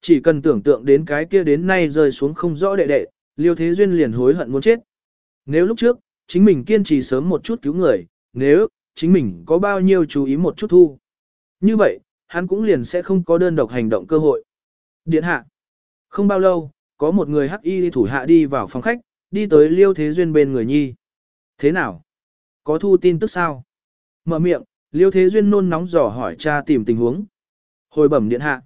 Chỉ cần tưởng tượng đến cái kia đến nay rơi xuống không rõ đệ đệ, Liêu Thế Duyên liền hối hận muốn chết. Nếu lúc trước, chính mình kiên trì sớm một chút cứu người, nếu, chính mình có bao nhiêu chú ý một chút thu. Như vậy, hắn cũng liền sẽ không có đơn độc hành động cơ hội. Điện hạ. Không bao lâu, có một người hắc y thủ hạ đi vào phòng khách, đi tới Liêu Thế Duyên bên người nhi. Thế nào? Có thu tin tức sao? Mở miệng, Liêu Thế Duyên nôn nóng dò hỏi cha tìm tình huống. Hồi bẩm điện hạ.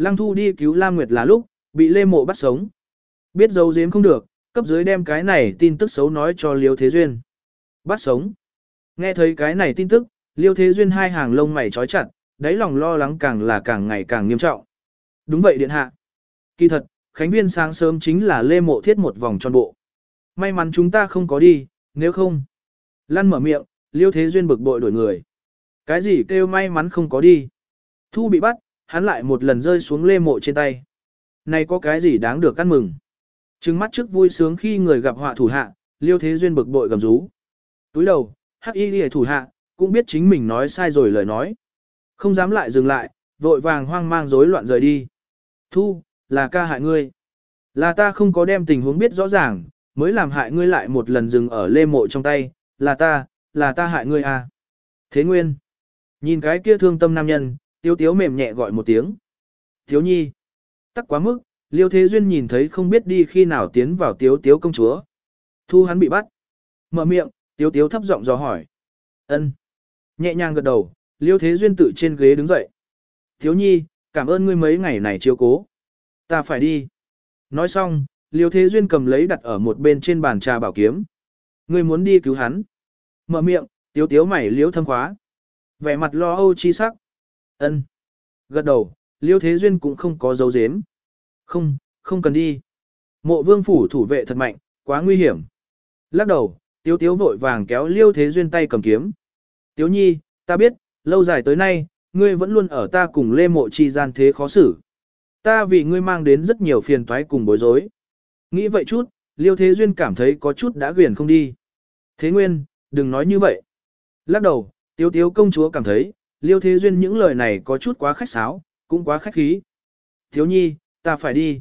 Lăng Thu đi cứu Lam Nguyệt là lúc, bị Lê Mộ bắt sống. Biết giấu giếm không được, cấp dưới đem cái này tin tức xấu nói cho Liêu Thế Duyên. Bắt sống. Nghe thấy cái này tin tức, Liêu Thế Duyên hai hàng lông mày trói chặt, đáy lòng lo lắng càng là càng ngày càng nghiêm trọng. Đúng vậy điện hạ. Kỳ thật, Khánh Viên sáng sớm chính là Lê Mộ thiết một vòng tròn bộ. May mắn chúng ta không có đi, nếu không. Lăn mở miệng, Liêu Thế Duyên bực bội đổi người. Cái gì kêu may mắn không có đi. Thu bị bắt, hắn lại một lần rơi xuống Lê Mộ trên tay. Này có cái gì đáng được ăn mừng. Trừng mắt trước vui sướng khi người gặp họa thủ hạ, Liêu Thế Duyên bực bội gầm rú. Túi đầu, hắc y lìa thủ hạ, cũng biết chính mình nói sai rồi lời nói. Không dám lại dừng lại, vội vàng hoang mang rối loạn rời đi. Thu, là ca hại ngươi. Là ta không có đem tình huống biết rõ ràng, mới làm hại ngươi lại một lần dừng ở lê mộ trong tay, là ta, là ta hại ngươi à. Thế nguyên, nhìn cái kia thương tâm nam nhân, tiếu tiếu mềm nhẹ gọi một tiếng. Tiếu nhi, tắc quá mức, liêu thế duyên nhìn thấy không biết đi khi nào tiến vào tiếu tiếu công chúa. Thu hắn bị bắt. Mở miệng, tiếu tiếu thấp giọng dò hỏi. ân Nhẹ nhàng gật đầu, liêu thế duyên tự trên ghế đứng dậy. Tiếu nhi, cảm ơn ngươi mấy ngày này chiếu cố. Ta phải đi. Nói xong, Liêu Thế Duyên cầm lấy đặt ở một bên trên bàn trà bảo kiếm. Ngươi muốn đi cứu hắn. Mở miệng, tiếu tiếu mày liếu thâm khóa. Vẻ mặt lo âu chi sắc ân Gật đầu, Liêu Thế Duyên cũng không có dấu dếm. Không, không cần đi. Mộ vương phủ thủ vệ thật mạnh, quá nguy hiểm. Lắc đầu, tiếu tiếu vội vàng kéo Liêu Thế Duyên tay cầm kiếm. Tiếu nhi, ta biết, lâu dài tới nay, ngươi vẫn luôn ở ta cùng lê mộ chi gian thế khó xử. Ta vì ngươi mang đến rất nhiều phiền toái cùng bối rối. Nghĩ vậy chút, Liêu Thế Duyên cảm thấy có chút đã quyền không đi. Thế Nguyên, đừng nói như vậy. Lắc đầu, Tiếu Tiếu công chúa cảm thấy, Liêu Thế Duyên những lời này có chút quá khách sáo, cũng quá khách khí. Thiếu nhi, ta phải đi.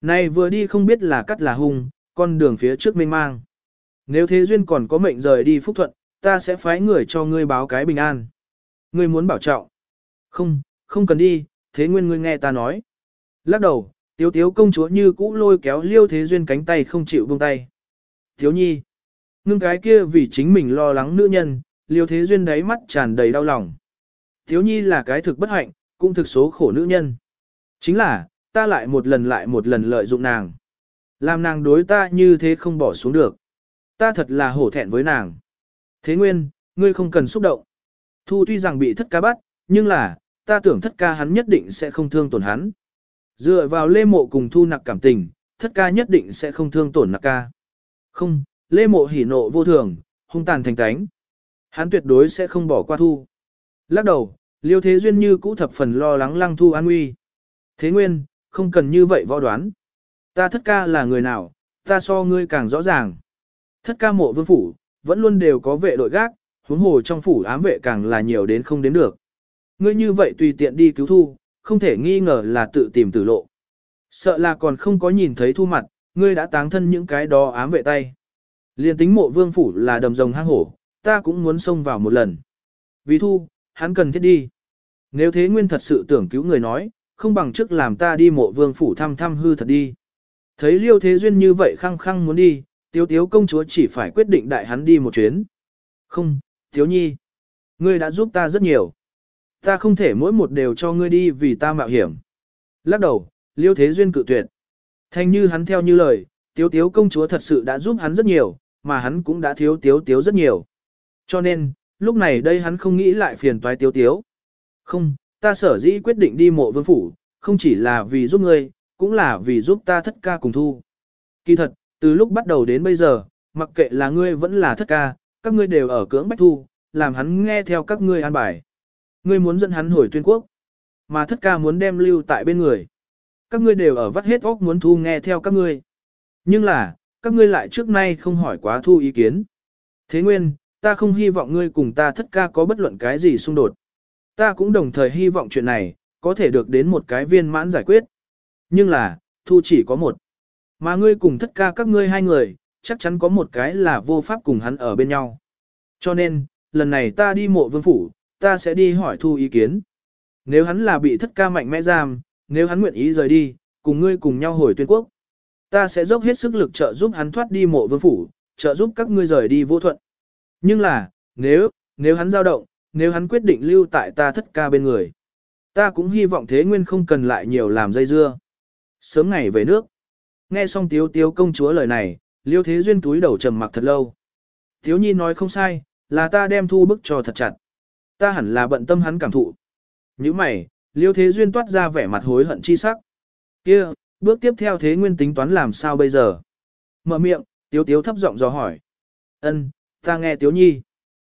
Này vừa đi không biết là cắt là hung, con đường phía trước mênh mang. Nếu Thế Duyên còn có mệnh rời đi phúc thuận, ta sẽ phái người cho ngươi báo cái bình an. Ngươi muốn bảo trọng. Không, không cần đi, Thế Nguyên ngươi nghe ta nói. Lắc đầu, tiếu tiếu công chúa như cũ lôi kéo liêu thế duyên cánh tay không chịu buông tay. Thiếu nhi, ngưng cái kia vì chính mình lo lắng nữ nhân, liêu thế duyên đáy mắt tràn đầy đau lòng. Thiếu nhi là cái thực bất hạnh, cũng thực số khổ nữ nhân. Chính là, ta lại một lần lại một lần lợi dụng nàng. Làm nàng đối ta như thế không bỏ xuống được. Ta thật là hổ thẹn với nàng. Thế nguyên, ngươi không cần xúc động. Thu tuy rằng bị thất ca bắt, nhưng là, ta tưởng thất ca hắn nhất định sẽ không thương tổn hắn. Dựa vào Lê Mộ cùng thu nặc cảm tình, thất ca nhất định sẽ không thương tổn nặc ca. Không, Lê Mộ hỉ nộ vô thường, hung tàn thành tánh. Hắn tuyệt đối sẽ không bỏ qua thu. Lắc đầu, Liêu Thế Duyên như cũ thập phần lo lắng lăng thu an nguy. Thế Nguyên, không cần như vậy võ đoán. Ta thất ca là người nào, ta so ngươi càng rõ ràng. Thất ca mộ vương phủ, vẫn luôn đều có vệ đội gác, huống hồ trong phủ ám vệ càng là nhiều đến không đến được. Ngươi như vậy tùy tiện đi cứu thu, không thể nghi ngờ là tự tìm tử lộ. Sợ là còn không có nhìn thấy thu mặt, ngươi đã táng thân những cái đó ám vệ tay. Liên tính mộ vương phủ là đầm rồng hang hổ, ta cũng muốn xông vào một lần. Vì thu, hắn cần thiết đi. Nếu thế nguyên thật sự tưởng cứu người nói, không bằng trước làm ta đi mộ vương phủ thăm thăm hư thật đi. Thấy liêu thế duyên như vậy khăng khăng muốn đi, tiếu tiếu công chúa chỉ phải quyết định đại hắn đi một chuyến. Không, tiếu nhi, ngươi đã giúp ta rất nhiều. Ta không thể mỗi một đều cho ngươi đi vì ta mạo hiểm. Lắc đầu, liêu thế duyên cự tuyệt. Thành như hắn theo như lời, tiếu tiếu công chúa thật sự đã giúp hắn rất nhiều, mà hắn cũng đã thiếu tiếu tiếu rất nhiều. Cho nên, lúc này đây hắn không nghĩ lại phiền toái tiếu tiếu. Không, ta sở dĩ quyết định đi mộ vương phủ, không chỉ là vì giúp ngươi, cũng là vì giúp ta thất ca cùng thu. Kỳ thật, từ lúc bắt đầu đến bây giờ, mặc kệ là ngươi vẫn là thất ca, các ngươi đều ở cưỡng bách thu, làm hắn nghe theo các ngươi an bài. Ngươi muốn dẫn hắn hồi tuyên quốc, mà thất ca muốn đem lưu tại bên người. Các ngươi đều ở vắt hết óc muốn thu nghe theo các ngươi. Nhưng là, các ngươi lại trước nay không hỏi quá thu ý kiến. Thế nguyên, ta không hy vọng ngươi cùng ta thất ca có bất luận cái gì xung đột. Ta cũng đồng thời hy vọng chuyện này, có thể được đến một cái viên mãn giải quyết. Nhưng là, thu chỉ có một. Mà ngươi cùng thất ca các ngươi hai người, chắc chắn có một cái là vô pháp cùng hắn ở bên nhau. Cho nên, lần này ta đi mộ vương phủ, ta sẽ đi hỏi thu ý kiến. Nếu hắn là bị thất ca mạnh mẽ giam, nếu hắn nguyện ý rời đi, cùng ngươi cùng nhau hồi tuyên quốc. Ta sẽ dốc hết sức lực trợ giúp hắn thoát đi mộ vương phủ, trợ giúp các ngươi rời đi vô thuận. Nhưng là, nếu, nếu hắn dao động, nếu hắn quyết định lưu tại ta thất ca bên người. Ta cũng hy vọng thế nguyên không cần lại nhiều làm dây dưa. Sớm ngày về nước. Nghe xong tiếu tiếu công chúa lời này, liêu thế duyên túi đầu trầm mặc thật lâu. Tiếu nhi nói không sai, là ta đem thu bức cho thật chặt. Ta hẳn là bận tâm hắn cảm thụ. Như mày, liêu thế duyên toát ra vẻ mặt hối hận chi sắc. kia bước tiếp theo thế nguyên tính toán làm sao bây giờ? Mở miệng, tiếu tiếu thấp giọng dò hỏi. ân ta nghe tiếu nhi.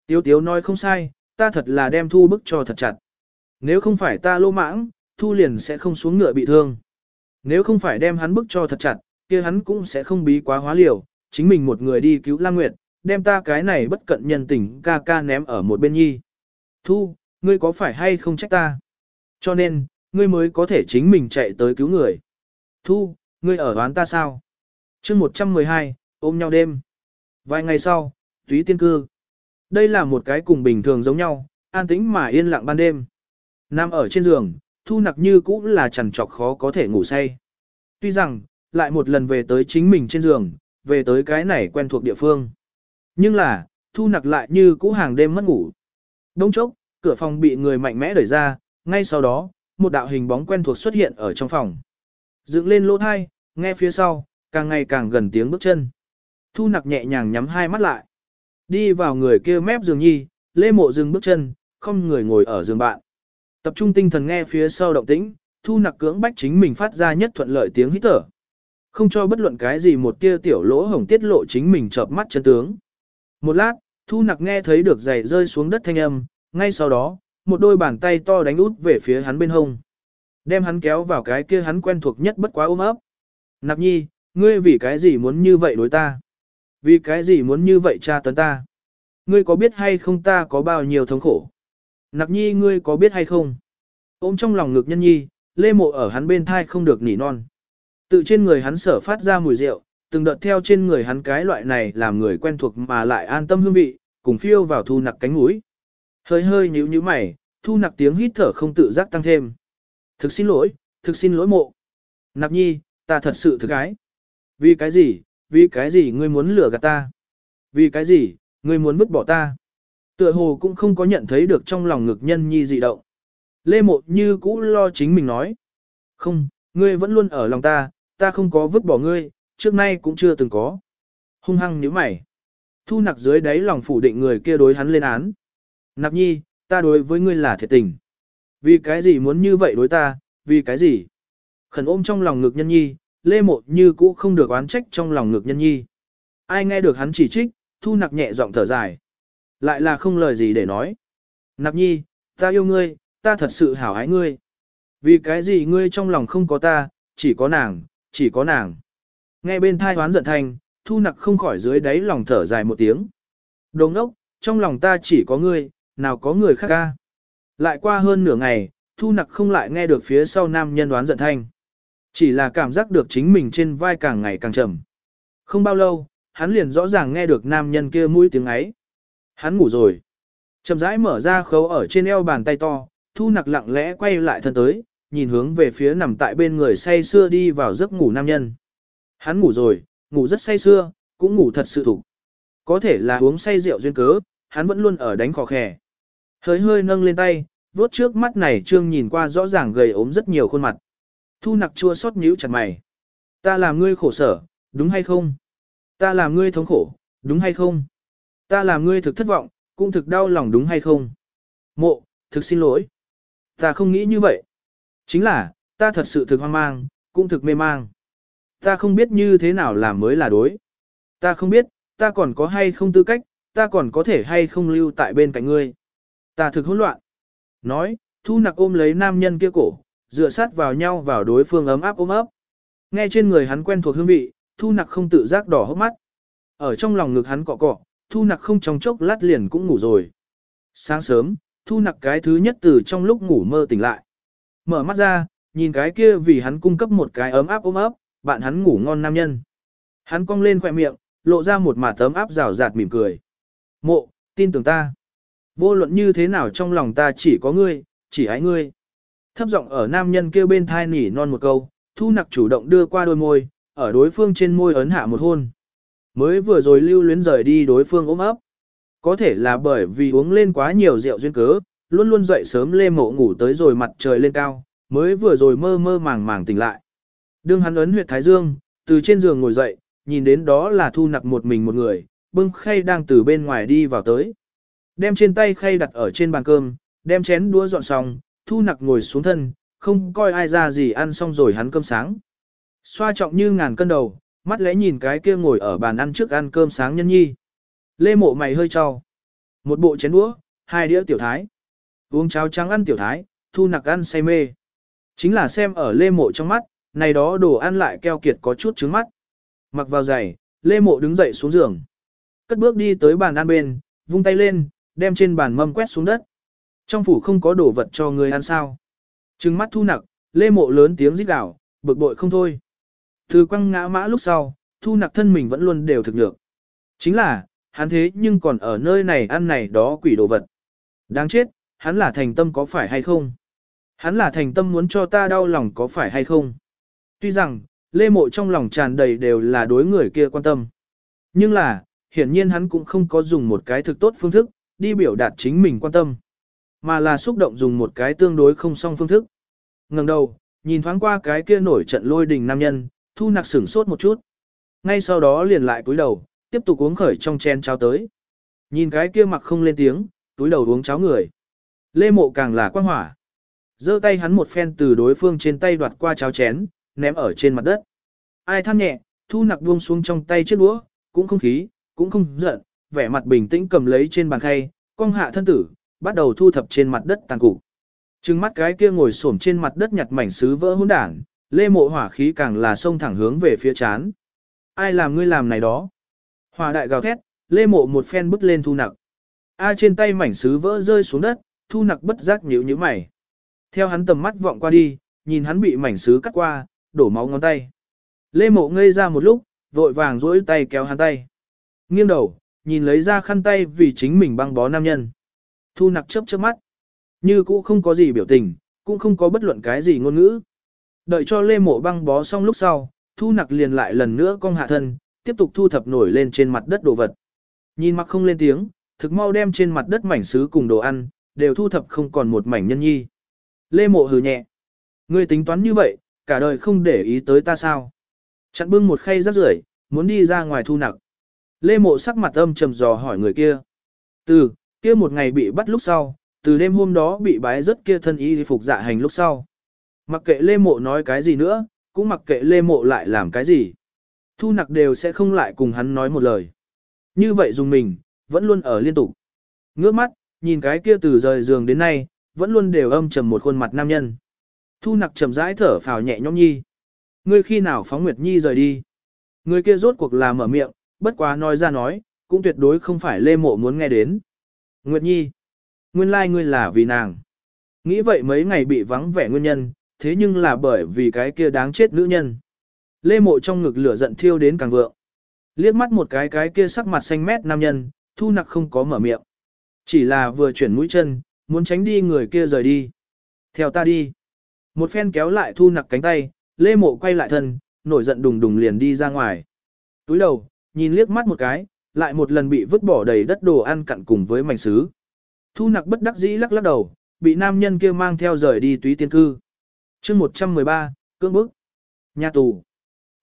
Tiếu tiếu nói không sai, ta thật là đem thu bức cho thật chặt. Nếu không phải ta lô mãng, thu liền sẽ không xuống ngựa bị thương. Nếu không phải đem hắn bức cho thật chặt, kia hắn cũng sẽ không bí quá hóa liều, chính mình một người đi cứu Lam Nguyệt, đem ta cái này bất cận nhân tình ca ca ném ở một bên nhi. Thu, ngươi có phải hay không trách ta? Cho nên, ngươi mới có thể chính mình chạy tới cứu người. Thu, ngươi ở đoán ta sao? chương 112, ôm nhau đêm. Vài ngày sau, túy tiên cư. Đây là một cái cùng bình thường giống nhau, an tĩnh mà yên lặng ban đêm. Nam ở trên giường, thu nặc như cũ là chằn trọc khó có thể ngủ say. Tuy rằng, lại một lần về tới chính mình trên giường, về tới cái này quen thuộc địa phương. Nhưng là, thu nặc lại như cũ hàng đêm mất ngủ. Đông chốc, cửa phòng bị người mạnh mẽ đẩy ra, ngay sau đó, một đạo hình bóng quen thuộc xuất hiện ở trong phòng. Dựng lên lỗ thai, nghe phía sau, càng ngày càng gần tiếng bước chân. Thu nặc nhẹ nhàng nhắm hai mắt lại. Đi vào người kia mép giường nhi, lê mộ dừng bước chân, không người ngồi ở giường bạn. Tập trung tinh thần nghe phía sau động tĩnh, thu nặc cưỡng bách chính mình phát ra nhất thuận lợi tiếng hít thở. Không cho bất luận cái gì một tia tiểu lỗ hổng tiết lộ chính mình chợp mắt chân tướng. Một lát, thu nặc nghe thấy được giày rơi xuống đất thanh âm, ngay sau đó, một đôi bàn tay to đánh út về phía hắn bên hông. Đem hắn kéo vào cái kia hắn quen thuộc nhất bất quá ôm ấp. Nặc nhi, ngươi vì cái gì muốn như vậy đối ta? Vì cái gì muốn như vậy cha tấn ta? Ngươi có biết hay không ta có bao nhiêu thống khổ? Nặc nhi ngươi có biết hay không? Ôm trong lòng ngực nhân nhi, lê mộ ở hắn bên thai không được nỉ non. Tự trên người hắn sở phát ra mùi rượu, từng đợt theo trên người hắn cái loại này làm người quen thuộc mà lại an tâm hương vị, cùng phiêu vào thu nặc cánh mũi. Hơi hơi nhíu nhíu mày, thu nặc tiếng hít thở không tự giác tăng thêm. Thực xin lỗi, thực xin lỗi mộ. Nặc nhi, ta thật sự thực ái. Vì cái gì, vì cái gì ngươi muốn lừa gạt ta? Vì cái gì, ngươi muốn vứt bỏ ta? Tựa hồ cũng không có nhận thấy được trong lòng ngực nhân nhi dị động. Lê mộ như cũ lo chính mình nói. Không, ngươi vẫn luôn ở lòng ta, ta không có vứt bỏ ngươi, trước nay cũng chưa từng có. Hung hăng nhíu mày. Thu nặc dưới đáy lòng phủ định người kia đối hắn lên án. Nặc nhi, ta đối với ngươi là thiệt tình. Vì cái gì muốn như vậy đối ta, vì cái gì? Khẩn ôm trong lòng ngực nhân nhi, lê mộ như cũ không được oán trách trong lòng ngược nhân nhi. Ai nghe được hắn chỉ trích, thu nặc nhẹ giọng thở dài. Lại là không lời gì để nói. Nặc nhi, ta yêu ngươi, ta thật sự hảo ái ngươi. Vì cái gì ngươi trong lòng không có ta, chỉ có nàng, chỉ có nàng. Nghe bên thai hoán giận thành, thu nặc không khỏi dưới đáy lòng thở dài một tiếng. Đồng ốc, trong lòng ta chỉ có ngươi, nào có người khác ca. Lại qua hơn nửa ngày, thu nặc không lại nghe được phía sau nam nhân đoán giận thanh. Chỉ là cảm giác được chính mình trên vai càng ngày càng trầm. Không bao lâu, hắn liền rõ ràng nghe được nam nhân kia mũi tiếng ấy. Hắn ngủ rồi. Chậm rãi mở ra khấu ở trên eo bàn tay to, thu nặc lặng lẽ quay lại thân tới, nhìn hướng về phía nằm tại bên người say xưa đi vào giấc ngủ nam nhân. Hắn ngủ rồi, ngủ rất say xưa, cũng ngủ thật sự thủ. Có thể là uống say rượu duyên cớ, hắn vẫn luôn ở đánh khò khè. Hơi hơi nâng lên tay, vuốt trước mắt này trương nhìn qua rõ ràng gầy ốm rất nhiều khuôn mặt. Thu nặc chua xót nhíu chặt mày. Ta làm ngươi khổ sở, đúng hay không? Ta làm ngươi thống khổ, đúng hay không? Ta làm ngươi thực thất vọng, cũng thực đau lòng đúng hay không? Mộ, thực xin lỗi. Ta không nghĩ như vậy. Chính là, ta thật sự thực hoang mang, cũng thực mê mang. Ta không biết như thế nào làm mới là đối. Ta không biết, ta còn có hay không tư cách, ta còn có thể hay không lưu tại bên cạnh ngươi. Ta thực hỗn loạn. Nói, thu nặc ôm lấy nam nhân kia cổ, dựa sát vào nhau vào đối phương ấm áp ôm ấp. Nghe trên người hắn quen thuộc hương vị, thu nặc không tự giác đỏ hốc mắt. Ở trong lòng ngực hắn cọ cọ, thu nặc không trong chốc lát liền cũng ngủ rồi. Sáng sớm, thu nặc cái thứ nhất từ trong lúc ngủ mơ tỉnh lại. Mở mắt ra, nhìn cái kia vì hắn cung cấp một cái ấm áp ôm ấp, bạn hắn ngủ ngon nam nhân. Hắn cong lên khỏe miệng, lộ ra một mả tấm áp rào rạt mỉm cười. Mộ, tin tưởng ta. Vô luận như thế nào trong lòng ta chỉ có ngươi, chỉ ái ngươi. Thấp giọng ở nam nhân kêu bên thai nỉ non một câu, thu nặc chủ động đưa qua đôi môi, ở đối phương trên môi ấn hạ một hôn. Mới vừa rồi lưu luyến rời đi đối phương ôm ấp. Có thể là bởi vì uống lên quá nhiều rượu duyên cớ, luôn luôn dậy sớm lê mộ ngủ tới rồi mặt trời lên cao, mới vừa rồi mơ mơ màng màng tỉnh lại. Đương hắn ấn huyệt thái dương, từ trên giường ngồi dậy, nhìn đến đó là thu nặc một mình một người, bưng khay đang từ bên ngoài đi vào tới. Đem trên tay khay đặt ở trên bàn cơm, đem chén đũa dọn xong, thu nặc ngồi xuống thân, không coi ai ra gì ăn xong rồi hắn cơm sáng. Xoa trọng như ngàn cân đầu, mắt lẽ nhìn cái kia ngồi ở bàn ăn trước ăn cơm sáng nhân nhi. Lê mộ mày hơi cho. Một bộ chén đũa, hai đĩa tiểu thái. Uống cháo trắng ăn tiểu thái, thu nặc ăn say mê. Chính là xem ở lê mộ trong mắt, này đó đồ ăn lại keo kiệt có chút trứng mắt. Mặc vào giày, lê mộ đứng dậy xuống giường. Cất bước đi tới bàn ăn bên, vung tay lên, đem trên bàn mâm quét xuống đất. Trong phủ không có đồ vật cho người ăn sao. Trừng mắt thu nặc, lê mộ lớn tiếng rít gào, bực bội không thôi. Từ quăng ngã mã lúc sau, thu nặc thân mình vẫn luôn đều thực được. Chính là, hắn thế nhưng còn ở nơi này ăn này đó quỷ đồ vật. Đáng chết, hắn là thành tâm có phải hay không? Hắn là thành tâm muốn cho ta đau lòng có phải hay không? Tuy rằng, lê mộ trong lòng tràn đầy đều là đối người kia quan tâm. Nhưng là, hiển nhiên hắn cũng không có dùng một cái thực tốt phương thức, đi biểu đạt chính mình quan tâm. Mà là xúc động dùng một cái tương đối không song phương thức. ngẩng đầu, nhìn thoáng qua cái kia nổi trận lôi đình nam nhân, thu nặc sửng sốt một chút. Ngay sau đó liền lại cúi đầu, tiếp tục uống khởi trong chén cháo tới. Nhìn cái kia mặc không lên tiếng, túi đầu uống cháo người. Lê mộ càng là quan hỏa. giơ tay hắn một phen từ đối phương trên tay đoạt qua cháo chén, ném ở trên mặt đất. Ai than nhẹ, thu nặc buông xuống trong tay chiếc đũa, cũng không khí, cũng không giận, vẻ mặt bình tĩnh cầm lấy trên bàn khay, cong hạ thân tử, bắt đầu thu thập trên mặt đất tàn cục. Trừng mắt cái kia ngồi xổm trên mặt đất nhặt mảnh sứ vỡ hỗn đản, lê mộ hỏa khí càng là sông thẳng hướng về phía chán. Ai làm ngươi làm này đó? Hỏa đại gào thét, lê mộ một phen bước lên thu nặc. A trên tay mảnh sứ vỡ rơi xuống đất, thu nặc bất giác nhíu nhíu mày. Theo hắn tầm mắt vọng qua đi, nhìn hắn bị mảnh sứ cắt qua, đổ máu ngón tay. Lê mộ ngây ra một lúc, vội vàng duỗi tay kéo hắn tay. Nghiêng đầu, nhìn lấy ra khăn tay vì chính mình băng bó nam nhân. Thu nặc chớp chớp mắt. Như cũ không có gì biểu tình, cũng không có bất luận cái gì ngôn ngữ. Đợi cho lê mộ băng bó xong lúc sau, thu nặc liền lại lần nữa cong hạ thân, tiếp tục thu thập nổi lên trên mặt đất đồ vật. Nhìn mặc không lên tiếng, thực mau đem trên mặt đất mảnh sứ cùng đồ ăn, đều thu thập không còn một mảnh nhân nhi. Lê mộ hừ nhẹ. Ngươi tính toán như vậy, cả đời không để ý tới ta sao. Chặn bưng một khay rác rưởi, muốn đi ra ngoài thu nặc. Lê mộ sắc mặt âm trầm dò hỏi người kia. Từ, kia một ngày bị bắt lúc sau, từ đêm hôm đó bị bái rất kia thân y phục dạ hành lúc sau. Mặc kệ Lê mộ nói cái gì nữa, cũng mặc kệ Lê mộ lại làm cái gì. Thu nặc đều sẽ không lại cùng hắn nói một lời. Như vậy dùng mình, vẫn luôn ở liên tục. Ngước mắt, nhìn cái kia từ rời giường đến nay, vẫn luôn đều âm trầm một khuôn mặt nam nhân. Thu nặc trầm rãi thở phào nhẹ nhõm nhi. Ngươi khi nào phóng Nguyệt Nhi rời đi? Người kia rốt cuộc là mở miệng, bất quá nói ra nói, cũng tuyệt đối không phải Lê Mộ muốn nghe đến. Nguyệt Nhi, nguyên lai like ngươi là vì nàng. Nghĩ vậy mấy ngày bị vắng vẻ nguyên nhân, thế nhưng là bởi vì cái kia đáng chết nữ nhân. Lê Mộ trong ngực lửa giận thiêu đến càng vượng. Liếc mắt một cái cái kia sắc mặt xanh mét nam nhân, thu nặc không có mở miệng. Chỉ là vừa chuyển mũi chân, muốn tránh đi người kia rời đi. Theo ta đi. Một phen kéo lại thu nặc cánh tay, Lê Mộ quay lại thân, nổi giận đùng đùng liền đi ra ngoài. Túi đầu, nhìn liếc mắt một cái, lại một lần bị vứt bỏ đầy đất đồ ăn cặn cùng với mảnh sứ. Thu nặc bất đắc dĩ lắc lắc đầu, bị nam nhân kia mang theo rời đi túy tiên cư. chương 113, cưỡng bức. Nhà tù.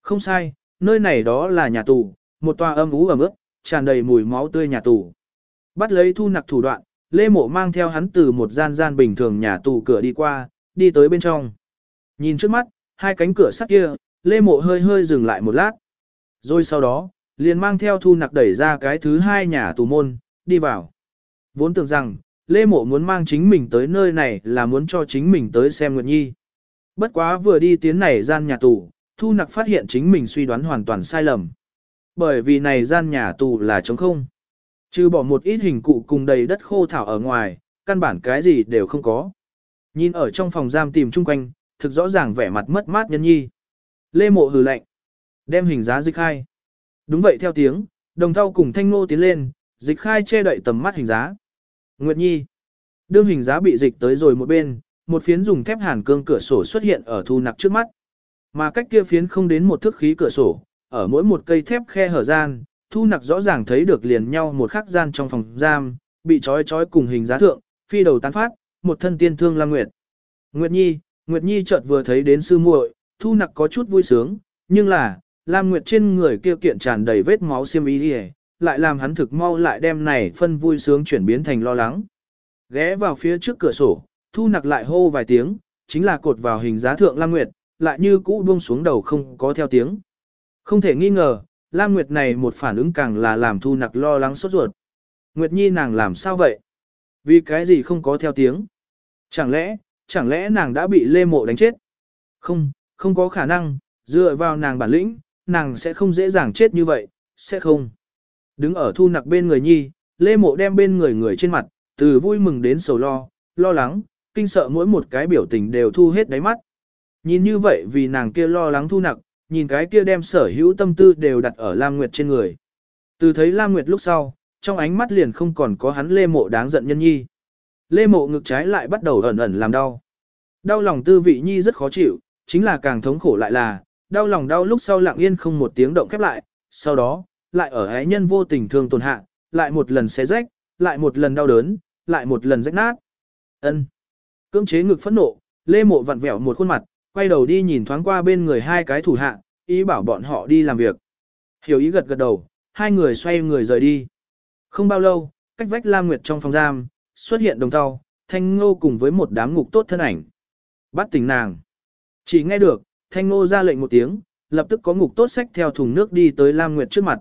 Không sai, nơi này đó là nhà tù, một tòa âm ú ẩm ướt, tràn đầy mùi máu tươi nhà tù. Bắt lấy thu nặc thủ đoạn, Lê Mộ mang theo hắn từ một gian gian bình thường nhà tù cửa đi qua, đi tới bên trong. Nhìn trước mắt, hai cánh cửa sắt kia, Lê Mộ hơi hơi dừng lại một lát. Rồi sau đó, liền mang theo thu nặc đẩy ra cái thứ hai nhà tù môn, đi vào. Vốn tưởng rằng, Lê Mộ muốn mang chính mình tới nơi này là muốn cho chính mình tới xem Nguyệt Nhi. Bất quá vừa đi tiến này gian nhà tù, thu nặc phát hiện chính mình suy đoán hoàn toàn sai lầm. Bởi vì này gian nhà tù là trống không. Trừ bỏ một ít hình cụ cùng đầy đất khô thảo ở ngoài, căn bản cái gì đều không có. Nhìn ở trong phòng giam tìm chung quanh, thực rõ ràng vẻ mặt mất mát nhân nhi. Lê mộ hừ lạnh. Đem hình giá dịch khai. Đúng vậy theo tiếng, đồng thau cùng thanh ngô tiến lên, dịch khai che đậy tầm mắt hình giá. Nguyệt Nhi. Đương hình giá bị dịch tới rồi một bên, một phiến dùng thép hàn cương cửa sổ xuất hiện ở thu nặc trước mắt. Mà cách kia phiến không đến một thước khí cửa sổ, ở mỗi một cây thép khe hở gian, thu nặc rõ ràng thấy được liền nhau một khắc gian trong phòng giam, bị trói trói cùng hình giá thượng, phi đầu tán phát, một thân tiên thương Lam Nguyệt. Nguyệt Nhi, Nguyệt Nhi chợt vừa thấy đến sư muội, thu nặc có chút vui sướng, nhưng là, Lam Nguyệt trên người kia kiện tràn đầy vết máu xiêm y đi lại làm hắn thực mau lại đem này phân vui sướng chuyển biến thành lo lắng. Ghé vào phía trước cửa sổ, thu nặc lại hô vài tiếng, chính là cột vào hình giá thượng Lam Nguyệt, lại như cũ buông xuống đầu không có theo tiếng. Không thể nghi ngờ, Lam Nguyệt này một phản ứng càng là làm thu nặc lo lắng sốt ruột. Nguyệt Nhi nàng làm sao vậy? Vì cái gì không có theo tiếng? Chẳng lẽ, chẳng lẽ nàng đã bị lê mộ đánh chết? Không, không có khả năng, dựa vào nàng bản lĩnh, nàng sẽ không dễ dàng chết như vậy, sẽ không. Đứng ở thu nặc bên người Nhi, lê mộ đem bên người người trên mặt, từ vui mừng đến sầu lo, lo lắng, kinh sợ mỗi một cái biểu tình đều thu hết đáy mắt. Nhìn như vậy vì nàng kia lo lắng thu nặc, nhìn cái kia đem sở hữu tâm tư đều đặt ở Lam Nguyệt trên người. Từ thấy Lam Nguyệt lúc sau, trong ánh mắt liền không còn có hắn lê mộ đáng giận nhân nhi. Lê mộ ngực trái lại bắt đầu ẩn ẩn làm đau. Đau lòng tư vị nhi rất khó chịu, chính là càng thống khổ lại là, đau lòng đau lúc sau lặng yên không một tiếng động khép lại, sau đó, lại ở ái nhân vô tình thương tổn hạ, lại một lần xé rách, lại một lần đau đớn, lại một lần rách nát. Ân. Cưỡng chế ngực phẫn nộ, Lê Mộ vặn vẹo một khuôn mặt, quay đầu đi nhìn thoáng qua bên người hai cái thủ hạ, ý bảo bọn họ đi làm việc. Hiểu ý gật gật đầu, hai người xoay người rời đi. Không bao lâu, cách vách Lam Nguyệt trong phòng giam, xuất hiện đồng thau, thanh ngô cùng với một đám ngục tốt thân ảnh. Bắt tỉnh nàng. Chỉ nghe được, thanh ngô ra lệnh một tiếng, lập tức có ngục tốt sách theo thùng nước đi tới Lam Nguyệt trước mặt.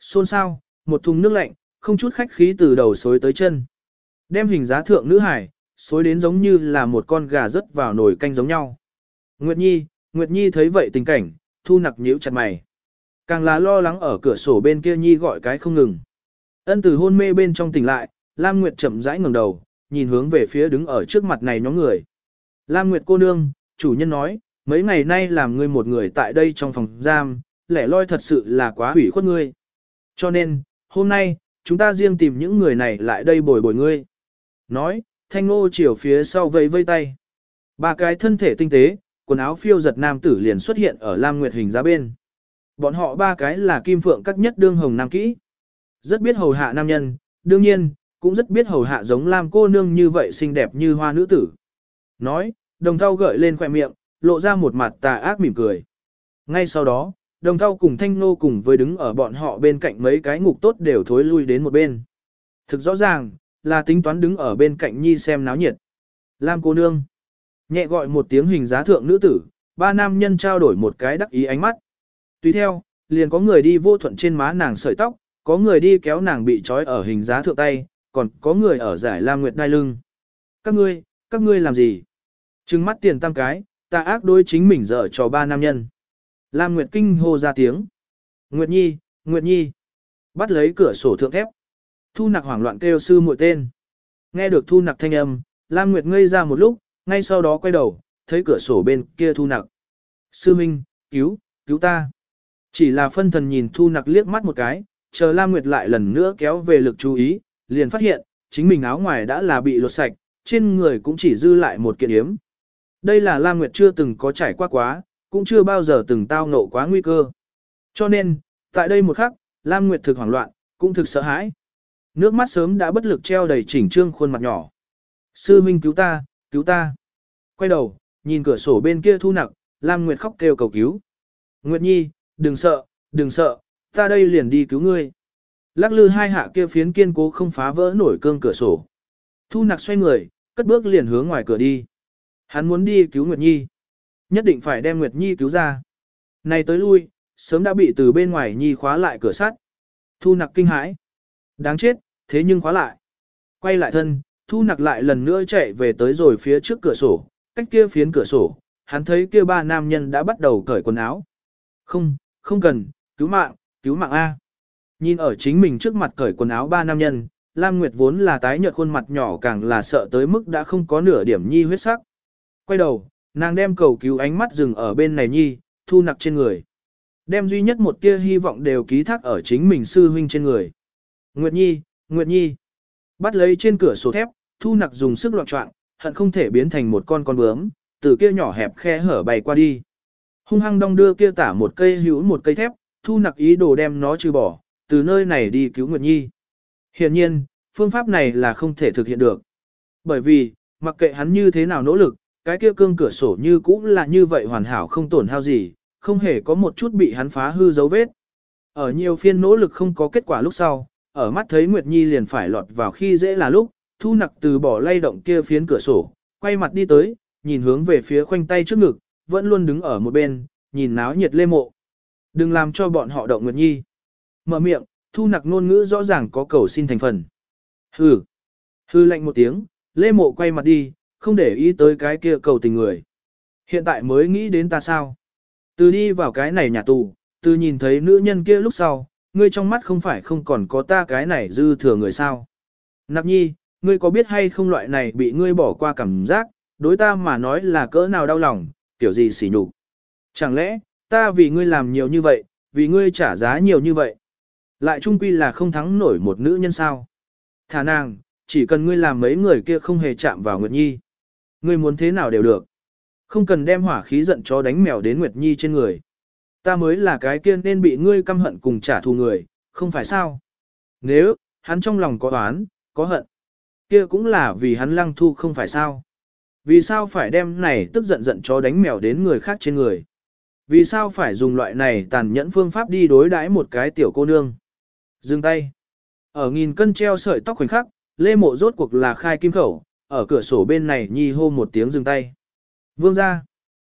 Xôn sao, một thùng nước lạnh, không chút khách khí từ đầu xối tới chân. Đem hình giá thượng nữ hải, xối đến giống như là một con gà rớt vào nồi canh giống nhau. Nguyệt Nhi, Nguyệt Nhi thấy vậy tình cảnh, thu nặc nhíu chặt mày. Càng là lo lắng ở cửa sổ bên kia Nhi gọi cái không ngừng. Ân từ hôn mê bên trong tỉnh lại, Lam Nguyệt chậm rãi ngẩng đầu, nhìn hướng về phía đứng ở trước mặt này nhóm người. Lam Nguyệt cô nương, chủ nhân nói, mấy ngày nay làm ngươi một người tại đây trong phòng giam, lẻ loi thật sự là quá hủy khuất ngươi. Cho nên, hôm nay, chúng ta riêng tìm những người này lại đây bồi bồi ngươi. Nói, thanh ngô chiều phía sau vây vây tay. Ba cái thân thể tinh tế, quần áo phiêu giật nam tử liền xuất hiện ở Lam Nguyệt hình giá bên. Bọn họ ba cái là kim phượng các nhất đương hồng nam kỹ. Rất biết hầu hạ nam nhân, đương nhiên, cũng rất biết hầu hạ giống Lam cô nương như vậy xinh đẹp như hoa nữ tử. Nói, đồng thau gợi lên khỏe miệng, lộ ra một mặt tà ác mỉm cười. Ngay sau đó, đồng thau cùng thanh nô cùng với đứng ở bọn họ bên cạnh mấy cái ngục tốt đều thối lui đến một bên. Thực rõ ràng, là tính toán đứng ở bên cạnh nhi xem náo nhiệt. Lam cô nương. Nhẹ gọi một tiếng hình giá thượng nữ tử, ba nam nhân trao đổi một cái đắc ý ánh mắt. Tùy theo, liền có người đi vô thuận trên má nàng sợi tóc, có người đi kéo nàng bị trói ở hình giá thượng tay, còn có người ở giải Lam Nguyệt đai lưng. Các ngươi, các ngươi làm gì? Trừng mắt tiền tam cái, ta ác đối chính mình dở cho ba nam nhân. Lam Nguyệt kinh hô ra tiếng. Nguyệt Nhi, Nguyệt Nhi. Bắt lấy cửa sổ thượng thép. Thu nặc hoảng loạn kêu sư muội tên. Nghe được thu nặc thanh âm, Lam Nguyệt ngây ra một lúc, ngay sau đó quay đầu, thấy cửa sổ bên kia thu nặc. Sư Minh, cứu, cứu ta. Chỉ là phân thần nhìn thu nặc liếc mắt một cái, chờ Lam Nguyệt lại lần nữa kéo về lực chú ý, liền phát hiện, chính mình áo ngoài đã là bị lột sạch, trên người cũng chỉ dư lại một kiện yếm. Đây là Lam Nguyệt chưa từng có trải qua quá, cũng chưa bao giờ từng tao ngộ quá nguy cơ. Cho nên, tại đây một khắc, Lam Nguyệt thực hoảng loạn, cũng thực sợ hãi. Nước mắt sớm đã bất lực treo đầy chỉnh trương khuôn mặt nhỏ. Sư Minh cứu ta, cứu ta. Quay đầu, nhìn cửa sổ bên kia thu nặc, Lam Nguyệt khóc kêu cầu cứu. Nguyệt Nhi, đừng sợ, đừng sợ, ta đây liền đi cứu ngươi. Lắc lư hai hạ kia phiến kiên cố không phá vỡ nổi cương cửa sổ. Thu nặc xoay người, cất bước liền hướng ngoài cửa đi. Hắn muốn đi cứu Nguyệt Nhi. Nhất định phải đem Nguyệt Nhi cứu ra. Này tới lui, sớm đã bị từ bên ngoài Nhi khóa lại cửa sắt. Thu nặc kinh hãi. Đáng chết, thế nhưng khóa lại. Quay lại thân, thu nặc lại lần nữa chạy về tới rồi phía trước cửa sổ, cách kia phiến cửa sổ, hắn thấy kia ba nam nhân đã bắt đầu cởi quần áo. Không, không cần, cứu mạng, cứu mạng A. Nhìn ở chính mình trước mặt cởi quần áo ba nam nhân, Lam Nguyệt vốn là tái nhợt khuôn mặt nhỏ càng là sợ tới mức đã không có nửa điểm nhi huyết sắc. Quay đầu, nàng đem cầu cứu ánh mắt dừng ở bên này nhi, thu nặc trên người. Đem duy nhất một tia hy vọng đều ký thác ở chính mình sư huynh trên người. Nguyệt Nhi, Nguyệt Nhi. Bắt lấy trên cửa sổ thép, thu nặc dùng sức loạn trọng, hận không thể biến thành một con con bướm, từ kia nhỏ hẹp khe hở bay qua đi. Hung hăng đong đưa kia tả một cây hữu một cây thép, thu nặc ý đồ đem nó trừ bỏ, từ nơi này đi cứu Nguyệt Nhi. Hiện nhiên, phương pháp này là không thể thực hiện được. Bởi vì, mặc kệ hắn như thế nào nỗ lực, cái kia cương cửa sổ như cũ là như vậy hoàn hảo không tổn hao gì, không hề có một chút bị hắn phá hư dấu vết. Ở nhiều phiên nỗ lực không có kết quả lúc sau, ở mắt thấy Nguyệt Nhi liền phải lọt vào khi dễ là lúc, thu nặc từ bỏ lay động kia phiến cửa sổ, quay mặt đi tới, nhìn hướng về phía khoanh tay trước ngực, vẫn luôn đứng ở một bên, nhìn náo nhiệt lê mộ. Đừng làm cho bọn họ động Nguyệt Nhi. Mở miệng, thu nặc ngôn ngữ rõ ràng có cầu xin thành phần. Hừ. Hừ lạnh một tiếng, lê mộ quay mặt đi, không để ý tới cái kia cầu tình người. Hiện tại mới nghĩ đến ta sao? Từ đi vào cái này nhà tù, từ nhìn thấy nữ nhân kia lúc sau, ngươi trong mắt không phải không còn có ta cái này dư thừa người sao. Nạp nhi, ngươi có biết hay không loại này bị ngươi bỏ qua cảm giác, đối ta mà nói là cỡ nào đau lòng, kiểu gì xỉ nhục. Chẳng lẽ, ta vì ngươi làm nhiều như vậy, vì ngươi trả giá nhiều như vậy, lại trung quy là không thắng nổi một nữ nhân sao. Thả nàng, chỉ cần ngươi làm mấy người kia không hề chạm vào Nguyệt Nhi. Ngươi muốn thế nào đều được. Không cần đem hỏa khí giận chó đánh mèo đến Nguyệt Nhi trên người. Ta mới là cái kia nên bị ngươi căm hận cùng trả thù người, không phải sao? Nếu, hắn trong lòng có oán, có hận, kia cũng là vì hắn lăng thu không phải sao? Vì sao phải đem này tức giận giận chó đánh mèo đến người khác trên người? Vì sao phải dùng loại này tàn nhẫn phương pháp đi đối đãi một cái tiểu cô nương? Dừng tay. Ở nghìn cân treo sợi tóc khoảnh khắc, Lê Mộ rốt cuộc là khai kim khẩu, ở cửa sổ bên này nhi hô một tiếng dừng tay. Vương ra.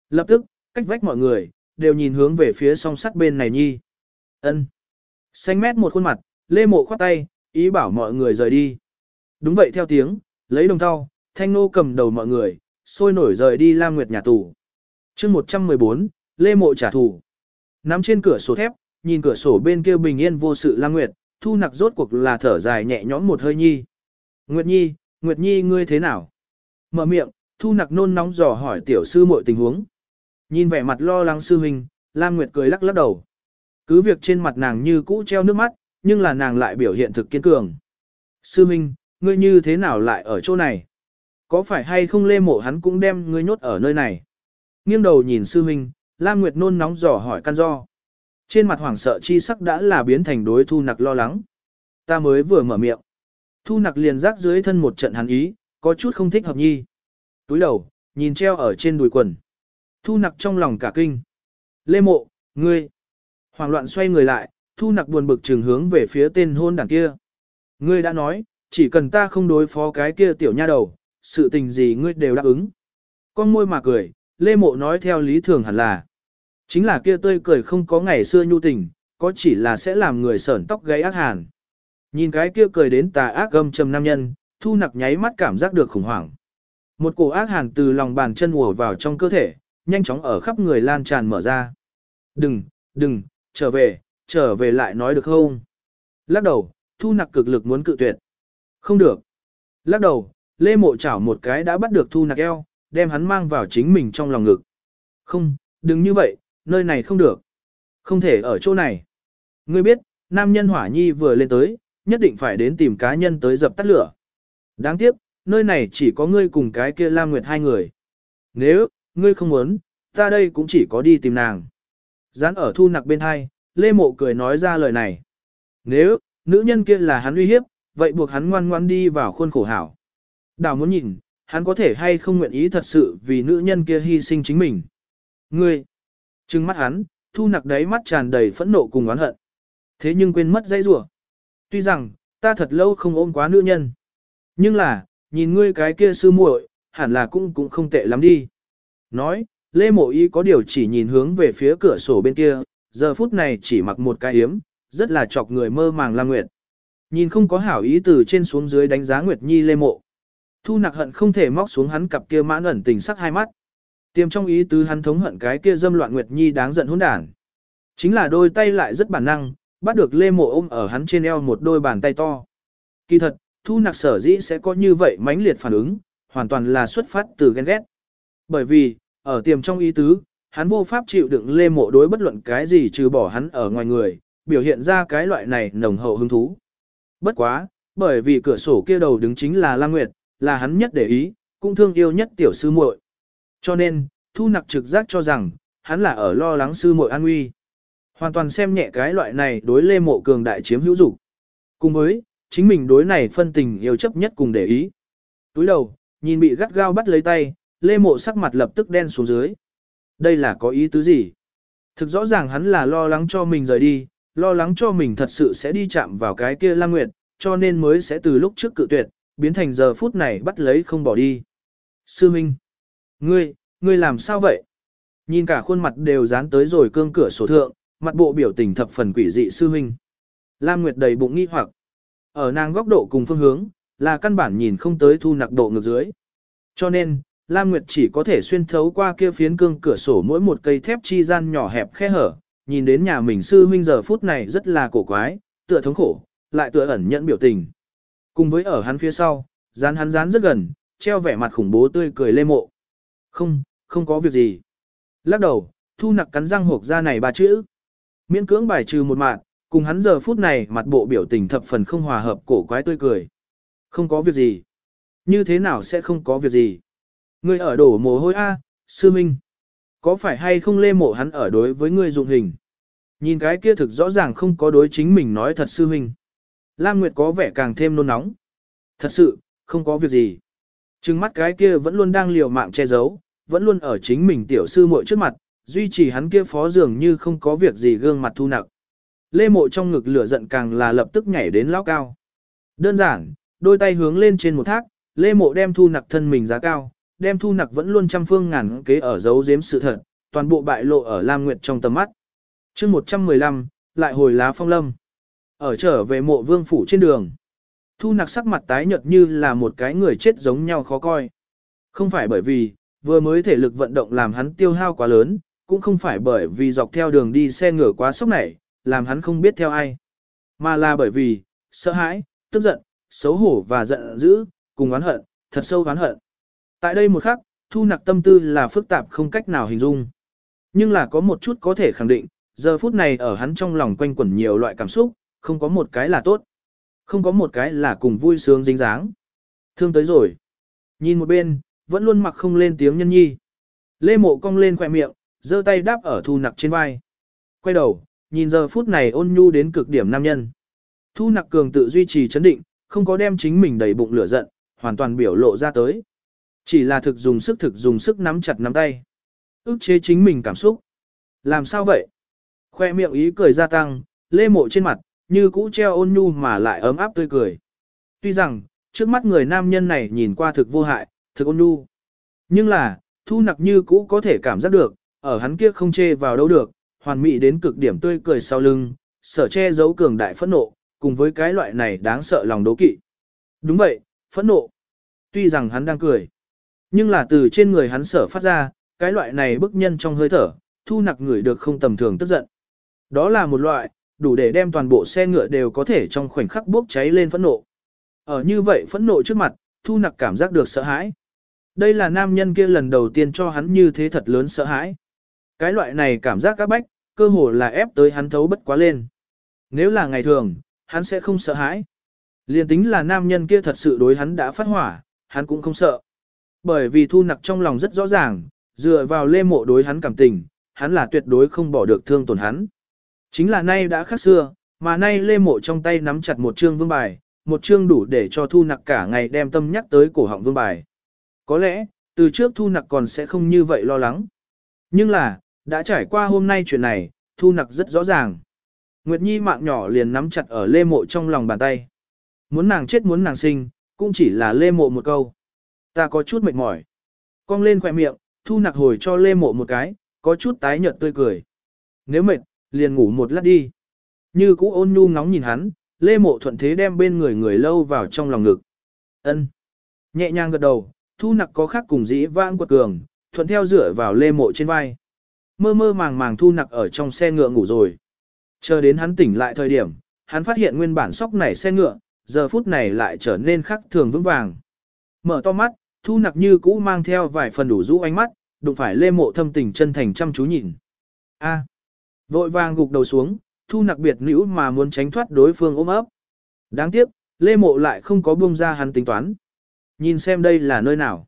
Lập tức, cách vách mọi người, đều nhìn hướng về phía song sắt bên này nhi. ân Xanh mét một khuôn mặt, lê mộ khoát tay, ý bảo mọi người rời đi. Đúng vậy theo tiếng, lấy đồng thau, thanh nô cầm đầu mọi người, sôi nổi rời đi Lam Nguyệt nhà tù. chương 114, lê mộ trả thù. Nắm trên cửa sổ thép, nhìn cửa sổ bên kia bình yên vô sự Lam Nguyệt, thu nặc rốt cuộc là thở dài nhẹ nhõm một hơi nhi. Nguyệt Nhi, Nguyệt Nhi ngươi thế nào? Mở miệng, thu nặc nôn nóng dò hỏi tiểu sư mọi tình huống. Nhìn vẻ mặt lo lắng sư huynh, Lam Nguyệt cười lắc lắc đầu. Cứ việc trên mặt nàng như cũ treo nước mắt, nhưng là nàng lại biểu hiện thực kiên cường. Sư huynh, ngươi như thế nào lại ở chỗ này? Có phải hay không lê mộ hắn cũng đem ngươi nhốt ở nơi này? Nghiêng đầu nhìn sư huynh, Lam Nguyệt nôn nóng dò hỏi căn do. Trên mặt hoảng sợ chi sắc đã là biến thành đối thu nặc lo lắng. Ta mới vừa mở miệng. Thu nặc liền rác dưới thân một trận hắn ý, có chút không thích hợp nhi. Túi đầu, nhìn treo ở trên đùi quần. Thu nặc trong lòng cả kinh. Lê mộ, ngươi. Hoàng loạn xoay người lại, thu nặc buồn bực trường hướng về phía tên hôn đảng kia. Ngươi đã nói, chỉ cần ta không đối phó cái kia tiểu nha đầu, sự tình gì ngươi đều đáp ứng. Con môi mà cười, Lê mộ nói theo lý thường hẳn là. Chính là kia tươi cười không có ngày xưa nhu tình, có chỉ là sẽ làm người sởn tóc gáy ác hàn. Nhìn cái kia cười đến tà ác gâm trầm nam nhân, thu nặc nháy mắt cảm giác được khủng hoảng. Một cổ ác hàn từ lòng bàn chân ùa vào trong cơ thể, nhanh chóng ở khắp người lan tràn mở ra. Đừng, đừng, trở về, trở về lại nói được không? Lắc đầu, thu nặc cực lực muốn cự tuyệt. Không được. Lắc đầu, lê mộ chảo một cái đã bắt được thu nặc eo, đem hắn mang vào chính mình trong lòng ngực. Không, đừng như vậy, nơi này không được. Không thể ở chỗ này. Ngươi biết, nam nhân hỏa nhi vừa lên tới, nhất định phải đến tìm cá nhân tới dập tắt lửa. Đáng tiếc, nơi này chỉ có ngươi cùng cái kia Lam Nguyệt hai người. Nếu, ngươi không muốn, ta đây cũng chỉ có đi tìm nàng. Dán ở thu nặc bên hai, Lê Mộ cười nói ra lời này. Nếu, nữ nhân kia là hắn uy hiếp, vậy buộc hắn ngoan ngoan đi vào khuôn khổ hảo. Đào muốn nhìn, hắn có thể hay không nguyện ý thật sự vì nữ nhân kia hy sinh chính mình. Ngươi, trừng mắt hắn, thu nặc đáy mắt tràn đầy phẫn nộ cùng oán hận. Thế nhưng quên mất dây rủa Tuy rằng, ta thật lâu không ôm quá nữ nhân. Nhưng là, nhìn ngươi cái kia sư muội, hẳn là cũng cũng không tệ lắm đi. Nói, Lê Mộ Y có điều chỉ nhìn hướng về phía cửa sổ bên kia, giờ phút này chỉ mặc một cái yếm, rất là chọc người mơ màng Lam Nguyệt. Nhìn không có hảo ý từ trên xuống dưới đánh giá Nguyệt Nhi Lê Mộ. Thu nặc hận không thể móc xuống hắn cặp kia mãn ẩn tình sắc hai mắt. tiềm trong ý tứ hắn thống hận cái kia dâm loạn Nguyệt Nhi đáng giận hỗn đản. Chính là đôi tay lại rất bản năng, bắt được Lê Mộ ôm ở hắn trên eo một đôi bàn tay to. Kỳ thật, thu nặc sở dĩ sẽ có như vậy mãnh liệt phản ứng, hoàn toàn là xuất phát từ ghen ghét. Bởi vì, ở tiềm trong ý tứ, hắn vô pháp chịu đựng lê mộ đối bất luận cái gì trừ bỏ hắn ở ngoài người, biểu hiện ra cái loại này nồng hậu hứng thú. Bất quá, bởi vì cửa sổ kia đầu đứng chính là Lam Nguyệt, là hắn nhất để ý, cũng thương yêu nhất tiểu sư muội. Cho nên, thu nặc trực giác cho rằng, hắn là ở lo lắng sư muội an nguy. Hoàn toàn xem nhẹ cái loại này đối lê mộ cường đại chiếm hữu dục Cùng với, chính mình đối này phân tình yêu chấp nhất cùng để ý. Túi đầu, nhìn bị gắt gao bắt lấy tay, lê mộ sắc mặt lập tức đen xuống dưới. Đây là có ý tứ gì? Thực rõ ràng hắn là lo lắng cho mình rời đi, lo lắng cho mình thật sự sẽ đi chạm vào cái kia Lam Nguyệt, cho nên mới sẽ từ lúc trước cự tuyệt, biến thành giờ phút này bắt lấy không bỏ đi. Sư Minh! Ngươi, ngươi làm sao vậy? Nhìn cả khuôn mặt đều dán tới rồi cương cửa sổ thượng, mặt bộ biểu tình thập phần quỷ dị sư huynh Lam Nguyệt đầy bụng nghi hoặc. Ở nàng góc độ cùng phương hướng, là căn bản nhìn không tới thu nặc độ ngược dưới. Cho nên, Lam Nguyệt chỉ có thể xuyên thấu qua kia phiến cương cửa sổ mỗi một cây thép chi gian nhỏ hẹp khe hở, nhìn đến nhà mình sư huynh giờ phút này rất là cổ quái, tựa thống khổ, lại tựa ẩn nhận biểu tình. Cùng với ở hắn phía sau, dán hắn dán rất gần, treo vẻ mặt khủng bố tươi cười lê mộ. Không, không có việc gì. Lắc đầu, thu nặc cắn răng hộp ra này ba chữ. Miễn cưỡng bài trừ một mạng, cùng hắn giờ phút này mặt bộ biểu tình thập phần không hòa hợp cổ quái tươi cười. Không có việc gì. Như thế nào sẽ không có việc gì? Ngươi ở đổ mồ hôi A, sư minh. Có phải hay không lê mộ hắn ở đối với ngươi dụng hình? Nhìn cái kia thực rõ ràng không có đối chính mình nói thật sư minh. Lam Nguyệt có vẻ càng thêm nôn nóng. Thật sự, không có việc gì. Trừng mắt cái kia vẫn luôn đang liều mạng che giấu, vẫn luôn ở chính mình tiểu sư muội trước mặt, duy trì hắn kia phó dường như không có việc gì gương mặt thu nặc. Lê mộ trong ngực lửa giận càng là lập tức nhảy đến lão cao. Đơn giản, đôi tay hướng lên trên một thác, lê mộ đem thu nặc thân mình giá cao, đem thu nặc vẫn luôn trăm phương ngàn kế ở giấu giếm sự thật, toàn bộ bại lộ ở Lam Nguyệt trong tầm mắt. chương 115, lại hồi lá phong lâm. Ở trở về mộ vương phủ trên đường. Thu nặc sắc mặt tái nhợt như là một cái người chết giống nhau khó coi. Không phải bởi vì, vừa mới thể lực vận động làm hắn tiêu hao quá lớn, cũng không phải bởi vì dọc theo đường đi xe ngựa quá sốc này làm hắn không biết theo ai. Mà là bởi vì, sợ hãi, tức giận, xấu hổ và giận dữ, cùng oán hận, thật sâu oán hận. Tại đây một khắc, thu nặc tâm tư là phức tạp không cách nào hình dung. Nhưng là có một chút có thể khẳng định, giờ phút này ở hắn trong lòng quanh quẩn nhiều loại cảm xúc, không có một cái là tốt. Không có một cái là cùng vui sướng dính dáng. Thương tới rồi. Nhìn một bên, vẫn luôn mặc không lên tiếng nhân nhi. Lê mộ cong lên khỏe miệng, giơ tay đáp ở thu nặc trên vai. Quay đầu, nhìn giờ phút này ôn nhu đến cực điểm nam nhân. Thu nặc cường tự duy trì chấn định, không có đem chính mình đầy bụng lửa giận, hoàn toàn biểu lộ ra tới. Chỉ là thực dùng sức thực dùng sức nắm chặt nắm tay. ức chế chính mình cảm xúc. Làm sao vậy? Khoe miệng ý cười gia tăng, lê mộ trên mặt, như cũ treo ôn nhu mà lại ấm áp tươi cười. Tuy rằng, trước mắt người nam nhân này nhìn qua thực vô hại, thực ôn nhu. Nhưng là, thu nặc như cũ có thể cảm giác được, ở hắn kia không chê vào đâu được, hoàn mỹ đến cực điểm tươi cười sau lưng, sở che giấu cường đại phẫn nộ, cùng với cái loại này đáng sợ lòng đố kỵ. Đúng vậy, phẫn nộ. Tuy rằng hắn đang cười, nhưng là từ trên người hắn sở phát ra, cái loại này bức nhân trong hơi thở, thu nặc người được không tầm thường tức giận. Đó là một loại, đủ để đem toàn bộ xe ngựa đều có thể trong khoảnh khắc bốc cháy lên phẫn nộ. Ở như vậy phẫn nộ trước mặt, thu nặc cảm giác được sợ hãi. Đây là nam nhân kia lần đầu tiên cho hắn như thế thật lớn sợ hãi. Cái loại này cảm giác các bách, cơ hồ là ép tới hắn thấu bất quá lên. Nếu là ngày thường, hắn sẽ không sợ hãi. Liên tính là nam nhân kia thật sự đối hắn đã phát hỏa, hắn cũng không sợ. Bởi vì thu nặc trong lòng rất rõ ràng, dựa vào lê mộ đối hắn cảm tình, hắn là tuyệt đối không bỏ được thương tổn hắn. Chính là nay đã khác xưa, mà nay lê mộ trong tay nắm chặt một chương vương bài, một chương đủ để cho thu nặc cả ngày đem tâm nhắc tới cổ họng vương bài. Có lẽ, từ trước thu nặc còn sẽ không như vậy lo lắng. Nhưng là, đã trải qua hôm nay chuyện này, thu nặc rất rõ ràng. Nguyệt Nhi mạng nhỏ liền nắm chặt ở lê mộ trong lòng bàn tay. Muốn nàng chết muốn nàng sinh, cũng chỉ là lê mộ một câu. Ta có chút mệt mỏi. Cong lên khỏe miệng, thu nặc hồi cho lê mộ một cái, có chút tái nhợt tươi cười. Nếu mệt, liền ngủ một lát đi. Như cũ ôn nhu ngóng nhìn hắn, lê mộ thuận thế đem bên người người lâu vào trong lòng ngực. ân Nhẹ nhàng gật đầu, thu nặc có khác cùng dĩ vãng quật cường, thuận theo dựa vào lê mộ trên vai. Mơ mơ màng màng thu nặc ở trong xe ngựa ngủ rồi. Chờ đến hắn tỉnh lại thời điểm, hắn phát hiện nguyên bản sóc nảy xe ngựa, giờ phút này lại trở nên khắc thường vững vàng. Mở to mắt, thu nặc như cũ mang theo vài phần đủ rũ ánh mắt, đụng phải lê mộ thâm tình chân thành chăm chú nhìn. A. Vội vàng gục đầu xuống, thu nặc biệt nữ mà muốn tránh thoát đối phương ôm ấp. Đáng tiếc, lê mộ lại không có buông ra hắn tính toán. Nhìn xem đây là nơi nào.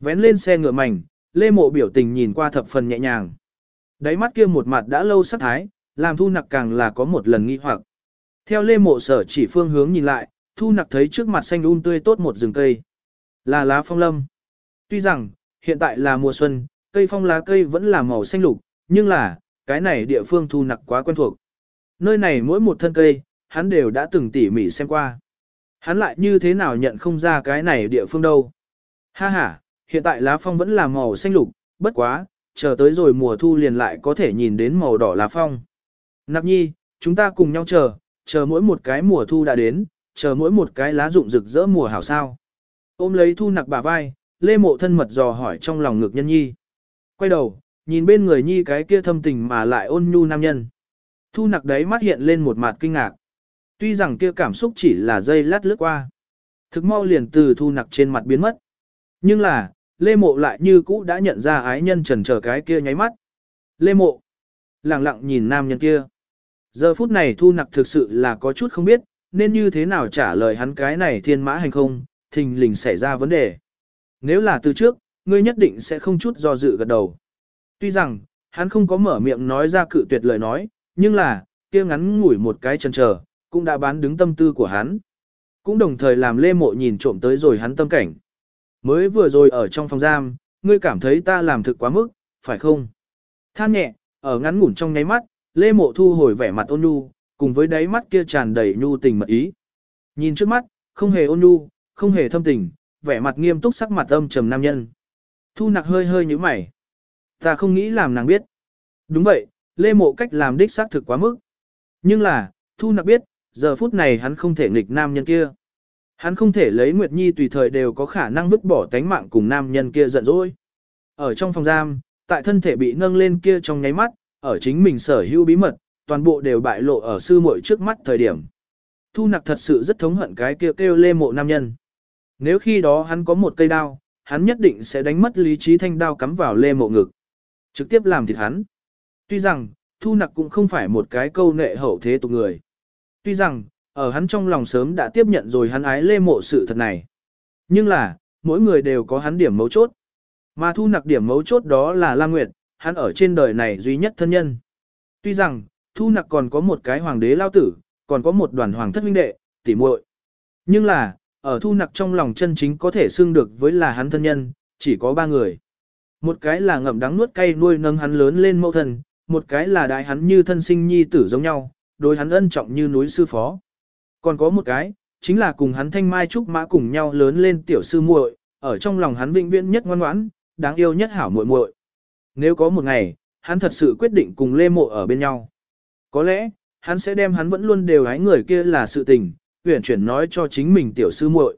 Vén lên xe ngựa mảnh, lê mộ biểu tình nhìn qua thập phần nhẹ nhàng. Đáy mắt kia một mặt đã lâu sắc thái, làm thu nặc càng là có một lần nghi hoặc. Theo lê mộ sở chỉ phương hướng nhìn lại, thu nặc thấy trước mặt xanh un um tươi tốt một rừng cây. Là lá phong lâm. Tuy rằng, hiện tại là mùa xuân, cây phong lá cây vẫn là màu xanh lục, nhưng là, cái này địa phương thu nặc quá quen thuộc. Nơi này mỗi một thân cây, hắn đều đã từng tỉ mỉ xem qua. Hắn lại như thế nào nhận không ra cái này địa phương đâu. Ha ha, hiện tại lá phong vẫn là màu xanh lục, bất quá, chờ tới rồi mùa thu liền lại có thể nhìn đến màu đỏ lá phong. Nạp nhi, chúng ta cùng nhau chờ, chờ mỗi một cái mùa thu đã đến, chờ mỗi một cái lá rụng rực rỡ mùa hảo sao. Ôm lấy thu nặc bả vai, lê mộ thân mật dò hỏi trong lòng ngực nhân nhi. Quay đầu, nhìn bên người nhi cái kia thâm tình mà lại ôn nhu nam nhân. Thu nặc đấy mắt hiện lên một mặt kinh ngạc. Tuy rằng kia cảm xúc chỉ là dây lát lướt qua. Thực mau liền từ thu nặc trên mặt biến mất. Nhưng là, Lê Mộ lại như cũ đã nhận ra ái nhân trần chờ cái kia nháy mắt. Lê Mộ, lặng lặng nhìn nam nhân kia. Giờ phút này thu nặc thực sự là có chút không biết, nên như thế nào trả lời hắn cái này thiên mã hành không, thình lình xảy ra vấn đề. Nếu là từ trước, ngươi nhất định sẽ không chút do dự gật đầu. Tuy rằng, hắn không có mở miệng nói ra cự tuyệt lời nói, nhưng là, kia ngắn ngủi một cái chân chờ, cũng đã bán đứng tâm tư của hắn. Cũng đồng thời làm lê mộ nhìn trộm tới rồi hắn tâm cảnh. Mới vừa rồi ở trong phòng giam, ngươi cảm thấy ta làm thực quá mức, phải không? Than nhẹ, ở ngắn ngủn trong nháy mắt, lê mộ thu hồi vẻ mặt ôn nhu, cùng với đáy mắt kia tràn đầy nhu tình mật ý. Nhìn trước mắt, không hề ôn nhu, không hề thâm tình, vẻ mặt nghiêm túc sắc mặt âm trầm nam nhân. Thu nặc hơi hơi như mày. Ta không nghĩ làm nàng biết. Đúng vậy, lê mộ cách làm đích xác thực quá mức. Nhưng là, thu nặc biết, giờ phút này hắn không thể nghịch nam nhân kia. Hắn không thể lấy Nguyệt Nhi tùy thời đều có khả năng vứt bỏ tánh mạng cùng nam nhân kia giận dỗi. Ở trong phòng giam, tại thân thể bị nâng lên kia trong nháy mắt, ở chính mình sở hữu bí mật, toàn bộ đều bại lộ ở sư muội trước mắt thời điểm. Thu nặc thật sự rất thống hận cái kia kêu, kêu lê mộ nam nhân. Nếu khi đó hắn có một cây đao, hắn nhất định sẽ đánh mất lý trí thanh đao cắm vào lê mộ ngực. Trực tiếp làm thịt hắn. Tuy rằng, thu nặc cũng không phải một cái câu nệ hậu thế tục người. Tuy rằng, ở hắn trong lòng sớm đã tiếp nhận rồi hắn ái lê mộ sự thật này. Nhưng là, mỗi người đều có hắn điểm mấu chốt. Mà thu nặc điểm mấu chốt đó là Lam Nguyệt, hắn ở trên đời này duy nhất thân nhân. Tuy rằng, thu nặc còn có một cái hoàng đế lao tử, còn có một đoàn hoàng thất huynh đệ, tỉ muội. Nhưng là, ở thu nặc trong lòng chân chính có thể xưng được với là hắn thân nhân, chỉ có ba người. Một cái là ngậm đắng nuốt cay nuôi nâng hắn lớn lên mẫu thân, một cái là đại hắn như thân sinh nhi tử giống nhau, đối hắn ân trọng như núi sư phó. Còn có một cái, chính là cùng hắn thanh mai trúc mã cùng nhau lớn lên tiểu sư muội, ở trong lòng hắn vĩnh viễn nhất ngoan ngoãn, đáng yêu nhất hảo muội muội. Nếu có một ngày, hắn thật sự quyết định cùng Lê Mộ ở bên nhau. Có lẽ, hắn sẽ đem hắn vẫn luôn đều hái người kia là sự tình, huyển chuyển nói cho chính mình tiểu sư muội.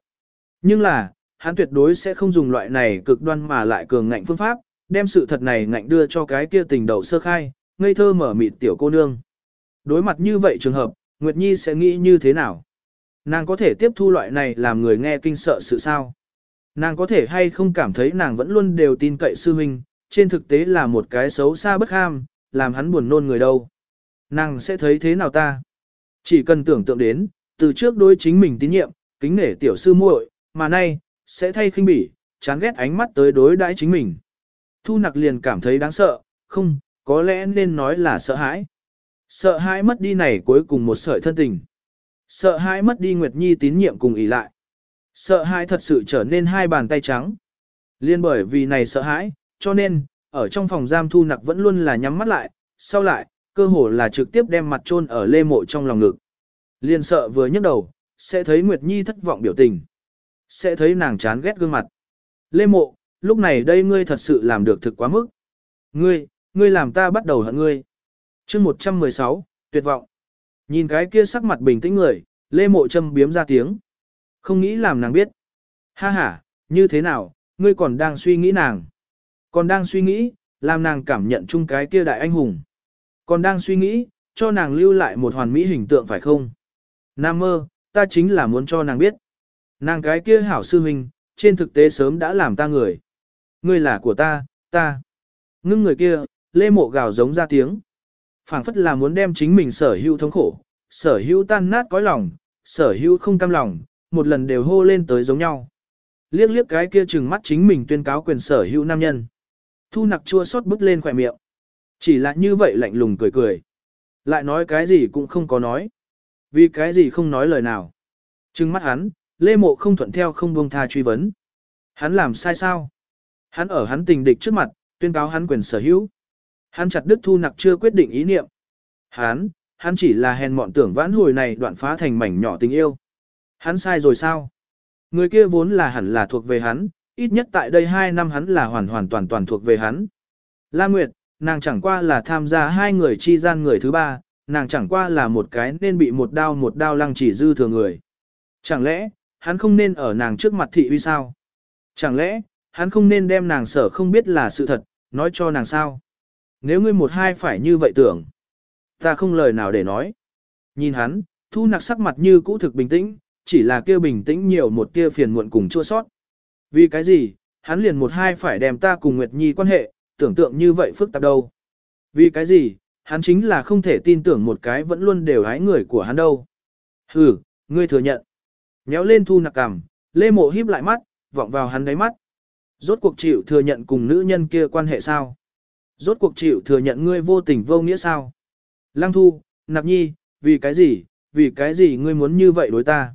Nhưng là, hắn tuyệt đối sẽ không dùng loại này cực đoan mà lại cường ngạnh phương pháp, đem sự thật này ngạnh đưa cho cái kia tình đầu sơ khai, ngây thơ mở mịt tiểu cô nương. Đối mặt như vậy trường hợp, Nguyệt Nhi sẽ nghĩ như thế nào? Nàng có thể tiếp thu loại này làm người nghe kinh sợ sự sao? Nàng có thể hay không cảm thấy nàng vẫn luôn đều tin cậy sư huynh, trên thực tế là một cái xấu xa bất ham, làm hắn buồn nôn người đâu. Nàng sẽ thấy thế nào ta? Chỉ cần tưởng tượng đến, từ trước đối chính mình tín nhiệm, kính nể tiểu sư muội, mà nay, sẽ thay khinh bỉ, chán ghét ánh mắt tới đối đãi chính mình. Thu nặc liền cảm thấy đáng sợ, không, có lẽ nên nói là sợ hãi. Sợ hãi mất đi này cuối cùng một sợi thân tình. Sợ hãi mất đi Nguyệt Nhi tín nhiệm cùng ý lại. Sợ hãi thật sự trở nên hai bàn tay trắng. Liên bởi vì này sợ hãi, cho nên, ở trong phòng giam thu nặc vẫn luôn là nhắm mắt lại, sau lại, cơ hồ là trực tiếp đem mặt chôn ở lê mộ trong lòng ngực. Liên sợ vừa nhấc đầu, sẽ thấy Nguyệt Nhi thất vọng biểu tình. Sẽ thấy nàng chán ghét gương mặt. Lê mộ, lúc này đây ngươi thật sự làm được thực quá mức. Ngươi, ngươi làm ta bắt đầu hận ngươi chương 116, tuyệt vọng. Nhìn cái kia sắc mặt bình tĩnh người, Lê Mộ Trâm biếm ra tiếng. Không nghĩ làm nàng biết. Ha ha, như thế nào, ngươi còn đang suy nghĩ nàng. Còn đang suy nghĩ, làm nàng cảm nhận chung cái kia đại anh hùng. Còn đang suy nghĩ, cho nàng lưu lại một hoàn mỹ hình tượng phải không? Nam mơ, ta chính là muốn cho nàng biết. Nàng cái kia hảo sư huynh, trên thực tế sớm đã làm ta người. Ngươi là của ta, ta. Ngưng người kia, lê mộ gào giống ra tiếng phảng phất là muốn đem chính mình sở hữu thống khổ, sở hữu tan nát cõi lòng, sở hữu không cam lòng, một lần đều hô lên tới giống nhau. Liếc liếc cái kia trừng mắt chính mình tuyên cáo quyền sở hữu nam nhân. Thu nặc chua xót bước lên khỏe miệng. Chỉ là như vậy lạnh lùng cười cười. Lại nói cái gì cũng không có nói. Vì cái gì không nói lời nào. Trừng mắt hắn, Lê Mộ không thuận theo không buông tha truy vấn. Hắn làm sai sao? Hắn ở hắn tình địch trước mặt, tuyên cáo hắn quyền sở hữu. Hắn chặt đứt thu nặc chưa quyết định ý niệm. Hắn, hắn chỉ là hèn mọn tưởng vãn hồi này đoạn phá thành mảnh nhỏ tình yêu. Hắn sai rồi sao? Người kia vốn là hẳn là thuộc về hắn, ít nhất tại đây 2 năm hắn là hoàn hoàn toàn toàn thuộc về hắn. La Nguyệt, nàng chẳng qua là tham gia hai người chi gian người thứ ba, nàng chẳng qua là một cái nên bị một đao một đao lăng chỉ dư thừa người. Chẳng lẽ, hắn không nên ở nàng trước mặt thị uy sao? Chẳng lẽ, hắn không nên đem nàng sở không biết là sự thật, nói cho nàng sao? Nếu ngươi một hai phải như vậy tưởng, ta không lời nào để nói. Nhìn hắn, thu nặc sắc mặt như cũ thực bình tĩnh, chỉ là kia bình tĩnh nhiều một tia phiền muộn cùng chua sót. Vì cái gì, hắn liền một hai phải đem ta cùng Nguyệt Nhi quan hệ, tưởng tượng như vậy phức tạp đâu. Vì cái gì, hắn chính là không thể tin tưởng một cái vẫn luôn đều hái người của hắn đâu. Hừ, ngươi thừa nhận. Nhéo lên thu nặc cằm, lê mộ híp lại mắt, vọng vào hắn đáy mắt. Rốt cuộc chịu thừa nhận cùng nữ nhân kia quan hệ sao? Rốt cuộc chịu thừa nhận ngươi vô tình vô nghĩa sao? Lăng thu, nặc nhi, vì cái gì, vì cái gì ngươi muốn như vậy đối ta?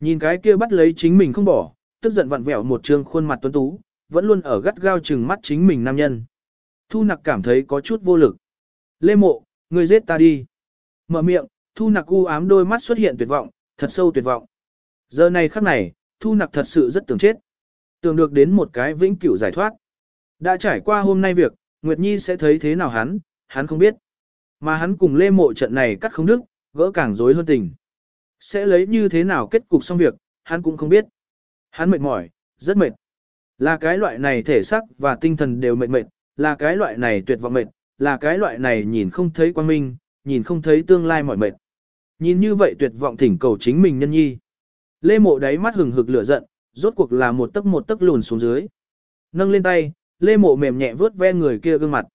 Nhìn cái kia bắt lấy chính mình không bỏ, tức giận vặn vẹo một trương khuôn mặt tuấn tú, vẫn luôn ở gắt gao chừng mắt chính mình nam nhân. Thu nặc cảm thấy có chút vô lực. Lê mộ, ngươi giết ta đi. Mở miệng, thu nặc u ám đôi mắt xuất hiện tuyệt vọng, thật sâu tuyệt vọng. Giờ này khắc này, thu nặc thật sự rất tưởng chết. Tưởng được đến một cái vĩnh cửu giải thoát. Đã trải qua hôm nay việc, Nguyệt Nhi sẽ thấy thế nào hắn, hắn không biết. Mà hắn cùng lê mộ trận này cắt không đức, gỡ càng rối hơn tình. Sẽ lấy như thế nào kết cục xong việc, hắn cũng không biết. Hắn mệt mỏi, rất mệt. Là cái loại này thể xác và tinh thần đều mệt mệt, là cái loại này tuyệt vọng mệt, là cái loại này nhìn không thấy quan minh, nhìn không thấy tương lai mỏi mệt. Nhìn như vậy tuyệt vọng thỉnh cầu chính mình nhân nhi. Lê mộ đáy mắt hừng hực lửa giận, rốt cuộc là một tấc một tấc lùn xuống dưới. Nâng lên tay, lê mộ mềm nhẹ vớt ve người kia gương mặt.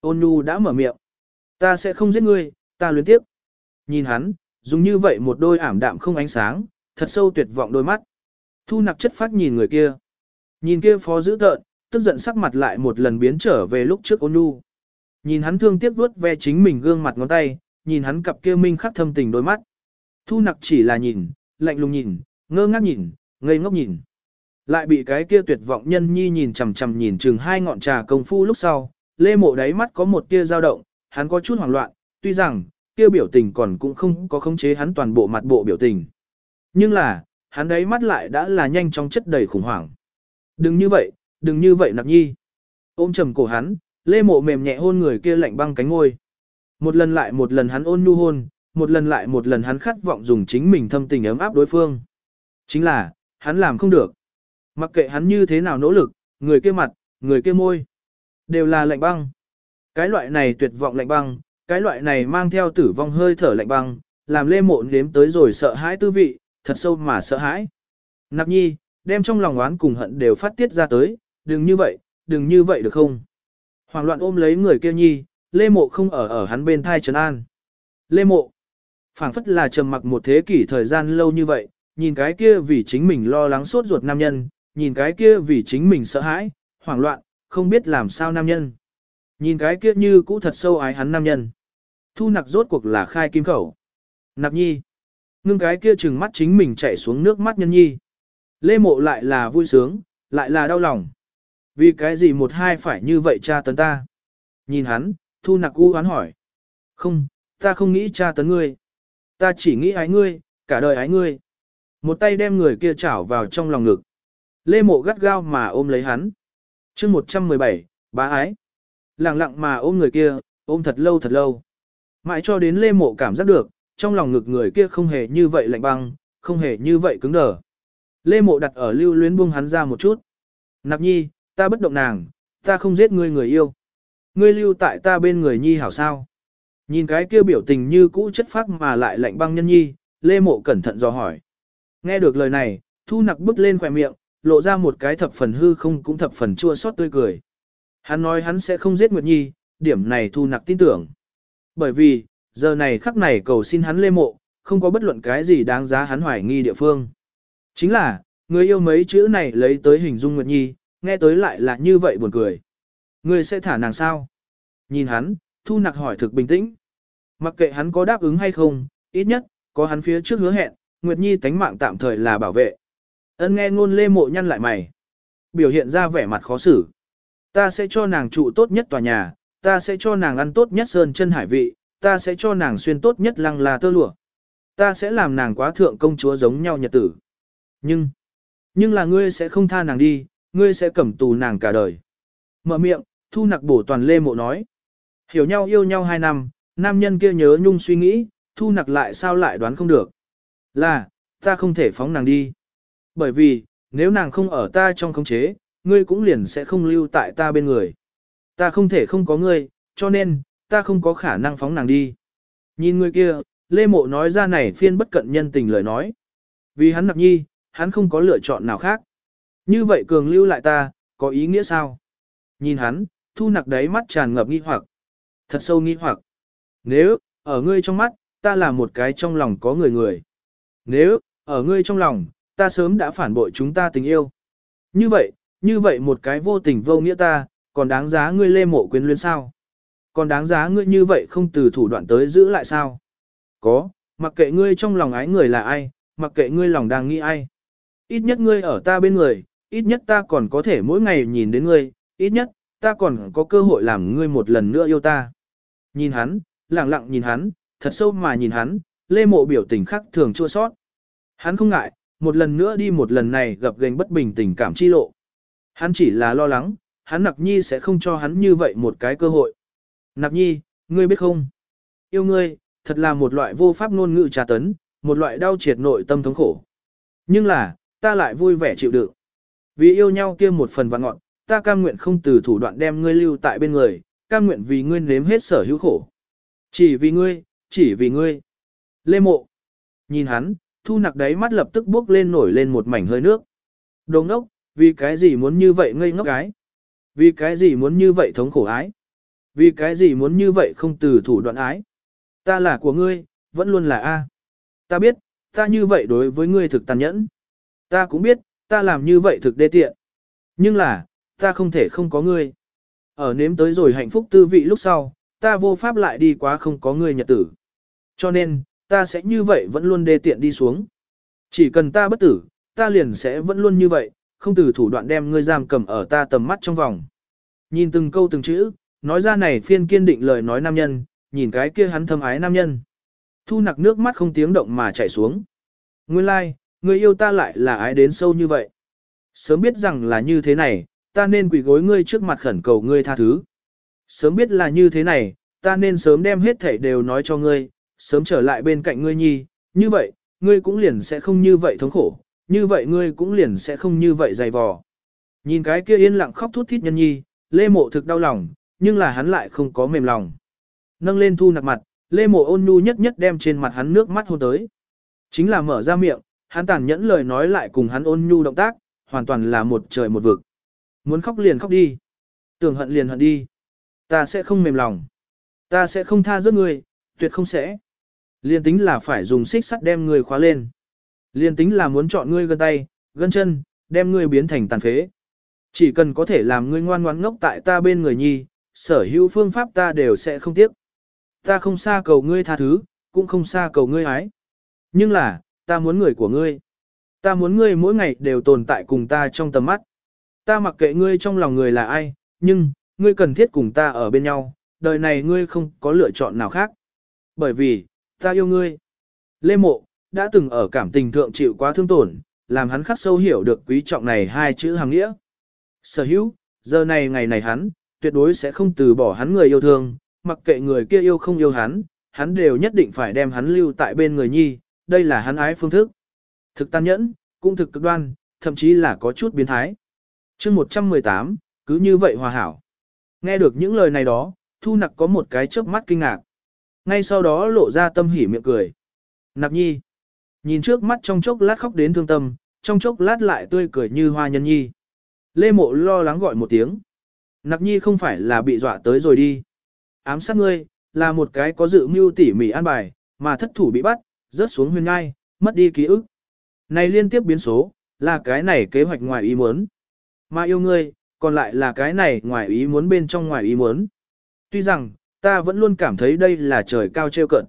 Ôn nhu đã mở miệng. Ta sẽ không giết ngươi, ta luyến tiếp. Nhìn hắn, dùng như vậy một đôi ảm đạm không ánh sáng, thật sâu tuyệt vọng đôi mắt. Thu nặc chất phát nhìn người kia. Nhìn kia phó giữ tợn, tức giận sắc mặt lại một lần biến trở về lúc trước ôn nhu. Nhìn hắn thương tiếc vuốt ve chính mình gương mặt ngón tay, nhìn hắn cặp kia minh khắc thâm tình đôi mắt. Thu nặc chỉ là nhìn, lạnh lùng nhìn, ngơ ngác nhìn, ngây ngốc nhìn. Lại bị cái kia tuyệt vọng nhân nhi nhìn chằm chằm nhìn chừng hai ngọn trà công phu lúc sau, lê mộ đáy mắt có một tia dao động, hắn có chút hoảng loạn, tuy rằng, kia biểu tình còn cũng không có khống chế hắn toàn bộ mặt bộ biểu tình. Nhưng là, hắn đáy mắt lại đã là nhanh chóng chất đầy khủng hoảng. Đừng như vậy, đừng như vậy nặc nhi. Ôm trầm cổ hắn, lê mộ mềm nhẹ hôn người kia lạnh băng cánh ngôi. Một lần lại một lần hắn ôn nhu hôn, một lần lại một lần hắn khát vọng dùng chính mình thâm tình ấm áp đối phương. Chính là, hắn làm không được. Mặc kệ hắn như thế nào nỗ lực, người kia mặt, người kia môi, đều là lạnh băng. Cái loại này tuyệt vọng lạnh băng, cái loại này mang theo tử vong hơi thở lạnh băng, làm lê mộ nếm tới rồi sợ hãi tư vị, thật sâu mà sợ hãi. Nạp nhi, đem trong lòng oán cùng hận đều phát tiết ra tới, đừng như vậy, đừng như vậy được không? Hoàng loạn ôm lấy người kia nhi, lê mộ không ở ở hắn bên thai trấn an. Lê mộ, phảng phất là trầm mặc một thế kỷ thời gian lâu như vậy, nhìn cái kia vì chính mình lo lắng suốt ruột nam nhân, nhìn cái kia vì chính mình sợ hãi, hoảng loạn, không biết làm sao nam nhân. Nhìn cái kia như cũ thật sâu ái hắn nam nhân. Thu nặc rốt cuộc là khai kim khẩu. nặc nhi. Ngưng cái kia trừng mắt chính mình chạy xuống nước mắt nhân nhi. Lê mộ lại là vui sướng, lại là đau lòng. Vì cái gì một hai phải như vậy cha tấn ta? Nhìn hắn, thu nặc u hắn hỏi. Không, ta không nghĩ cha tấn ngươi. Ta chỉ nghĩ ái ngươi, cả đời ái ngươi. Một tay đem người kia chảo vào trong lòng ngực. Lê mộ gắt gao mà ôm lấy hắn. chương 117, bá ái. Lặng lặng mà ôm người kia, ôm thật lâu thật lâu. Mãi cho đến lê mộ cảm giác được, trong lòng ngực người kia không hề như vậy lạnh băng, không hề như vậy cứng đờ. Lê mộ đặt ở lưu luyến buông hắn ra một chút. Nạp nhi, ta bất động nàng, ta không giết ngươi người yêu. Ngươi lưu tại ta bên người nhi hảo sao. Nhìn cái kia biểu tình như cũ chất phác mà lại lạnh băng nhân nhi, lê mộ cẩn thận dò hỏi. Nghe được lời này, thu nặc bước lên khỏe miệng, lộ ra một cái thập phần hư không cũng thập phần chua xót tươi cười. Hắn nói hắn sẽ không giết Nguyệt Nhi, điểm này thu nặc tin tưởng. Bởi vì, giờ này khắc này cầu xin hắn lê mộ, không có bất luận cái gì đáng giá hắn hoài nghi địa phương. Chính là, người yêu mấy chữ này lấy tới hình dung Nguyệt Nhi, nghe tới lại là như vậy buồn cười. Người sẽ thả nàng sao? Nhìn hắn, thu nặc hỏi thực bình tĩnh. Mặc kệ hắn có đáp ứng hay không, ít nhất, có hắn phía trước hứa hẹn, Nguyệt Nhi tánh mạng tạm thời là bảo vệ. Ân nghe ngôn lê mộ nhăn lại mày. Biểu hiện ra vẻ mặt khó xử. Ta sẽ cho nàng trụ tốt nhất tòa nhà, ta sẽ cho nàng ăn tốt nhất sơn chân hải vị, ta sẽ cho nàng xuyên tốt nhất lăng là tơ lụa. Ta sẽ làm nàng quá thượng công chúa giống nhau nhật tử. Nhưng, nhưng là ngươi sẽ không tha nàng đi, ngươi sẽ cầm tù nàng cả đời. Mở miệng, thu nặc bổ toàn lê mộ nói. Hiểu nhau yêu nhau hai năm, nam nhân kia nhớ nhung suy nghĩ, thu nặc lại sao lại đoán không được. Là, ta không thể phóng nàng đi. Bởi vì, nếu nàng không ở ta trong khống chế, ngươi cũng liền sẽ không lưu tại ta bên người. Ta không thể không có ngươi, cho nên, ta không có khả năng phóng nàng đi. Nhìn người kia, Lê Mộ nói ra này phiên bất cận nhân tình lời nói. Vì hắn nặc nhi, hắn không có lựa chọn nào khác. Như vậy cường lưu lại ta, có ý nghĩa sao? Nhìn hắn, thu nặc đáy mắt tràn ngập nghi hoặc. Thật sâu nghi hoặc. Nếu, ở ngươi trong mắt, ta là một cái trong lòng có người người. Nếu, ở ngươi trong lòng, ta sớm đã phản bội chúng ta tình yêu. Như vậy, như vậy một cái vô tình vô nghĩa ta, còn đáng giá ngươi lê mộ quyến luyến sao? Còn đáng giá ngươi như vậy không từ thủ đoạn tới giữ lại sao? Có, mặc kệ ngươi trong lòng ái người là ai, mặc kệ ngươi lòng đang nghĩ ai. Ít nhất ngươi ở ta bên người, ít nhất ta còn có thể mỗi ngày nhìn đến ngươi, ít nhất, ta còn có cơ hội làm ngươi một lần nữa yêu ta. Nhìn hắn, lặng lặng nhìn hắn, thật sâu mà nhìn hắn, lê mộ biểu tình khắc thường chua sót. Hắn không ngại, một lần nữa đi một lần này gặp gành bất bình tình cảm chi lộ. Hắn chỉ là lo lắng, hắn nặc nhi sẽ không cho hắn như vậy một cái cơ hội. Nặc nhi, ngươi biết không? Yêu ngươi, thật là một loại vô pháp ngôn ngữ trà tấn, một loại đau triệt nội tâm thống khổ. Nhưng là, ta lại vui vẻ chịu đựng. Vì yêu nhau kia một phần vạn ngọn, ta cam nguyện không từ thủ đoạn đem ngươi lưu tại bên người, cam nguyện vì ngươi nếm hết sở hữu khổ. Chỉ vì ngươi, chỉ vì ngươi. Lê mộ. Nhìn hắn, thu nặc đáy mắt lập tức bước lên nổi lên một mảnh hơi nước. Đồ ngốc, vì cái gì muốn như vậy ngây ngốc ái? Vì cái gì muốn như vậy thống khổ ái? Vì cái gì muốn như vậy không từ thủ đoạn ái? Ta là của ngươi, vẫn luôn là A. Ta biết, ta như vậy đối với ngươi thực tàn nhẫn. Ta cũng biết, ta làm như vậy thực đê tiện. Nhưng là, ta không thể không có ngươi. Ở nếm tới rồi hạnh phúc tư vị lúc sau, ta vô pháp lại đi quá không có ngươi nhật tử. Cho nên, ta sẽ như vậy vẫn luôn đê tiện đi xuống. Chỉ cần ta bất tử, ta liền sẽ vẫn luôn như vậy, không từ thủ đoạn đem ngươi giam cầm ở ta tầm mắt trong vòng. Nhìn từng câu từng chữ, nói ra này phiên kiên định lời nói nam nhân, nhìn cái kia hắn thâm ái nam nhân. Thu nặc nước mắt không tiếng động mà chảy xuống. Nguyên lai, like, người yêu ta lại là ái đến sâu như vậy. Sớm biết rằng là như thế này, ta nên quỳ gối ngươi trước mặt khẩn cầu ngươi tha thứ. Sớm biết là như thế này, ta nên sớm đem hết thảy đều nói cho ngươi, sớm trở lại bên cạnh ngươi nhi, như vậy, ngươi cũng liền sẽ không như vậy thống khổ, như vậy ngươi cũng liền sẽ không như vậy dày vò. Nhìn cái kia yên lặng khóc thút thít nhân nhi, Lê Mộ thực đau lòng, nhưng là hắn lại không có mềm lòng. Nâng lên thu nặc mặt, Lê Mộ ôn nhu nhất nhất đem trên mặt hắn nước mắt hôn tới. Chính là mở ra miệng, hắn tàn nhẫn lời nói lại cùng hắn ôn nhu động tác, hoàn toàn là một trời một vực. Muốn khóc liền khóc đi. Tưởng hận liền hận đi. Ta sẽ không mềm lòng. Ta sẽ không tha rớt ngươi, tuyệt không sẽ. Liên tính là phải dùng xích sắt đem ngươi khóa lên. Liên tính là muốn chọn ngươi gân tay, gân chân, đem ngươi biến thành tàn phế. Chỉ cần có thể làm ngươi ngoan ngoãn ngốc tại ta bên người nhi, sở hữu phương pháp ta đều sẽ không tiếc. Ta không xa cầu ngươi tha thứ, cũng không xa cầu ngươi ái. Nhưng là, ta muốn người của ngươi. Ta muốn ngươi mỗi ngày đều tồn tại cùng ta trong tầm mắt. Ta mặc kệ ngươi trong lòng người là ai, nhưng, ngươi cần thiết cùng ta ở bên nhau, đời này ngươi không có lựa chọn nào khác. Bởi vì, ta yêu ngươi. Lê Mộ, đã từng ở cảm tình thượng chịu quá thương tổn, làm hắn khắc sâu hiểu được quý trọng này hai chữ hàng nghĩa. Sở hữu, giờ này ngày này hắn, tuyệt đối sẽ không từ bỏ hắn người yêu thương, mặc kệ người kia yêu không yêu hắn, hắn đều nhất định phải đem hắn lưu tại bên người nhi, đây là hắn ái phương thức. Thực tàn nhẫn, cũng thực cực đoan, thậm chí là có chút biến thái. chương 118, cứ như vậy hòa hảo. Nghe được những lời này đó, Thu Nặc có một cái chớp mắt kinh ngạc. Ngay sau đó lộ ra tâm hỉ miệng cười. Nặc nhi. Nhìn trước mắt trong chốc lát khóc đến thương tâm, trong chốc lát lại tươi cười như hoa nhân nhi. Lê mộ lo lắng gọi một tiếng. Nặc nhi không phải là bị dọa tới rồi đi. Ám sát ngươi, là một cái có dự mưu tỉ mỉ an bài, mà thất thủ bị bắt, rớt xuống huyền ngai, mất đi ký ức. Này liên tiếp biến số, là cái này kế hoạch ngoài ý muốn. Mà yêu ngươi, còn lại là cái này ngoài ý muốn bên trong ngoài ý muốn. Tuy rằng, ta vẫn luôn cảm thấy đây là trời cao treo cận.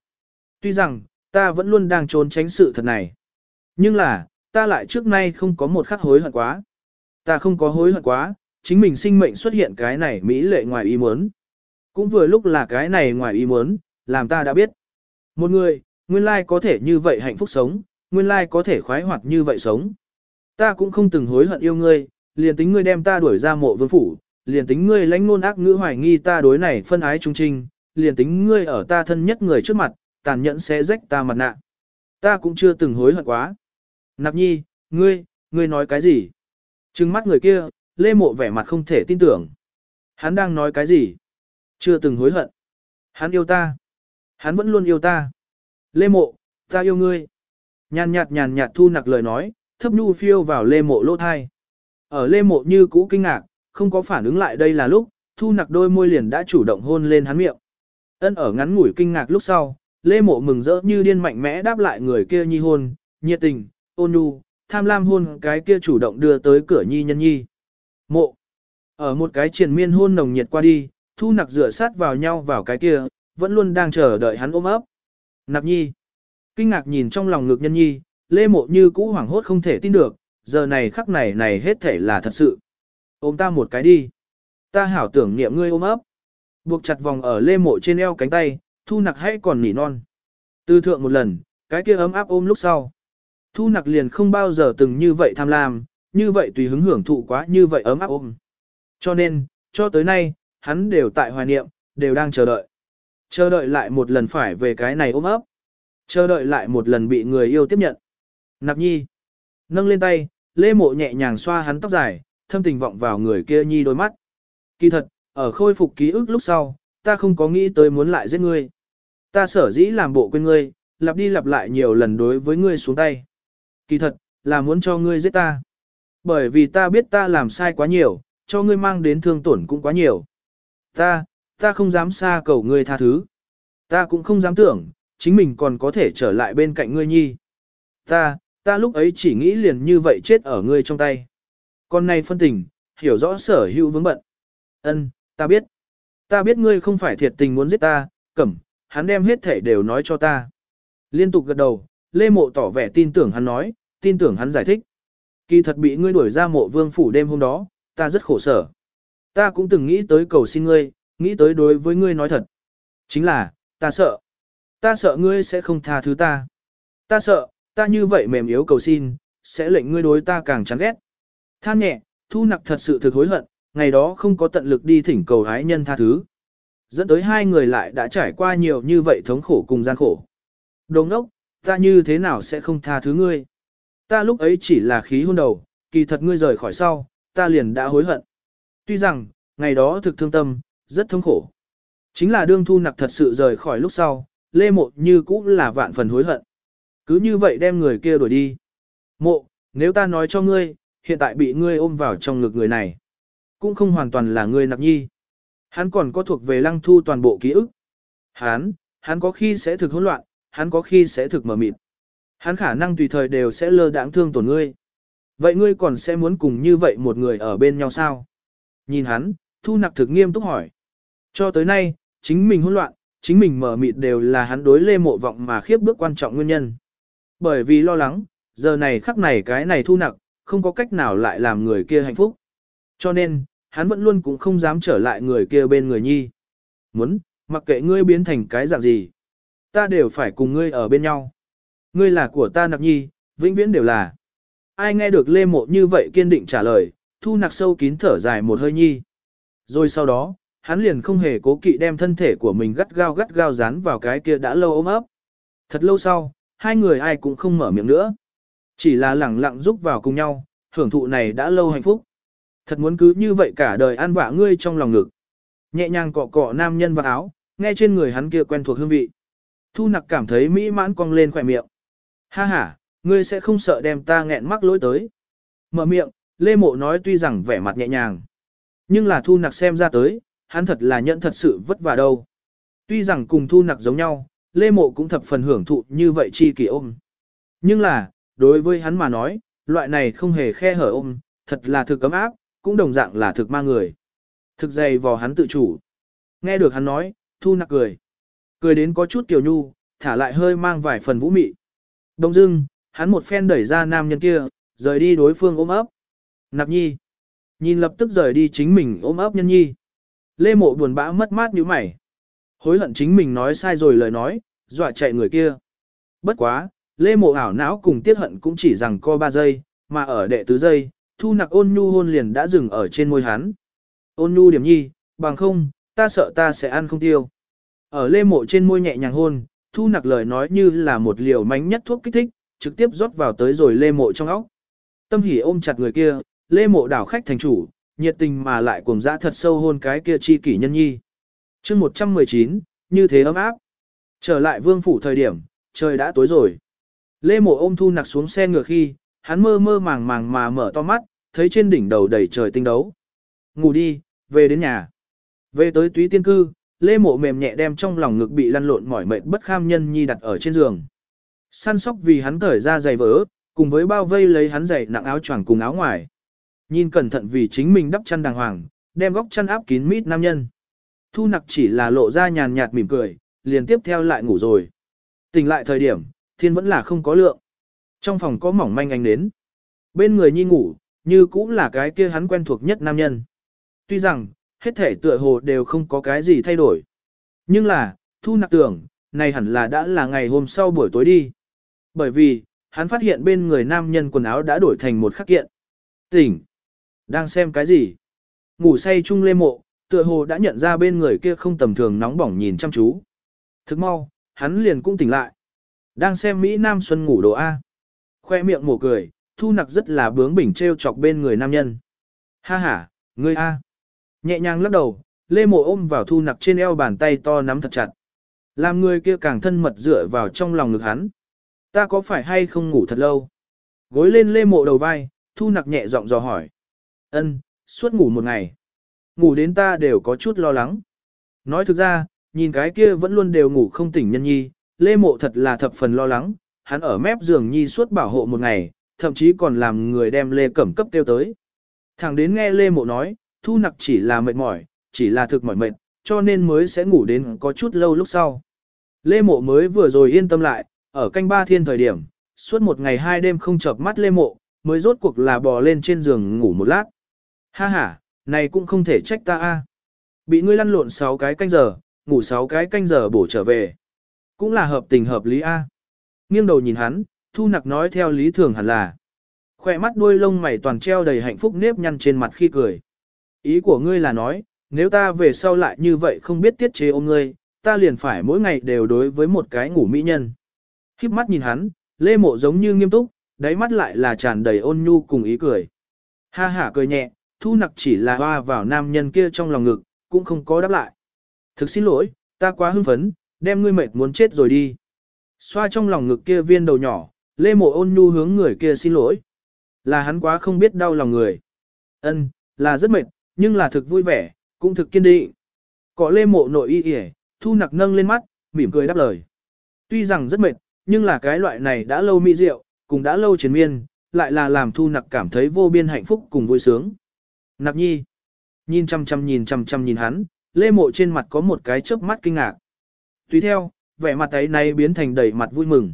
Tuy rằng, ta vẫn luôn đang trốn tránh sự thật này. Nhưng là, ta lại trước nay không có một khắc hối hận quá. Ta không có hối hận quá, chính mình sinh mệnh xuất hiện cái này mỹ lệ ngoài ý muốn. Cũng vừa lúc là cái này ngoài ý muốn, làm ta đã biết. Một người, nguyên lai có thể như vậy hạnh phúc sống, nguyên lai có thể khoái hoạt như vậy sống. Ta cũng không từng hối hận yêu ngươi, liền tính ngươi đem ta đuổi ra mộ vương phủ, liền tính ngươi lãnh ngôn ác ngữ hoài nghi ta đối này phân ái trung trinh, liền tính ngươi ở ta thân nhất người trước mặt, tàn nhẫn sẽ rách ta mặt nạ. Ta cũng chưa từng hối hận quá. Nạp nhi, ngươi, ngươi nói cái gì? Trừng mắt người kia, lê mộ vẻ mặt không thể tin tưởng. Hắn đang nói cái gì? Chưa từng hối hận. Hắn yêu ta. Hắn vẫn luôn yêu ta. Lê mộ, ta yêu ngươi. Nhàn nhạt nhàn nhạt thu nặc lời nói, thấp nhu phiêu vào lê mộ lỗ thai. Ở lê mộ như cũ kinh ngạc, không có phản ứng lại đây là lúc, thu nặc đôi môi liền đã chủ động hôn lên hắn miệng. Ân ở ngắn ngủi kinh ngạc lúc sau, lê mộ mừng rỡ như điên mạnh mẽ đáp lại người kia nhi hôn, nhiệt tình, ôn nhu, tham lam hôn cái kia chủ động đưa tới cửa nhi nhân nhi. Mộ. Ở một cái triền miên hôn nồng nhiệt qua đi, thu nặc rửa sát vào nhau vào cái kia, vẫn luôn đang chờ đợi hắn ôm ấp. Nặc nhi. Kinh ngạc nhìn trong lòng ngực nhân nhi, lê mộ như cũ hoảng hốt không thể tin được, giờ này khắc này này hết thể là thật sự. Ôm ta một cái đi. Ta hảo tưởng niệm ngươi ôm ấp. Buộc chặt vòng ở lê mộ trên eo cánh tay, thu nặc hãy còn nỉ non. Tư thượng một lần, cái kia ấm áp ôm lúc sau. Thu nặc liền không bao giờ từng như vậy tham lam, như vậy tùy hứng hưởng thụ quá như vậy ấm áp ôm. Cho nên, cho tới nay, hắn đều tại hoài niệm, đều đang chờ đợi. Chờ đợi lại một lần phải về cái này ôm ấp. Chờ đợi lại một lần bị người yêu tiếp nhận. Nạp nhi. Nâng lên tay, lê mộ nhẹ nhàng xoa hắn tóc dài, thâm tình vọng vào người kia nhi đôi mắt. Kỳ thật, ở khôi phục ký ức lúc sau, ta không có nghĩ tới muốn lại giết ngươi. Ta sở dĩ làm bộ quên ngươi, lặp đi lặp lại nhiều lần đối với ngươi xuống tay. Kỳ thật, là muốn cho ngươi giết ta. Bởi vì ta biết ta làm sai quá nhiều, cho ngươi mang đến thương tổn cũng quá nhiều. Ta, ta không dám xa cầu ngươi tha thứ. Ta cũng không dám tưởng, chính mình còn có thể trở lại bên cạnh ngươi nhi. Ta, ta lúc ấy chỉ nghĩ liền như vậy chết ở ngươi trong tay. Con này phân tình, hiểu rõ sở hữu vướng bận. Ân, ta biết. Ta biết ngươi không phải thiệt tình muốn giết ta, cẩm, hắn đem hết thể đều nói cho ta. Liên tục gật đầu, Lê Mộ tỏ vẻ tin tưởng hắn nói, tin tưởng hắn giải thích. Kỳ thật bị ngươi đuổi ra mộ vương phủ đêm hôm đó, ta rất khổ sở. Ta cũng từng nghĩ tới cầu xin ngươi, nghĩ tới đối với ngươi nói thật. Chính là, ta sợ. Ta sợ ngươi sẽ không tha thứ ta. Ta sợ, ta như vậy mềm yếu cầu xin, sẽ lệnh ngươi đối ta càng chán ghét. Than nhẹ, thu nặc thật sự thực hối hận, ngày đó không có tận lực đi thỉnh cầu hái nhân tha thứ. Dẫn tới hai người lại đã trải qua nhiều như vậy thống khổ cùng gian khổ. Đồng đốc, ta như thế nào sẽ không tha thứ ngươi? Ta lúc ấy chỉ là khí hôn đầu, kỳ thật ngươi rời khỏi sau, ta liền đã hối hận. Tuy rằng, ngày đó thực thương tâm, rất thống khổ. Chính là đương thu nặc thật sự rời khỏi lúc sau, lê mộ như cũ là vạn phần hối hận. Cứ như vậy đem người kia đuổi đi. Mộ, nếu ta nói cho ngươi, hiện tại bị ngươi ôm vào trong ngực người này, cũng không hoàn toàn là ngươi nặc nhi. Hắn còn có thuộc về lăng thu toàn bộ ký ức. Hắn, hắn có khi sẽ thực hỗn loạn, hắn có khi sẽ thực mờ mịt. Hắn khả năng tùy thời đều sẽ lơ đãng thương tổn ngươi. Vậy ngươi còn sẽ muốn cùng như vậy một người ở bên nhau sao? Nhìn hắn, thu nặc thực nghiêm túc hỏi. Cho tới nay, chính mình hỗn loạn, chính mình mở mịt đều là hắn đối lê mộ vọng mà khiếp bước quan trọng nguyên nhân. Bởi vì lo lắng, giờ này khắc này cái này thu nặc, không có cách nào lại làm người kia hạnh phúc. Cho nên, hắn vẫn luôn cũng không dám trở lại người kia bên người nhi. Muốn, mặc kệ ngươi biến thành cái dạng gì, ta đều phải cùng ngươi ở bên nhau. Ngươi là của ta nặc nhi, vĩnh viễn đều là. Ai nghe được lê mộ như vậy kiên định trả lời, thu nặc sâu kín thở dài một hơi nhi. Rồi sau đó, hắn liền không hề cố kỵ đem thân thể của mình gắt gao gắt gao dán vào cái kia đã lâu ôm ấp. Thật lâu sau, hai người ai cũng không mở miệng nữa. Chỉ là lẳng lặng giúp vào cùng nhau, hưởng thụ này đã lâu hạnh phúc. Thật muốn cứ như vậy cả đời an vạ ngươi trong lòng ngực. Nhẹ nhàng cọ cọ nam nhân vào áo, nghe trên người hắn kia quen thuộc hương vị. Thu nặc cảm thấy mỹ mãn cong lên khỏe miệng. Ha ha, ngươi sẽ không sợ đem ta nghẹn mắc lỗi tới. Mở miệng, Lê Mộ nói tuy rằng vẻ mặt nhẹ nhàng. Nhưng là thu nặc xem ra tới, hắn thật là nhận thật sự vất vả đâu. Tuy rằng cùng thu nặc giống nhau, Lê Mộ cũng thập phần hưởng thụ như vậy chi kỳ ôm. Nhưng là, đối với hắn mà nói, loại này không hề khe hở ôm, thật là thực cấm áp, cũng đồng dạng là thực ma người. Thực dày vò hắn tự chủ. Nghe được hắn nói, thu nặc cười. Cười đến có chút tiểu nhu, thả lại hơi mang vài phần vũ mị. Đông dưng, hắn một phen đẩy ra nam nhân kia, rời đi đối phương ôm ấp. Nặc nhi. Nhìn lập tức rời đi chính mình ôm ấp nhân nhi. Lê mộ buồn bã mất mát như mày. Hối hận chính mình nói sai rồi lời nói, dọa chạy người kia. Bất quá, Lê mộ ảo não cùng tiết hận cũng chỉ rằng co ba giây, mà ở đệ tứ giây, thu nặc ôn nhu hôn liền đã dừng ở trên môi hắn. Ôn nhu điểm nhi, bằng không, ta sợ ta sẽ ăn không tiêu. Ở lê mộ trên môi nhẹ nhàng hôn, thu nặc lời nói như là một liều mánh nhất thuốc kích thích, trực tiếp rót vào tới rồi lê mộ trong óc. Tâm hỉ ôm chặt người kia, lê mộ đảo khách thành chủ, nhiệt tình mà lại cuồng dã thật sâu hôn cái kia chi kỷ nhân nhi. chương 119, như thế ấm áp. Trở lại vương phủ thời điểm, trời đã tối rồi. Lê mộ ôm thu nặc xuống xe ngựa khi, hắn mơ mơ màng màng mà mở to mắt, thấy trên đỉnh đầu đầy trời tinh đấu. Ngủ đi, về đến nhà. Về tới túy tiên cư, Lê Mộ mềm nhẹ đem trong lòng ngực bị lăn lộn mỏi mệt bất kham nhân nhi đặt ở trên giường. Săn sóc vì hắn cởi ra giày vỡ, cùng với bao vây lấy hắn giày nặng áo choàng cùng áo ngoài. Nhìn cẩn thận vì chính mình đắp chăn đàng hoàng, đem góc chăn áp kín mít nam nhân. Thu nặc chỉ là lộ ra nhàn nhạt mỉm cười, liền tiếp theo lại ngủ rồi. Tỉnh lại thời điểm, thiên vẫn là không có lượng. Trong phòng có mỏng manh ánh nến. Bên người nhi ngủ, như cũng là cái kia hắn quen thuộc nhất nam nhân. Tuy rằng, hết thể tựa hồ đều không có cái gì thay đổi. Nhưng là, thu nặc tưởng, này hẳn là đã là ngày hôm sau buổi tối đi. Bởi vì, hắn phát hiện bên người nam nhân quần áo đã đổi thành một khắc kiện. Tỉnh! Đang xem cái gì? Ngủ say chung lê mộ, tựa hồ đã nhận ra bên người kia không tầm thường nóng bỏng nhìn chăm chú. Thức mau, hắn liền cũng tỉnh lại. Đang xem Mỹ Nam Xuân ngủ đồ A. Khoe miệng mổ cười, thu nặc rất là bướng bỉnh treo chọc bên người nam nhân. Ha ha, ngươi A. Nhẹ nhàng lắc đầu, lê mộ ôm vào thu nặc trên eo bàn tay to nắm thật chặt. Làm người kia càng thân mật dựa vào trong lòng ngực hắn. Ta có phải hay không ngủ thật lâu? Gối lên lê mộ đầu vai, thu nặc nhẹ giọng dò hỏi. Ân, suốt ngủ một ngày. Ngủ đến ta đều có chút lo lắng. Nói thực ra, nhìn cái kia vẫn luôn đều ngủ không tỉnh nhân nhi, lê mộ thật là thập phần lo lắng, hắn ở mép giường nhi suốt bảo hộ một ngày, thậm chí còn làm người đem lê cẩm cấp tiêu tới. Thằng đến nghe lê mộ nói, thu nặc chỉ là mệt mỏi, chỉ là thực mỏi mệt, cho nên mới sẽ ngủ đến có chút lâu lúc sau. Lê mộ mới vừa rồi yên tâm lại, ở canh ba thiên thời điểm, suốt một ngày hai đêm không chợp mắt lê mộ, mới rốt cuộc là bò lên trên giường ngủ một lát. Ha ha, này cũng không thể trách ta a. Bị ngươi lăn lộn 6 cái canh giờ, ngủ 6 cái canh giờ bổ trở về. Cũng là hợp tình hợp lý a. Nghiêng đầu nhìn hắn, thu nặc nói theo lý thường hẳn là. Khoe mắt đuôi lông mày toàn treo đầy hạnh phúc nếp nhăn trên mặt khi cười. Ý của ngươi là nói, nếu ta về sau lại như vậy không biết tiết chế ôm ngươi, ta liền phải mỗi ngày đều đối với một cái ngủ mỹ nhân. Khiếp mắt nhìn hắn, lê mộ giống như nghiêm túc, đáy mắt lại là tràn đầy ôn nhu cùng ý cười. Ha hả cười nhẹ, thu nặc chỉ là hoa vào nam nhân kia trong lòng ngực, cũng không có đáp lại. Thực xin lỗi, ta quá hưng phấn, đem ngươi mệt muốn chết rồi đi. Xoa trong lòng ngực kia viên đầu nhỏ, lê mộ ôn nhu hướng người kia xin lỗi. Là hắn quá không biết đau lòng người. Ân, là rất mệt, nhưng là thực vui vẻ, cũng thực kiên định. Có lê mộ nội y yể, thu nặc nâng lên mắt, mỉm cười đáp lời. Tuy rằng rất mệt, nhưng là cái loại này đã lâu mỹ rượu, cũng đã lâu chiến miên, lại là làm thu nặc cảm thấy vô biên hạnh phúc cùng vui sướng. Nặc nhi, nhìn chăm chăm nhìn chăm chăm nhìn hắn, lê mộ trên mặt có một cái chớp mắt kinh ngạc. Tùy theo, vẻ mặt ấy này biến thành đầy mặt vui mừng.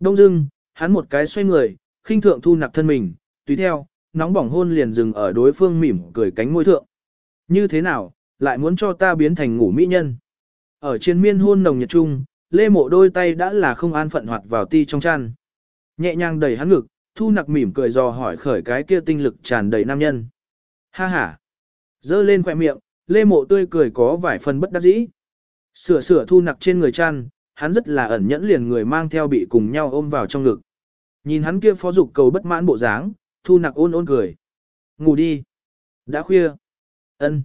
Đông dưng, hắn một cái xoay người, khinh thượng thu nặc thân mình, tùy theo, nóng bỏng hôn liền dừng ở đối phương mỉm cười cánh môi thượng. Như thế nào, lại muốn cho ta biến thành ngủ mỹ nhân. Ở trên miên hôn nồng nhiệt trung, lê mộ đôi tay đã là không an phận hoạt vào ti trong chăn. Nhẹ nhàng đẩy hắn ngực, thu nặc mỉm cười dò hỏi khởi cái kia tinh lực tràn đầy nam nhân. Ha ha. Dơ lên khỏe miệng, lê mộ tươi cười có vài phần bất đắc dĩ. Sửa sửa thu nặc trên người chăn, hắn rất là ẩn nhẫn liền người mang theo bị cùng nhau ôm vào trong ngực. Nhìn hắn kia phó dục cầu bất mãn bộ dáng, thu nặc ôn ôn cười. Ngủ đi. Đã khuya. ân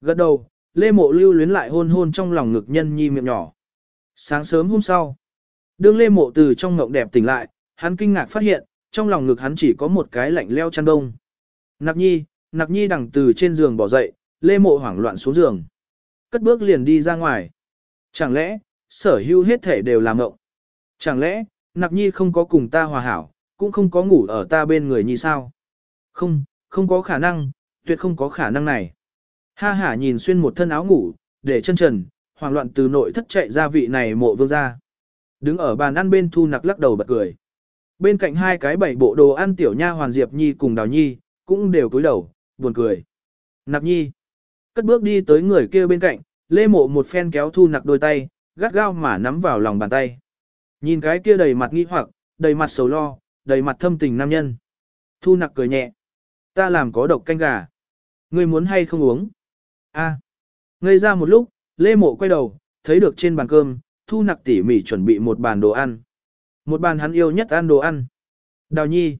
Gật đầu, lê mộ lưu luyến lại hôn hôn trong lòng ngực nhân nhi miệng nhỏ. Sáng sớm hôm sau, đương lê mộ từ trong ngộng đẹp tỉnh lại, hắn kinh ngạc phát hiện, trong lòng ngực hắn chỉ có một cái lạnh leo chăn đông. Nặc nhi, Nặc nhi đằng từ trên giường bỏ dậy, lê mộ hoảng loạn xuống giường. Cất bước liền đi ra ngoài. Chẳng lẽ, sở hữu hết thể đều làm ngộng. Chẳng lẽ, nặc nhi không có cùng ta hòa hảo, cũng không có ngủ ở ta bên người nhi sao? Không, không có khả năng, tuyệt không có khả năng này. Ha hả nhìn xuyên một thân áo ngủ, để chân trần, hoảng loạn từ nội thất chạy ra vị này mộ vương ra. Đứng ở bàn ăn bên thu nặc lắc đầu bật cười. Bên cạnh hai cái bảy bộ đồ ăn tiểu nha hoàn diệp nhi cùng đào nhi, cũng đều cúi đầu, buồn cười. Nặc nhi, cất bước đi tới người kia bên cạnh, lê mộ một phen kéo thu nặc đôi tay, gắt gao mà nắm vào lòng bàn tay. Nhìn cái kia đầy mặt nghi hoặc, đầy mặt sầu lo, đầy mặt thâm tình nam nhân. Thu nặc cười nhẹ. Ta làm có độc canh gà. Ngươi muốn hay không uống? A. À. Ngây ra một lúc, Lê Mộ quay đầu, thấy được trên bàn cơm, Thu nặc tỉ mỉ chuẩn bị một bàn đồ ăn. Một bàn hắn yêu nhất ăn đồ ăn. Đào Nhi.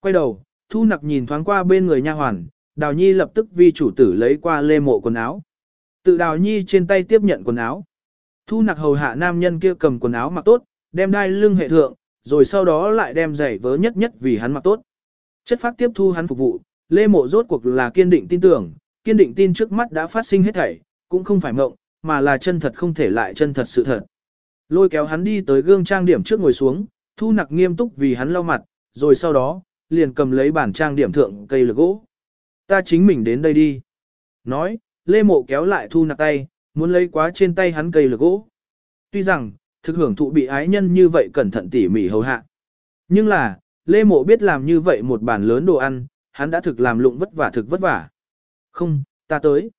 Quay đầu, Thu nặc nhìn thoáng qua bên người nha hoàn, Đào Nhi lập tức vi chủ tử lấy qua Lê Mộ quần áo. Tự Đào Nhi trên tay tiếp nhận quần áo. Thu nặc hầu hạ nam nhân kia cầm quần áo mặc tốt, đem đai lưng hệ thượng, rồi sau đó lại đem giày vớ nhất nhất vì hắn mặc tốt. Chất phát tiếp thu hắn phục vụ, Lê Mộ rốt cuộc là kiên định tin tưởng, kiên định tin trước mắt đã phát sinh hết thảy, cũng không phải mộng, mà là chân thật không thể lại chân thật sự thật. Lôi kéo hắn đi tới gương trang điểm trước ngồi xuống, thu nặc nghiêm túc vì hắn lau mặt, rồi sau đó, liền cầm lấy bản trang điểm thượng cây lược gỗ. Ta chính mình đến đây đi. Nói, Lê Mộ kéo lại thu nặc tay, muốn lấy quá trên tay hắn cây lược gỗ. Tuy rằng, thực hưởng thụ bị ái nhân như vậy cẩn thận tỉ mỉ hầu hạ. Nhưng là, Lê Mộ biết làm như vậy một bàn lớn đồ ăn, hắn đã thực làm lụng vất vả thực vất vả. Không, ta tới.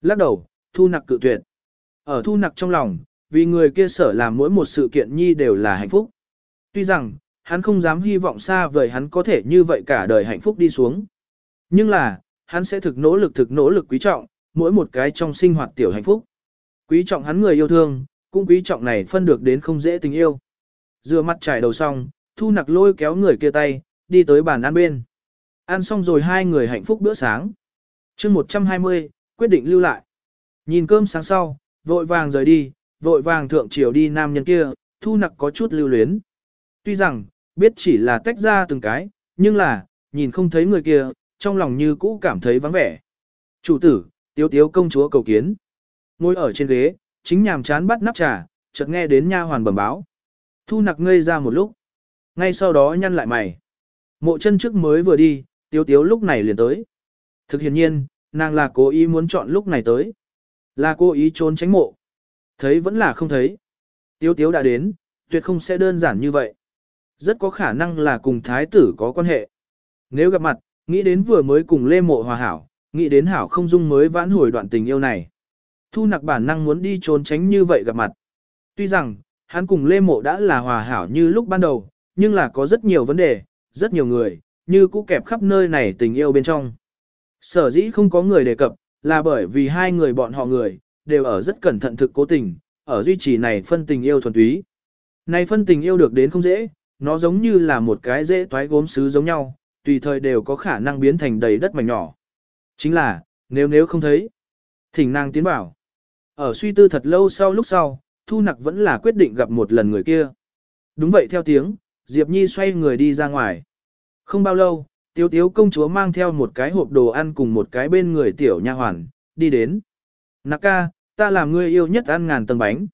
Lắc đầu, thu nặc cự tuyệt. Ở thu nặc trong lòng, vì người kia sở làm mỗi một sự kiện nhi đều là hạnh phúc. Tuy rằng, hắn không dám hy vọng xa vời hắn có thể như vậy cả đời hạnh phúc đi xuống. Nhưng là, hắn sẽ thực nỗ lực thực nỗ lực quý trọng, mỗi một cái trong sinh hoạt tiểu hạnh phúc. Quý trọng hắn người yêu thương, cũng quý trọng này phân được đến không dễ tình yêu. Dựa mặt trải đầu xong, thu nặc lôi kéo người kia tay, đi tới bàn ăn bên. Ăn xong rồi hai người hạnh phúc bữa sáng. chương 120, quyết định lưu lại. Nhìn cơm sáng sau, vội vàng rời đi, vội vàng thượng chiều đi nam nhân kia, thu nặc có chút lưu luyến. Tuy rằng, biết chỉ là tách ra từng cái, nhưng là, nhìn không thấy người kia, trong lòng như cũ cảm thấy vắng vẻ. Chủ tử, tiếu tiếu công chúa cầu kiến. Ngồi ở trên ghế, chính nhàm chán bắt nắp trà, chợt nghe đến nha hoàn bẩm báo. Thu nặc ngây ra một lúc. Ngay sau đó nhăn lại mày. Mộ chân trước mới vừa đi, tiếu tiếu lúc này liền tới. Thực hiện nhiên, nàng là cố ý muốn chọn lúc này tới. Là cố ý trốn tránh mộ. Thấy vẫn là không thấy. Tiếu tiếu đã đến, tuyệt không sẽ đơn giản như vậy. Rất có khả năng là cùng thái tử có quan hệ. Nếu gặp mặt, nghĩ đến vừa mới cùng lê mộ hòa hảo, nghĩ đến hảo không dung mới vãn hồi đoạn tình yêu này. Thu nặc bản năng muốn đi trốn tránh như vậy gặp mặt. Tuy rằng, hắn cùng lê mộ đã là hòa hảo như lúc ban đầu, nhưng là có rất nhiều vấn đề, rất nhiều người, như cũ kẹp khắp nơi này tình yêu bên trong. Sở dĩ không có người đề cập, là bởi vì hai người bọn họ người, đều ở rất cẩn thận thực cố tình, ở duy trì này phân tình yêu thuần túy. Này phân tình yêu được đến không dễ, nó giống như là một cái dễ toái gốm sứ giống nhau, tùy thời đều có khả năng biến thành đầy đất mảnh nhỏ. Chính là, nếu nếu không thấy, thỉnh nàng tiến bảo. Ở suy tư thật lâu sau lúc sau, Thu Nặc vẫn là quyết định gặp một lần người kia. Đúng vậy theo tiếng, Diệp Nhi xoay người đi ra ngoài. Không bao lâu, Tiếu Tiếu công chúa mang theo một cái hộp đồ ăn cùng một cái bên người tiểu nha hoàn, đi đến. nặc ca ta làm ngươi yêu nhất ăn ngàn tầng bánh.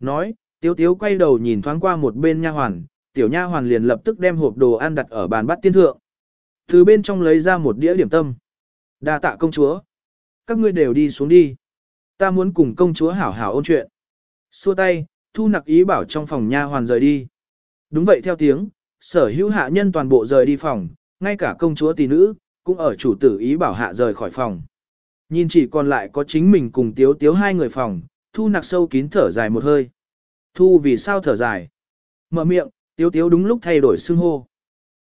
Nói, Tiếu Tiếu quay đầu nhìn thoáng qua một bên nha hoàn, tiểu nha hoàn liền lập tức đem hộp đồ ăn đặt ở bàn bát tiên thượng. Từ bên trong lấy ra một đĩa điểm tâm. Đa tạ công chúa. Các ngươi đều đi xuống đi. Ta muốn cùng công chúa hảo hảo ôn chuyện. Xua tay, thu nặc ý bảo trong phòng nha hoàn rời đi. Đúng vậy theo tiếng, sở hữu hạ nhân toàn bộ rời đi phòng, ngay cả công chúa tỷ nữ, cũng ở chủ tử ý bảo hạ rời khỏi phòng. Nhìn chỉ còn lại có chính mình cùng tiếu tiếu hai người phòng, thu nặc sâu kín thở dài một hơi. Thu vì sao thở dài? Mở miệng, tiếu tiếu đúng lúc thay đổi xưng hô.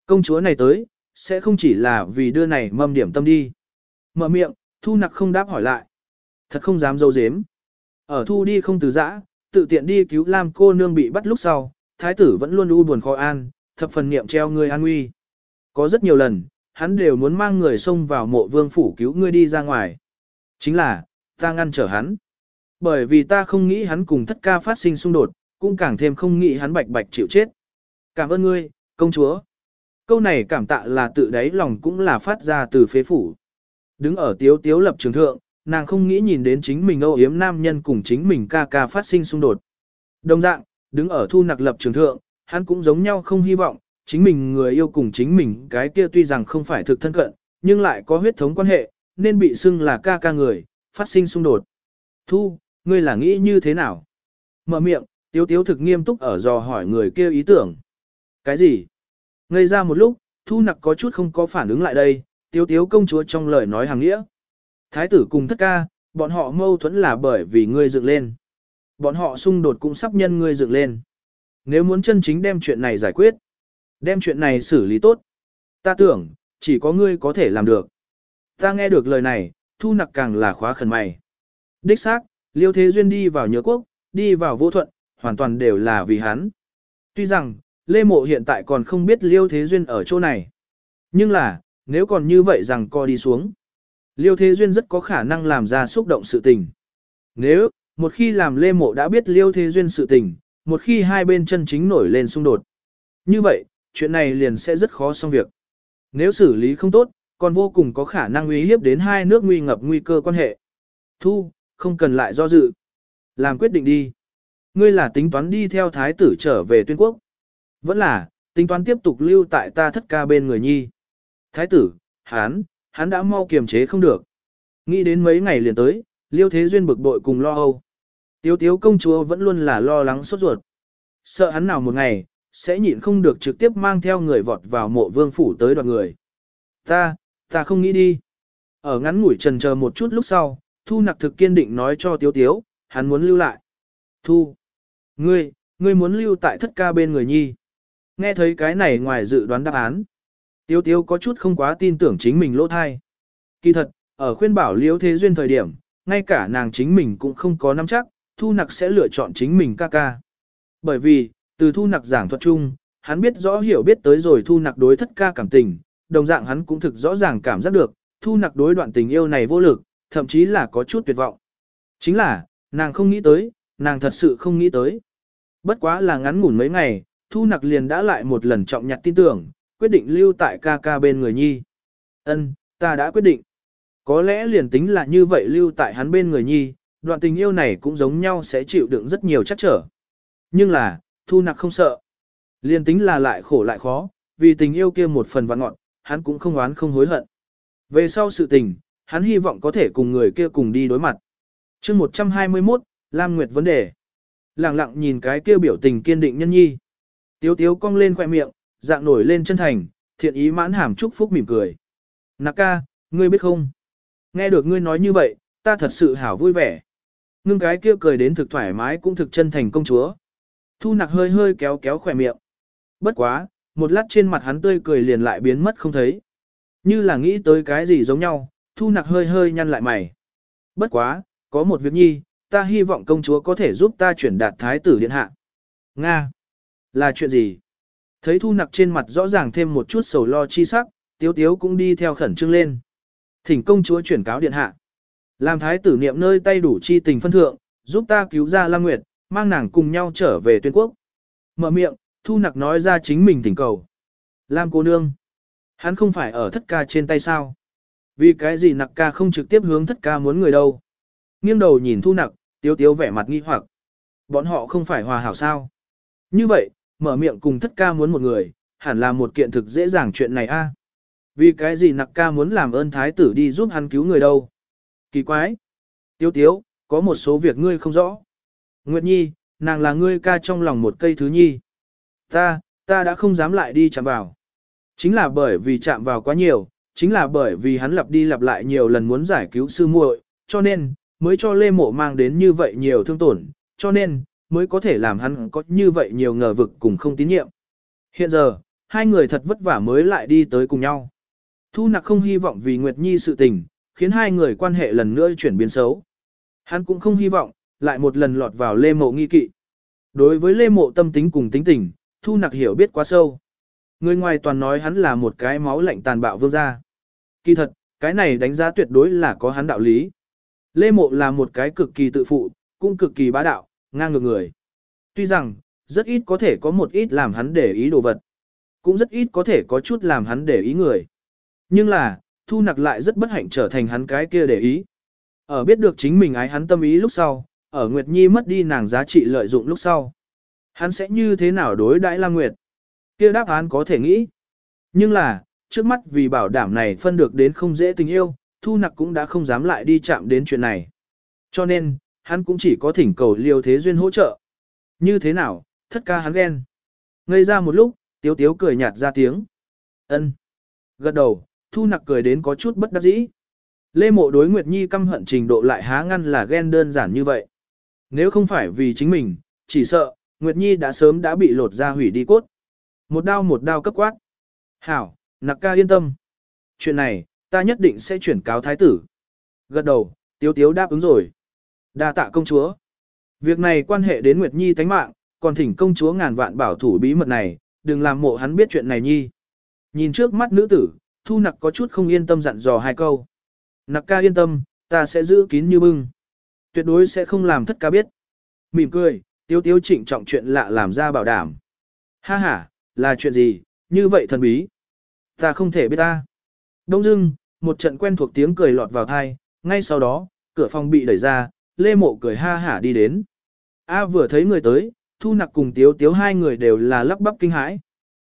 Công chúa này tới, sẽ không chỉ là vì đưa này mâm điểm tâm đi. Mở miệng, thu nặc không đáp hỏi lại. Thật không dám dâu dếm. Ở thu đi không từ giã, tự tiện đi cứu Lam cô nương bị bắt lúc sau, thái tử vẫn luôn u buồn khó an, thập phần niệm treo người an nguy. Có rất nhiều lần, hắn đều muốn mang người xông vào mộ vương phủ cứu ngươi đi ra ngoài. Chính là, ta ngăn trở hắn. Bởi vì ta không nghĩ hắn cùng thất ca phát sinh xung đột, cũng càng thêm không nghĩ hắn bạch bạch chịu chết. Cảm ơn ngươi, công chúa. Câu này cảm tạ là tự đáy lòng cũng là phát ra từ phế phủ. Đứng ở tiếu tiếu lập trường thượng, nàng không nghĩ nhìn đến chính mình âu yếm nam nhân cùng chính mình ca ca phát sinh xung đột. Đồng dạng, đứng ở thu nặc lập trường thượng, hắn cũng giống nhau không hy vọng, chính mình người yêu cùng chính mình cái kia tuy rằng không phải thực thân cận, nhưng lại có huyết thống quan hệ, nên bị xưng là ca ca người, phát sinh xung đột. Thu, ngươi là nghĩ như thế nào? Mở miệng, tiếu tiếu thực nghiêm túc ở dò hỏi người kia ý tưởng. Cái gì? Ngây ra một lúc, thu nặc có chút không có phản ứng lại đây, tiếu tiếu công chúa trong lời nói hàng nghĩa. Thái tử cùng thất ca, bọn họ mâu thuẫn là bởi vì ngươi dựng lên. Bọn họ xung đột cũng sắp nhân ngươi dựng lên. Nếu muốn chân chính đem chuyện này giải quyết, đem chuyện này xử lý tốt, ta tưởng, chỉ có ngươi có thể làm được. Ta nghe được lời này, thu nặc càng là khóa khẩn mày. Đích xác, liêu thế duyên đi vào nhớ quốc, đi vào vô thuận, hoàn toàn đều là vì hắn. Tuy rằng, Lê Mộ hiện tại còn không biết liêu thế duyên ở chỗ này. Nhưng là, nếu còn như vậy rằng co đi xuống. Liêu Thế Duyên rất có khả năng làm ra xúc động sự tình. Nếu, một khi làm Lê Mộ đã biết Liêu Thế Duyên sự tình, một khi hai bên chân chính nổi lên xung đột. Như vậy, chuyện này liền sẽ rất khó xong việc. Nếu xử lý không tốt, còn vô cùng có khả năng uy hiếp đến hai nước nguy ngập nguy cơ quan hệ. Thu, không cần lại do dự. Làm quyết định đi. Ngươi là tính toán đi theo thái tử trở về tuyên quốc. Vẫn là, tính toán tiếp tục lưu tại ta thất ca bên người nhi. Thái tử, hán, hắn đã mau kiềm chế không được. Nghĩ đến mấy ngày liền tới, liêu thế duyên bực bội cùng lo âu. Tiếu tiếu công chúa vẫn luôn là lo lắng sốt ruột. Sợ hắn nào một ngày, sẽ nhịn không được trực tiếp mang theo người vọt vào mộ vương phủ tới đoạt người. Ta, ta không nghĩ đi. Ở ngắn ngủi trần chờ một chút lúc sau, Thu nặc thực kiên định nói cho tiếu tiếu, hắn muốn lưu lại. Thu, ngươi, ngươi muốn lưu tại thất ca bên người nhi. Nghe thấy cái này ngoài dự đoán đáp án. Tiếu tiếu có chút không quá tin tưởng chính mình lỗ thai. Kỳ thật, ở khuyên bảo liễu thế duyên thời điểm, ngay cả nàng chính mình cũng không có nắm chắc, thu nặc sẽ lựa chọn chính mình ca ca. Bởi vì, từ thu nặc giảng thuật chung, hắn biết rõ hiểu biết tới rồi thu nặc đối thất ca cảm tình, đồng dạng hắn cũng thực rõ ràng cảm giác được, thu nặc đối đoạn tình yêu này vô lực, thậm chí là có chút tuyệt vọng. Chính là, nàng không nghĩ tới, nàng thật sự không nghĩ tới. Bất quá là ngắn ngủn mấy ngày, thu nặc liền đã lại một lần trọng nhặt tin tưởng, quyết định lưu tại ca ca bên người nhi. Ân, ta đã quyết định. Có lẽ liền tính là như vậy lưu tại hắn bên người nhi, đoạn tình yêu này cũng giống nhau sẽ chịu đựng rất nhiều chắc trở. Nhưng là, thu nặc không sợ. Liền tính là lại khổ lại khó, vì tình yêu kia một phần vạn ngọn, hắn cũng không oán không hối hận. Về sau sự tình, hắn hy vọng có thể cùng người kia cùng đi đối mặt. chương 121, Lam Nguyệt vấn đề. Lặng lặng nhìn cái kia biểu tình kiên định nhân nhi. Tiếu tiếu cong lên khoẻ miệng, dạng nổi lên chân thành, thiện ý mãn hàm chúc phúc mỉm cười. Naka, ngươi biết không? Nghe được ngươi nói như vậy, ta thật sự hảo vui vẻ. Ngưng cái kia cười đến thực thoải mái cũng thực chân thành công chúa. Thu nặc hơi hơi kéo kéo khỏe miệng. Bất quá, một lát trên mặt hắn tươi cười liền lại biến mất không thấy. Như là nghĩ tới cái gì giống nhau, thu nặc hơi hơi nhăn lại mày. Bất quá, có một việc nhi, ta hy vọng công chúa có thể giúp ta chuyển đạt thái tử điện hạ. Nga! Là chuyện gì? Thấy thu nặc trên mặt rõ ràng thêm một chút sầu lo chi sắc, tiếu tiếu cũng đi theo khẩn trương lên. Thỉnh công chúa chuyển cáo điện hạ. Làm thái tử niệm nơi tay đủ chi tình phân thượng, giúp ta cứu ra Lam Nguyệt, mang nàng cùng nhau trở về tuyên quốc. Mở miệng, thu nặc nói ra chính mình thỉnh cầu. Lam cô nương. Hắn không phải ở thất ca trên tay sao. Vì cái gì nặc ca không trực tiếp hướng thất ca muốn người đâu. Nghiêng đầu nhìn thu nặc, tiếu tiếu vẻ mặt nghi hoặc. Bọn họ không phải hòa hảo sao. Như vậy, mở miệng cùng thất ca muốn một người, hẳn là một kiện thực dễ dàng chuyện này a. À? Vì cái gì nặc ca muốn làm ơn thái tử đi giúp hắn cứu người đâu? Kỳ quái! Tiếu tiếu, có một số việc ngươi không rõ. Nguyệt Nhi, nàng là ngươi ca trong lòng một cây thứ nhi. Ta, ta đã không dám lại đi chạm vào. Chính là bởi vì chạm vào quá nhiều, chính là bởi vì hắn lặp đi lặp lại nhiều lần muốn giải cứu sư muội, cho nên, mới cho Lê Mộ mang đến như vậy nhiều thương tổn, cho nên, mới có thể làm hắn có như vậy nhiều ngờ vực cùng không tín nhiệm. Hiện giờ, hai người thật vất vả mới lại đi tới cùng nhau. Thu nặc không hy vọng vì Nguyệt Nhi sự tình, khiến hai người quan hệ lần nữa chuyển biến xấu. Hắn cũng không hy vọng, lại một lần lọt vào lê mộ nghi kỵ. Đối với lê mộ tâm tính cùng tính tình, thu nặc hiểu biết quá sâu. Người ngoài toàn nói hắn là một cái máu lạnh tàn bạo vương gia. Kỳ thật, cái này đánh giá tuyệt đối là có hắn đạo lý. Lê mộ là một cái cực kỳ tự phụ, cũng cực kỳ bá đạo, ngang ngược người. Tuy rằng, rất ít có thể có một ít làm hắn để ý đồ vật. Cũng rất ít có thể có chút làm hắn để ý người. Nhưng là, thu nặc lại rất bất hạnh trở thành hắn cái kia để ý. Ở biết được chính mình ái hắn tâm ý lúc sau, ở Nguyệt Nhi mất đi nàng giá trị lợi dụng lúc sau. Hắn sẽ như thế nào đối đãi Lam Nguyệt? Kia đáp án có thể nghĩ. Nhưng là, trước mắt vì bảo đảm này phân được đến không dễ tình yêu, Thu Nặc cũng đã không dám lại đi chạm đến chuyện này. Cho nên, hắn cũng chỉ có thỉnh cầu Liêu Thế Duyên hỗ trợ. Như thế nào, thất ca hắn ghen. Ngây ra một lúc, Tiếu Tiếu cười nhạt ra tiếng. ân Gật đầu, Thu Nặc cười đến có chút bất đắc dĩ. Lê Mộ đối Nguyệt Nhi căm hận trình độ lại há ngăn là ghen đơn giản như vậy. Nếu không phải vì chính mình, chỉ sợ, Nguyệt Nhi đã sớm đã bị lột ra hủy đi cốt. Một đao một đao cấp quát. Hảo, nặc ca yên tâm. Chuyện này, ta nhất định sẽ chuyển cáo thái tử. Gật đầu, tiếu tiếu đáp ứng rồi đa tạ công chúa. Việc này quan hệ đến Nguyệt Nhi tánh mạng, còn thỉnh công chúa ngàn vạn bảo thủ bí mật này, đừng làm mộ hắn biết chuyện này nhi. Nhìn trước mắt nữ tử, thu nặc có chút không yên tâm dặn dò hai câu. Nặc ca yên tâm, ta sẽ giữ kín như bưng. Tuyệt đối sẽ không làm thất ca biết. Mỉm cười, tiếu tiếu trịnh trọng chuyện lạ làm ra bảo đảm. Ha ha, là chuyện gì, như vậy thần bí. Ta không thể biết ta. Đông dưng, một trận quen thuộc tiếng cười lọt vào thai, ngay sau đó, cửa phòng bị đẩy ra, Lê Mộ cười ha hả đi đến. A vừa thấy người tới, Thu Nặc cùng Tiếu Tiếu hai người đều là lắp bắp kinh hãi.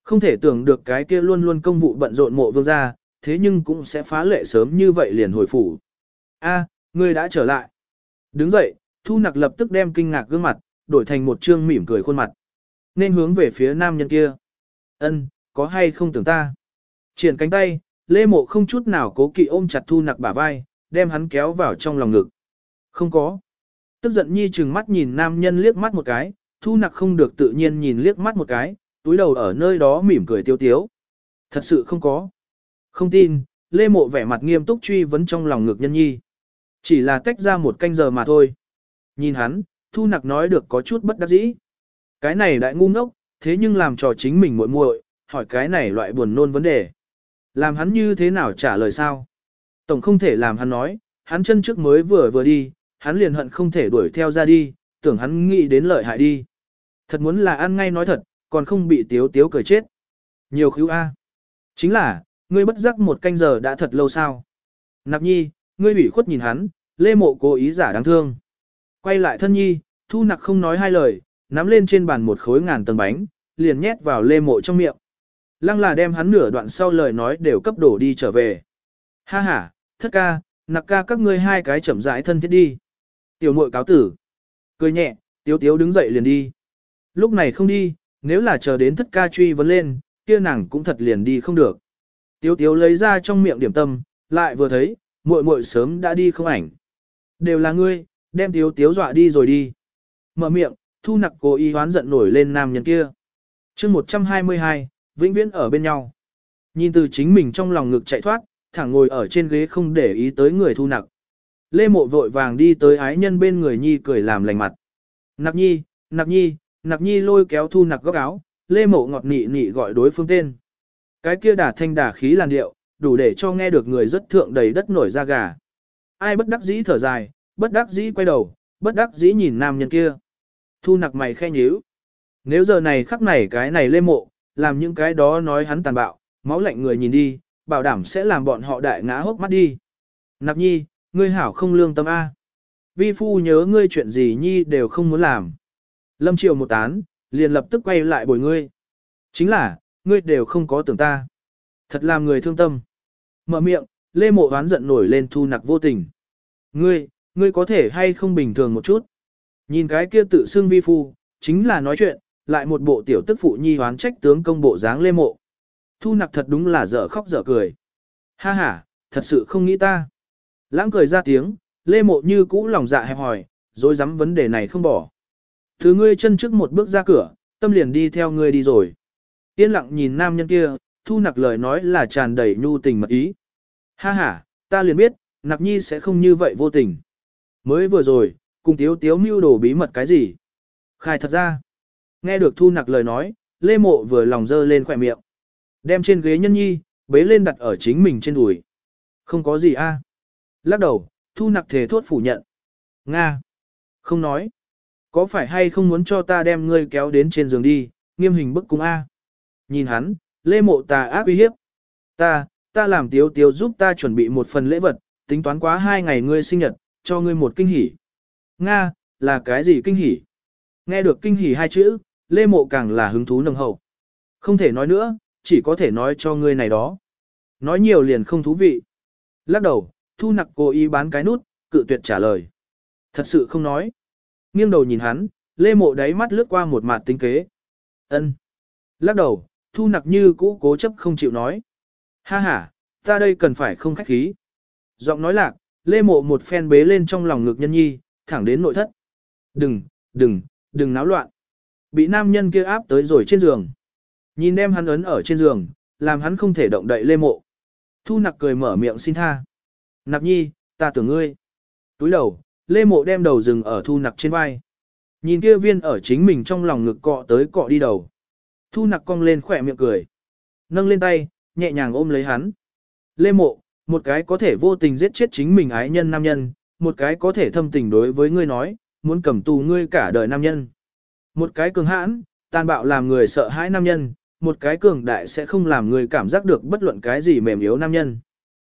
Không thể tưởng được cái kia luôn luôn công vụ bận rộn mộ vương gia, thế nhưng cũng sẽ phá lệ sớm như vậy liền hồi phủ. A, ngươi đã trở lại. Đứng dậy, Thu Nặc lập tức đem kinh ngạc gương mặt, đổi thành một trương mỉm cười khuôn mặt. Nên hướng về phía nam nhân kia. Ân, có hay không tưởng ta? Triển cánh tay, Lê Mộ không chút nào cố kỵ ôm chặt Thu Nặc bả vai, đem hắn kéo vào trong lòng ngực. Không có. Tức giận nhi chừng mắt nhìn nam nhân liếc mắt một cái, Thu Nặc không được tự nhiên nhìn liếc mắt một cái, túi đầu ở nơi đó mỉm cười tiêu tiếu. Thật sự không có. Không tin, Lê Mộ vẻ mặt nghiêm túc truy vấn trong lòng ngược nhân nhi. Chỉ là tách ra một canh giờ mà thôi. Nhìn hắn, Thu Nặc nói được có chút bất đắc dĩ. Cái này đại ngu ngốc, thế nhưng làm trò chính mình muội muội, hỏi cái này loại buồn nôn vấn đề. Làm hắn như thế nào trả lời sao? Tổng không thể làm hắn nói, hắn chân trước mới vừa vừa đi, hắn liền hận không thể đuổi theo ra đi, tưởng hắn nghĩ đến lợi hại đi. Thật muốn là ăn ngay nói thật, còn không bị tiếu tiếu cười chết. Nhiều khíu A. Chính là, ngươi bất giác một canh giờ đã thật lâu sao. Nạp nhi, ngươi ủy khuất nhìn hắn, lê mộ cố ý giả đáng thương. Quay lại thân nhi, thu nặc không nói hai lời, nắm lên trên bàn một khối ngàn tầng bánh, liền nhét vào lê mộ trong miệng. Lăng là đem hắn nửa đoạn sau lời nói đều cấp đổ đi trở về. Ha ha, thất ca, nặc ca các ngươi hai cái chậm rãi thân thiết đi. Tiểu muội cáo tử. Cười nhẹ, tiếu tiếu đứng dậy liền đi. Lúc này không đi, nếu là chờ đến thất ca truy vấn lên, kia nàng cũng thật liền đi không được. Tiếu tiếu lấy ra trong miệng điểm tâm, lại vừa thấy, muội muội sớm đã đi không ảnh. Đều là ngươi, đem tiếu tiếu dọa đi rồi đi. Mở miệng, thu nặc cố ý hoán giận nổi lên nam nhân kia. chương 122, vĩnh viễn ở bên nhau. Nhìn từ chính mình trong lòng ngực chạy thoát, thẳng ngồi ở trên ghế không để ý tới người thu nặc. Lê mộ vội vàng đi tới ái nhân bên người nhi cười làm lành mặt. Nặc nhi, nặc nhi, nặc nhi lôi kéo thu nặc góc áo, lê mộ ngọt nị nị gọi đối phương tên. Cái kia đả thanh đả khí làn điệu, đủ để cho nghe được người rất thượng đầy đất nổi da gà. Ai bất đắc dĩ thở dài, bất đắc dĩ quay đầu, bất đắc dĩ nhìn nam nhân kia. Thu nặc mày khe nhíu. Nếu giờ này khắc này cái này lê mộ, làm những cái đó nói hắn tàn bạo, máu lạnh người nhìn đi, bảo đảm sẽ làm bọn họ đại ngã hốc mắt đi. Nặc nhi, ngươi hảo không lương tâm A. Vi phu nhớ ngươi chuyện gì nhi đều không muốn làm. Lâm triều một tán, liền lập tức quay lại bồi ngươi. Chính là, ngươi đều không có tưởng ta. Thật làm người thương tâm. Mở miệng, lê mộ oán giận nổi lên thu nặc vô tình. Ngươi, ngươi có thể hay không bình thường một chút. Nhìn cái kia tự xưng vi phu, chính là nói chuyện, lại một bộ tiểu tức phụ nhi hoán trách tướng công bộ dáng lê mộ. Thu nặc thật đúng là dở khóc dở cười. Ha ha, thật sự không nghĩ ta. Lãng cười ra tiếng, lê mộ như cũ lòng dạ hẹp hỏi, rồi dám vấn đề này không bỏ. Thứ ngươi chân trước một bước ra cửa, tâm liền đi theo ngươi đi rồi. Yên lặng nhìn nam nhân kia, thu nặc lời nói là tràn đầy nhu tình mật ý. Ha ha, ta liền biết, nặc nhi sẽ không như vậy vô tình. Mới vừa rồi, cùng tiếu tiếu mưu đồ bí mật cái gì? Khai thật ra, nghe được thu nặc lời nói, lê mộ vừa lòng dơ lên khỏe miệng. Đem trên ghế nhân nhi, bế lên đặt ở chính mình trên đùi. Không có gì a. Lắc đầu, thu nặc thể thốt phủ nhận. Nga. Không nói. Có phải hay không muốn cho ta đem ngươi kéo đến trên giường đi, nghiêm hình bức cung A. Nhìn hắn, lê mộ tà ác uy hiếp. Ta, ta làm tiếu tiếu giúp ta chuẩn bị một phần lễ vật, tính toán quá hai ngày ngươi sinh nhật, cho ngươi một kinh hỉ. Nga, là cái gì kinh hỉ? Nghe được kinh hỉ hai chữ, Lê Mộ càng là hứng thú nồng hậu. Không thể nói nữa, chỉ có thể nói cho ngươi này đó. Nói nhiều liền không thú vị. Lắc đầu, thu nặc cố ý bán cái nút, cự tuyệt trả lời. Thật sự không nói. Nghiêng đầu nhìn hắn, Lê Mộ đáy mắt lướt qua một mặt tính kế. ân Lắc đầu, thu nặc như cũ cố chấp không chịu nói. Ha ha, ta đây cần phải không khách khí. Giọng nói lạc, Lê Mộ một phen bế lên trong lòng ngực nhân nhi, thẳng đến nội thất. Đừng, đừng, đừng náo loạn. Bị nam nhân kia áp tới rồi trên giường. Nhìn em hắn ấn ở trên giường, làm hắn không thể động đậy Lê Mộ. Thu nặc cười mở miệng xin tha. Nặc nhi, ta tưởng ngươi. Túi đầu, Lê Mộ đem đầu rừng ở thu nặc trên vai. Nhìn kia viên ở chính mình trong lòng ngực cọ tới cọ đi đầu. Thu nặc cong lên khỏe miệng cười. Nâng lên tay, nhẹ nhàng ôm lấy hắn. Lê Mộ, một cái có thể vô tình giết chết chính mình ái nhân nam nhân, một cái có thể thâm tình đối với ngươi nói, muốn cầm tù ngươi cả đời nam nhân. Một cái cường hãn, tàn bạo làm người sợ hãi nam nhân, một cái cường đại sẽ không làm người cảm giác được bất luận cái gì mềm yếu nam nhân.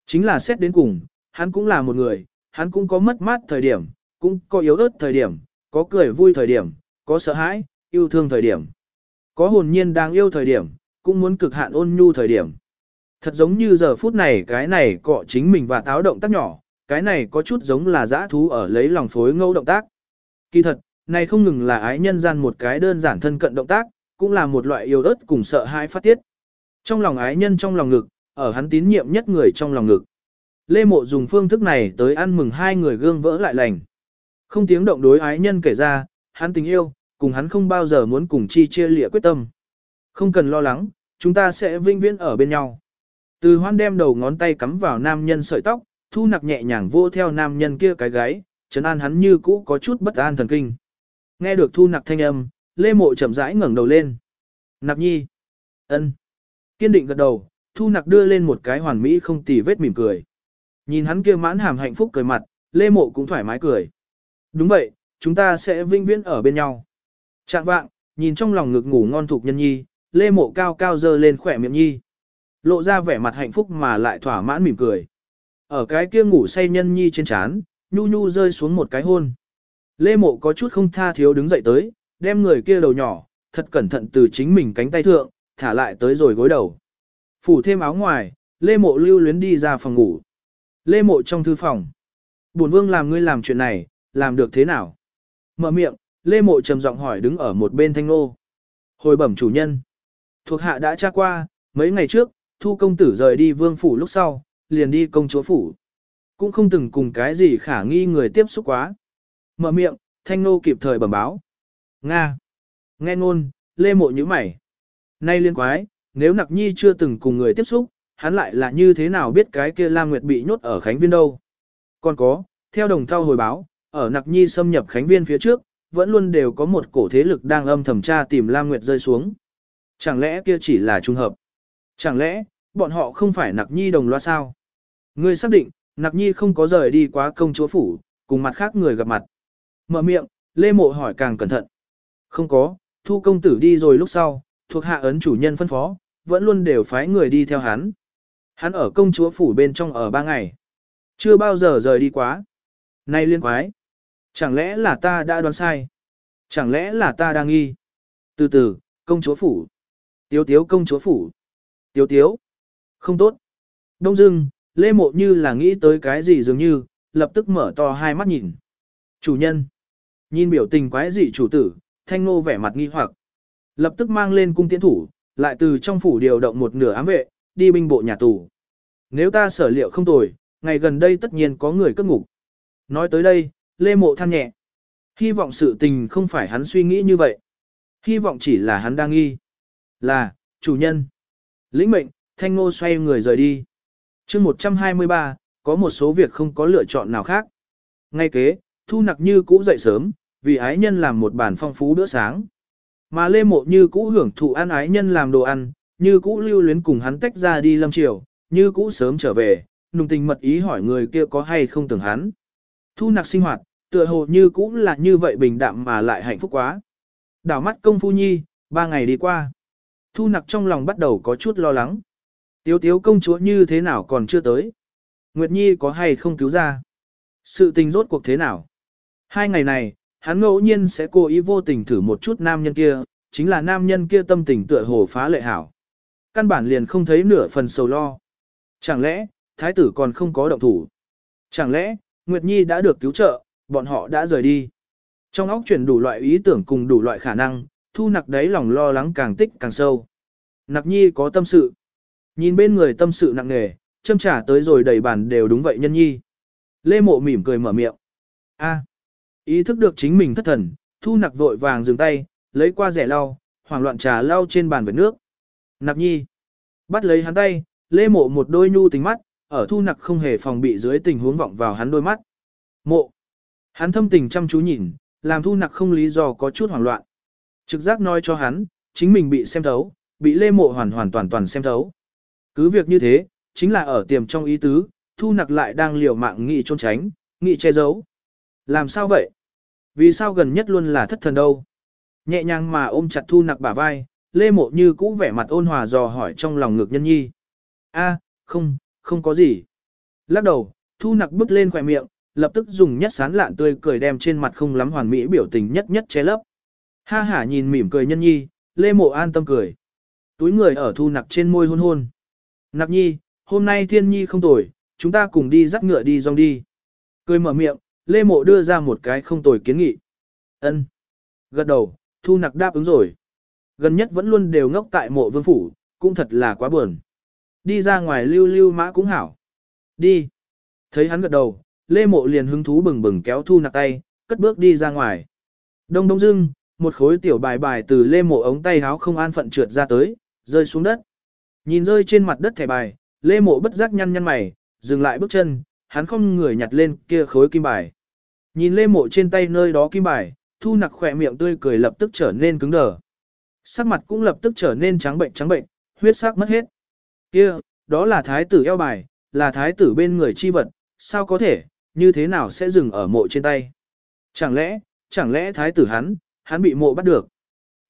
Chính là xét đến cùng, hắn cũng là một người, hắn cũng có mất mát thời điểm, cũng có yếu ớt thời điểm, có cười vui thời điểm, có sợ hãi, yêu thương thời điểm. Có hồn nhiên đáng yêu thời điểm, cũng muốn cực hạn ôn nhu thời điểm. Thật giống như giờ phút này cái này cọ chính mình và táo động tác nhỏ, cái này có chút giống là dã thú ở lấy lòng phối ngẫu động tác. Kỳ thật, này không ngừng là ái nhân gian một cái đơn giản thân cận động tác, cũng là một loại yêu ớt cùng sợ hãi phát tiết. Trong lòng ái nhân trong lòng ngực, ở hắn tín nhiệm nhất người trong lòng ngực. Lê Mộ dùng phương thức này tới ăn mừng hai người gương vỡ lại lành. Không tiếng động đối ái nhân kể ra, hắn tình yêu, cùng hắn không bao giờ muốn cùng chi chia lịa quyết tâm. Không cần lo lắng, chúng ta sẽ vinh viễn ở bên nhau. Từ hoan đem đầu ngón tay cắm vào nam nhân sợi tóc, thu nặc nhẹ nhàng vô theo nam nhân kia cái gáy, chấn an hắn như cũ có chút bất an thần kinh. Nghe được thu nặc thanh âm, Lê Mộ chậm rãi ngẩng đầu lên. Nặc nhi. ân, Kiên định gật đầu, thu nặc đưa lên một cái hoàn mỹ không tì vết mỉm cười. Nhìn hắn kia mãn hàm hạnh phúc cười mặt, Lê Mộ cũng thoải mái cười. Đúng vậy, chúng ta sẽ vinh viễn ở bên nhau. Trạng vạng, nhìn trong lòng ngực ngủ ngon thuộc nhân nhi, Lê Mộ cao cao dơ lên khỏe miệng nhi. Lộ ra vẻ mặt hạnh phúc mà lại thỏa mãn mỉm cười. Ở cái kia ngủ say nhân nhi trên chán, nhu nhu rơi xuống một cái hôn. Lê Mộ có chút không tha thiếu đứng dậy tới, đem người kia đầu nhỏ, thật cẩn thận từ chính mình cánh tay thượng, thả lại tới rồi gối đầu. Phủ thêm áo ngoài, Lê Mộ lưu luyến đi ra phòng ngủ. Lê Mộ trong thư phòng. Bổn vương làm ngươi làm chuyện này, làm được thế nào? Mở miệng, Lê Mộ trầm giọng hỏi đứng ở một bên thanh nô. Hồi bẩm chủ nhân. Thuộc hạ đã tra qua, mấy ngày trước, thu công tử rời đi vương phủ lúc sau, liền đi công chúa phủ. Cũng không từng cùng cái gì khả nghi người tiếp xúc quá. Mở miệng, thanh nô kịp thời bẩm báo. Nga. Nghe ngôn, lê mộ như mày. Nay liên quái, nếu nặc nhi chưa từng cùng người tiếp xúc, hắn lại là như thế nào biết cái kia Lam Nguyệt bị nhốt ở Khánh Viên đâu. Còn có, theo đồng thao hồi báo, ở nặc nhi xâm nhập Khánh Viên phía trước, vẫn luôn đều có một cổ thế lực đang âm thầm tra tìm Lam Nguyệt rơi xuống. Chẳng lẽ kia chỉ là trùng hợp? Chẳng lẽ, bọn họ không phải nặc nhi đồng loa sao? Ngươi xác định, nặc nhi không có rời đi quá công chúa phủ, cùng mặt khác người gặp mặt. Mở miệng, Lê Mộ hỏi càng cẩn thận. Không có, thu công tử đi rồi lúc sau, thuộc hạ ấn chủ nhân phân phó, vẫn luôn đều phái người đi theo hắn. Hắn ở công chúa phủ bên trong ở ba ngày. Chưa bao giờ rời đi quá. Nay liên quái. Chẳng lẽ là ta đã đoán sai? Chẳng lẽ là ta đang nghi? Từ từ, công chúa phủ. Tiếu tiếu công chúa phủ. Tiếu tiếu. Không tốt. Đông dưng, lê mộ như là nghĩ tới cái gì dường như, lập tức mở to hai mắt nhìn. Chủ nhân. Nhìn biểu tình quái dị chủ tử, thanh nô vẻ mặt nghi hoặc. Lập tức mang lên cung tiến thủ, lại từ trong phủ điều động một nửa ám vệ, đi binh bộ nhà tù. Nếu ta sở liệu không tồi, ngày gần đây tất nhiên có người cất ngục. Nói tới đây, Lê Mộ than nhẹ. Hy vọng sự tình không phải hắn suy nghĩ như vậy. Hy vọng chỉ là hắn đang nghi. Là, chủ nhân. Lĩnh mệnh, Thanh Ngô xoay người rời đi. chương 123, có một số việc không có lựa chọn nào khác. Ngay kế, Thu Nặc Như cũ dậy sớm, vì ái nhân làm một bản phong phú bữa sáng. Mà Lê Mộ Như cũ hưởng thụ ăn ái nhân làm đồ ăn, Như cũ lưu luyến cùng hắn tách ra đi lâm chiều. Như cũ sớm trở về, nùng tình mật ý hỏi người kia có hay không tưởng hắn. Thu Nặc sinh hoạt, tựa hồ như cũ là như vậy bình đạm mà lại hạnh phúc quá. Đảo mắt công phu nhi, ba ngày đi qua. Thu Nặc trong lòng bắt đầu có chút lo lắng. Tiếu tiếu công chúa như thế nào còn chưa tới? Nguyệt Nhi có hay không cứu ra? Sự tình rốt cuộc thế nào? Hai ngày này, hắn ngẫu nhiên sẽ cố ý vô tình thử một chút nam nhân kia, chính là nam nhân kia tâm tình tựa hồ phá lệ hảo. Căn bản liền không thấy nửa phần sầu lo. Chẳng lẽ, thái tử còn không có động thủ? Chẳng lẽ, Nguyệt Nhi đã được cứu trợ, bọn họ đã rời đi? Trong óc chuyển đủ loại ý tưởng cùng đủ loại khả năng, thu nặc đấy lòng lo lắng càng tích càng sâu. Nặc Nhi có tâm sự. Nhìn bên người tâm sự nặng nề, châm trả tới rồi đầy bàn đều đúng vậy nhân nhi. Lê mộ mỉm cười mở miệng. A. Ý thức được chính mình thất thần, thu nặc vội vàng dừng tay, lấy qua rẻ lau, hoảng loạn trà lau trên bàn với nước. Nặc nhi. Bắt lấy hắn tay, lê mộ một đôi nhu tính mắt, ở thu nặc không hề phòng bị dưới tình huống vọng vào hắn đôi mắt. Mộ. Hắn thâm tình chăm chú nhìn, làm thu nặc không lý do có chút hoảng loạn. Trực giác nói cho hắn, chính mình bị xem thấu, bị lê mộ hoàn hoàn toàn toàn xem thấu. Cứ việc như thế, chính là ở tiềm trong ý tứ, thu nặc lại đang liều mạng nghị trốn tránh, nghị che giấu. Làm sao vậy? Vì sao gần nhất luôn là thất thần đâu? Nhẹ nhàng mà ôm chặt thu nặc bả vai, lê mộ như cũ vẻ mặt ôn hòa dò hỏi trong lòng ngực nhân nhi a không, không có gì. Lắc đầu, thu nặc bước lên khỏe miệng, lập tức dùng nhất sán lạn tươi cười đem trên mặt không lắm hoàn mỹ biểu tình nhất nhất che lấp. Ha hả nhìn mỉm cười nhân nhi, lê mộ an tâm cười. Túi người ở thu nặc trên môi hôn hôn. Nặc nhi, hôm nay thiên nhi không tồi, chúng ta cùng đi dắt ngựa đi dòng đi. Cười mở miệng, Lê Mộ đưa ra một cái không tồi kiến nghị. Ân. Gật đầu, thu nặc đáp ứng rồi. Gần nhất vẫn luôn đều ngốc tại mộ vương phủ, cũng thật là quá buồn. Đi ra ngoài lưu lưu mã cũng hảo. Đi. Thấy hắn gật đầu, Lê Mộ liền hứng thú bừng bừng kéo thu nặc tay, cất bước đi ra ngoài. Đông đông dưng, một khối tiểu bài bài từ Lê Mộ ống tay háo không an phận trượt ra tới, rơi xuống đất. Nhìn rơi trên mặt đất thẻ bài, Lê Mộ bất giác nhăn nhăn mày, dừng lại bước chân, hắn không người nhặt lên kia khối kim bài. Nhìn Lê Mộ trên tay nơi đó kim bài, thu nặc khỏe miệng tươi cười lập tức trở nên cứng đờ. Sắc mặt cũng lập tức trở nên trắng bệnh trắng bệnh, huyết sắc mất hết. Kia, đó là thái tử eo bài, là thái tử bên người chi vật, sao có thể, như thế nào sẽ dừng ở mộ trên tay? Chẳng lẽ, chẳng lẽ thái tử hắn, hắn bị mộ bắt được?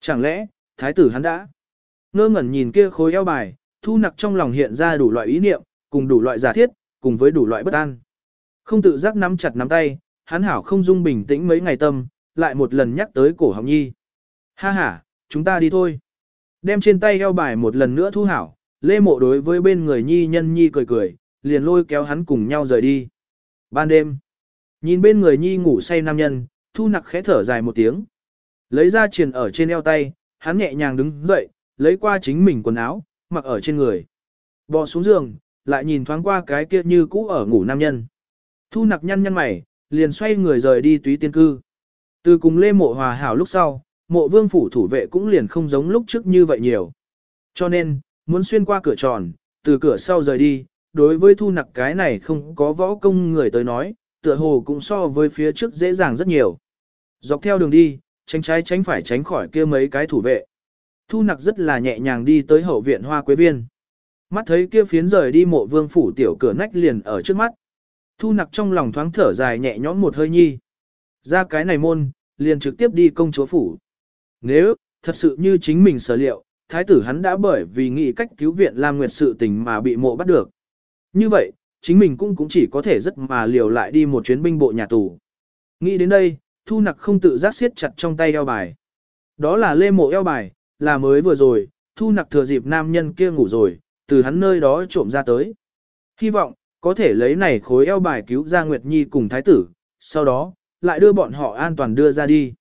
Chẳng lẽ, thái tử hắn đã? Ngơ ngẩn nhìn kia khối eo bài, thu nặc trong lòng hiện ra đủ loại ý niệm, cùng đủ loại giả thiết, cùng với đủ loại bất an. Không tự giác nắm chặt nắm tay, hắn hảo không dung bình tĩnh mấy ngày tâm, lại một lần nhắc tới cổ họng nhi. Ha ha, chúng ta đi thôi. Đem trên tay eo bài một lần nữa thu hảo, lê mộ đối với bên người nhi nhân nhi cười cười, liền lôi kéo hắn cùng nhau rời đi. Ban đêm, nhìn bên người nhi ngủ say nam nhân, thu nặc khẽ thở dài một tiếng. Lấy ra triền ở trên eo tay, hắn nhẹ nhàng đứng dậy, lấy qua chính mình quần áo, mặc ở trên người. Bò xuống giường, lại nhìn thoáng qua cái kia như cũ ở ngủ nam nhân. Thu nặc nhăn nhăn mày, liền xoay người rời đi túy tiên cư. Từ cùng lê mộ hòa hảo lúc sau, mộ vương phủ thủ vệ cũng liền không giống lúc trước như vậy nhiều. Cho nên, muốn xuyên qua cửa tròn, từ cửa sau rời đi, đối với thu nặc cái này không có võ công người tới nói, tựa hồ cũng so với phía trước dễ dàng rất nhiều. Dọc theo đường đi, tránh trái tránh phải tránh khỏi kia mấy cái thủ vệ. Thu nặc rất là nhẹ nhàng đi tới hậu viện hoa quế viên. Mắt thấy kia phiến rời đi mộ vương phủ tiểu cửa nách liền ở trước mắt. Thu nặc trong lòng thoáng thở dài nhẹ nhõm một hơi nhi. Ra cái này môn, liền trực tiếp đi công chúa phủ. Nếu, thật sự như chính mình sở liệu, thái tử hắn đã bởi vì nghĩ cách cứu viện Lam Nguyệt sự tình mà bị mộ bắt được. Như vậy, chính mình cũng cũng chỉ có thể rất mà liều lại đi một chuyến binh bộ nhà tù. Nghĩ đến đây, thu nặc không tự giác siết chặt trong tay eo bài. Đó là lê mộ eo bài, là mới vừa rồi, thu nặc thừa dịp nam nhân kia ngủ rồi, từ hắn nơi đó trộm ra tới. Hy vọng, có thể lấy này khối eo bài cứu ra Nguyệt Nhi cùng thái tử, sau đó, lại đưa bọn họ an toàn đưa ra đi.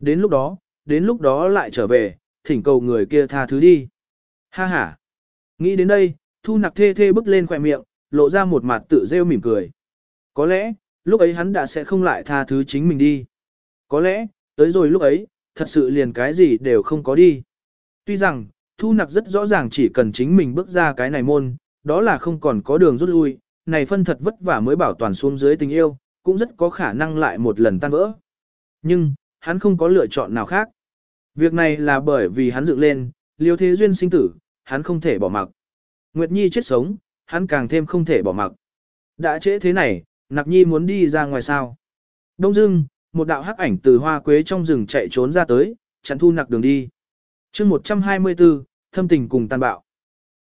Đến lúc đó, đến lúc đó lại trở về, thỉnh cầu người kia tha thứ đi. Ha ha. Nghĩ đến đây, thu nặc thê thê bước lên khỏe miệng, lộ ra một mặt tự rêu mỉm cười. Có lẽ, lúc ấy hắn đã sẽ không lại tha thứ chính mình đi. Có lẽ, tới rồi lúc ấy, thật sự liền cái gì đều không có đi. Tuy rằng, thu nặc rất rõ ràng chỉ cần chính mình bước ra cái này môn, đó là không còn có đường rút lui, này phân thật vất vả mới bảo toàn xuống dưới tình yêu, cũng rất có khả năng lại một lần tan vỡ. Nhưng, hắn không có lựa chọn nào khác. Việc này là bởi vì hắn dựng lên, liêu thế duyên sinh tử, hắn không thể bỏ mặc. Nguyệt Nhi chết sống, hắn càng thêm không thể bỏ mặc. Đã trễ thế này, Nặc Nhi muốn đi ra ngoài sao. Đông dưng, một đạo hắc ảnh từ hoa quế trong rừng chạy trốn ra tới, chặn thu nặc đường đi chương 124, thâm tình cùng tàn bạo.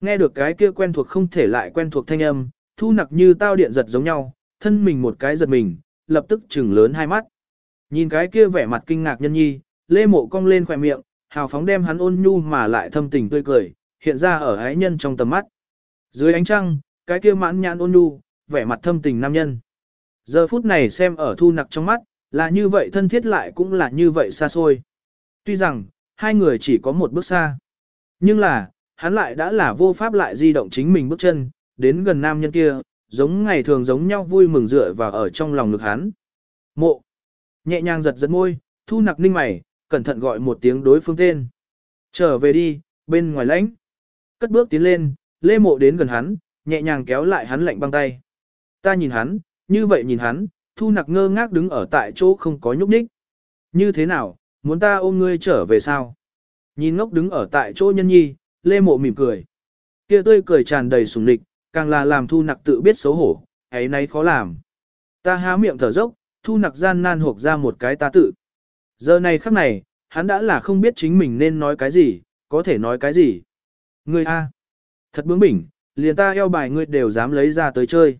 Nghe được cái kia quen thuộc không thể lại quen thuộc thanh âm, thu nặc như tao điện giật giống nhau, thân mình một cái giật mình, lập tức trừng lớn hai mắt. Nhìn cái kia vẻ mặt kinh ngạc nhân nhi, lê mộ cong lên khỏe miệng, hào phóng đem hắn ôn nhu mà lại thâm tình tươi cười, hiện ra ở ái nhân trong tầm mắt. Dưới ánh trăng, cái kia mãn nhãn ôn nhu, vẻ mặt thâm tình nam nhân. Giờ phút này xem ở thu nặc trong mắt, là như vậy thân thiết lại cũng là như vậy xa xôi. Tuy rằng, hai người chỉ có một bước xa. Nhưng là, hắn lại đã là vô pháp lại di động chính mình bước chân, đến gần nam nhân kia, giống ngày thường giống nhau vui mừng dựa vào ở trong lòng ngực hắn. Mộ. Nhẹ nhàng giật giật môi, thu nặc ninh mày, cẩn thận gọi một tiếng đối phương tên. Trở về đi, bên ngoài lãnh. Cất bước tiến lên, lê mộ đến gần hắn, nhẹ nhàng kéo lại hắn lạnh băng tay. Ta nhìn hắn, như vậy nhìn hắn, thu nặc ngơ ngác đứng ở tại chỗ không có nhúc nhích. Như thế nào, muốn ta ôm ngươi trở về sao? Nhìn ngốc đứng ở tại chỗ nhân nhi, lê mộ mỉm cười. Kia tươi cười tràn đầy sùng lịch, càng là làm thu nặc tự biết xấu hổ, ấy nay khó làm. Ta há miệng thở dốc, thu nặc gian nan hộp ra một cái ta tự. Giờ này khắc này, hắn đã là không biết chính mình nên nói cái gì, có thể nói cái gì. Ngươi A. Thật bướng bỉnh, liền ta eo bài ngươi đều dám lấy ra tới chơi.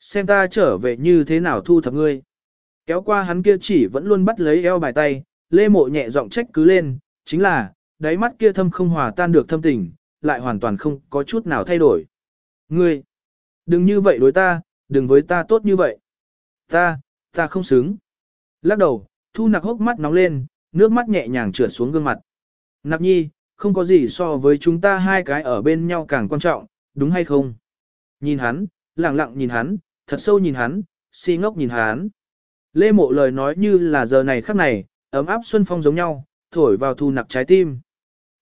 Xem ta trở về như thế nào thu thập ngươi. Kéo qua hắn kia chỉ vẫn luôn bắt lấy eo bài tay, lê mộ nhẹ giọng trách cứ lên, chính là, đáy mắt kia thâm không hòa tan được thâm tình, lại hoàn toàn không có chút nào thay đổi. Ngươi, đừng như vậy đối ta, đừng với ta tốt như vậy. Ta, ta không xứng. Lắc đầu, thu nặc hốc mắt nóng lên, nước mắt nhẹ nhàng trượt xuống gương mặt. Nặc nhi, không có gì so với chúng ta hai cái ở bên nhau càng quan trọng, đúng hay không? Nhìn hắn, lặng lặng nhìn hắn, thật sâu nhìn hắn, si ngốc nhìn hắn. Lê mộ lời nói như là giờ này khắc này, ấm áp xuân phong giống nhau, thổi vào thu nặc trái tim.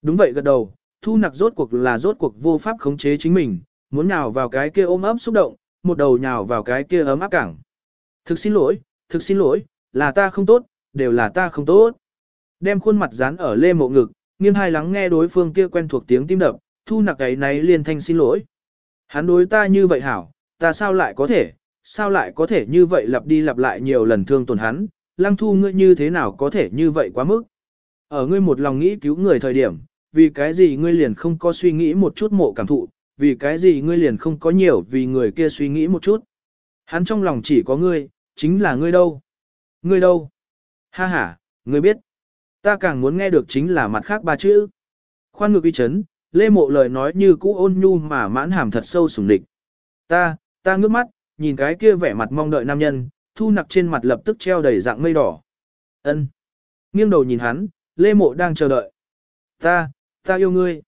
Đúng vậy gật đầu, thu nặc rốt cuộc là rốt cuộc vô pháp khống chế chính mình, muốn nhào vào cái kia ôm ấp xúc động, một đầu nhào vào cái kia ấm áp cảng. Thực xin lỗi, thực xin lỗi, là ta không tốt, đều là ta không tốt. Đem khuôn mặt dán ở lê mộ ngực, nghiêng hai lắng nghe đối phương kia quen thuộc tiếng tim đập, thu nặc ấy náy liên thanh xin lỗi. Hắn đối ta như vậy hảo, ta sao lại có thể, sao lại có thể như vậy lặp đi lặp lại nhiều lần thương tổn hắn, lăng thu ngươi như thế nào có thể như vậy quá mức. Ở ngươi một lòng nghĩ cứu người thời điểm, vì cái gì ngươi liền không có suy nghĩ một chút mộ cảm thụ, vì cái gì ngươi liền không có nhiều vì người kia suy nghĩ một chút. Hắn trong lòng chỉ có ngươi, chính là ngươi đâu. Ngươi đâu? Ha ha, ngươi biết. Ta càng muốn nghe được chính là mặt khác ba chữ. Khoan ngược uy chấn, lê mộ lời nói như cũ ôn nhu mà mãn hàm thật sâu sùng địch. Ta, ta ngước mắt, nhìn cái kia vẻ mặt mong đợi nam nhân, thu nặc trên mặt lập tức treo đầy dạng mây đỏ. ân Nghiêng đầu nhìn hắn, lê mộ đang chờ đợi. Ta, ta yêu ngươi.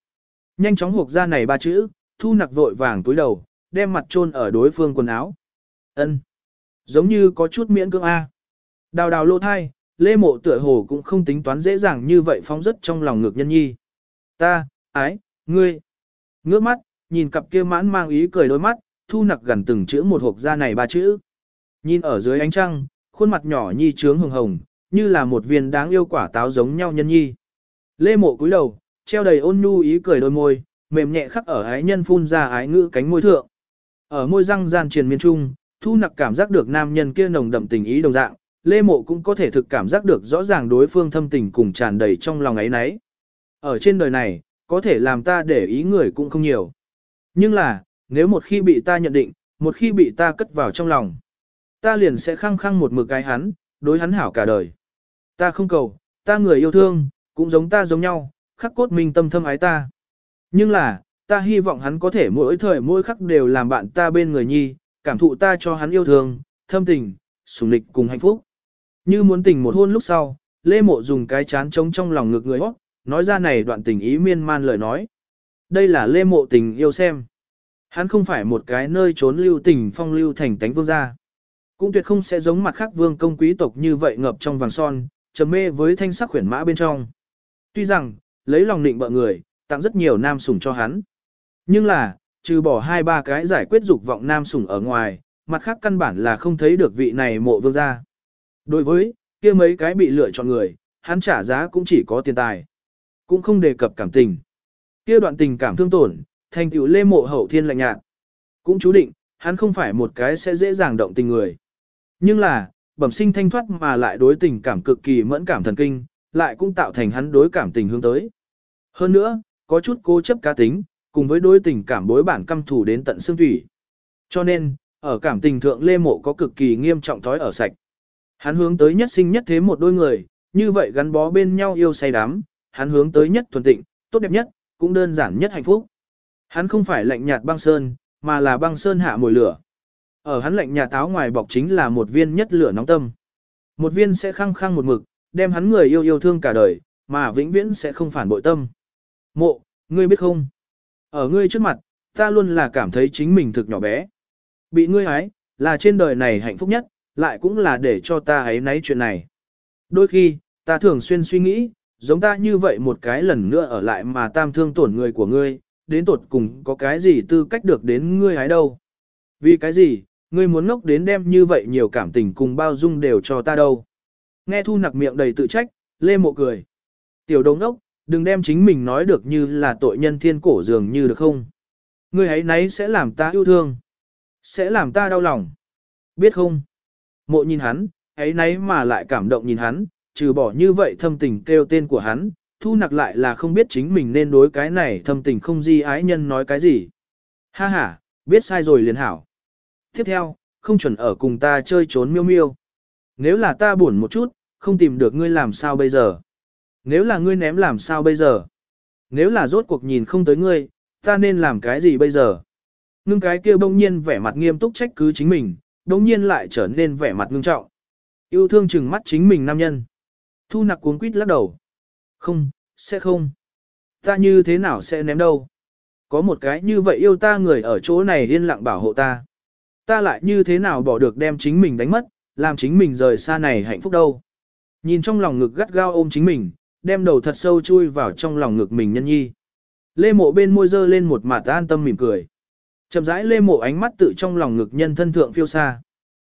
Nhanh chóng hộp ra này ba chữ, thu nặc vội vàng túi đầu, đem mặt chôn ở đối phương quần áo. ân Giống như có chút miễn cưỡng A. Đào đào lô thai, lê mộ tựa hồ cũng không tính toán dễ dàng như vậy phóng rất trong lòng ngược nhân nhi. Ta, ái, ngươi. Ngước mắt, nhìn cặp kia mãn mang ý cười đôi mắt, thu nặc gần từng chữ một hộp ra này ba chữ. Nhìn ở dưới ánh trăng, khuôn mặt nhỏ nhi trướng hồng hồng, như là một viên đáng yêu quả táo giống nhau nhân nhi. Lê mộ cúi đầu, treo đầy ôn nhu ý cười đôi môi, mềm nhẹ khắc ở ái nhân phun ra ái ngữ cánh môi thượng. Ở môi răng gian truyền miên trung, thu nặc cảm giác được nam nhân kia nồng đậm tình ý đồng dạng, Lê Mộ cũng có thể thực cảm giác được rõ ràng đối phương thâm tình cùng tràn đầy trong lòng ấy nấy. Ở trên đời này, có thể làm ta để ý người cũng không nhiều. Nhưng là, nếu một khi bị ta nhận định, một khi bị ta cất vào trong lòng, ta liền sẽ khăng khăng một mực cái hắn, đối hắn hảo cả đời. Ta không cầu, ta người yêu thương, cũng giống ta giống nhau, khắc cốt minh tâm thâm ái ta. Nhưng là, ta hy vọng hắn có thể mỗi thời mỗi khắc đều làm bạn ta bên người nhi, cảm thụ ta cho hắn yêu thương, thâm tình, sủng lịch cùng hạnh phúc. Như muốn tình một hôn lúc sau, Lê Mộ dùng cái chán trống trong lòng ngực người hót, nói ra này đoạn tình ý miên man lời nói. Đây là Lê Mộ tình yêu xem. Hắn không phải một cái nơi trốn lưu tình phong lưu thành tánh vương gia. Cũng tuyệt không sẽ giống mặt khác vương công quý tộc như vậy ngập trong vàng son, trầm mê với thanh sắc khuyển mã bên trong. Tuy rằng, lấy lòng định bợ người, tặng rất nhiều nam sủng cho hắn. Nhưng là, trừ bỏ hai ba cái giải quyết dục vọng nam sủng ở ngoài, mặt khác căn bản là không thấy được vị này mộ vương gia. Đối với, kia mấy cái bị lựa chọn người, hắn trả giá cũng chỉ có tiền tài. Cũng không đề cập cảm tình. Kia đoạn tình cảm thương tổn, thành tựu lê mộ hậu thiên lạnh nhạt. Cũng chú định, hắn không phải một cái sẽ dễ dàng động tình người. Nhưng là, bẩm sinh thanh thoát mà lại đối tình cảm cực kỳ mẫn cảm thần kinh, lại cũng tạo thành hắn đối cảm tình hướng tới. Hơn nữa, có chút cố chấp cá tính, cùng với đối tình cảm bối bản căm thù đến tận xương thủy. Cho nên, ở cảm tình thượng Lê Mộ có cực kỳ nghiêm trọng thói ở sạch. Hắn hướng tới nhất sinh nhất thế một đôi người, như vậy gắn bó bên nhau yêu say đắm, hắn hướng tới nhất thuần tịnh, tốt đẹp nhất, cũng đơn giản nhất hạnh phúc. Hắn không phải lạnh nhạt băng sơn, mà là băng sơn hạ mùi lửa. Ở hắn lạnh nhạt táo ngoài bọc chính là một viên nhất lửa nóng tâm. Một viên sẽ khăng khăng một mực, đem hắn người yêu yêu thương cả đời, mà vĩnh viễn sẽ không phản bội tâm. Mộ, ngươi biết không? Ở ngươi trước mặt, ta luôn là cảm thấy chính mình thực nhỏ bé. Bị ngươi ái, là trên đời này hạnh phúc nhất, lại cũng là để cho ta ấy nấy chuyện này. Đôi khi, ta thường xuyên suy nghĩ, giống ta như vậy một cái lần nữa ở lại mà tam thương tổn người của ngươi, đến tột cùng có cái gì tư cách được đến ngươi hái đâu. Vì cái gì, ngươi muốn ngốc đến đem như vậy nhiều cảm tình cùng bao dung đều cho ta đâu. Nghe thu nặc miệng đầy tự trách, lê mộ cười. Tiểu đồng ngốc, đừng đem chính mình nói được như là tội nhân thiên cổ dường như được không. Ngươi ấy nấy sẽ làm ta yêu thương. Sẽ làm ta đau lòng. Biết không? Mộ nhìn hắn, ấy nấy mà lại cảm động nhìn hắn, trừ bỏ như vậy thâm tình kêu tên của hắn, thu nặc lại là không biết chính mình nên đối cái này thâm tình không di ái nhân nói cái gì. Ha ha, biết sai rồi liền hảo. Tiếp theo, không chuẩn ở cùng ta chơi trốn miêu miêu. Nếu là ta buồn một chút, không tìm được ngươi làm sao bây giờ? Nếu là ngươi ném làm sao bây giờ? Nếu là rốt cuộc nhìn không tới ngươi, ta nên làm cái gì bây giờ? Ngưng cái kia bỗng nhiên vẻ mặt nghiêm túc trách cứ chính mình, bỗng nhiên lại trở nên vẻ mặt ngưng trọng. Yêu thương chừng mắt chính mình nam nhân. Thu nặc cuốn quýt lắc đầu. Không, sẽ không. Ta như thế nào sẽ ném đâu? Có một cái như vậy yêu ta người ở chỗ này yên lặng bảo hộ ta. Ta lại như thế nào bỏ được đem chính mình đánh mất, làm chính mình rời xa này hạnh phúc đâu. Nhìn trong lòng ngực gắt gao ôm chính mình, đem đầu thật sâu chui vào trong lòng ngực mình nhân nhi. Lê mộ bên môi dơ lên một mặt an tâm mỉm cười. Chậm rãi lê mộ ánh mắt tự trong lòng ngực nhân thân thượng phiêu xa.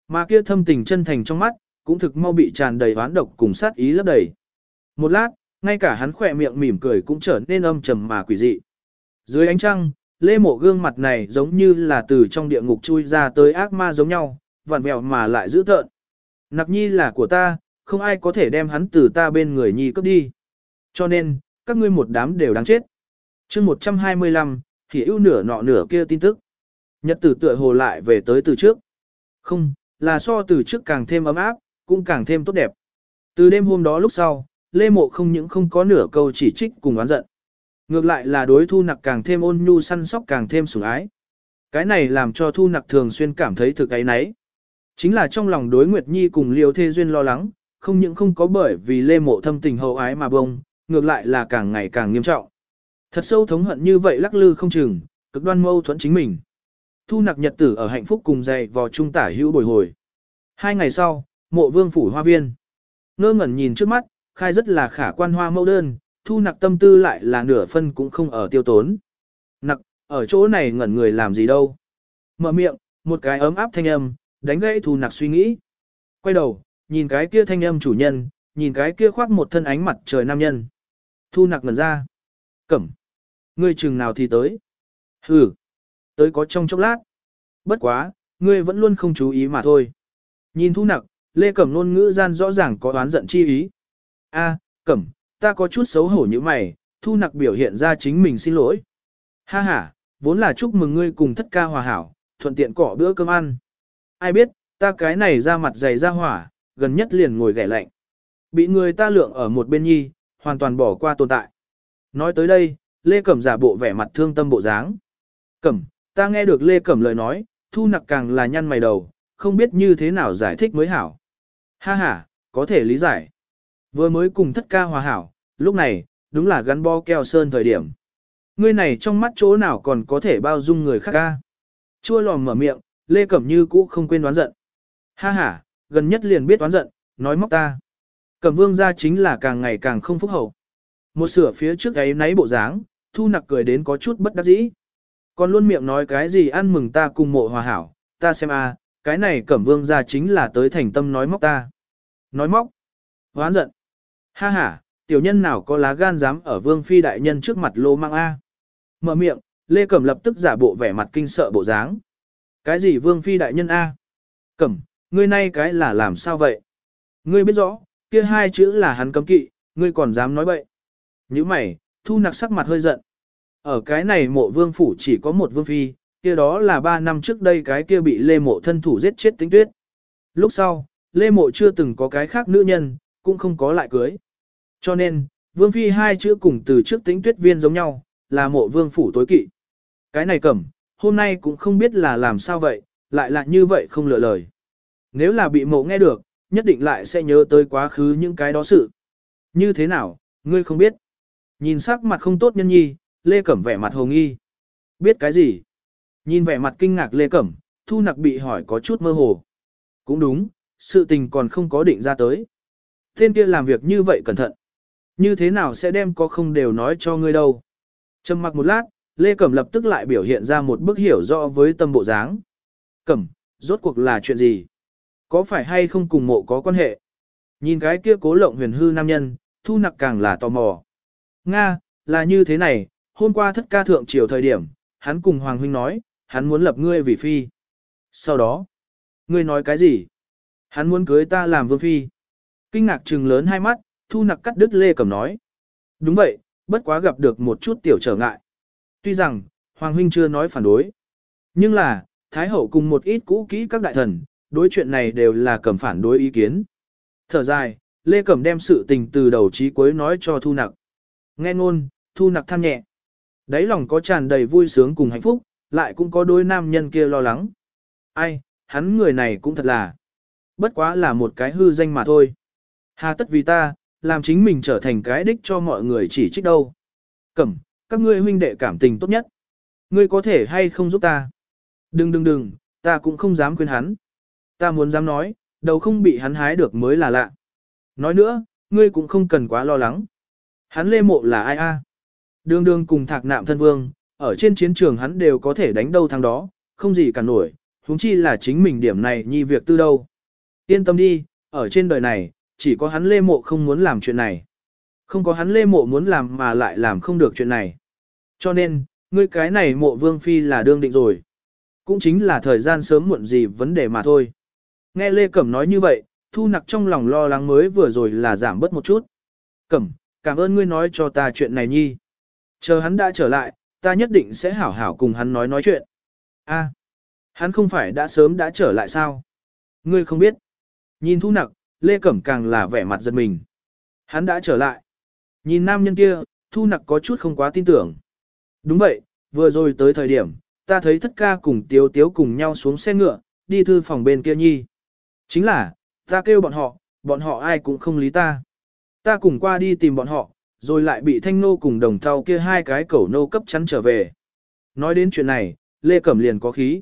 Mà kia thâm tình chân thành trong mắt, cũng thực mau bị tràn đầy oán độc cùng sát ý lấp đầy. Một lát, ngay cả hắn khỏe miệng mỉm cười cũng trở nên âm trầm mà quỷ dị. Dưới ánh trăng, lê mộ gương mặt này giống như là từ trong địa ngục chui ra tới ác ma giống nhau, vặn vẹo mà lại giữ tợn. Nặc nhi là của ta, không ai có thể đem hắn từ ta bên người nhi cướp đi. Cho nên, các ngươi một đám đều đáng chết. chương 125, thì ưu nửa nọ nửa kia tin tức. Nhật tử tựa hồ lại về tới từ trước. Không, là so từ trước càng thêm ấm áp, cũng càng thêm tốt đẹp. Từ đêm hôm đó lúc sau, Lê Mộ không những không có nửa câu chỉ trích cùng oán giận. Ngược lại là đối thu nặc càng thêm ôn nhu săn sóc càng thêm sủng ái. Cái này làm cho thu nặc thường xuyên cảm thấy thực ấy nấy. Chính là trong lòng đối Nguyệt Nhi cùng Liêu Thê Duyên lo lắng, không những không có bởi vì Lê Mộ thâm tình hậu ái mà bông, ngược lại là càng ngày càng nghiêm trọng. Thật sâu thống hận như vậy lắc lư không chừng, cực đoan mâu thuẫn chính mình. Thu nặc nhật tử ở hạnh phúc cùng dày vò trung tả hữu bồi hồi. Hai ngày sau, mộ vương phủ hoa viên. Ngơ ngẩn nhìn trước mắt, khai rất là khả quan hoa mẫu đơn, thu nặc tâm tư lại là nửa phân cũng không ở tiêu tốn. Nặc, ở chỗ này ngẩn người làm gì đâu. Mở miệng, một cái ấm áp thanh âm, đánh gãy thu nặc suy nghĩ. Quay đầu, nhìn cái kia thanh âm chủ nhân, nhìn cái kia khoác một thân ánh mặt trời nam nhân. Thu nặc ngẩn ra. Cẩm. Ngươi chừng nào thì tới. Hừ. Tới có trong chốc lát. Bất quá, ngươi vẫn luôn không chú ý mà thôi. Nhìn thu nặc, Lê Cẩm luôn ngữ gian rõ ràng có oán giận chi ý. A, Cẩm, ta có chút xấu hổ như mày, thu nặc biểu hiện ra chính mình xin lỗi. Ha ha, vốn là chúc mừng ngươi cùng thất ca hòa hảo, thuận tiện cỏ bữa cơm ăn. Ai biết, ta cái này ra mặt dày ra hỏa, gần nhất liền ngồi ghẻ lạnh. Bị người ta lượng ở một bên nhi, hoàn toàn bỏ qua tồn tại. Nói tới đây, Lê Cẩm giả bộ vẻ mặt thương tâm bộ dáng. Cẩm, ta nghe được Lê Cẩm lời nói, thu nặc càng là nhăn mày đầu, không biết như thế nào giải thích mới hảo. Ha ha, có thể lý giải. Vừa mới cùng thất ca hòa hảo, lúc này, đúng là gắn bó keo sơn thời điểm. Ngươi này trong mắt chỗ nào còn có thể bao dung người khác ca. Chua lòm mở miệng, Lê Cẩm Như cũ không quên đoán giận. Ha ha, gần nhất liền biết đoán giận, nói móc ta. Cẩm vương ra chính là càng ngày càng không phúc hậu. Một sửa phía trước ấy náy bộ dáng, thu nặc cười đến có chút bất đắc dĩ. Còn luôn miệng nói cái gì ăn mừng ta cùng mộ hòa hảo, ta xem a, cái này cẩm vương ra chính là tới thành tâm nói móc ta. Nói móc, hoán giận. Ha ha, tiểu nhân nào có lá gan dám ở vương phi đại nhân trước mặt lô mang A. Mở miệng, Lê Cẩm lập tức giả bộ vẻ mặt kinh sợ bộ dáng. Cái gì vương phi đại nhân A? Cẩm, ngươi nay cái là làm sao vậy? Ngươi biết rõ, kia hai chữ là hắn cấm kỵ, ngươi còn dám nói bậy. Như mày, thu nặc sắc mặt hơi giận. Ở cái này mộ vương phủ chỉ có một vương phi, kia đó là ba năm trước đây cái kia bị lê mộ thân thủ giết chết tính tuyết. Lúc sau, lê mộ chưa từng có cái khác nữ nhân, cũng không có lại cưới. Cho nên, vương phi hai chữ cùng từ trước tính tuyết viên giống nhau, là mộ vương phủ tối kỵ. Cái này cẩm, hôm nay cũng không biết là làm sao vậy, lại là như vậy không lựa lời. Nếu là bị mộ nghe được, nhất định lại sẽ nhớ tới quá khứ những cái đó sự. Như thế nào, ngươi không biết. Nhìn sắc mặt không tốt nhân nhi, Lê Cẩm vẻ mặt hồ nghi. Biết cái gì? Nhìn vẻ mặt kinh ngạc Lê Cẩm, Thu Nặc bị hỏi có chút mơ hồ. Cũng đúng, sự tình còn không có định ra tới. Tên kia làm việc như vậy cẩn thận. Như thế nào sẽ đem có không đều nói cho ngươi đâu. Trầm mặc một lát, Lê Cẩm lập tức lại biểu hiện ra một bức hiểu rõ với tâm bộ dáng. Cẩm, rốt cuộc là chuyện gì? Có phải hay không cùng mộ có quan hệ? Nhìn cái kia cố lộng huyền hư nam nhân, thu nặc càng là tò mò. Nga, là như thế này, hôm qua thất ca thượng triều thời điểm, hắn cùng Hoàng Huynh nói, hắn muốn lập ngươi vì phi. Sau đó, ngươi nói cái gì? Hắn muốn cưới ta làm vương phi. Kinh ngạc trừng lớn hai mắt, thu nặc cắt đứt lê cầm nói. Đúng vậy, bất quá gặp được một chút tiểu trở ngại. Tuy rằng, Hoàng Huynh chưa nói phản đối. Nhưng là, Thái Hậu cùng một ít cũ kỹ các đại thần, đối chuyện này đều là cầm phản đối ý kiến. Thở dài, Lê Cẩm đem sự tình từ đầu chí cuối nói cho Thu Nặc. Nghe ngôn, Thu Nặc than nhẹ. Đấy lòng có tràn đầy vui sướng cùng hạnh phúc, lại cũng có đôi nam nhân kia lo lắng. Ai, hắn người này cũng thật là. Bất quá là một cái hư danh mà thôi. Hà tất vì ta, làm chính mình trở thành cái đích cho mọi người chỉ trích đâu. Cẩm, các ngươi huynh đệ cảm tình tốt nhất. Ngươi có thể hay không giúp ta? Đừng đừng đừng, ta cũng không dám khuyên hắn. Ta muốn dám nói, đầu không bị hắn hái được mới là lạ. Nói nữa, ngươi cũng không cần quá lo lắng. Hắn lê mộ là ai a? Đường đường cùng thạc nạm thân vương, ở trên chiến trường hắn đều có thể đánh đâu thắng đó, không gì cả nổi, huống chi là chính mình điểm này nhi việc tư đâu. Yên tâm đi, ở trên đời này, chỉ có hắn lê mộ không muốn làm chuyện này. Không có hắn lê mộ muốn làm mà lại làm không được chuyện này. Cho nên, ngươi cái này mộ vương phi là đương định rồi. Cũng chính là thời gian sớm muộn gì vấn đề mà thôi. Nghe Lê Cẩm nói như vậy, thu nặc trong lòng lo lắng mới vừa rồi là giảm bớt một chút. Cẩm, cảm ơn ngươi nói cho ta chuyện này nhi. Chờ hắn đã trở lại, ta nhất định sẽ hảo hảo cùng hắn nói nói chuyện. A, hắn không phải đã sớm đã trở lại sao? Ngươi không biết. Nhìn thu nặc, Lê Cẩm càng là vẻ mặt giật mình. Hắn đã trở lại. Nhìn nam nhân kia, thu nặc có chút không quá tin tưởng. Đúng vậy, vừa rồi tới thời điểm, ta thấy thất ca cùng tiếu tiếu cùng nhau xuống xe ngựa, đi thư phòng bên kia nhi. Chính là, ta kêu bọn họ, bọn họ ai cũng không lý ta. Ta cùng qua đi tìm bọn họ, rồi lại bị thanh nô cùng đồng thau kia hai cái cẩu nô cấp chắn trở về. Nói đến chuyện này, Lê Cẩm liền có khí.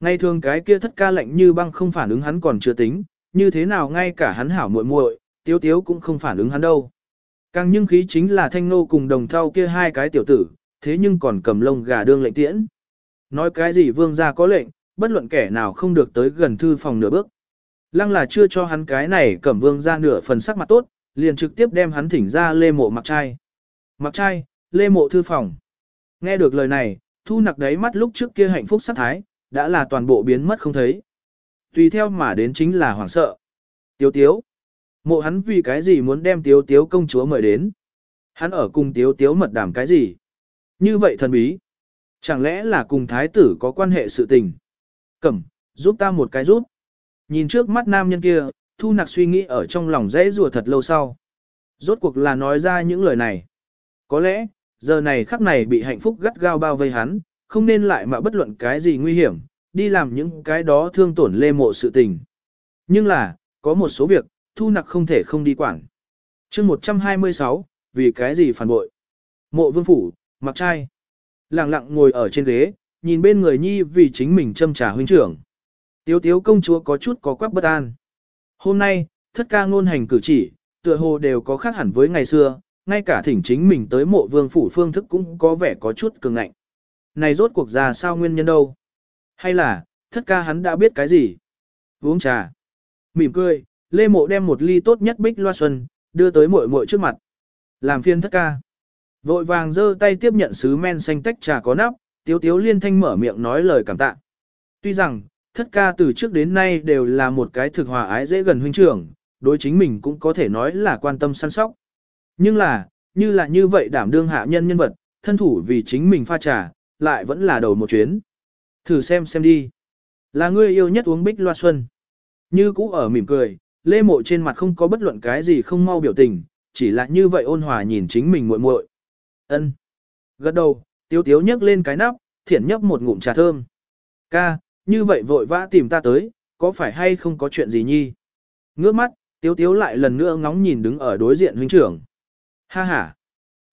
Ngay thường cái kia thất ca lạnh như băng không phản ứng hắn còn chưa tính, như thế nào ngay cả hắn hảo muội muội, tiếu tiếu cũng không phản ứng hắn đâu. Càng nhưng khí chính là thanh nô cùng đồng thau kia hai cái tiểu tử, thế nhưng còn cầm lông gà đương lệnh tiễn. Nói cái gì vương gia có lệnh, bất luận kẻ nào không được tới gần thư phòng nửa bước. Lăng là chưa cho hắn cái này cẩm vương ra nửa phần sắc mặt tốt, liền trực tiếp đem hắn thỉnh ra lê mộ mặc trai. Mặc trai, lê mộ thư phòng. Nghe được lời này, thu nặc đáy mắt lúc trước kia hạnh phúc sát thái, đã là toàn bộ biến mất không thấy. Tùy theo mà đến chính là hoảng sợ. Tiếu tiếu. Mộ hắn vì cái gì muốn đem tiếu tiếu công chúa mời đến. Hắn ở cùng tiếu tiếu mật đảm cái gì. Như vậy thần bí. Chẳng lẽ là cùng thái tử có quan hệ sự tình? Cẩm, giúp ta một cái giúp. Nhìn trước mắt nam nhân kia, thu nặc suy nghĩ ở trong lòng dễ rùa thật lâu sau. Rốt cuộc là nói ra những lời này. Có lẽ, giờ này khắc này bị hạnh phúc gắt gao bao vây hắn, không nên lại mà bất luận cái gì nguy hiểm, đi làm những cái đó thương tổn lê mộ sự tình. Nhưng là, có một số việc, thu nặc không thể không đi quản. chương 126, vì cái gì phản bội? Mộ vương phủ, mặc trai. Lặng lặng ngồi ở trên ghế, nhìn bên người nhi vì chính mình châm trà huynh trưởng. Tiếu tiếu công chúa có chút có quắc bất an. Hôm nay, thất ca ngôn hành cử chỉ, tựa hồ đều có khác hẳn với ngày xưa, ngay cả thỉnh chính mình tới mộ vương phủ phương thức cũng có vẻ có chút cường ngạnh. Này rốt cuộc ra sao nguyên nhân đâu? Hay là, thất ca hắn đã biết cái gì? Uống trà. Mỉm cười, Lê Mộ đem một ly tốt nhất bích loa xuân, đưa tới muội muội trước mặt. Làm phiên thất ca. Vội vàng giơ tay tiếp nhận sứ men xanh tách trà có nắp, tiếu tiếu liên thanh mở miệng nói lời cảm tạ. Tuy rằng, thất ca từ trước đến nay đều là một cái thực hòa ái dễ gần huynh trưởng, đối chính mình cũng có thể nói là quan tâm săn sóc. Nhưng là, như là như vậy đảm đương hạ nhân nhân vật, thân thủ vì chính mình pha trà, lại vẫn là đầu một chuyến. Thử xem xem đi. Là ngươi yêu nhất uống bích loa xuân. Như cũ ở mỉm cười, lê mộ trên mặt không có bất luận cái gì không mau biểu tình, chỉ là như vậy ôn hòa nhìn chính mình muội muội. Ân. Gật đầu, tiếu tiếu nhấc lên cái nắp, thiển nhấp một ngụm trà thơm. Ca, như vậy vội vã tìm ta tới, có phải hay không có chuyện gì nhi? Ngước mắt, tiếu tiếu lại lần nữa ngóng nhìn đứng ở đối diện huynh trưởng. Ha ha.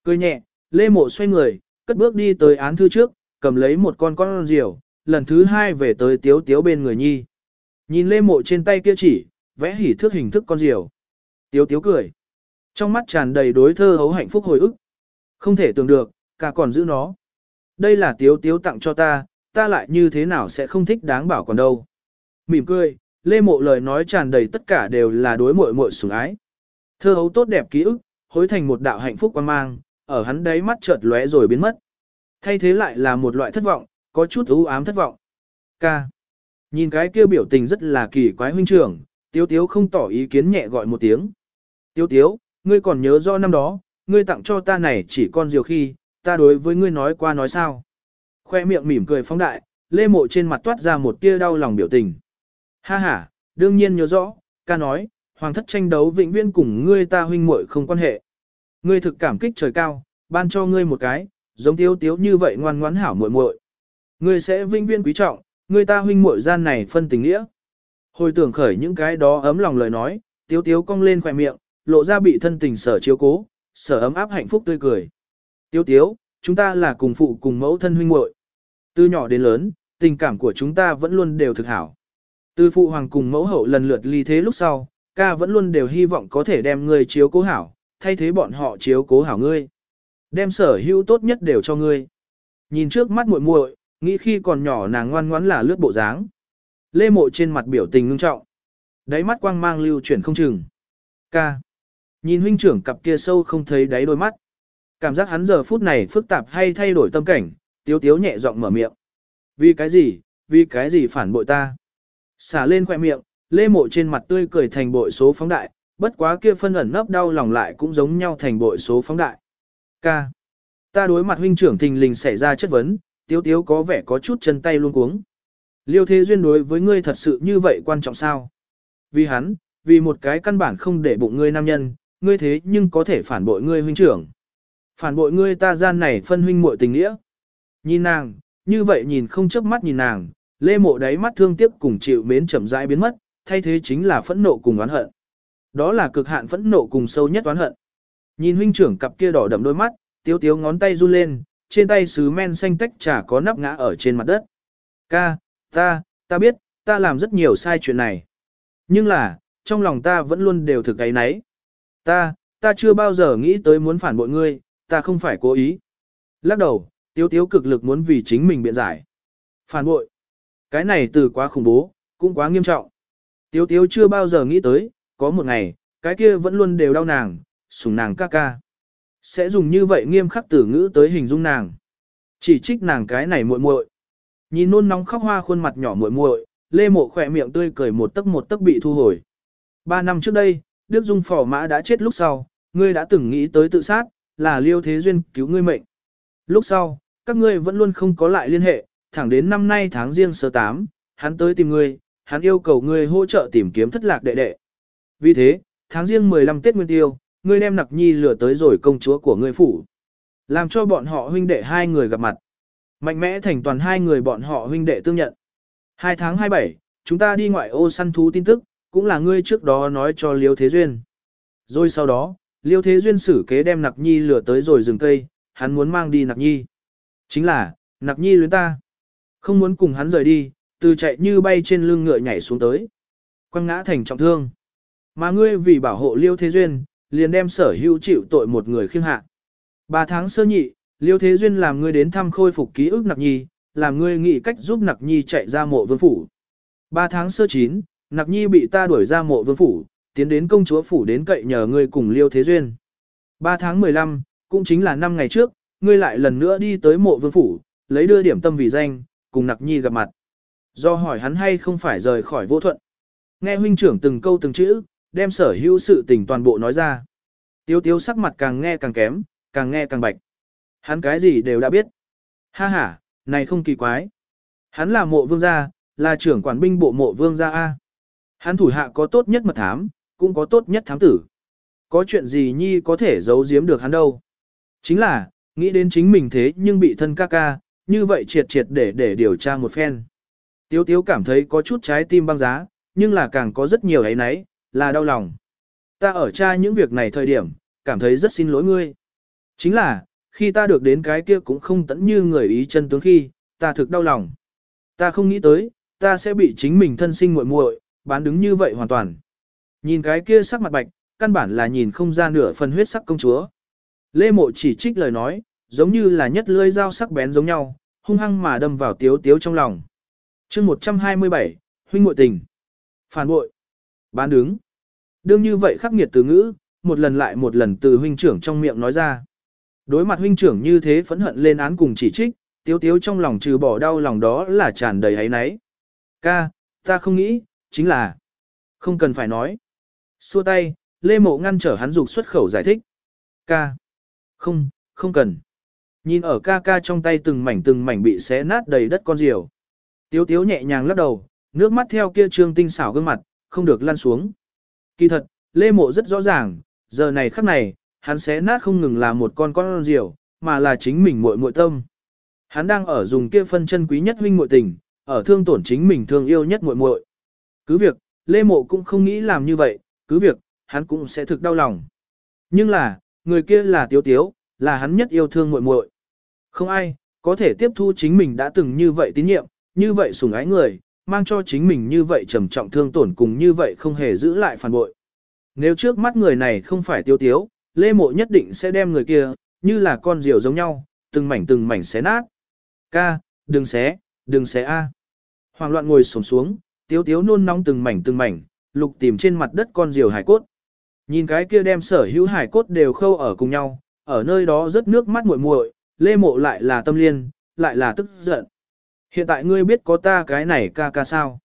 Cười nhẹ, lê mộ xoay người, cất bước đi tới án thư trước, cầm lấy một con con diều, lần thứ hai về tới tiếu tiếu bên người nhi. Nhìn lê mộ trên tay kia chỉ, vẽ hỉ thước hình thức con diều. Tiếu tiếu cười. Trong mắt tràn đầy đối thơ hấu hạnh phúc hồi ức. Không thể tưởng được, cả còn giữ nó. Đây là tiếu tiếu tặng cho ta, ta lại như thế nào sẽ không thích đáng bảo còn đâu. Mỉm cười, lê mộ lời nói tràn đầy tất cả đều là đối mội mội sủng ái. Thơ hấu tốt đẹp ký ức, hối thành một đạo hạnh phúc quan mang, ở hắn đáy mắt chợt lóe rồi biến mất. Thay thế lại là một loại thất vọng, có chút ưu ám thất vọng. Ca. Nhìn cái kia biểu tình rất là kỳ quái huynh trưởng, tiếu tiếu không tỏ ý kiến nhẹ gọi một tiếng. Tiếu tiếu, ngươi còn nhớ do năm đó, ngươi tặng cho ta này chỉ con diều khi, ta đối với ngươi nói qua nói sao. Khoe miệng mỉm cười phóng đại, lê mộ trên mặt toát ra một tia đau lòng biểu tình. Ha ha, đương nhiên nhớ rõ, ca nói, hoàng thất tranh đấu vĩnh viễn cùng ngươi ta huynh muội không quan hệ. Ngươi thực cảm kích trời cao, ban cho ngươi một cái, giống tiếu tiếu như vậy ngoan ngoãn hảo muội muội. Ngươi sẽ vĩnh viễn quý trọng, ngươi ta huynh muội gian này phân tình nghĩa. Hồi tưởng khởi những cái đó ấm lòng lời nói, tiếu tiếu cong lên khỏe miệng, lộ ra bị thân tình sở chiếu cố, sở ấm áp hạnh phúc tươi cười. Tiếu tiếu, chúng ta là cùng phụ cùng mẫu thân huynh muội. Từ nhỏ đến lớn, tình cảm của chúng ta vẫn luôn đều thực hảo. Từ phụ hoàng cùng mẫu hậu lần lượt ly thế lúc sau, ca vẫn luôn đều hy vọng có thể đem ngươi chiếu cố hảo, thay thế bọn họ chiếu cố hảo ngươi. Đem sở hữu tốt nhất đều cho ngươi. Nhìn trước mắt muội muội, nghĩ khi còn nhỏ nàng ngoan ngoãn là lướt bộ dáng. Lê mộ trên mặt biểu tình ngưng trọng. Đáy mắt quang mang lưu chuyển không chừng. Ca. Nhìn huynh trưởng cặp kia sâu không thấy đáy đôi mắt. Cảm giác hắn giờ phút này phức tạp hay thay đổi tâm cảnh, tiếu tiếu nhẹ giọng mở miệng. Vì cái gì, vì cái gì phản bội ta? Xả lên khoẻ miệng, lê mộ trên mặt tươi cười thành bội số phóng đại, bất quá kia phân ẩn nấp đau lòng lại cũng giống nhau thành bội số phóng đại. Ca. Ta đối mặt huynh trưởng thình lình xảy ra chất vấn, tiếu tiếu có vẻ có chút chân tay luôn cuống. Liêu thế duyên đối với ngươi thật sự như vậy quan trọng sao? Vì hắn, vì một cái căn bản không để bụng ngươi nam nhân, ngươi thế nhưng có thể phản bội ngươi huynh trưởng. Phản bội ngươi ta gian này phân huynh muội tình nghĩa. Nhìn nàng, như vậy nhìn không chớp mắt nhìn nàng, lê mộ đáy mắt thương tiếc cùng chịu mến chậm rãi biến mất, thay thế chính là phẫn nộ cùng oán hận. Đó là cực hạn phẫn nộ cùng sâu nhất oán hận. Nhìn huynh trưởng cặp kia đỏ đậm đôi mắt, tiếu tiếu ngón tay run lên, trên tay sứ men xanh tách trà có nắp ngã ở trên mặt đất. Ca, ta, ta biết, ta làm rất nhiều sai chuyện này. Nhưng là, trong lòng ta vẫn luôn đều thực cái nấy. Ta, ta chưa bao giờ nghĩ tới muốn phản bội ngươi, ta không phải cố ý. Lắc đầu, tiếu tiếu cực lực muốn vì chính mình biện giải. Phản bội. Cái này từ quá khủng bố, cũng quá nghiêm trọng. Tiếu tiếu chưa bao giờ nghĩ tới, có một ngày, cái kia vẫn luôn đều đau nàng, sủng nàng ca ca. Sẽ dùng như vậy nghiêm khắc từ ngữ tới hình dung nàng. Chỉ trích nàng cái này muội muội. Nhìn nôn nóng khóc hoa khuôn mặt nhỏ muội muội, Lê Mộ khỏe miệng tươi cười một tấc một tấc bị thu hồi. Ba năm trước đây, Đức Dung Phò Mã đã chết lúc sau, ngươi đã từng nghĩ tới tự sát, là Liêu Thế Duyên cứu ngươi mệnh. Lúc sau, các ngươi vẫn luôn không có lại liên hệ, thẳng đến năm nay tháng riêng sơ tám, hắn tới tìm ngươi, hắn yêu cầu ngươi hỗ trợ tìm kiếm thất lạc đệ đệ. Vì thế, tháng riêng 15 Tết Nguyên Tiêu, ngươi đem nặc nhi lừa tới rồi công chúa của ngươi phủ. Làm cho bọn họ huynh đệ hai người gặp mặt. Mạnh mẽ thành toàn hai người bọn họ huynh đệ tương nhận. Hai tháng 27, chúng ta đi ngoại ô săn thú tin tức, cũng là ngươi trước đó nói cho Liêu Thế Duyên. Rồi sau đó, Liêu Thế Duyên xử kế đem Nặc Nhi lừa tới rồi rừng cây, hắn muốn mang đi Nặc Nhi. Chính là, Nặc Nhi luyến ta. Không muốn cùng hắn rời đi, từ chạy như bay trên lưng ngựa nhảy xuống tới. Quăng ngã thành trọng thương. Mà ngươi vì bảo hộ Liêu Thế Duyên, liền đem sở hữu chịu tội một người khiêng hạ. Ba tháng sơ nhị, Liêu Thế Duyên làm ngươi đến thăm khôi phục ký ức Nặc Nhi, làm ngươi nghĩ cách giúp Nặc Nhi chạy ra mộ vương phủ. Ba tháng sơ chín, Nặc Nhi bị ta đuổi ra mộ vương phủ, tiến đến công chúa phủ đến cậy nhờ ngươi cùng Liêu Thế Duyên. Ba tháng 15, cũng chính là năm ngày trước, ngươi lại lần nữa đi tới mộ vương phủ, lấy đưa điểm tâm vì danh, cùng Nặc Nhi gặp mặt. Do hỏi hắn hay không phải rời khỏi vô thuận. Nghe huynh trưởng từng câu từng chữ, đem sở hữu sự tình toàn bộ nói ra. Tiếu tiếu sắc mặt càng nghe càng kém, càng nghe càng bạch. Hắn cái gì đều đã biết. Ha ha, này không kỳ quái. Hắn là mộ vương gia, là trưởng quản binh bộ mộ vương gia A. Hắn thủ hạ có tốt nhất mật thám, cũng có tốt nhất thám tử. Có chuyện gì nhi có thể giấu giếm được hắn đâu. Chính là, nghĩ đến chính mình thế nhưng bị thân ca ca, như vậy triệt triệt để để điều tra một phen. Tiếu tiếu cảm thấy có chút trái tim băng giá, nhưng là càng có rất nhiều ấy nấy, là đau lòng. Ta ở tra những việc này thời điểm, cảm thấy rất xin lỗi ngươi. Chính là, khi ta được đến cái kia cũng không tẫn như người ý chân tướng khi, ta thực đau lòng. Ta không nghĩ tới, ta sẽ bị chính mình thân sinh muội muội bán đứng như vậy hoàn toàn. Nhìn cái kia sắc mặt bạch, căn bản là nhìn không ra nửa phần huyết sắc công chúa. Lê mộ chỉ trích lời nói, giống như là nhất lưỡi dao sắc bén giống nhau, hung hăng mà đâm vào tiếu tiếu trong lòng. chương 127, huynh muội tình. Phản bội. Bán đứng. Đương như vậy khắc nghiệt từ ngữ, một lần lại một lần từ huynh trưởng trong miệng nói ra. Đối mặt huynh trưởng như thế phẫn hận lên án cùng chỉ trích, tiếu tiếu trong lòng trừ bỏ đau lòng đó là tràn đầy hấy náy. Ca, ta không nghĩ, chính là, không cần phải nói. Xua tay, Lê Mộ ngăn trở hắn dục xuất khẩu giải thích. Ca, không, không cần. Nhìn ở ca ca trong tay từng mảnh từng mảnh bị xé nát đầy đất con diều. Tiếu tiếu nhẹ nhàng lắc đầu, nước mắt theo kia trương tinh xảo gương mặt, không được lăn xuống. Kỳ thật, Lê Mộ rất rõ ràng, giờ này khắc này, hắn xé nát không ngừng là một con con diều, mà là chính mình muội muội tâm. Hắn đang ở dùng kia phân chân quý nhất huynh muội tình, ở thương tổn chính mình thương yêu nhất muội muội. Cứ việc, Lê Mộ cũng không nghĩ làm như vậy, cứ việc, hắn cũng sẽ thực đau lòng. Nhưng là, người kia là Tiếu Tiếu, là hắn nhất yêu thương muội muội. Không ai, có thể tiếp thu chính mình đã từng như vậy tín nhiệm, như vậy sủng ái người, mang cho chính mình như vậy trầm trọng thương tổn cùng như vậy không hề giữ lại phản bội. Nếu trước mắt người này không phải Tiếu Tiếu, Lê Mộ nhất định sẽ đem người kia, như là con diều giống nhau, từng mảnh từng mảnh xé nát. Ca, đừng xé, đừng xé a. Hoàng loạn ngồi xổm xuống, tiếu tiếu nôn nóng từng mảnh từng mảnh, lục tìm trên mặt đất con diều hải cốt. Nhìn cái kia đem sở hữu hải cốt đều khâu ở cùng nhau, ở nơi đó rất nước mắt muội muội, lê mộ lại là tâm liên, lại là tức giận. Hiện tại ngươi biết có ta cái này ca ca sao?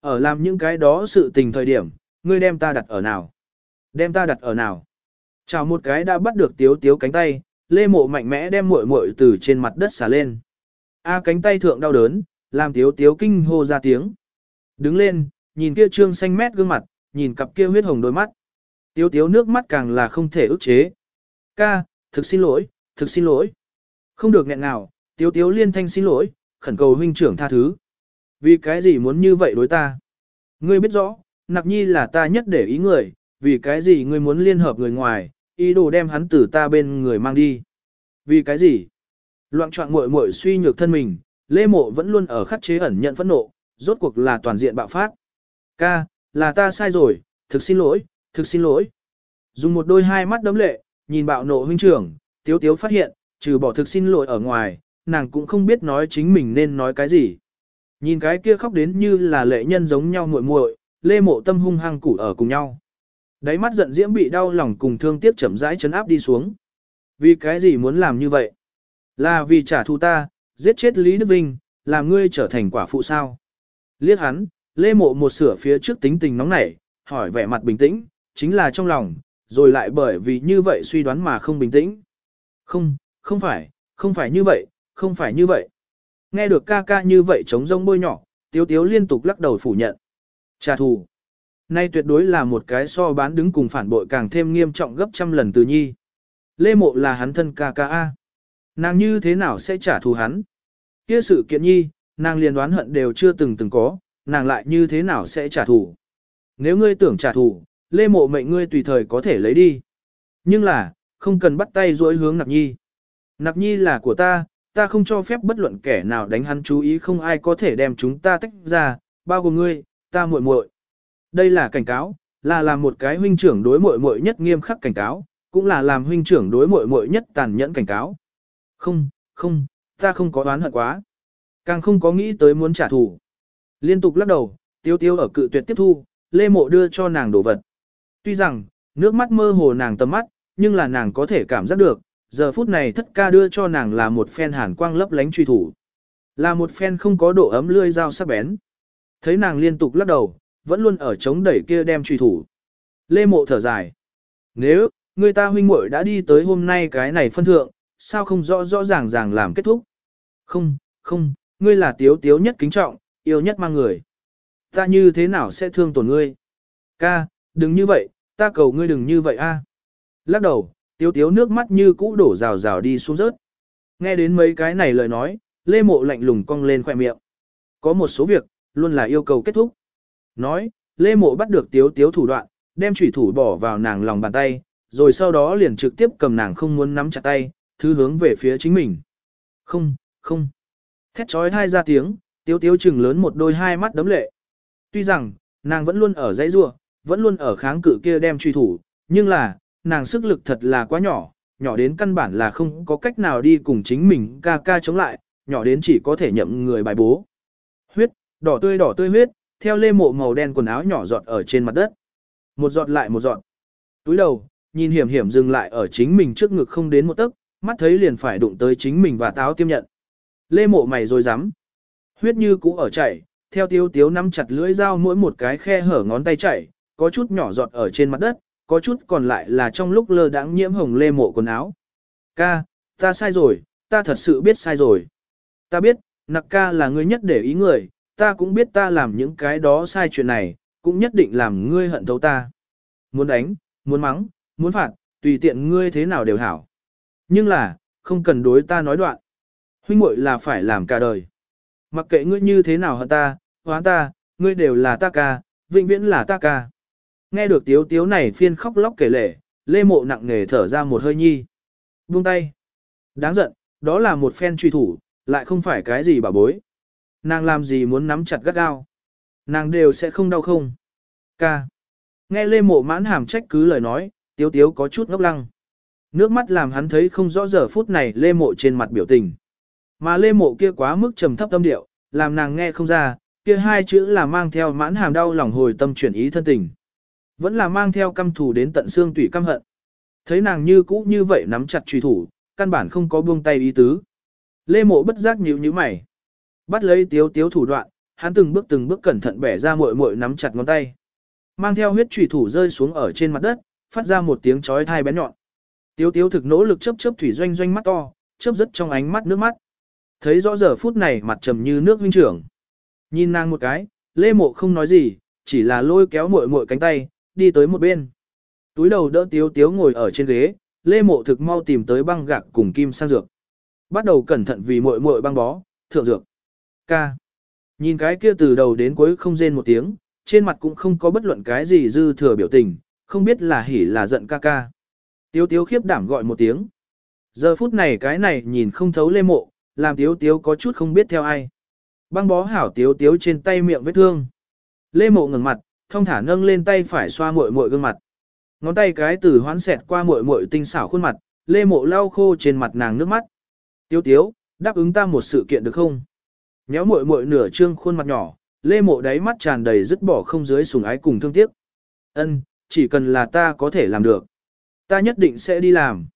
Ở làm những cái đó sự tình thời điểm, ngươi đem ta đặt ở nào? Đem ta đặt ở nào? Chào một cái đã bắt được tiếu tiếu cánh tay, lê mộ mạnh mẽ đem muội muội từ trên mặt đất xả lên. A cánh tay thượng đau đớn, làm tiếu tiếu kinh hô ra tiếng. Đứng lên, nhìn kia trương xanh mét gương mặt, nhìn cặp kia huyết hồng đôi mắt. Tiếu tiếu nước mắt càng là không thể ức chế. Ca, thực xin lỗi, thực xin lỗi. Không được nghẹn nào, tiếu tiếu liên thanh xin lỗi, khẩn cầu huynh trưởng tha thứ. Vì cái gì muốn như vậy đối ta? Ngươi biết rõ, nặc nhi là ta nhất để ý người, vì cái gì ngươi muốn liên hợp người ngoài, ý đồ đem hắn từ ta bên người mang đi. Vì cái gì? Loạn trọng muội muội suy nhược thân mình, Lê Mộ vẫn luôn ở khắc chế ẩn nhận phẫn nộ, rốt cuộc là toàn diện bạo phát. Ca, là ta sai rồi, thực xin lỗi, thực xin lỗi. Dùng một đôi hai mắt đấm lệ, nhìn bạo nộ huynh trưởng, tiếu tiếu phát hiện, trừ bỏ thực xin lỗi ở ngoài, nàng cũng không biết nói chính mình nên nói cái gì. Nhìn cái kia khóc đến như là lệ nhân giống nhau muội muội, lê mộ tâm hung hăng củ ở cùng nhau. Đáy mắt giận diễm bị đau lòng cùng thương tiếc chậm rãi chấn áp đi xuống. Vì cái gì muốn làm như vậy? Là vì trả thù ta, giết chết Lý Đức Vinh, làm ngươi trở thành quả phụ sao? Liếc hắn, Lê Mộ một sửa phía trước tính tình nóng nảy, hỏi vẻ mặt bình tĩnh, chính là trong lòng, rồi lại bởi vì như vậy suy đoán mà không bình tĩnh. Không, không phải, không phải như vậy, không phải như vậy. Nghe được ca ca như vậy chống rông bôi nhỏ, tiếu tiếu liên tục lắc đầu phủ nhận. Trả thù. Nay tuyệt đối là một cái so bán đứng cùng phản bội càng thêm nghiêm trọng gấp trăm lần từ nhi. Lê Mộ là hắn thân ca ca A. Nàng như thế nào sẽ trả thù hắn? Kia sự kiện nhi, nàng liền đoán hận đều chưa từng từng có, nàng lại như thế nào sẽ trả thù? Nếu ngươi tưởng trả thù, lê mộ mệnh ngươi tùy thời có thể lấy đi. Nhưng là, không cần bắt tay dối hướng nặc nhi. Nặc nhi là của ta, ta không cho phép bất luận kẻ nào đánh hắn chú ý không ai có thể đem chúng ta tách ra, bao gồm ngươi, ta muội muội. Đây là cảnh cáo, là làm một cái huynh trưởng đối muội muội nhất nghiêm khắc cảnh cáo, cũng là làm huynh trưởng đối muội muội nhất tàn nhẫn cảnh cáo. Không, không, ta không có đoán hận quá. Càng không có nghĩ tới muốn trả thù. Liên tục lắc đầu, tiêu tiêu ở cự tuyệt tiếp thu, lê mộ đưa cho nàng đồ vật. Tuy rằng, nước mắt mơ hồ nàng tầm mắt, nhưng là nàng có thể cảm giác được, giờ phút này thất ca đưa cho nàng là một phen hàn quang lấp lánh truy thủ. Là một phen không có độ ấm lươi dao sắc bén. Thấy nàng liên tục lắc đầu, vẫn luôn ở chống đẩy kia đem truy thủ. Lê mộ thở dài. Nếu, người ta huynh muội đã đi tới hôm nay cái này phân thượng, sao không rõ rõ ràng ràng làm kết thúc. Không, không, ngươi là tiếu tiếu nhất kính trọng, yêu nhất mang người. Ta như thế nào sẽ thương tổn ngươi? Ca, đừng như vậy, ta cầu ngươi đừng như vậy a. Lắc đầu, tiếu tiếu nước mắt như cũ đổ rào rào đi xuống rớt. Nghe đến mấy cái này lời nói, Lê Mộ lạnh lùng cong lên khoẻ miệng. Có một số việc, luôn là yêu cầu kết thúc. Nói, Lê Mộ bắt được tiếu tiếu thủ đoạn, đem chủy thủ bỏ vào nàng lòng bàn tay, rồi sau đó liền trực tiếp cầm nàng không muốn nắm chặt tay, thứ hướng về phía chính mình. Không, không. Thét trói hai ra tiếng, tiếu tiếu chừng lớn một đôi hai mắt đấm lệ. Tuy rằng, nàng vẫn luôn ở dãy rua, vẫn luôn ở kháng cự kia đem truy thủ, nhưng là, nàng sức lực thật là quá nhỏ, nhỏ đến căn bản là không có cách nào đi cùng chính mình ca ca chống lại, nhỏ đến chỉ có thể nhậm người bài bố. Huyết, đỏ tươi đỏ tươi huyết, theo lê mộ màu đen quần áo nhỏ giọt ở trên mặt đất. Một giọt lại một giọt. Túi đầu, nhìn hiểm hiểm dừng lại ở chính mình trước ngực không đến một tấc, mắt thấy liền phải đụng tới chính mình và táo tiêm nhận. Lê mộ mày rồi dám. Huyết như cũ ở chảy, theo tiếu tiếu nắm chặt lưỡi dao mỗi một cái khe hở ngón tay chảy, có chút nhỏ giọt ở trên mặt đất, có chút còn lại là trong lúc lơ đãng nhiễm hồng lê mộ quần áo. Ca, ta sai rồi, ta thật sự biết sai rồi. Ta biết, nặc ca là người nhất để ý người, ta cũng biết ta làm những cái đó sai chuyện này, cũng nhất định làm ngươi hận thấu ta. Muốn đánh, muốn mắng, muốn phạt, tùy tiện ngươi thế nào đều hảo. Nhưng là, không cần đối ta nói đoạn. Huynh muội là phải làm cả đời. Mặc kệ ngươi như thế nào hận ta, hoán ta, ngươi đều là ta ca, vĩnh viễn là ta ca. Nghe được tiếu tiếu này phiên khóc lóc kể lể, lê mộ nặng nề thở ra một hơi nhi. Buông tay. Đáng giận, đó là một phen truy thủ, lại không phải cái gì bà bối. Nàng làm gì muốn nắm chặt gắt gao. Nàng đều sẽ không đau không. Ca. Nghe lê mộ mãn hàm trách cứ lời nói, tiếu tiếu có chút ngốc lăng. Nước mắt làm hắn thấy không rõ giờ phút này lê mộ trên mặt biểu tình. Mà lê mộ kia quá mức trầm thấp tâm điệu, làm nàng nghe không ra, kia hai chữ là mang theo mãn hàm đau lòng hồi tâm chuyển ý thân tình. Vẫn là mang theo căm thù đến tận xương tủy căm hận. Thấy nàng như cũ như vậy nắm chặt truy thủ, căn bản không có buông tay ý tứ. Lê mộ bất giác nhíu nhíu mày. Bắt lấy tiếu tiếu thủ đoạn, hắn từng bước từng bước cẩn thận bẻ ra muội muội nắm chặt ngón tay. Mang theo huyết trùy thủ rơi xuống ở trên mặt đất, phát ra một tiếng chói tai bé nhọn. Tiếu tiếu thực nỗ lực chớp chớp thủy doanh doanh mắt to, chớp rất trong ánh mắt nước mắt. Thấy rõ giờ phút này mặt trầm như nước huynh trưởng. Nhìn nàng một cái, Lê Mộ không nói gì, chỉ là lôi kéo muội muội cánh tay, đi tới một bên. Túi đầu đỡ tiếu tiếu ngồi ở trên ghế, Lê Mộ thực mau tìm tới băng gạc cùng kim sang dược. Bắt đầu cẩn thận vì muội muội băng bó, thượng dược. Ca. Nhìn cái kia từ đầu đến cuối không rên một tiếng, trên mặt cũng không có bất luận cái gì dư thừa biểu tình, không biết là hỉ là giận ca ca. Tiếu tiếu khiếp đảm gọi một tiếng. Giờ phút này cái này nhìn không thấu lê mộ, làm tiếu tiếu có chút không biết theo ai. Băng bó hảo tiếu tiếu trên tay miệng vết thương. Lê mộ ngừng mặt, thông thả nâng lên tay phải xoa muội muội gương mặt. Ngón tay cái từ hoán xẹt qua muội muội tinh xảo khuôn mặt, lê mộ lau khô trên mặt nàng nước mắt. Tiếu tiếu, đáp ứng ta một sự kiện được không? Nhéo muội muội nửa trương khuôn mặt nhỏ, lê mộ đáy mắt tràn đầy dứt bỏ không dưới sùng ái cùng thương tiếc. Ân, chỉ cần là ta có thể làm được. Ta nhất định sẽ đi làm.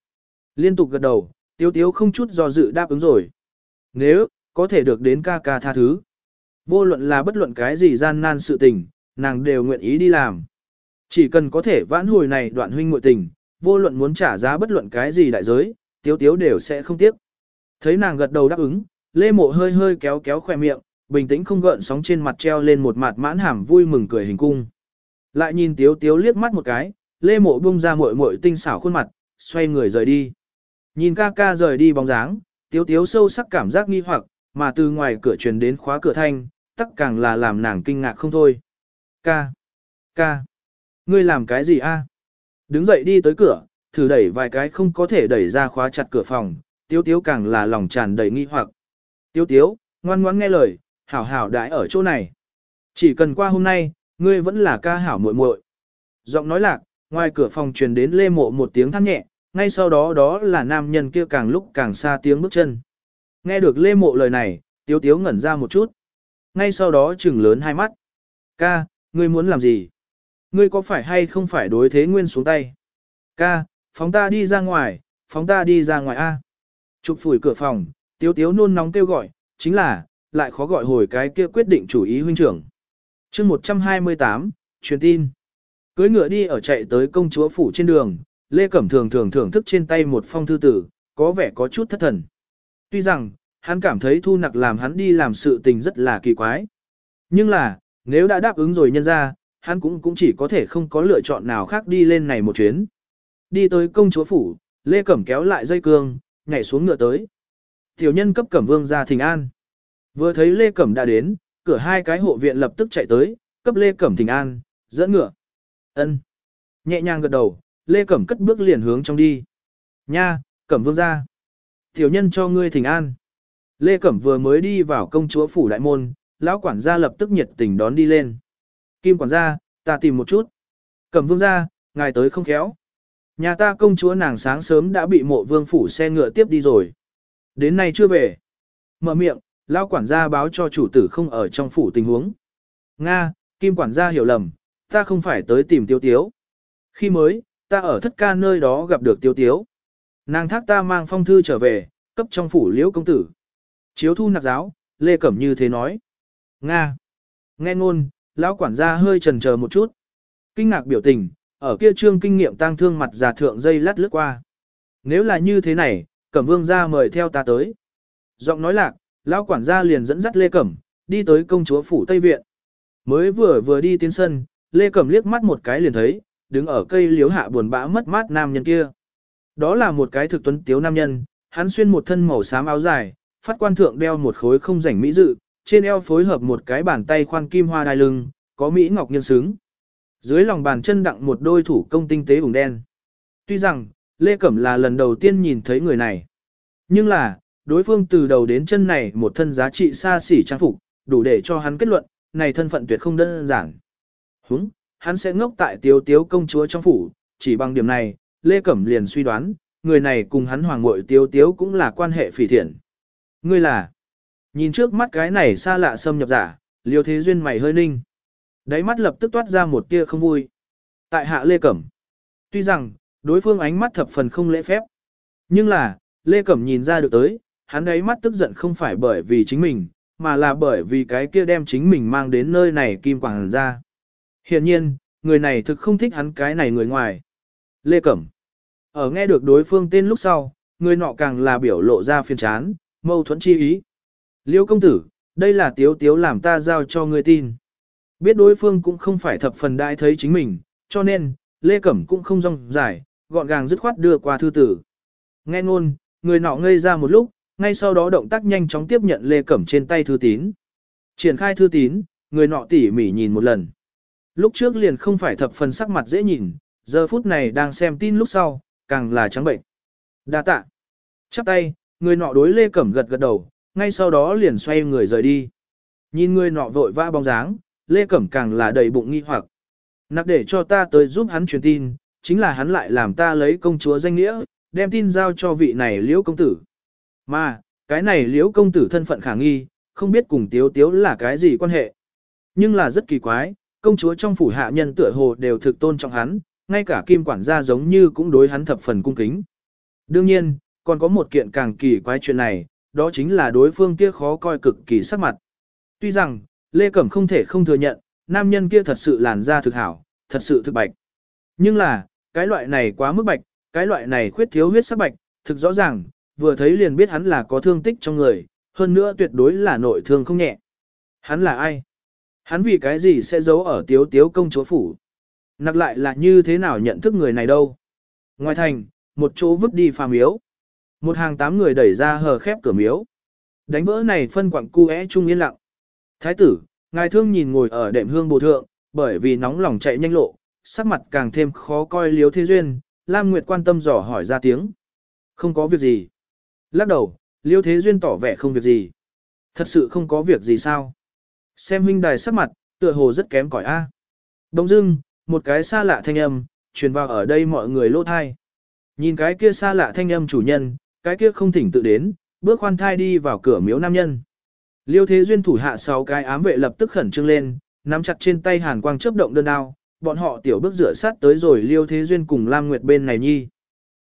Liên tục gật đầu, tiếu tiếu không chút do dự đáp ứng rồi. Nếu, có thể được đến ca ca tha thứ. Vô luận là bất luận cái gì gian nan sự tình, nàng đều nguyện ý đi làm. Chỉ cần có thể vãn hồi này đoạn huynh muội tình, vô luận muốn trả giá bất luận cái gì đại giới, tiếu tiếu đều sẽ không tiếc. Thấy nàng gật đầu đáp ứng, Lê Mộ hơi hơi kéo kéo khoe miệng, bình tĩnh không gợn sóng trên mặt treo lên một mặt mãn hàm vui mừng cười hình cung. Lại nhìn Tiếu Tiếu liếc mắt một cái, Lê Mộ bung ra muội muội tinh xảo khuôn mặt, xoay người rời đi. Nhìn ca ca rời đi bóng dáng, Tiếu Tiếu sâu sắc cảm giác nghi hoặc, mà từ ngoài cửa truyền đến khóa cửa thanh, tất càng là làm nàng kinh ngạc không thôi. Ca, ca, ngươi làm cái gì a? Đứng dậy đi tới cửa, thử đẩy vài cái không có thể đẩy ra khóa chặt cửa phòng, Tiếu Tiếu càng là lòng tràn đầy nghi hoặc. Tiếu tiếu, ngoan ngoãn nghe lời, hảo hảo đãi ở chỗ này. Chỉ cần qua hôm nay, ngươi vẫn là ca hảo muội muội. Giọng nói lạc, ngoài cửa phòng truyền đến lê mộ một tiếng than nhẹ, ngay sau đó đó là nam nhân kia càng lúc càng xa tiếng bước chân. Nghe được lê mộ lời này, tiếu tiếu ngẩn ra một chút. Ngay sau đó trừng lớn hai mắt. Ca, ngươi muốn làm gì? Ngươi có phải hay không phải đối thế nguyên xuống tay? Ca, phóng ta đi ra ngoài, phóng ta đi ra ngoài A. Chụp phủi cửa phòng, Tiếu tiếu nôn nóng kêu gọi, chính là, lại khó gọi hồi cái kia quyết định chủ ý huynh trưởng. chương 128, truyền tin. Cưới ngựa đi ở chạy tới công chúa phủ trên đường, Lê Cẩm thường thường thưởng thức trên tay một phong thư tử, có vẻ có chút thất thần. Tuy rằng, hắn cảm thấy thu nặc làm hắn đi làm sự tình rất là kỳ quái. Nhưng là, nếu đã đáp ứng rồi nhân ra, hắn cũng cũng chỉ có thể không có lựa chọn nào khác đi lên này một chuyến. Đi tới công chúa phủ, Lê Cẩm kéo lại dây cương, nhảy xuống ngựa tới. Tiểu nhân cấp Cẩm Vương ra thỉnh an. Vừa thấy Lê Cẩm đã đến, cửa hai cái hộ viện lập tức chạy tới, cấp Lê Cẩm thỉnh an, dẫn ngựa. ân Nhẹ nhàng gật đầu, Lê Cẩm cất bước liền hướng trong đi. Nha, Cẩm Vương ra. Tiểu nhân cho ngươi thỉnh an. Lê Cẩm vừa mới đi vào công chúa phủ đại môn, lão quản gia lập tức nhiệt tình đón đi lên. Kim quản gia, ta tìm một chút. Cẩm Vương ra, ngài tới không khéo. Nhà ta công chúa nàng sáng sớm đã bị mộ vương phủ xe ngựa tiếp đi rồi. Đến nay chưa về. Mở miệng, Lão quản gia báo cho chủ tử không ở trong phủ tình huống. Nga, kim quản gia hiểu lầm, ta không phải tới tìm tiêu tiếu. Khi mới, ta ở thất ca nơi đó gặp được tiêu tiếu. Nàng thác ta mang phong thư trở về, cấp trong phủ liễu công tử. Chiếu thu nặc giáo, Lê Cẩm như thế nói. Nga. Nghe ngôn, lão quản gia hơi trần chờ một chút. Kinh ngạc biểu tình, ở kia trương kinh nghiệm tăng thương mặt già thượng dây lát lướt qua. Nếu là như thế này, Cẩm Vương gia mời theo ta tới. Giọng nói lạc, lão quản gia liền dẫn dắt Lê Cẩm, đi tới công chúa phủ Tây Viện. Mới vừa vừa đi tiến sân, Lê Cẩm liếc mắt một cái liền thấy, đứng ở cây liếu hạ buồn bã mất mát nam nhân kia. Đó là một cái thực tuấn tiếu nam nhân, hắn xuyên một thân màu xám áo dài, phát quan thượng đeo một khối không rảnh mỹ dự, trên eo phối hợp một cái bàn tay khoan kim hoa đai lưng, có mỹ ngọc nhân xứng. Dưới lòng bàn chân đặng một đôi thủ công tinh tế vùng đen. Tuy rằng, Lê Cẩm là lần đầu tiên nhìn thấy người này. Nhưng là, đối phương từ đầu đến chân này một thân giá trị xa xỉ trang phục, đủ để cho hắn kết luận, này thân phận tuyệt không đơn giản. Húng, hắn sẽ ngốc tại tiếu tiếu công chúa trong phủ, chỉ bằng điểm này, Lê Cẩm liền suy đoán, người này cùng hắn hoàng muội tiếu tiếu cũng là quan hệ phỉ thiện. Ngươi là, nhìn trước mắt cái này xa lạ xâm nhập giả, liêu thế duyên mày hơi ninh. Đáy mắt lập tức toát ra một tia không vui. Tại hạ Lê Cẩm. Tuy rằng, đối phương ánh mắt thập phần không lễ phép. Nhưng là, Lê Cẩm nhìn ra được tới, hắn đáy mắt tức giận không phải bởi vì chính mình, mà là bởi vì cái kia đem chính mình mang đến nơi này kim quảng ra. Hiện nhiên, người này thực không thích hắn cái này người ngoài. Lê Cẩm. Ở nghe được đối phương tên lúc sau, người nọ càng là biểu lộ ra phiền chán, mâu thuẫn chi ý. Liêu công tử, đây là tiếu tiếu làm ta giao cho ngươi tin. Biết đối phương cũng không phải thập phần đại thấy chính mình, cho nên, Lê Cẩm cũng không rong dài, gọn gàng dứt khoát đưa qua thư tử. Nghe ngôn, người nọ ngây ra một lúc, ngay sau đó động tác nhanh chóng tiếp nhận Lê Cẩm trên tay thư tín. Triển khai thư tín, người nọ tỉ mỉ nhìn một lần. Lúc trước liền không phải thập phần sắc mặt dễ nhìn, giờ phút này đang xem tin lúc sau, càng là trắng bệnh. Đa tạ. Chắp tay, người nọ đối Lê Cẩm gật gật đầu, ngay sau đó liền xoay người rời đi. Nhìn người nọ vội vã bóng dáng, Lê Cẩm càng là đầy bụng nghi hoặc. Nặc để cho ta tới giúp hắn truyền tin, chính là hắn lại làm ta lấy công chúa danh nghĩa, đem tin giao cho vị này liễu công tử. Mà, cái này liễu công tử thân phận khả nghi, không biết cùng tiếu tiếu là cái gì quan hệ. Nhưng là rất kỳ quái, công chúa trong phủ hạ nhân tựa hồ đều thực tôn trọng hắn, ngay cả kim quản gia giống như cũng đối hắn thập phần cung kính. Đương nhiên, còn có một kiện càng kỳ quái chuyện này, đó chính là đối phương kia khó coi cực kỳ sắc mặt. Tuy rằng, Lê Cẩm không thể không thừa nhận, nam nhân kia thật sự làn da thực hảo, thật sự thực bạch. Nhưng là, cái loại này quá mức bạch, cái loại này khuyết thiếu huyết sắc bạch, thực rõ ràng, vừa thấy liền biết hắn là có thương tích trong người, hơn nữa tuyệt đối là nội thương không nhẹ. Hắn là ai? Hắn vì cái gì sẽ giấu ở tiếu tiếu công chúa phủ? Nặc lại là như thế nào nhận thức người này đâu? Ngoài thành, một chỗ vứt đi phà miếu. Một hàng tám người đẩy ra hờ khép cửa miếu. Đánh vỡ này phân quặng cu é trung yên lặng. Thái tử, ngài thương nhìn ngồi ở đệm hương bồ thượng, bởi vì nóng lòng chạy nhanh lộ, sắc mặt càng thêm khó coi liếu thế duyên, Lam Nguyệt quan tâm dò hỏi ra tiếng. Không có việc gì. Lắc đầu, liêu thế duyên tỏ vẻ không việc gì. Thật sự không có việc gì sao. Xem huynh đài sắc mặt, tựa hồ rất kém cỏi a. Đông dưng, một cái xa lạ thanh âm, truyền vào ở đây mọi người lỗ thai. Nhìn cái kia xa lạ thanh âm chủ nhân, cái kia không thỉnh tự đến, bước khoan thai đi vào cửa miếu nam nhân. Liêu Thế Duyên thủ hạ sáu cái ám vệ lập tức khẩn trương lên, nắm chặt trên tay hàn quang chớp động đơn đao, bọn họ tiểu bước rửa sát tới rồi Liêu Thế Duyên cùng Lam Nguyệt bên này nhi.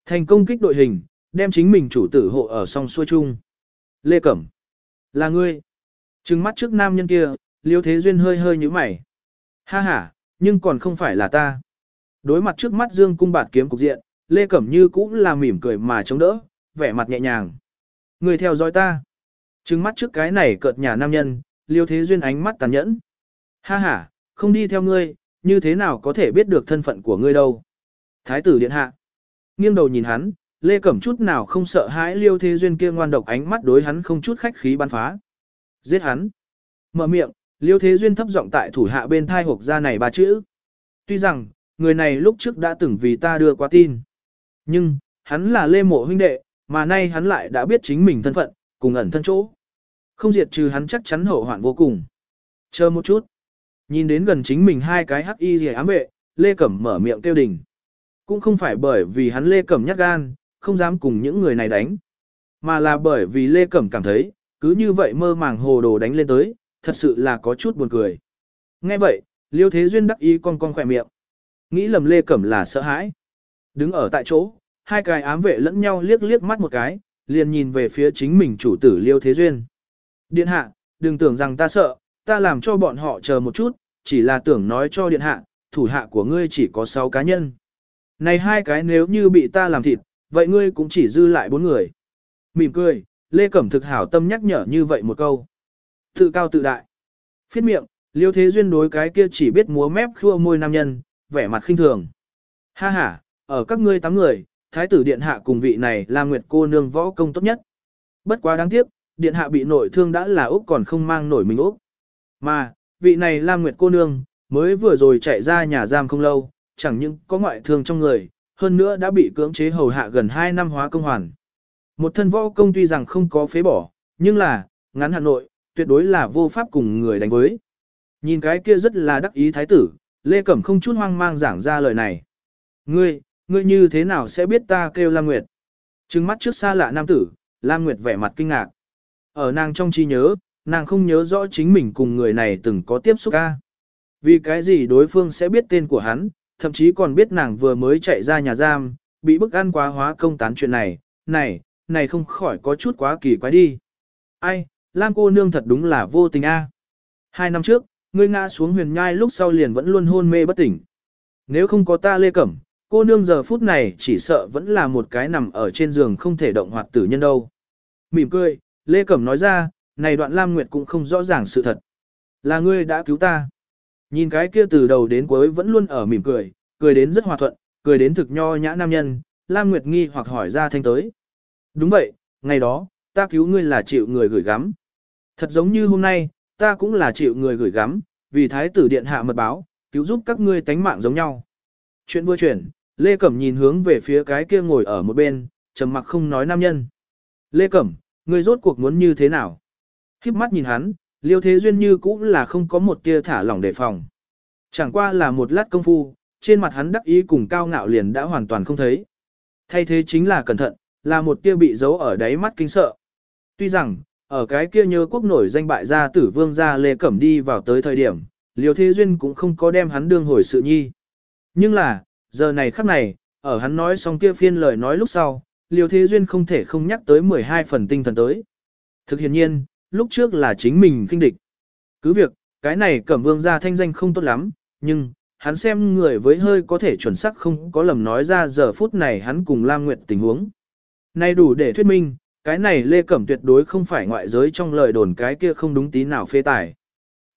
Thành công kích đội hình, đem chính mình chủ tử hộ ở song xuôi chung. Lê Cẩm. Là ngươi. Trừng mắt trước nam nhân kia, Liêu Thế Duyên hơi hơi như mày. Ha ha, nhưng còn không phải là ta. Đối mặt trước mắt Dương cung bạt kiếm cục diện, Lê Cẩm như cũng là mỉm cười mà chống đỡ, vẻ mặt nhẹ nhàng. Người theo dõi ta. Trừng mắt trước cái này cợt nhà nam nhân, liêu thế duyên ánh mắt tàn nhẫn. Ha ha, không đi theo ngươi, như thế nào có thể biết được thân phận của ngươi đâu. Thái tử điện hạ. Nghiêng đầu nhìn hắn, Lê Cẩm chút nào không sợ hãi liêu thế duyên kia ngoan độc ánh mắt đối hắn không chút khách khí ban phá. Giết hắn. Mở miệng, liêu thế duyên thấp giọng tại thủ hạ bên thai hộp ra này ba chữ. Tuy rằng, người này lúc trước đã từng vì ta đưa qua tin. Nhưng, hắn là Lê Mộ huynh đệ, mà nay hắn lại đã biết chính mình thân phận, cùng ẩn thân chỗ. Không diệt trừ hắn chắc chắn hậu hoạn vô cùng. Chờ một chút. Nhìn đến gần chính mình hai cái hắc y rìa ám vệ, Lê Cẩm mở miệng kêu đình. Cũng không phải bởi vì hắn Lê Cẩm nhát gan, không dám cùng những người này đánh. Mà là bởi vì Lê Cẩm cảm thấy, cứ như vậy mơ màng hồ đồ đánh lên tới, thật sự là có chút buồn cười. Nghe vậy, Liêu Thế Duyên đắc ý con con khỏe miệng. Nghĩ lầm Lê Cẩm là sợ hãi. Đứng ở tại chỗ, hai cái ám vệ lẫn nhau liếc liếc mắt một cái, liền nhìn về phía chính mình chủ tử Liêu Thế Duyên. Điện hạ, đừng tưởng rằng ta sợ, ta làm cho bọn họ chờ một chút, chỉ là tưởng nói cho điện hạ, thủ hạ của ngươi chỉ có 6 cá nhân. Này hai cái nếu như bị ta làm thịt, vậy ngươi cũng chỉ dư lại bốn người. Mỉm cười, Lê Cẩm thực hảo tâm nhắc nhở như vậy một câu. Tự cao tự đại. Phiết miệng, Liêu Thế Duyên đối cái kia chỉ biết múa mép khua môi nam nhân, vẻ mặt khinh thường. Ha ha, ở các ngươi tám người, thái tử điện hạ cùng vị này là nguyệt cô nương võ công tốt nhất. Bất quá đáng tiếc, điện hạ bị nội thương đã là Úc còn không mang nổi mình Úc. Mà, vị này Lam Nguyệt cô nương, mới vừa rồi chạy ra nhà giam không lâu, chẳng những có ngoại thương trong người, hơn nữa đã bị cưỡng chế hầu hạ gần 2 năm hóa công hoàn. Một thân võ công tuy rằng không có phế bỏ, nhưng là, ngắn Hà Nội, tuyệt đối là vô pháp cùng người đánh với. Nhìn cái kia rất là đắc ý thái tử, Lê Cẩm không chút hoang mang giảng ra lời này. Ngươi, ngươi như thế nào sẽ biết ta kêu Lam Nguyệt? Trừng mắt trước xa lạ nam tử, Lam Nguyệt vẻ mặt kinh ngạc. Ở nàng trong trí nhớ, nàng không nhớ rõ chính mình cùng người này từng có tiếp xúc ca. Vì cái gì đối phương sẽ biết tên của hắn, thậm chí còn biết nàng vừa mới chạy ra nhà giam, bị bức ăn quá hóa công tán chuyện này, này, này không khỏi có chút quá kỳ quái đi. Ai, Lam cô nương thật đúng là vô tình a. Hai năm trước, ngươi ngã xuống huyền nhai lúc sau liền vẫn luôn hôn mê bất tỉnh. Nếu không có ta lê cẩm, cô nương giờ phút này chỉ sợ vẫn là một cái nằm ở trên giường không thể động hoạt tử nhân đâu. Mỉm cười, Lê Cẩm nói ra, này đoạn Lam Nguyệt cũng không rõ ràng sự thật. Là ngươi đã cứu ta. Nhìn cái kia từ đầu đến cuối vẫn luôn ở mỉm cười, cười đến rất hòa thuận, cười đến thực nho nhã nam nhân, Lam Nguyệt nghi hoặc hỏi ra thanh tới. Đúng vậy, ngày đó, ta cứu ngươi là chịu người gửi gắm. Thật giống như hôm nay, ta cũng là chịu người gửi gắm, vì thái tử điện hạ mật báo, cứu giúp các ngươi tánh mạng giống nhau. Chuyện vừa chuyển, Lê Cẩm nhìn hướng về phía cái kia ngồi ở một bên, trầm mặc không nói nam nhân. Lê Cẩm, ngươi rốt cuộc muốn như thế nào? Khiếp mắt nhìn hắn, Liêu Thế Duyên như cũng là không có một tia thả lỏng đề phòng. Chẳng qua là một lát công phu, trên mặt hắn đắc ý cùng cao ngạo liền đã hoàn toàn không thấy. Thay thế chính là cẩn thận, là một tia bị giấu ở đáy mắt kinh sợ. Tuy rằng, ở cái kia nhớ quốc nổi danh bại gia tử vương gia Lê Cẩm đi vào tới thời điểm, Liêu Thế Duyên cũng không có đem hắn đương hồi sự nhi. Nhưng là, giờ này khắc này, ở hắn nói xong kia phiên lời nói lúc sau, Liêu Thế Duyên không thể không nhắc tới 12 phần tinh thần tới. Thực hiện nhiên, lúc trước là chính mình kinh địch. Cứ việc, cái này cẩm vương gia thanh danh không tốt lắm, nhưng, hắn xem người với hơi có thể chuẩn xác không có lầm nói ra giờ phút này hắn cùng Lam Nguyệt tình huống. nay đủ để thuyết minh, cái này Lê Cẩm tuyệt đối không phải ngoại giới trong lời đồn cái kia không đúng tí nào phê tài.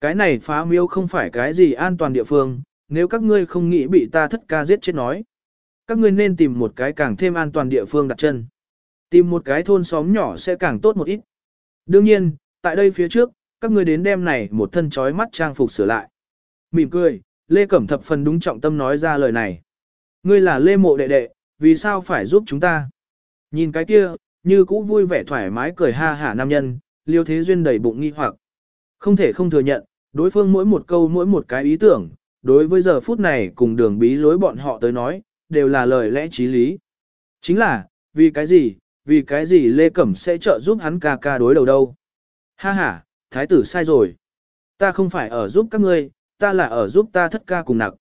Cái này phá miêu không phải cái gì an toàn địa phương, nếu các ngươi không nghĩ bị ta thất ca giết chết nói. Các ngươi nên tìm một cái càng thêm an toàn địa phương đặt chân. Tìm một cái thôn xóm nhỏ sẽ càng tốt một ít. Đương nhiên, tại đây phía trước, các ngươi đến đêm này một thân trói mắt trang phục sửa lại. Mỉm cười, Lê Cẩm thập phần đúng trọng tâm nói ra lời này. Ngươi là Lê Mộ đệ đệ, vì sao phải giúp chúng ta? Nhìn cái kia, như cũ vui vẻ thoải mái cười ha hả nam nhân, liêu thế duyên đầy bụng nghi hoặc. Không thể không thừa nhận, đối phương mỗi một câu mỗi một cái ý tưởng, đối với giờ phút này cùng đường bí lối bọn họ tới nói, đều là lời lẽ trí lý. Chính là, vì cái gì, vì cái gì Lê Cẩm sẽ trợ giúp hắn ca ca đối đầu đâu. Ha ha, thái tử sai rồi. Ta không phải ở giúp các ngươi, ta là ở giúp ta thất ca cùng nặc.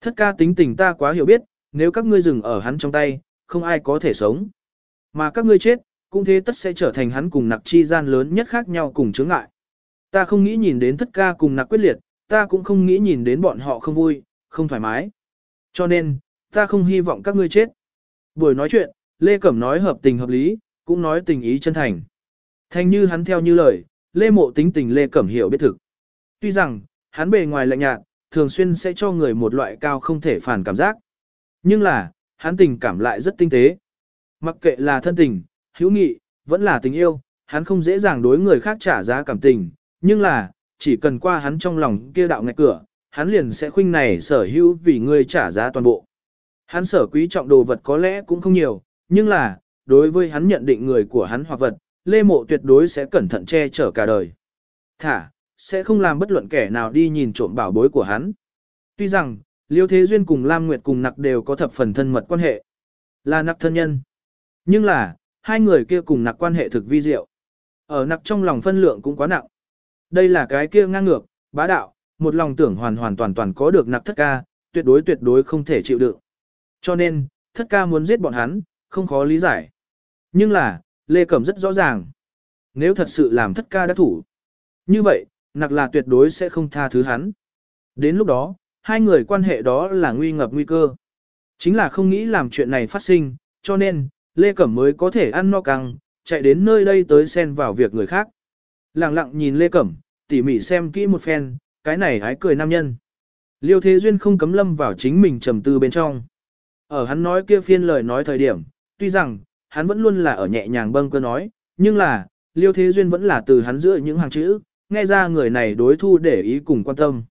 Thất ca tính tình ta quá hiểu biết, nếu các ngươi dừng ở hắn trong tay, không ai có thể sống. Mà các ngươi chết, cũng thế tất sẽ trở thành hắn cùng nặc chi gian lớn nhất khác nhau cùng chướng ngại. Ta không nghĩ nhìn đến thất ca cùng nặc quyết liệt, ta cũng không nghĩ nhìn đến bọn họ không vui, không thoải mái. Cho nên, ta không hy vọng các ngươi chết. Buổi nói chuyện, Lê Cẩm nói hợp tình hợp lý, cũng nói tình ý chân thành. Thành như hắn theo như lời, Lê Mộ tính tình Lê Cẩm hiểu biết thực. Tuy rằng, hắn bề ngoài lạnh nhạt, thường xuyên sẽ cho người một loại cao không thể phản cảm giác. Nhưng là, hắn tình cảm lại rất tinh tế. Mặc kệ là thân tình, hữu nghị, vẫn là tình yêu, hắn không dễ dàng đối người khác trả giá cảm tình, nhưng là, chỉ cần qua hắn trong lòng kia đạo ngạch cửa, hắn liền sẽ khuynh này sở hữu vì người trả giá toàn bộ. Hắn sở quý trọng đồ vật có lẽ cũng không nhiều, nhưng là, đối với hắn nhận định người của hắn hoặc vật, Lê Mộ tuyệt đối sẽ cẩn thận che chở cả đời. Thả, sẽ không làm bất luận kẻ nào đi nhìn trộm bảo bối của hắn. Tuy rằng, Liêu Thế Duyên cùng Lam Nguyệt cùng nặc đều có thập phần thân mật quan hệ. Là nặc thân nhân. Nhưng là, hai người kia cùng nặc quan hệ thực vi diệu. Ở nặc trong lòng phân lượng cũng quá nặng. Đây là cái kia ngang ngược, bá đạo, một lòng tưởng hoàn hoàn toàn toàn có được nặc thất ca, tuyệt đối tuyệt đối không thể chịu đựng. Cho nên, thất ca muốn giết bọn hắn, không khó lý giải. Nhưng là, Lê Cẩm rất rõ ràng. Nếu thật sự làm thất ca đã thủ. Như vậy, nặc là tuyệt đối sẽ không tha thứ hắn. Đến lúc đó, hai người quan hệ đó là nguy ngập nguy cơ. Chính là không nghĩ làm chuyện này phát sinh, cho nên, Lê Cẩm mới có thể ăn no căng, chạy đến nơi đây tới xen vào việc người khác. Lặng lặng nhìn Lê Cẩm, tỉ mỉ xem kỹ một phen, cái này hái cười nam nhân. Liêu Thế Duyên không cấm lâm vào chính mình trầm tư bên trong. Ở hắn nói kia phiên lời nói thời điểm, tuy rằng, hắn vẫn luôn là ở nhẹ nhàng bâng cơ nói, nhưng là, Liêu Thế Duyên vẫn là từ hắn giữa những hàng chữ, nghe ra người này đối thu để ý cùng quan tâm.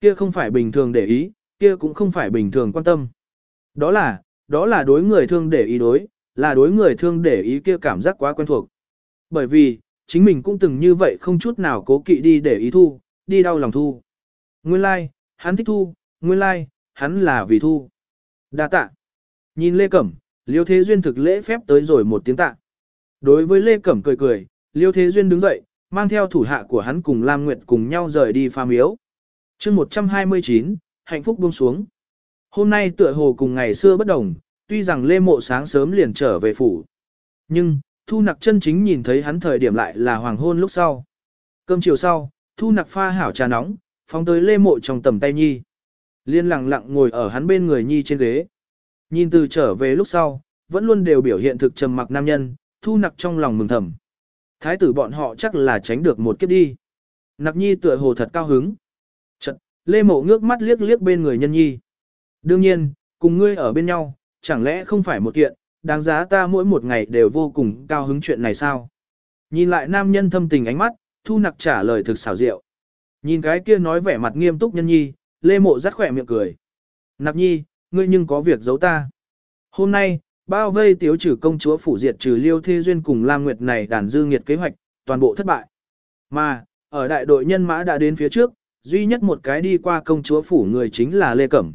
Kia không phải bình thường để ý, kia cũng không phải bình thường quan tâm. Đó là, đó là đối người thương để ý đối, là đối người thương để ý kia cảm giác quá quen thuộc. Bởi vì, chính mình cũng từng như vậy không chút nào cố kỵ đi để ý thu, đi đau lòng thu. Nguyên lai, like, hắn thích thu, nguyên lai, like, hắn là vì thu. Đa tạ. Nhìn Lê Cẩm, Liêu Thế Duyên thực lễ phép tới rồi một tiếng tạ. Đối với Lê Cẩm cười cười, Liêu Thế Duyên đứng dậy, mang theo thủ hạ của hắn cùng Lam Nguyệt cùng nhau rời đi pha miếu. chương 129, hạnh phúc buông xuống. Hôm nay tựa hồ cùng ngày xưa bất đồng, tuy rằng Lê Mộ sáng sớm liền trở về phủ. Nhưng, Thu Nặc chân chính nhìn thấy hắn thời điểm lại là hoàng hôn lúc sau. Cơm chiều sau, Thu Nặc pha hảo trà nóng, phóng tới Lê Mộ trong tầm tay Nhi. Liên lặng lặng ngồi ở hắn bên người Nhi trên ghế. Nhìn từ trở về lúc sau, vẫn luôn đều biểu hiện thực trầm mặc nam nhân, Thu Nặc trong lòng mừng thầm. Thái tử bọn họ chắc là tránh được một kiếp đi. Nặc Nhi tựa hồ thật cao hứng. Chật, Lê Mộ ngước mắt liếc liếc bên người nhân nhi. Đương nhiên, cùng ngươi ở bên nhau, chẳng lẽ không phải một kiện, đáng giá ta mỗi một ngày đều vô cùng cao hứng chuyện này sao? Nhìn lại nam nhân thâm tình ánh mắt, thu nặc trả lời thực xảo diệu. Nhìn cái kia nói vẻ mặt nghiêm túc nhân nhi, lê mộ rắt khỏe miệng cười. Nặc nhi, ngươi nhưng có việc giấu ta. Hôm nay, bao vây tiếu trừ công chúa phủ diệt trừ liêu thê duyên cùng Lam Nguyệt này đàn dư nghiệt kế hoạch, toàn bộ thất bại. Mà, ở đại đội nhân mã đã đến phía trước, duy nhất một cái đi qua công chúa phủ người chính là Lê Cẩm.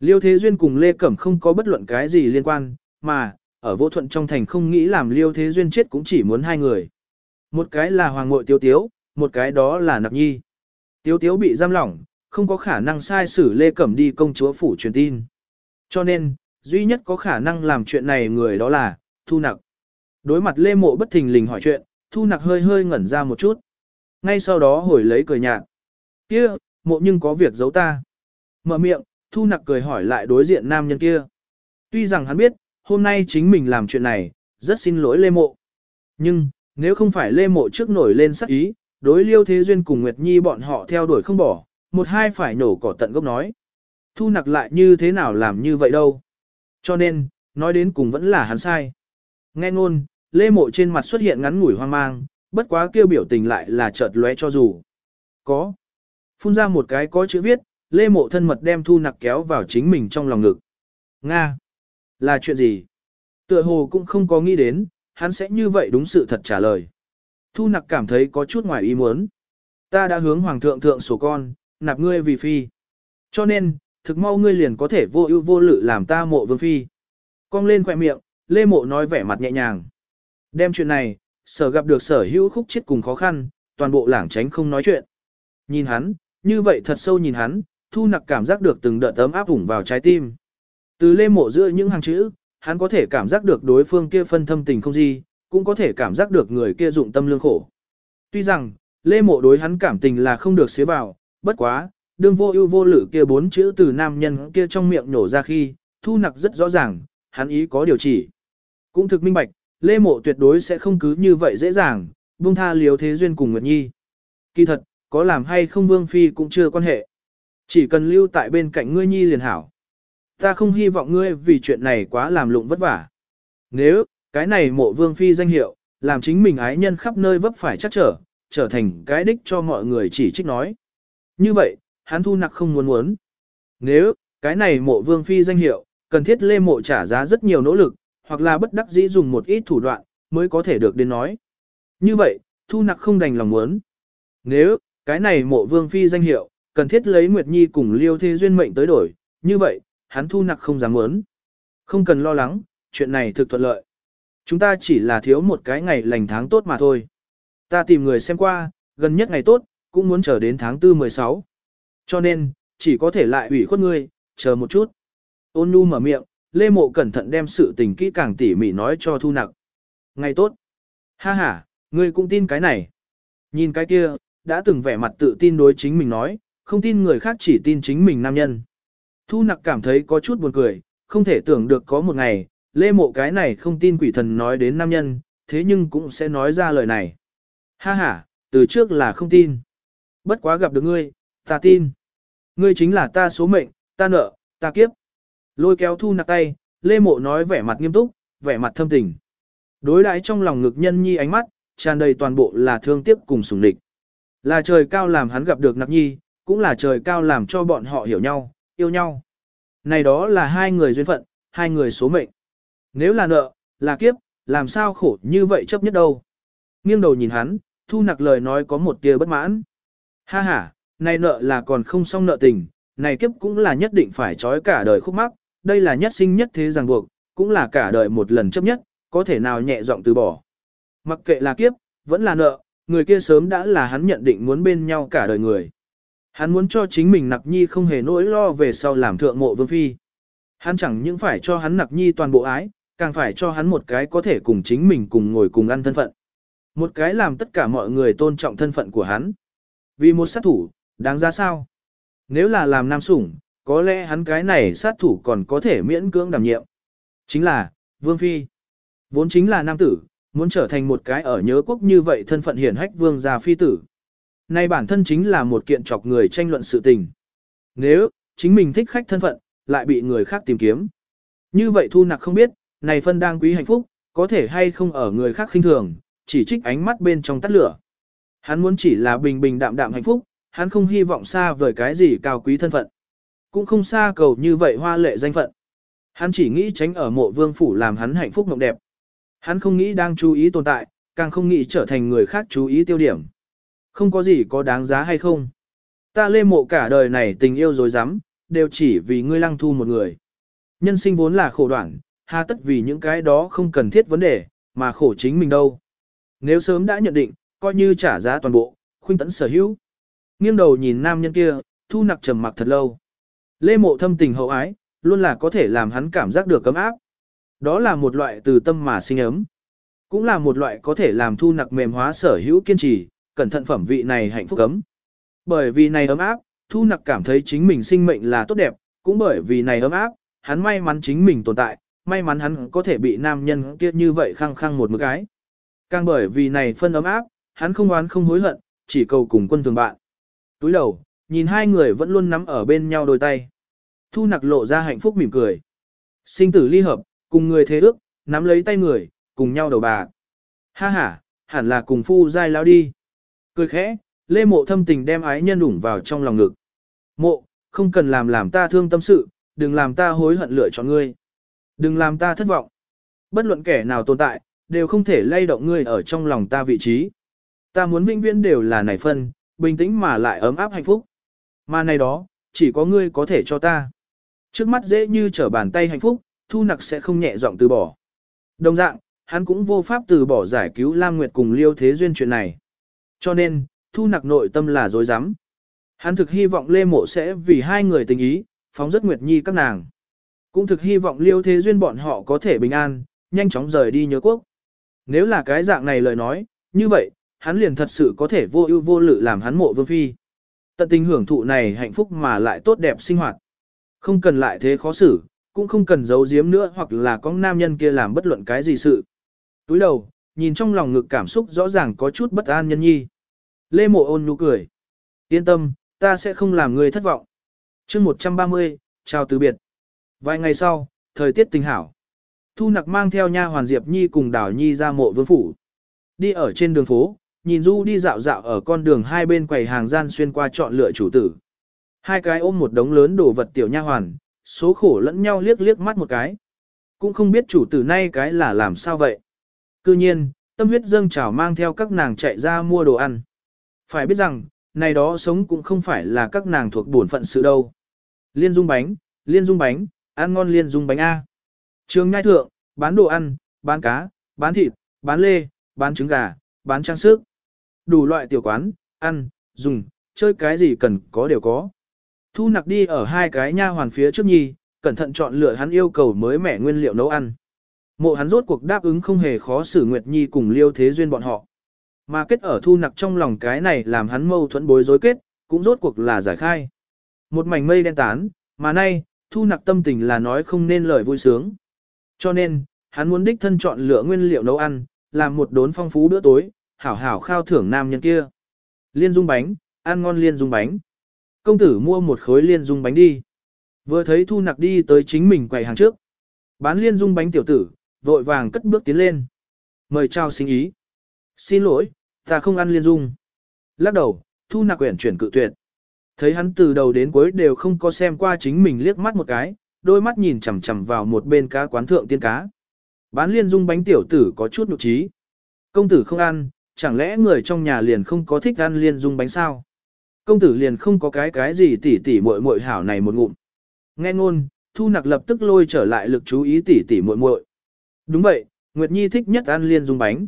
Liêu Thế Duyên cùng Lê Cẩm không có bất luận cái gì liên quan, mà, ở vô thuận trong thành không nghĩ làm Liêu Thế Duyên chết cũng chỉ muốn hai người. Một cái là Hoàng Ngội Tiếu Tiếu, một cái đó là Nặc Nhi. Tiếu Tiếu bị giam lỏng, không có khả năng sai xử Lê Cẩm đi công chúa phủ truyền tin. Cho nên, duy nhất có khả năng làm chuyện này người đó là, Thu Nặc. Đối mặt Lê Mộ bất thình lình hỏi chuyện, Thu Nặc hơi hơi ngẩn ra một chút. Ngay sau đó hồi lấy cười nhạt. Kia, mộ nhưng có việc giấu ta. Mở miệng, thu nặc cười hỏi lại đối diện nam nhân kia. Tuy rằng hắn biết, hôm nay chính mình làm chuyện này, rất xin lỗi Lê Mộ. Nhưng, nếu không phải Lê Mộ trước nổi lên sắc ý, đối Liêu Thế Duyên cùng Nguyệt Nhi bọn họ theo đuổi không bỏ, một hai phải nổ cỏ tận gốc nói. Thu nặc lại như thế nào làm như vậy đâu. Cho nên, nói đến cùng vẫn là hắn sai. Nghe ngôn, Lê Mộ trên mặt xuất hiện ngắn ngủi hoang mang, bất quá kêu biểu tình lại là chợt lóe cho dù. Có. Phun ra một cái có chữ viết, Lê Mộ thân mật đem Thu Nặc kéo vào chính mình trong lòng ngực. Nga! Là chuyện gì? Tựa hồ cũng không có nghĩ đến, hắn sẽ như vậy đúng sự thật trả lời. Thu Nặc cảm thấy có chút ngoài ý muốn. Ta đã hướng Hoàng thượng thượng sổ con, nạp ngươi vì phi. Cho nên, thực mau ngươi liền có thể vô ưu vô lự làm ta mộ vương phi. Cong lên khỏe miệng, Lê Mộ nói vẻ mặt nhẹ nhàng. Đem chuyện này, sở gặp được sở hữu khúc chết cùng khó khăn, toàn bộ lảng tránh không nói chuyện. Nhìn hắn, như vậy thật sâu nhìn hắn, thu nặc cảm giác được từng đợt ấm áp ủng vào trái tim. Từ lê mộ giữa những hàng chữ, hắn có thể cảm giác được đối phương kia phân thâm tình không gì, cũng có thể cảm giác được người kia dụng tâm lương khổ. Tuy rằng, lê mộ đối hắn cảm tình là không được xế vào, bất quá, đương vô ưu vô lự kia bốn chữ từ nam nhân kia trong miệng nổ ra khi, thu nặc rất rõ ràng, hắn ý có điều chỉ. Cũng thực minh bạch, Lê Mộ tuyệt đối sẽ không cứ như vậy dễ dàng, buông tha liếu thế duyên cùng Nguyệt Nhi. Kỳ thật, có làm hay không Vương Phi cũng chưa quan hệ. Chỉ cần lưu tại bên cạnh ngươi Nhi liền hảo. Ta không hy vọng ngươi vì chuyện này quá làm lụng vất vả. Nếu, cái này mộ Vương Phi danh hiệu, làm chính mình ái nhân khắp nơi vấp phải chắc trở, trở thành cái đích cho mọi người chỉ trích nói. Như vậy, hắn thu nặc không muốn muốn. Nếu, cái này mộ Vương Phi danh hiệu, cần thiết lê mộ trả giá rất nhiều nỗ lực, hoặc là bất đắc dĩ dùng một ít thủ đoạn, mới có thể được đến nói. Như vậy, thu nặc không đành lòng muốn. Nếu, cái này mộ vương phi danh hiệu, cần thiết lấy Nguyệt Nhi cùng liêu thế duyên mệnh tới đổi, như vậy, hắn thu nặc không dám muốn. Không cần lo lắng, chuyện này thực thuận lợi. Chúng ta chỉ là thiếu một cái ngày lành tháng tốt mà thôi. Ta tìm người xem qua, gần nhất ngày tốt, cũng muốn chờ đến tháng 4 16. Cho nên, chỉ có thể lại ủy khuất ngươi, chờ một chút. Ôn nu mở miệng, Lê Mộ cẩn thận đem sự tình kỹ càng tỉ mỉ nói cho Thu Nặc. Ngày tốt. Ha ha, ngươi cũng tin cái này. Nhìn cái kia, đã từng vẻ mặt tự tin đối chính mình nói, không tin người khác chỉ tin chính mình nam nhân. Thu Nặc cảm thấy có chút buồn cười, không thể tưởng được có một ngày, Lê Mộ cái này không tin quỷ thần nói đến nam nhân, thế nhưng cũng sẽ nói ra lời này. Ha ha, từ trước là không tin. Bất quá gặp được ngươi, ta tin. Ngươi chính là ta số mệnh, ta nợ, ta kiếp. Lôi kéo thu nặc tay, Lê Mộ nói vẻ mặt nghiêm túc, vẻ mặt thâm tình. Đối đãi trong lòng ngực nhân nhi ánh mắt, tràn đầy toàn bộ là thương tiếc cùng sủng địch. Là trời cao làm hắn gặp được nặc nhi, cũng là trời cao làm cho bọn họ hiểu nhau, yêu nhau. Này đó là hai người duyên phận, hai người số mệnh. Nếu là nợ, là kiếp, làm sao khổ như vậy chấp nhất đâu. Nghiêng đầu nhìn hắn, thu nặc lời nói có một tia bất mãn. Ha ha, này nợ là còn không xong nợ tình, này kiếp cũng là nhất định phải trói cả đời khúc mắc, đây là nhất sinh nhất thế ràng buộc, cũng là cả đời một lần chấp nhất, có thể nào nhẹ giọng từ bỏ. Mặc kệ là kiếp, vẫn là nợ, người kia sớm đã là hắn nhận định muốn bên nhau cả đời người. Hắn muốn cho chính mình nặc nhi không hề nỗi lo về sau làm thượng mộ vương phi. Hắn chẳng những phải cho hắn nặc nhi toàn bộ ái, càng phải cho hắn một cái có thể cùng chính mình cùng ngồi cùng ăn thân phận. Một cái làm tất cả mọi người tôn trọng thân phận của hắn. Vì một sát thủ, đáng ra sao? Nếu là làm nam sủng, có lẽ hắn cái này sát thủ còn có thể miễn cưỡng đảm nhiệm. Chính là, Vương Phi. Vốn chính là nam tử, muốn trở thành một cái ở nhớ quốc như vậy thân phận hiển hách vương gia phi tử. Nay bản thân chính là một kiện chọc người tranh luận sự tình. Nếu, chính mình thích khách thân phận, lại bị người khác tìm kiếm. Như vậy thu nặc không biết, này phân đang quý hạnh phúc, có thể hay không ở người khác khinh thường, chỉ trích ánh mắt bên trong tắt lửa. Hắn muốn chỉ là bình bình đạm đạm hạnh phúc, hắn không hy vọng xa vời cái gì cao quý thân phận. Cũng không xa cầu như vậy hoa lệ danh phận. Hắn chỉ nghĩ tránh ở mộ vương phủ làm hắn hạnh phúc mộng đẹp. Hắn không nghĩ đang chú ý tồn tại, càng không nghĩ trở thành người khác chú ý tiêu điểm. Không có gì có đáng giá hay không. Ta lê mộ cả đời này tình yêu dối rắm đều chỉ vì ngươi lăng thu một người. Nhân sinh vốn là khổ đoạn, hà tất vì những cái đó không cần thiết vấn đề, mà khổ chính mình đâu. Nếu sớm đã nhận định, coi như trả giá toàn bộ, khuynh tấn sở hữu. Nghiêng đầu nhìn nam nhân kia, thu nặc trầm mặc thật lâu. Lê mộ thâm tình hậu ái, luôn là có thể làm hắn cảm giác được cấm áp. Đó là một loại từ tâm mà sinh ấm. Cũng là một loại có thể làm thu nặc mềm hóa sở hữu kiên trì, cẩn thận phẩm vị này hạnh phúc cấm. Bởi vì này ấm áp, thu nặc cảm thấy chính mình sinh mệnh là tốt đẹp, cũng bởi vì này ấm áp, hắn may mắn chính mình tồn tại, may mắn hắn có thể bị nam nhân kia như vậy khăng khăng một mực ái. Càng bởi vì này phân ấm áp, hắn không oán không hối hận, chỉ cầu cùng quân thường bạn. Túi đầu, nhìn hai người vẫn luôn nắm ở bên nhau đôi tay. Thu nặc lộ ra hạnh phúc mỉm cười. Sinh tử ly hợp, cùng người thế ước, nắm lấy tay người, cùng nhau đầu bà. Ha ha, hẳn là cùng phu giai lao đi. Cười khẽ, lê mộ thâm tình đem ái nhân đủng vào trong lòng ngực. Mộ, không cần làm làm ta thương tâm sự, đừng làm ta hối hận lựa chọn ngươi. Đừng làm ta thất vọng. Bất luận kẻ nào tồn tại, đều không thể lay động ngươi ở trong lòng ta vị trí. Ta muốn vinh viễn đều là nảy phân, bình tĩnh mà lại ấm áp hạnh phúc. Mà này đó, chỉ có ngươi có thể cho ta. Trước mắt dễ như trở bàn tay hạnh phúc, thu nặc sẽ không nhẹ giọng từ bỏ. Đồng dạng, hắn cũng vô pháp từ bỏ giải cứu Lam Nguyệt cùng Liêu Thế Duyên chuyện này. Cho nên, thu nặc nội tâm là dối rắm Hắn thực hy vọng Lê Mộ sẽ vì hai người tình ý, phóng rất Nguyệt Nhi các nàng. Cũng thực hy vọng Liêu Thế Duyên bọn họ có thể bình an, nhanh chóng rời đi nhớ quốc. Nếu là cái dạng này lời nói, như vậy, hắn liền thật sự có thể vô ưu vô lự làm hắn mộ vương phi. Tận tình hưởng thụ này hạnh phúc mà lại tốt đẹp sinh hoạt. Không cần lại thế khó xử, cũng không cần giấu giếm nữa hoặc là có nam nhân kia làm bất luận cái gì sự. Túi đầu, nhìn trong lòng ngực cảm xúc rõ ràng có chút bất an nhân nhi. Lê mộ ôn nhu cười. Yên tâm, ta sẽ không làm người thất vọng. chương 130, chào từ biệt. Vài ngày sau, thời tiết tình hảo. Thu nặc mang theo nha hoàn Diệp Nhi cùng đảo Nhi ra mộ vương phủ. Đi ở trên đường phố, nhìn Du đi dạo dạo ở con đường hai bên quầy hàng gian xuyên qua chọn lựa chủ tử. Hai cái ôm một đống lớn đồ vật tiểu nha hoàn, số khổ lẫn nhau liếc liếc mắt một cái. Cũng không biết chủ tử nay cái là làm sao vậy. Cư nhiên, tâm huyết dâng trào mang theo các nàng chạy ra mua đồ ăn. Phải biết rằng, này đó sống cũng không phải là các nàng thuộc bổn phận sự đâu. Liên dung bánh, liên dung bánh, ăn ngon liên dung bánh A. Trường ngai thượng, bán đồ ăn, bán cá, bán thịt, bán lê, bán trứng gà, bán trang sức. Đủ loại tiểu quán, ăn, dùng, chơi cái gì cần có đều có. Thu nặc đi ở hai cái nha hoàn phía trước nhi, cẩn thận chọn lựa hắn yêu cầu mới mẻ nguyên liệu nấu ăn. Mộ hắn rốt cuộc đáp ứng không hề khó xử Nguyệt Nhi cùng Liêu Thế Duyên bọn họ. Mà kết ở thu nặc trong lòng cái này làm hắn mâu thuẫn bối rối kết, cũng rốt cuộc là giải khai. Một mảnh mây đen tán, mà nay, thu nặc tâm tình là nói không nên lời vui sướng. Cho nên, hắn muốn đích thân chọn lựa nguyên liệu nấu ăn, làm một đốn phong phú bữa tối, hảo hảo khao thưởng nam nhân kia. Liên dung bánh, ăn ngon liên dung bánh. Công tử mua một khối liên dung bánh đi. Vừa thấy thu nặc đi tới chính mình quầy hàng trước. Bán liên dung bánh tiểu tử, vội vàng cất bước tiến lên. Mời chào sinh ý. Xin lỗi, ta không ăn liên dung. Lắc đầu, thu nặc quyển chuyển cự tuyệt. Thấy hắn từ đầu đến cuối đều không có xem qua chính mình liếc mắt một cái, đôi mắt nhìn chằm chằm vào một bên cá quán thượng tiên cá. Bán liên dung bánh tiểu tử có chút nụ trí. Công tử không ăn, chẳng lẽ người trong nhà liền không có thích ăn liên dung bánh sao? Công tử liền không có cái cái gì tỉ tỉ muội muội hảo này một ngụm. Nghe ngôn, Thu Nặc lập tức lôi trở lại lực chú ý tỉ tỉ muội muội. Đúng vậy, Nguyệt Nhi thích nhất ăn liên dung bánh.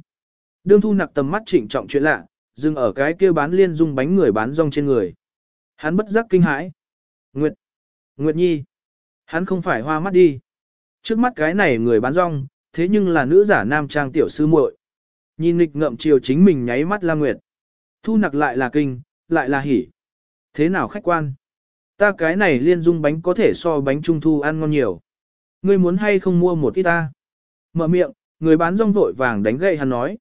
Đương Thu Nặc tầm mắt trịnh trọng chuyện lạ, dừng ở cái kia bán liên dung bánh người bán rong trên người. Hắn bất giác kinh hãi. Nguyệt, Nguyệt Nhi, hắn không phải hoa mắt đi. Trước mắt cái này người bán rong, thế nhưng là nữ giả nam trang tiểu sư muội. Nhìn nghịch ngậm chiều chính mình nháy mắt la Nguyệt. Thu Nặc lại là kinh, lại là hỉ. Thế nào khách quan? Ta cái này liên dung bánh có thể so bánh trung thu ăn ngon nhiều. Ngươi muốn hay không mua một ít ta? Mở miệng, người bán rong vội vàng đánh gậy hắn nói.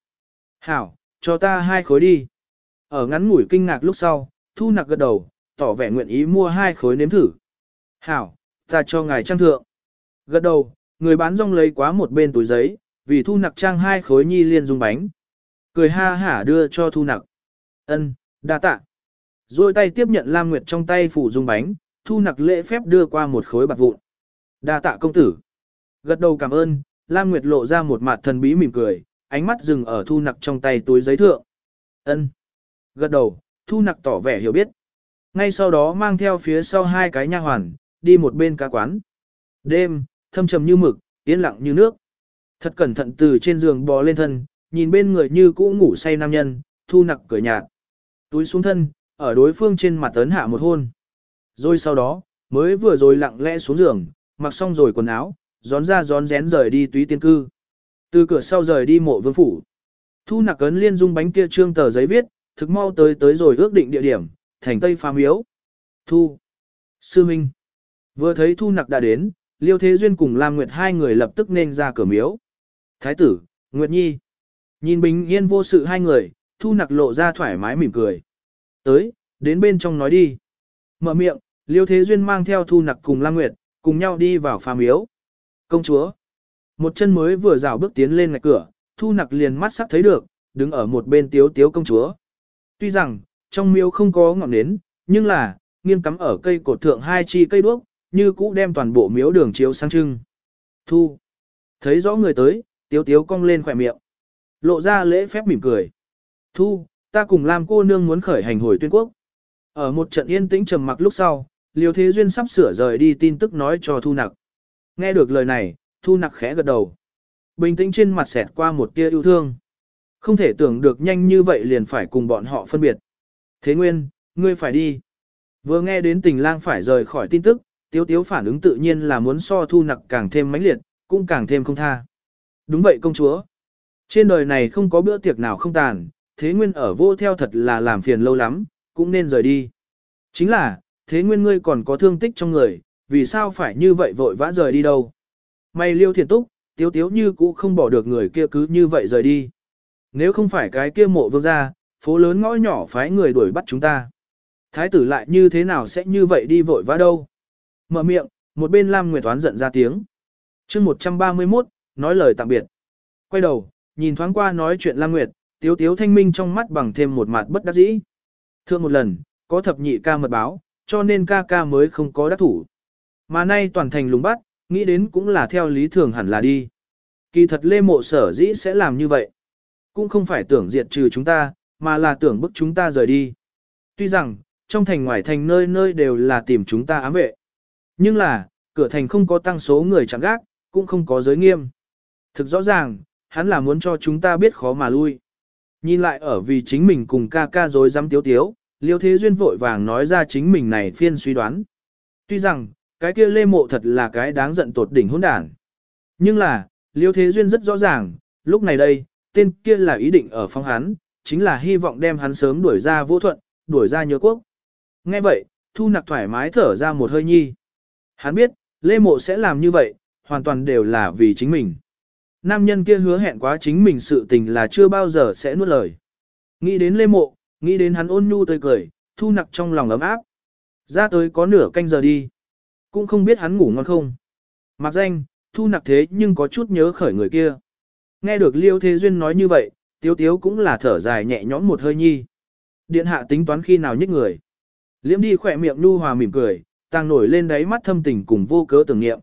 Hảo, cho ta hai khối đi. Ở ngắn ngủi kinh ngạc lúc sau, thu nặc gật đầu, tỏ vẻ nguyện ý mua hai khối nếm thử. Hảo, ta cho ngài trang thượng. Gật đầu, người bán rong lấy quá một bên túi giấy, vì thu nặc trang hai khối nhi liên dung bánh. Cười ha hả đưa cho thu nặc. Ân, đa tạ. Rồi tay tiếp nhận Lam Nguyệt trong tay phủ dung bánh, thu nặc lễ phép đưa qua một khối bạc vụn. Đa tạ công tử. Gật đầu cảm ơn, Lam Nguyệt lộ ra một mặt thần bí mỉm cười, ánh mắt dừng ở thu nặc trong tay túi giấy thượng. Ân. Gật đầu, thu nặc tỏ vẻ hiểu biết. Ngay sau đó mang theo phía sau hai cái nha hoàn, đi một bên cá quán. Đêm, thâm trầm như mực, yên lặng như nước. Thật cẩn thận từ trên giường bò lên thân, nhìn bên người như cũ ngủ say nam nhân, thu nặc cười nhạt. Túi xuống thân, ở đối phương trên mặt ấn hạ một hôn. Rồi sau đó, mới vừa rồi lặng lẽ xuống giường, mặc xong rồi quần áo, gión ra gión rén rời đi túy tiên cư. Từ cửa sau rời đi mộ vương phủ. Thu nặc ấn liên dung bánh kia trương tờ giấy viết, thực mau tới tới rồi ước định địa điểm, thành tây phàm miếu. Thu. Sư Minh. Vừa thấy Thu nặc đã đến, Liêu Thế Duyên cùng Lam Nguyệt hai người lập tức nên ra cửa miếu. Thái tử, Nguyệt Nhi. Nhìn bình yên vô sự hai người, Thu nặc lộ ra thoải mái mỉm cười. Tới, đến bên trong nói đi. Mở miệng, Liêu Thế Duyên mang theo Thu Nặc cùng Lam Nguyệt, cùng nhau đi vào phàm miếu. Công chúa. Một chân mới vừa rào bước tiến lên ngạch cửa, Thu Nặc liền mắt sắc thấy được, đứng ở một bên tiếu tiếu công chúa. Tuy rằng, trong miếu không có ngọn nến, nhưng là, nghiêng cắm ở cây cột thượng hai chi cây đuốc, như cũ đem toàn bộ miếu đường chiếu sang trưng. Thu. Thấy rõ người tới, tiếu tiếu cong lên khỏe miệng. Lộ ra lễ phép mỉm cười. Thu, ta cùng làm cô nương muốn khởi hành hồi tuyên quốc. Ở một trận yên tĩnh trầm mặc lúc sau, Liêu Thế Duyên sắp sửa rời đi tin tức nói cho Thu Nặc. Nghe được lời này, Thu Nặc khẽ gật đầu. Bình tĩnh trên mặt xẹt qua một tia yêu thương. Không thể tưởng được nhanh như vậy liền phải cùng bọn họ phân biệt. Thế Nguyên, ngươi phải đi. Vừa nghe đến tình lang phải rời khỏi tin tức, Tiếu Tiếu phản ứng tự nhiên là muốn so Thu Nặc càng thêm mãnh liệt, cũng càng thêm không tha. Đúng vậy công chúa. Trên đời này không có bữa tiệc nào không tàn, thế nguyên ở vô theo thật là làm phiền lâu lắm, cũng nên rời đi. Chính là, thế nguyên ngươi còn có thương tích trong người, vì sao phải như vậy vội vã rời đi đâu. May liêu thiền túc, tiếu tiếu như cũ không bỏ được người kia cứ như vậy rời đi. Nếu không phải cái kia mộ vương ra, phố lớn ngõ nhỏ phái người đuổi bắt chúng ta. Thái tử lại như thế nào sẽ như vậy đi vội vã đâu. Mở miệng, một bên Lam Nguyệt toán giận ra tiếng. chương 131, nói lời tạm biệt. Quay đầu, nhìn thoáng qua nói chuyện Lam Nguyệt, tiếu tiếu thanh minh trong mắt bằng thêm một mặt bất đắc dĩ. Thưa một lần, có thập nhị ca mật báo, cho nên ca ca mới không có đắc thủ. Mà nay toàn thành lùng bắt, nghĩ đến cũng là theo lý thường hẳn là đi. Kỳ thật lê mộ sở dĩ sẽ làm như vậy. Cũng không phải tưởng diệt trừ chúng ta, mà là tưởng bức chúng ta rời đi. Tuy rằng, trong thành ngoài thành nơi nơi đều là tìm chúng ta ám vệ. Nhưng là, cửa thành không có tăng số người chẳng gác, cũng không có giới nghiêm. Thực rõ ràng, hắn là muốn cho chúng ta biết khó mà lui. Nhìn lại ở vì chính mình cùng ca ca dối dám tiếu tiếu, liêu thế duyên vội vàng nói ra chính mình này phiên suy đoán. Tuy rằng, cái kia lê mộ thật là cái đáng giận tột đỉnh hỗn đản. Nhưng là, liêu thế duyên rất rõ ràng, lúc này đây, tên kia là ý định ở phong hắn, chính là hy vọng đem hắn sớm đuổi ra vô thuận, đuổi ra nhớ quốc. Nghe vậy, thu nặc thoải mái thở ra một hơi nhi. Hắn biết, lê mộ sẽ làm như vậy, hoàn toàn đều là vì chính mình. Nam nhân kia hứa hẹn quá chính mình sự tình là chưa bao giờ sẽ nuốt lời. Nghĩ đến lê mộ, nghĩ đến hắn ôn nhu tươi cười, thu nặc trong lòng ấm áp. Ra tới có nửa canh giờ đi. Cũng không biết hắn ngủ ngon không. Mặc danh, thu nặc thế nhưng có chút nhớ khởi người kia. Nghe được Liêu Thế Duyên nói như vậy, Tiếu Tiếu cũng là thở dài nhẹ nhõm một hơi nhi. Điện hạ tính toán khi nào nhích người. Liễm đi khỏe miệng nu hòa mỉm cười, tăng nổi lên đáy mắt thâm tình cùng vô cớ tưởng niệm.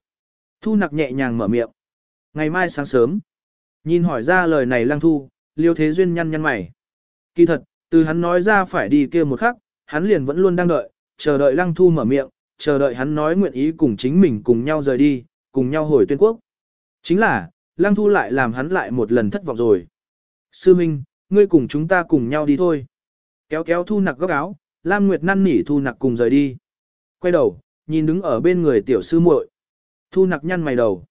Thu nặc nhẹ nhàng mở miệng. Ngày mai sáng sớm. Nhìn hỏi ra lời này lăng thu, Liêu Thế Duyên nhăn nhăn mày. Kỳ thật, từ hắn nói ra phải đi kia một khắc, hắn liền vẫn luôn đang đợi, chờ đợi lăng thu mở miệng, chờ đợi hắn nói nguyện ý cùng chính mình cùng nhau rời đi, cùng nhau hồi tuyên quốc. Chính là, Lăng Thu lại làm hắn lại một lần thất vọng rồi. Sư Minh, ngươi cùng chúng ta cùng nhau đi thôi. Kéo kéo Thu nặc góc áo, Lam Nguyệt năn nỉ Thu nặc cùng rời đi. Quay đầu, nhìn đứng ở bên người tiểu sư muội. Thu nặc nhăn mày đầu.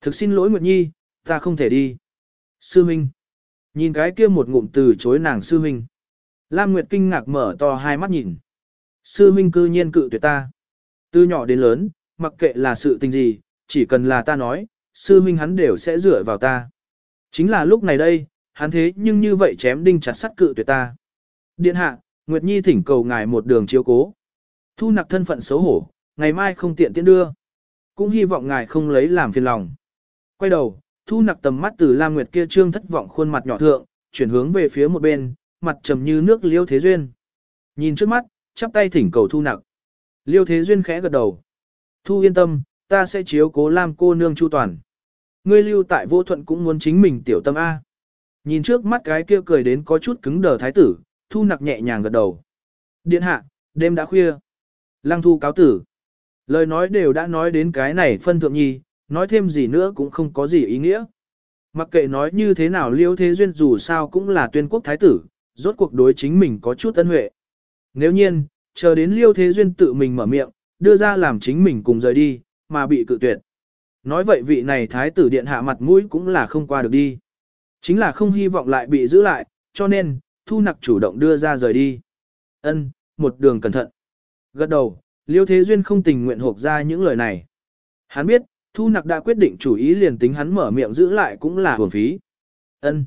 Thực xin lỗi Nguyệt Nhi, ta không thể đi. Sư Minh. Nhìn cái kia một ngụm từ chối nàng Sư Minh. Lam Nguyệt kinh ngạc mở to hai mắt nhìn. Sư Minh cư nhiên cự tuyệt ta. Từ nhỏ đến lớn, mặc kệ là sự tình gì, chỉ cần là ta nói, sư minh hắn đều sẽ dựa vào ta. Chính là lúc này đây, hắn thế nhưng như vậy chém đinh chặt sắt cự tuyệt ta. Điện hạ, Nguyệt Nhi thỉnh cầu ngài một đường chiếu cố. Thu nặc thân phận xấu hổ, ngày mai không tiện tiễn đưa. Cũng hy vọng ngài không lấy làm phiền lòng. Quay đầu, thu nặc tầm mắt từ Lam Nguyệt kia trương thất vọng khuôn mặt nhỏ thượng, chuyển hướng về phía một bên, mặt trầm như nước liêu thế duyên. Nhìn trước mắt, chắp tay thỉnh cầu thu nặc. Liêu thế duyên khẽ gật đầu. Thu yên tâm, ta sẽ chiếu cố Lam cô nương chu toàn. Ngươi lưu tại vô thuận cũng muốn chính mình tiểu tâm A. Nhìn trước mắt cái kia cười đến có chút cứng đờ thái tử, thu nặc nhẹ nhàng gật đầu. Điện hạ, đêm đã khuya. Lăng thu cáo tử. Lời nói đều đã nói đến cái này phân thượng nhi, nói thêm gì nữa cũng không có gì ý nghĩa. Mặc kệ nói như thế nào liêu thế duyên dù sao cũng là tuyên quốc thái tử, rốt cuộc đối chính mình có chút ân huệ. Nếu nhiên, chờ đến liêu thế duyên tự mình mở miệng, đưa ra làm chính mình cùng rời đi, mà bị cự tuyệt. Nói vậy vị này thái tử điện hạ mặt mũi cũng là không qua được đi. Chính là không hy vọng lại bị giữ lại, cho nên, thu nặc chủ động đưa ra rời đi. Ân, một đường cẩn thận. Gật đầu, Liêu Thế Duyên không tình nguyện hộp ra những lời này. Hắn biết, thu nặc đã quyết định chủ ý liền tính hắn mở miệng giữ lại cũng là hưởng phí. Ân.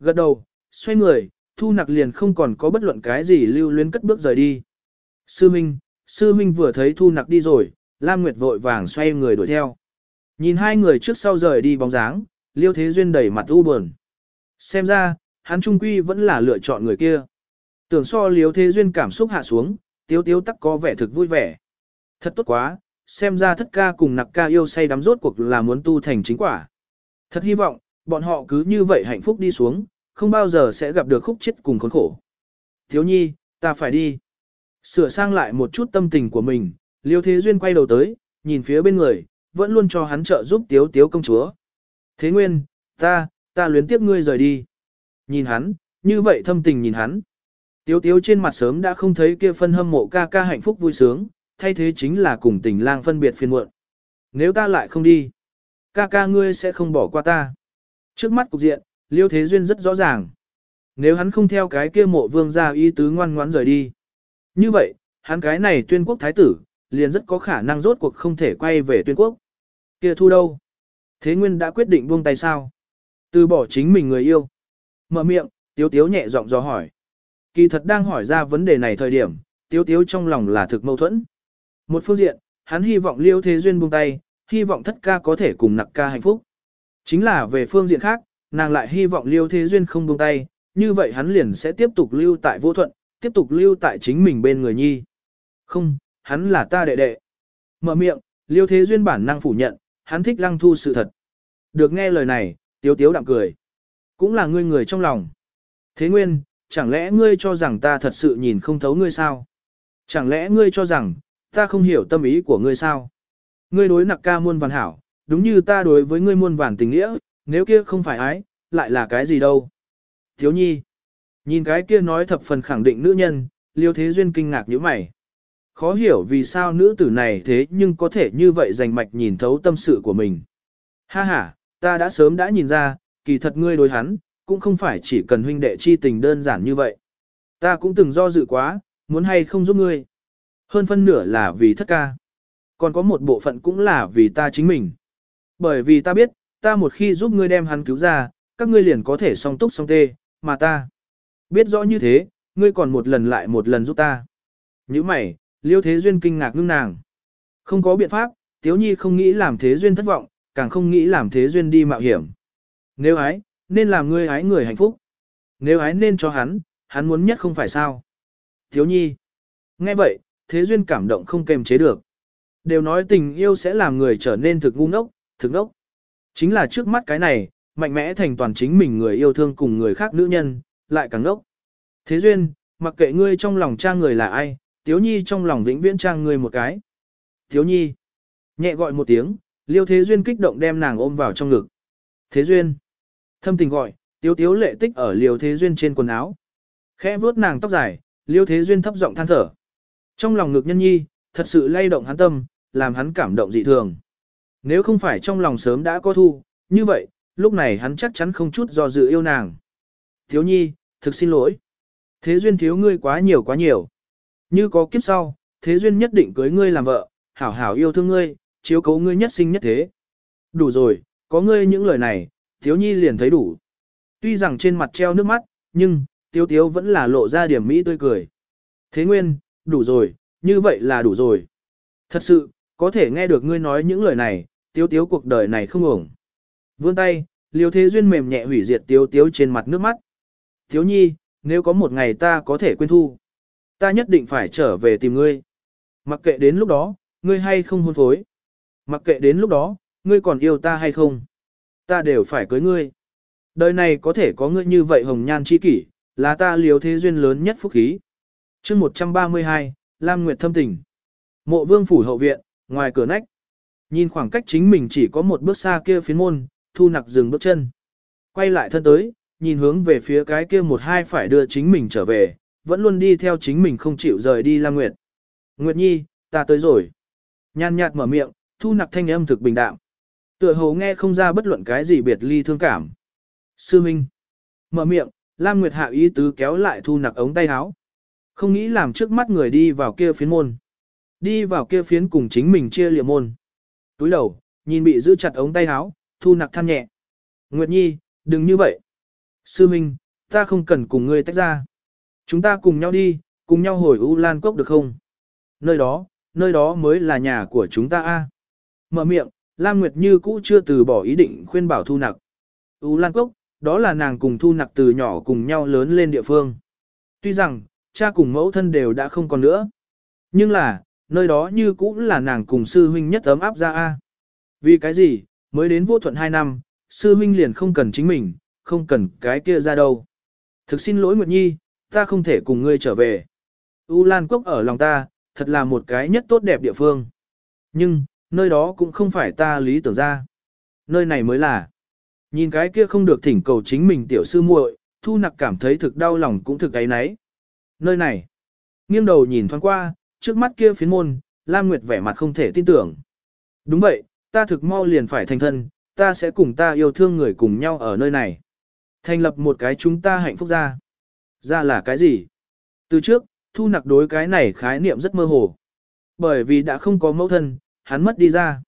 Gật đầu, xoay người, thu nặc liền không còn có bất luận cái gì lưu luyến cất bước rời đi. Sư Minh, Sư Minh vừa thấy thu nặc đi rồi, Lam Nguyệt vội vàng xoay người đuổi theo. Nhìn hai người trước sau rời đi bóng dáng, Liêu Thế Duyên đẩy mặt u buồn. Xem ra, hắn trung quy vẫn là lựa chọn người kia. Tưởng so Liêu Thế Duyên cảm xúc hạ xuống, tiếu tiếu tắc có vẻ thực vui vẻ. Thật tốt quá, xem ra thất ca cùng nặc ca yêu say đắm rốt cuộc là muốn tu thành chính quả. Thật hy vọng, bọn họ cứ như vậy hạnh phúc đi xuống, không bao giờ sẽ gặp được khúc chết cùng khốn khổ. Thiếu nhi, ta phải đi. Sửa sang lại một chút tâm tình của mình, Liêu Thế Duyên quay đầu tới, nhìn phía bên người, vẫn luôn cho hắn trợ giúp tiếu tiếu công chúa. Thế nguyên, ta, ta luyến tiếp ngươi rời đi. Nhìn hắn, như vậy thâm tình nhìn hắn. Tiếu tiếu trên mặt sớm đã không thấy kia phân hâm mộ ca ca hạnh phúc vui sướng, thay thế chính là cùng tình lang phân biệt phiền muộn. Nếu ta lại không đi, ca ca ngươi sẽ không bỏ qua ta. Trước mắt cục diện, Liêu Thế Duyên rất rõ ràng. Nếu hắn không theo cái kia mộ vương ra ý tứ ngoan ngoãn rời đi. Như vậy, hắn cái này tuyên quốc thái tử, liền rất có khả năng rốt cuộc không thể quay về tuyên quốc. Kia thu đâu? Thế Nguyên đã quyết định buông tay sao? Từ bỏ chính mình người yêu. Mở miệng, Tiếu Tiếu nhẹ giọng dò hỏi. Kỳ thật đang hỏi ra vấn đề này thời điểm, Tiếu Tiếu trong lòng là thực mâu thuẫn. Một phương diện, hắn hy vọng Liêu Thế Duyên buông tay, hy vọng thất ca có thể cùng nặc ca hạnh phúc. Chính là về phương diện khác, nàng lại hy vọng Liêu Thế Duyên không buông tay, như vậy hắn liền sẽ tiếp tục lưu tại vô thuận, tiếp tục lưu tại chính mình bên người nhi. Không, hắn là ta đệ đệ. Mở miệng, Liêu Thế Duyên bản năng phủ nhận, hắn thích lăng thu sự thật. Được nghe lời này, tiếu tiếu đạm cười. Cũng là ngươi người trong lòng. Thế Nguyên, chẳng lẽ ngươi cho rằng ta thật sự nhìn không thấu ngươi sao? Chẳng lẽ ngươi cho rằng, ta không hiểu tâm ý của ngươi sao? Ngươi đối nặc ca muôn vàn hảo, đúng như ta đối với ngươi muôn vàn tình nghĩa, nếu kia không phải ái, lại là cái gì đâu? Thiếu nhi, nhìn cái kia nói thập phần khẳng định nữ nhân, liêu thế duyên kinh ngạc như mày. Khó hiểu vì sao nữ tử này thế nhưng có thể như vậy dành mạch nhìn thấu tâm sự của mình. Ha ha, ta đã sớm đã nhìn ra, kỳ thật ngươi đối hắn, cũng không phải chỉ cần huynh đệ chi tình đơn giản như vậy. Ta cũng từng do dự quá, muốn hay không giúp ngươi. Hơn phân nửa là vì thất ca. Còn có một bộ phận cũng là vì ta chính mình. Bởi vì ta biết, ta một khi giúp ngươi đem hắn cứu ra, các ngươi liền có thể song túc song tê, mà ta. Biết rõ như thế, ngươi còn một lần lại một lần giúp ta. Như mày, liêu thế duyên kinh ngạc ngưng nàng. Không có biện pháp, tiếu nhi không nghĩ làm thế duyên thất vọng, càng không nghĩ làm thế duyên đi mạo hiểm. Nếu ái, nên làm ngươi ái người hạnh phúc. Nếu ái nên cho hắn, hắn muốn nhất không phải sao. Tiếu nhi. Nghe vậy, thế duyên cảm động không kềm chế được. Đều nói tình yêu sẽ làm người trở nên thực ngu ngốc, thực ngốc. Chính là trước mắt cái này, mạnh mẽ thành toàn chính mình người yêu thương cùng người khác nữ nhân, lại càng ngốc. Thế duyên, mặc kệ ngươi trong lòng trang người là ai, tiếu nhi trong lòng vĩnh viễn trang ngươi một cái. Tiếu nhi. Nhẹ gọi một tiếng, liêu thế duyên kích động đem nàng ôm vào trong ngực. Thế duyên. Thâm tình gọi, tiếu tiếu lệ tích ở liêu thế duyên trên quần áo. Khẽ vuốt nàng tóc dài, liêu thế duyên thấp giọng than thở. Trong lòng ngực nhân nhi, thật sự lay động hắn tâm, làm hắn cảm động dị thường. Nếu không phải trong lòng sớm đã có thu, như vậy, lúc này hắn chắc chắn không chút do dự yêu nàng. Thiếu nhi, thực xin lỗi. Thế duyên thiếu ngươi quá nhiều quá nhiều. Như có kiếp sau, thế duyên nhất định cưới ngươi làm vợ, hảo hảo yêu thương ngươi, chiếu cố ngươi nhất sinh nhất thế. Đủ rồi, có ngươi những lời này, thiếu nhi liền thấy đủ. Tuy rằng trên mặt treo nước mắt, nhưng, tiếu tiếu vẫn là lộ ra điểm mỹ tươi cười. Thế nguyên, đủ rồi, như vậy là đủ rồi. Thật sự, có thể nghe được ngươi nói những lời này, tiếu tiếu cuộc đời này không ổng. Vươn tay, liều thế duyên mềm nhẹ hủy diệt tiếu tiếu trên mặt nước mắt. Thiếu nhi, nếu có một ngày ta có thể quên thu, ta nhất định phải trở về tìm ngươi. Mặc kệ đến lúc đó, ngươi hay không hôn phối. Mặc kệ đến lúc đó, ngươi còn yêu ta hay không. Ta đều phải cưới ngươi. Đời này có thể có ngươi như vậy hồng nhan chi kỷ, là ta liều thế duyên lớn nhất phúc khí. chương 132, Lam Nguyệt thâm tình. Mộ vương phủ hậu viện, ngoài cửa nách. Nhìn khoảng cách chính mình chỉ có một bước xa kia phiến môn, thu nặc dừng bước chân. Quay lại thân tới, nhìn hướng về phía cái kia một hai phải đưa chính mình trở về, vẫn luôn đi theo chính mình không chịu rời đi Lam Nguyệt. Nguyệt Nhi, ta tới rồi. Nhàn nhạt mở miệng, thu nặc thanh âm thực bình đạm. Tựa hồ nghe không ra bất luận cái gì biệt ly thương cảm. Sư Minh. Mở miệng, Lam Nguyệt hạ ý tứ kéo lại thu nặc ống tay áo. Không nghĩ làm trước mắt người đi vào kia phiến môn. Đi vào kia phiến cùng chính mình chia liệm môn. Túi đầu, nhìn bị giữ chặt ống tay áo, thu nặc than nhẹ. Nguyệt Nhi, đừng như vậy. Sư Minh, ta không cần cùng ngươi tách ra. Chúng ta cùng nhau đi, cùng nhau hồi U Lan Cốc được không? Nơi đó, nơi đó mới là nhà của chúng ta a. Mở miệng, Lam Nguyệt như cũ chưa từ bỏ ý định khuyên bảo Thu Nặc. U Lan Cốc, đó là nàng cùng Thu Nặc từ nhỏ cùng nhau lớn lên địa phương. Tuy rằng, cha cùng mẫu thân đều đã không còn nữa. Nhưng là, nơi đó như cũ là nàng cùng sư huynh nhất ấm áp ra a. Vì cái gì, mới đến vô thuận 2 năm, sư huynh liền không cần chính mình, không cần cái kia ra đâu. Thực xin lỗi Nguyệt Nhi, ta không thể cùng ngươi trở về. U Lan Cốc ở lòng ta, thật là một cái nhất tốt đẹp địa phương. Nhưng, nơi đó cũng không phải ta lý tưởng ra. Nơi này mới là. Nhìn cái kia không được thỉnh cầu chính mình tiểu sư muội, thu nặc cảm thấy thực đau lòng cũng thực ấy nấy. Nơi này. Nghiêng đầu nhìn thoáng qua, trước mắt kia phiến môn, Lam Nguyệt vẻ mặt không thể tin tưởng. Đúng vậy, ta thực mau liền phải thành thân, ta sẽ cùng ta yêu thương người cùng nhau ở nơi này. Thành lập một cái chúng ta hạnh phúc ra. Ra là cái gì? Từ trước, thu nặc đối cái này khái niệm rất mơ hồ. Bởi vì đã không có mẫu thân, hắn mất đi ra.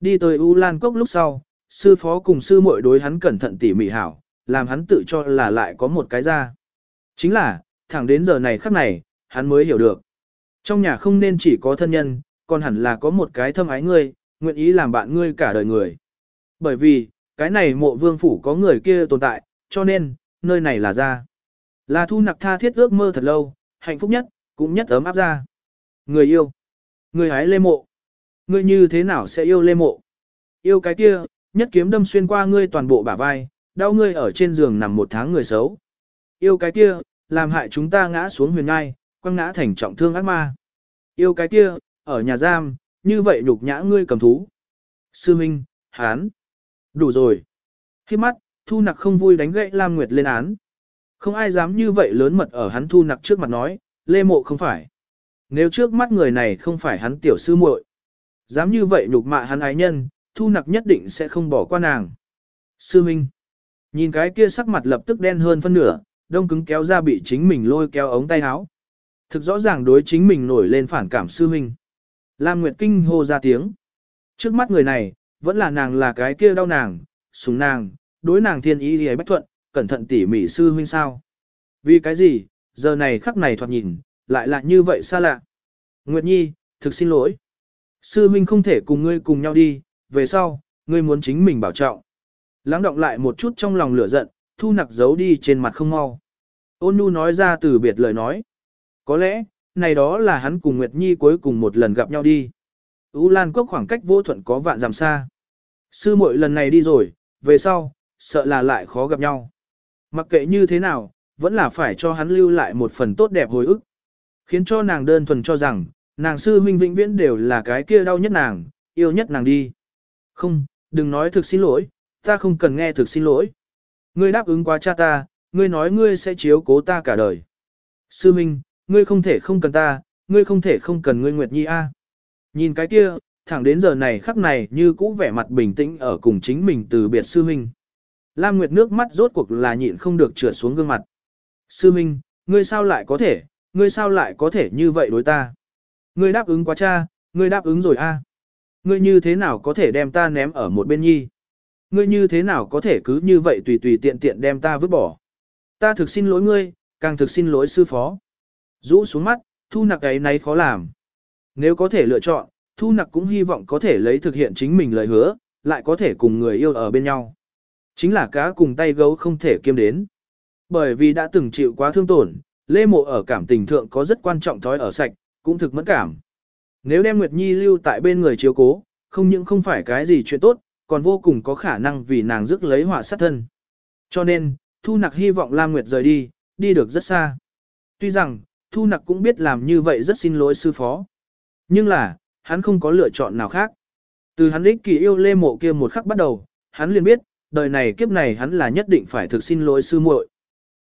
Đi tới U Lan Cốc lúc sau, sư phó cùng sư muội đối hắn cẩn thận tỉ mỉ hảo, làm hắn tự cho là lại có một cái ra. Chính là, thẳng đến giờ này khắc này, hắn mới hiểu được. Trong nhà không nên chỉ có thân nhân, còn hẳn là có một cái thâm ái ngươi, nguyện ý làm bạn ngươi cả đời người. Bởi vì, cái này mộ vương phủ có người kia tồn tại, cho nên, nơi này là ra. Là thu nặc tha thiết ước mơ thật lâu, hạnh phúc nhất, cũng nhất ấm áp ra. Người yêu. Người hái lê mộ. Ngươi như thế nào sẽ yêu lê mộ? Yêu cái kia, nhất kiếm đâm xuyên qua ngươi toàn bộ bả vai, đau ngươi ở trên giường nằm một tháng người xấu. Yêu cái kia, làm hại chúng ta ngã xuống huyền ngai, quăng ngã thành trọng thương ác ma. Yêu cái kia, ở nhà giam, như vậy nhục nhã ngươi cầm thú. Sư Minh, Hán. Đủ rồi. Khi mắt, Thu Nặc không vui đánh gậy Lam Nguyệt lên án. Không ai dám như vậy lớn mật ở hắn Thu Nặc trước mặt nói, Lê Mộ không phải. Nếu trước mắt người này không phải hắn tiểu sư muội, dám như vậy nhục mạ hắn ái nhân, Thu Nặc nhất định sẽ không bỏ qua nàng. Sư Minh. Nhìn cái kia sắc mặt lập tức đen hơn phân nửa, đông cứng kéo ra bị chính mình lôi kéo ống tay áo. Thực rõ ràng đối chính mình nổi lên phản cảm sư Minh. Lam Nguyệt kinh hô ra tiếng. Trước mắt người này, vẫn là nàng là cái kia đau nàng, súng nàng, đối nàng thiên ý thì bách thuận, cẩn thận tỉ mỉ sư huynh sao. Vì cái gì, giờ này khắc này thoạt nhìn, lại là như vậy xa lạ. Nguyệt Nhi, thực xin lỗi. Sư huynh không thể cùng ngươi cùng nhau đi, về sau, ngươi muốn chính mình bảo trọng. Lắng động lại một chút trong lòng lửa giận, thu nặc giấu đi trên mặt không mau. Ôn nhu nói ra từ biệt lời nói. Có lẽ, này đó là hắn cùng Nguyệt Nhi cuối cùng một lần gặp nhau đi. Ú Lan Quốc khoảng cách vô thuận có vạn dặm xa. Sư muội lần này đi rồi, về sau, sợ là lại khó gặp nhau. Mặc kệ như thế nào, vẫn là phải cho hắn lưu lại một phần tốt đẹp hồi ức. Khiến cho nàng đơn thuần cho rằng, nàng sư huynh vĩnh viễn đều là cái kia đau nhất nàng, yêu nhất nàng đi. Không, đừng nói thực xin lỗi, ta không cần nghe thực xin lỗi. Ngươi đáp ứng quá cha ta, ngươi nói ngươi sẽ chiếu cố ta cả đời. Sư huynh, ngươi không thể không cần ta, ngươi không thể không cần ngươi Nguyệt Nhi a. Nhìn cái kia, thẳng đến giờ này khắc này như cũ vẻ mặt bình tĩnh ở cùng chính mình từ biệt sư huynh. Lam Nguyệt nước mắt rốt cuộc là nhịn không được trượt xuống gương mặt. Sư Minh, ngươi sao lại có thể, ngươi sao lại có thể như vậy đối ta? Ngươi đáp ứng quá cha, ngươi đáp ứng rồi a. Ngươi như thế nào có thể đem ta ném ở một bên nhi? Ngươi như thế nào có thể cứ như vậy tùy tùy tiện tiện đem ta vứt bỏ? Ta thực xin lỗi ngươi, càng thực xin lỗi sư phó. Rũ xuống mắt, thu nặc ấy này khó làm. Nếu có thể lựa chọn, thu nặc cũng hy vọng có thể lấy thực hiện chính mình lời hứa, lại có thể cùng người yêu ở bên nhau. Chính là cá cùng tay gấu không thể kiêm đến. Bởi vì đã từng chịu quá thương tổn, Lê Mộ ở cảm tình thượng có rất quan trọng thói ở sạch, cũng thực mẫn cảm. Nếu đem Nguyệt Nhi lưu tại bên người chiếu cố, không những không phải cái gì chuyện tốt, còn vô cùng có khả năng vì nàng rước lấy họa sát thân. Cho nên, Thu Nặc hy vọng Lam Nguyệt rời đi, đi được rất xa. Tuy rằng, Thu Nặc cũng biết làm như vậy rất xin lỗi sư phó. Nhưng là, hắn không có lựa chọn nào khác. Từ hắn ích kỳ yêu lê mộ kia một khắc bắt đầu, hắn liền biết, đời này kiếp này hắn là nhất định phải thực xin lỗi sư muội.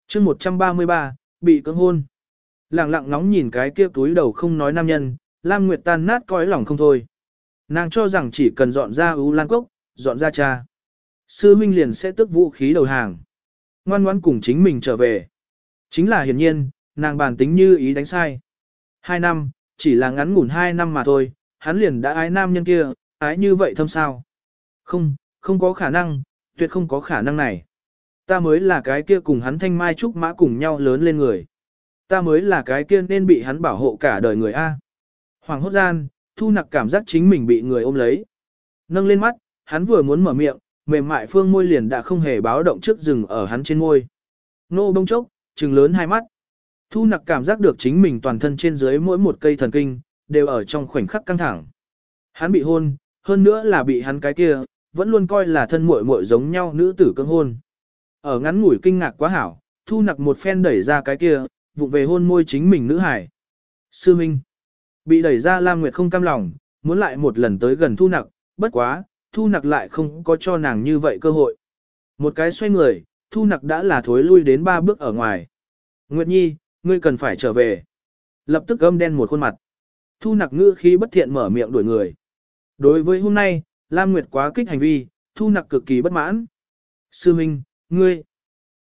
chương 133, bị cưỡng hôn. Lặng lặng ngóng nhìn cái kia túi đầu không nói nam nhân, Lam Nguyệt tan nát cõi lòng không thôi. Nàng cho rằng chỉ cần dọn ra ưu lan cốc, dọn ra cha. Sư Minh liền sẽ tức vũ khí đầu hàng. Ngoan ngoãn cùng chính mình trở về. Chính là hiển nhiên, nàng bàn tính như ý đánh sai. Hai năm, chỉ là ngắn ngủn hai năm mà thôi, hắn liền đã ái nam nhân kia, ái như vậy thâm sao. Không, không có khả năng, tuyệt không có khả năng này. Ta mới là cái kia cùng hắn thanh mai trúc mã cùng nhau lớn lên người. Ta mới là cái kia nên bị hắn bảo hộ cả đời người A. Hoàng hốt gian, thu nặc cảm giác chính mình bị người ôm lấy. Nâng lên mắt, hắn vừa muốn mở miệng, mềm mại phương môi liền đã không hề báo động trước rừng ở hắn trên môi. Nô bông chốc, trừng lớn hai mắt. Thu nặc cảm giác được chính mình toàn thân trên dưới mỗi một cây thần kinh, đều ở trong khoảnh khắc căng thẳng. Hắn bị hôn, hơn nữa là bị hắn cái kia, vẫn luôn coi là thân muội muội giống nhau nữ tử cưỡng hôn. Ở ngắn ngủi kinh ngạc quá hảo, thu nặc một phen đẩy ra cái kia, vụng về hôn môi chính mình nữ hải. Sư Minh. Bị đẩy ra Lam Nguyệt không cam lòng, muốn lại một lần tới gần thu nặc, bất quá, thu nặc lại không có cho nàng như vậy cơ hội. Một cái xoay người, thu nặc đã là thối lui đến ba bước ở ngoài. Nguyệt Nhi, ngươi cần phải trở về. Lập tức gâm đen một khuôn mặt. Thu nặc ngữ khí bất thiện mở miệng đuổi người. Đối với hôm nay, Lam Nguyệt quá kích hành vi, thu nặc cực kỳ bất mãn. Sư Minh, ngươi,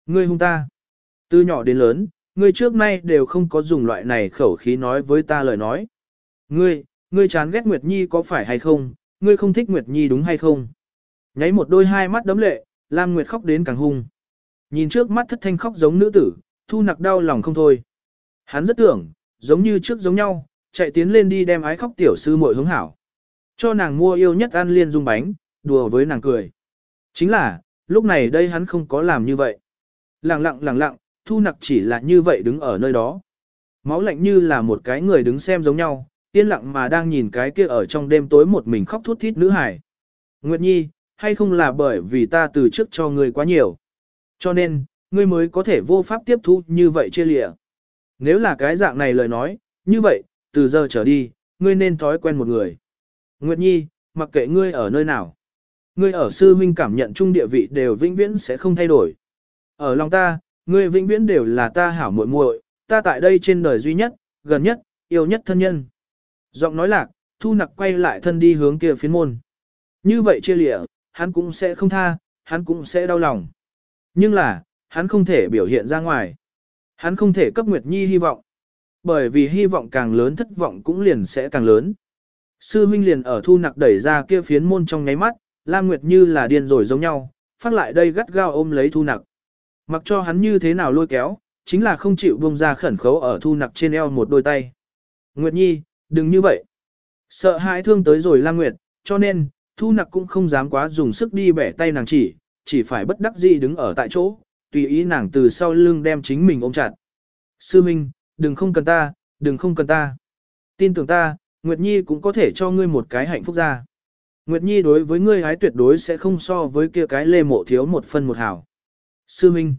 ngươi hung ta. Từ nhỏ đến lớn, ngươi trước nay đều không có dùng loại này khẩu khí nói với ta lời nói. Ngươi, ngươi chán ghét Nguyệt Nhi có phải hay không, ngươi không thích Nguyệt Nhi đúng hay không? Nháy một đôi hai mắt đấm lệ, Lam Nguyệt khóc đến càng hung. Nhìn trước mắt thất thanh khóc giống nữ tử, thu nặc đau lòng không thôi. Hắn rất tưởng, giống như trước giống nhau, chạy tiến lên đi đem ái khóc tiểu sư muội hướng hảo. Cho nàng mua yêu nhất ăn liên dung bánh, đùa với nàng cười. Chính là, lúc này đây hắn không có làm như vậy. Lặng lặng lặng lặng, thu nặc chỉ là như vậy đứng ở nơi đó. Máu lạnh như là một cái người đứng xem giống nhau, yên lặng mà đang nhìn cái kia ở trong đêm tối một mình khóc thút thít nữ hải. Nguyệt Nhi, hay không là bởi vì ta từ trước cho ngươi quá nhiều. Cho nên, ngươi mới có thể vô pháp tiếp thu như vậy chia lịa. Nếu là cái dạng này lời nói, như vậy, từ giờ trở đi, ngươi nên thói quen một người. Nguyệt Nhi, mặc kệ ngươi ở nơi nào. Ngươi ở sư huynh cảm nhận chung địa vị đều vĩnh viễn sẽ không thay đổi. Ở lòng ta, ngươi vĩnh viễn đều là ta hảo muội muội, ta tại đây trên đời duy nhất, gần nhất, yêu nhất thân nhân. Giọng nói lạc, thu nặc quay lại thân đi hướng kia phiến môn. Như vậy chia lịa, hắn cũng sẽ không tha, hắn cũng sẽ đau lòng. Nhưng là, hắn không thể biểu hiện ra ngoài. Hắn không thể cấp Nguyệt Nhi hy vọng. Bởi vì hy vọng càng lớn thất vọng cũng liền sẽ càng lớn. Sư huynh liền ở thu nặc đẩy ra kia phiến môn trong nháy mắt, Lam Nguyệt như là điên rồi giống nhau, phát lại đây gắt gao ôm lấy thu nặc. Mặc cho hắn như thế nào lôi kéo, chính là không chịu buông ra khẩn khấu ở thu nặc trên eo một đôi tay. Nguyệt Nhi, đừng như vậy. Sợ hãi thương tới rồi Lam Nguyệt, cho nên, thu nặc cũng không dám quá dùng sức đi bẻ tay nàng chỉ, chỉ phải bất đắc dĩ đứng ở tại chỗ, tùy ý nàng từ sau lưng đem chính mình ôm chặt. Sư Minh, đừng không cần ta, đừng không cần ta. Tin tưởng ta, Nguyệt Nhi cũng có thể cho ngươi một cái hạnh phúc ra. Nguyệt Nhi đối với ngươi hái tuyệt đối sẽ không so với kia cái lê mộ thiếu một phân một hảo. Sư Minh,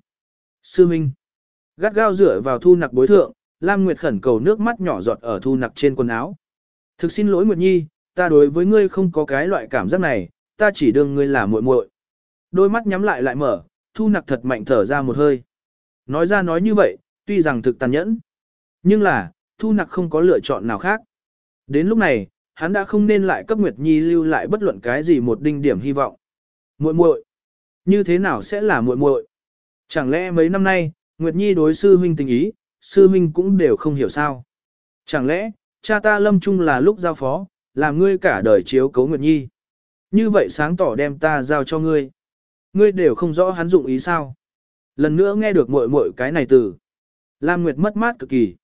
Sư Minh, gắt gao dựa vào thu nặc bối thượng, Lam Nguyệt khẩn cầu nước mắt nhỏ giọt ở thu nặc trên quần áo. Thực xin lỗi Nguyệt Nhi, ta đối với ngươi không có cái loại cảm giác này, ta chỉ đương ngươi là muội muội. Đôi mắt nhắm lại lại mở, thu nặc thật mạnh thở ra một hơi. Nói ra nói như vậy, tuy rằng thực tàn nhẫn, nhưng là, thu nặc không có lựa chọn nào khác. Đến lúc này, hắn đã không nên lại cấp Nguyệt Nhi lưu lại bất luận cái gì một đinh điểm hy vọng. Muội muội, như thế nào sẽ là muội muội? Chẳng lẽ mấy năm nay, Nguyệt Nhi đối sư huynh tình ý, sư huynh cũng đều không hiểu sao? Chẳng lẽ, cha ta lâm Trung là lúc giao phó, làm ngươi cả đời chiếu cấu Nguyệt Nhi? Như vậy sáng tỏ đem ta giao cho ngươi. Ngươi đều không rõ hắn dụng ý sao. Lần nữa nghe được muội muội cái này từ. Lam Nguyệt mất mát cực kỳ.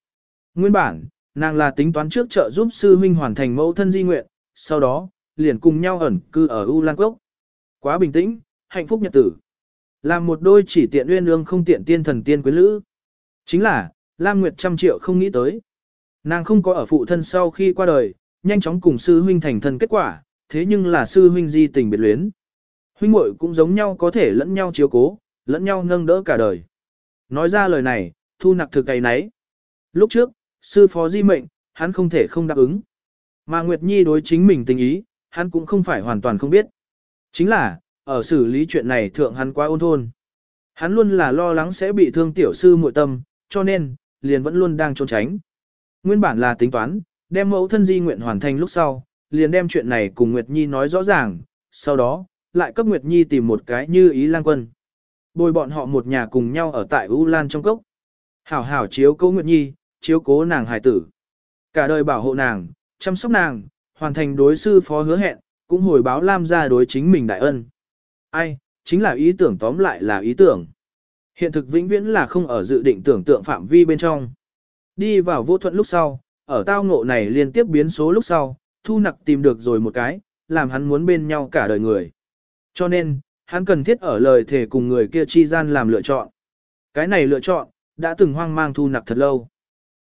Nguyên bản, nàng là tính toán trước trợ giúp sư huynh hoàn thành mẫu thân di nguyện, sau đó, liền cùng nhau ẩn cư ở U Lan Cốc. Quá bình tĩnh, hạnh phúc nhật tử. Làm một đôi chỉ tiện uyên ương không tiện tiên thần tiên quyến lữ. Chính là, Lam Nguyệt trăm triệu không nghĩ tới. Nàng không có ở phụ thân sau khi qua đời, nhanh chóng cùng sư huynh thành thân kết quả, thế nhưng là sư huynh di tình biệt luyến. Huynh muội cũng giống nhau có thể lẫn nhau chiếu cố, lẫn nhau nâng đỡ cả đời. Nói ra lời này, thu nặc thực cày nấy. Lúc trước, sư phó di mệnh, hắn không thể không đáp ứng. Mà Nguyệt Nhi đối chính mình tình ý, hắn cũng không phải hoàn toàn không biết. Chính là, ở xử lý chuyện này thượng hắn quá ôn thôn. Hắn luôn là lo lắng sẽ bị thương tiểu sư muội tâm, cho nên, liền vẫn luôn đang trốn tránh. Nguyên bản là tính toán, đem mẫu thân di nguyện hoàn thành lúc sau, liền đem chuyện này cùng Nguyệt Nhi nói rõ ràng, sau đó, lại cấp Nguyệt Nhi tìm một cái như ý lang quân. Bồi bọn họ một nhà cùng nhau ở tại U Lan trong cốc. Hảo hảo chiếu cố Nguyệt Nhi, chiếu cố nàng hài tử. Cả đời bảo hộ nàng, chăm sóc nàng, hoàn thành đối sư phó hứa hẹn, cũng hồi báo Lam gia đối chính mình đại ân. Ai, chính là ý tưởng tóm lại là ý tưởng. Hiện thực vĩnh viễn là không ở dự định tưởng tượng phạm vi bên trong. Đi vào vô thuận lúc sau, ở tao ngộ này liên tiếp biến số lúc sau, thu nặc tìm được rồi một cái, làm hắn muốn bên nhau cả đời người. Cho nên, hắn cần thiết ở lời thể cùng người kia chi gian làm lựa chọn. Cái này lựa chọn, đã từng hoang mang thu nặc thật lâu.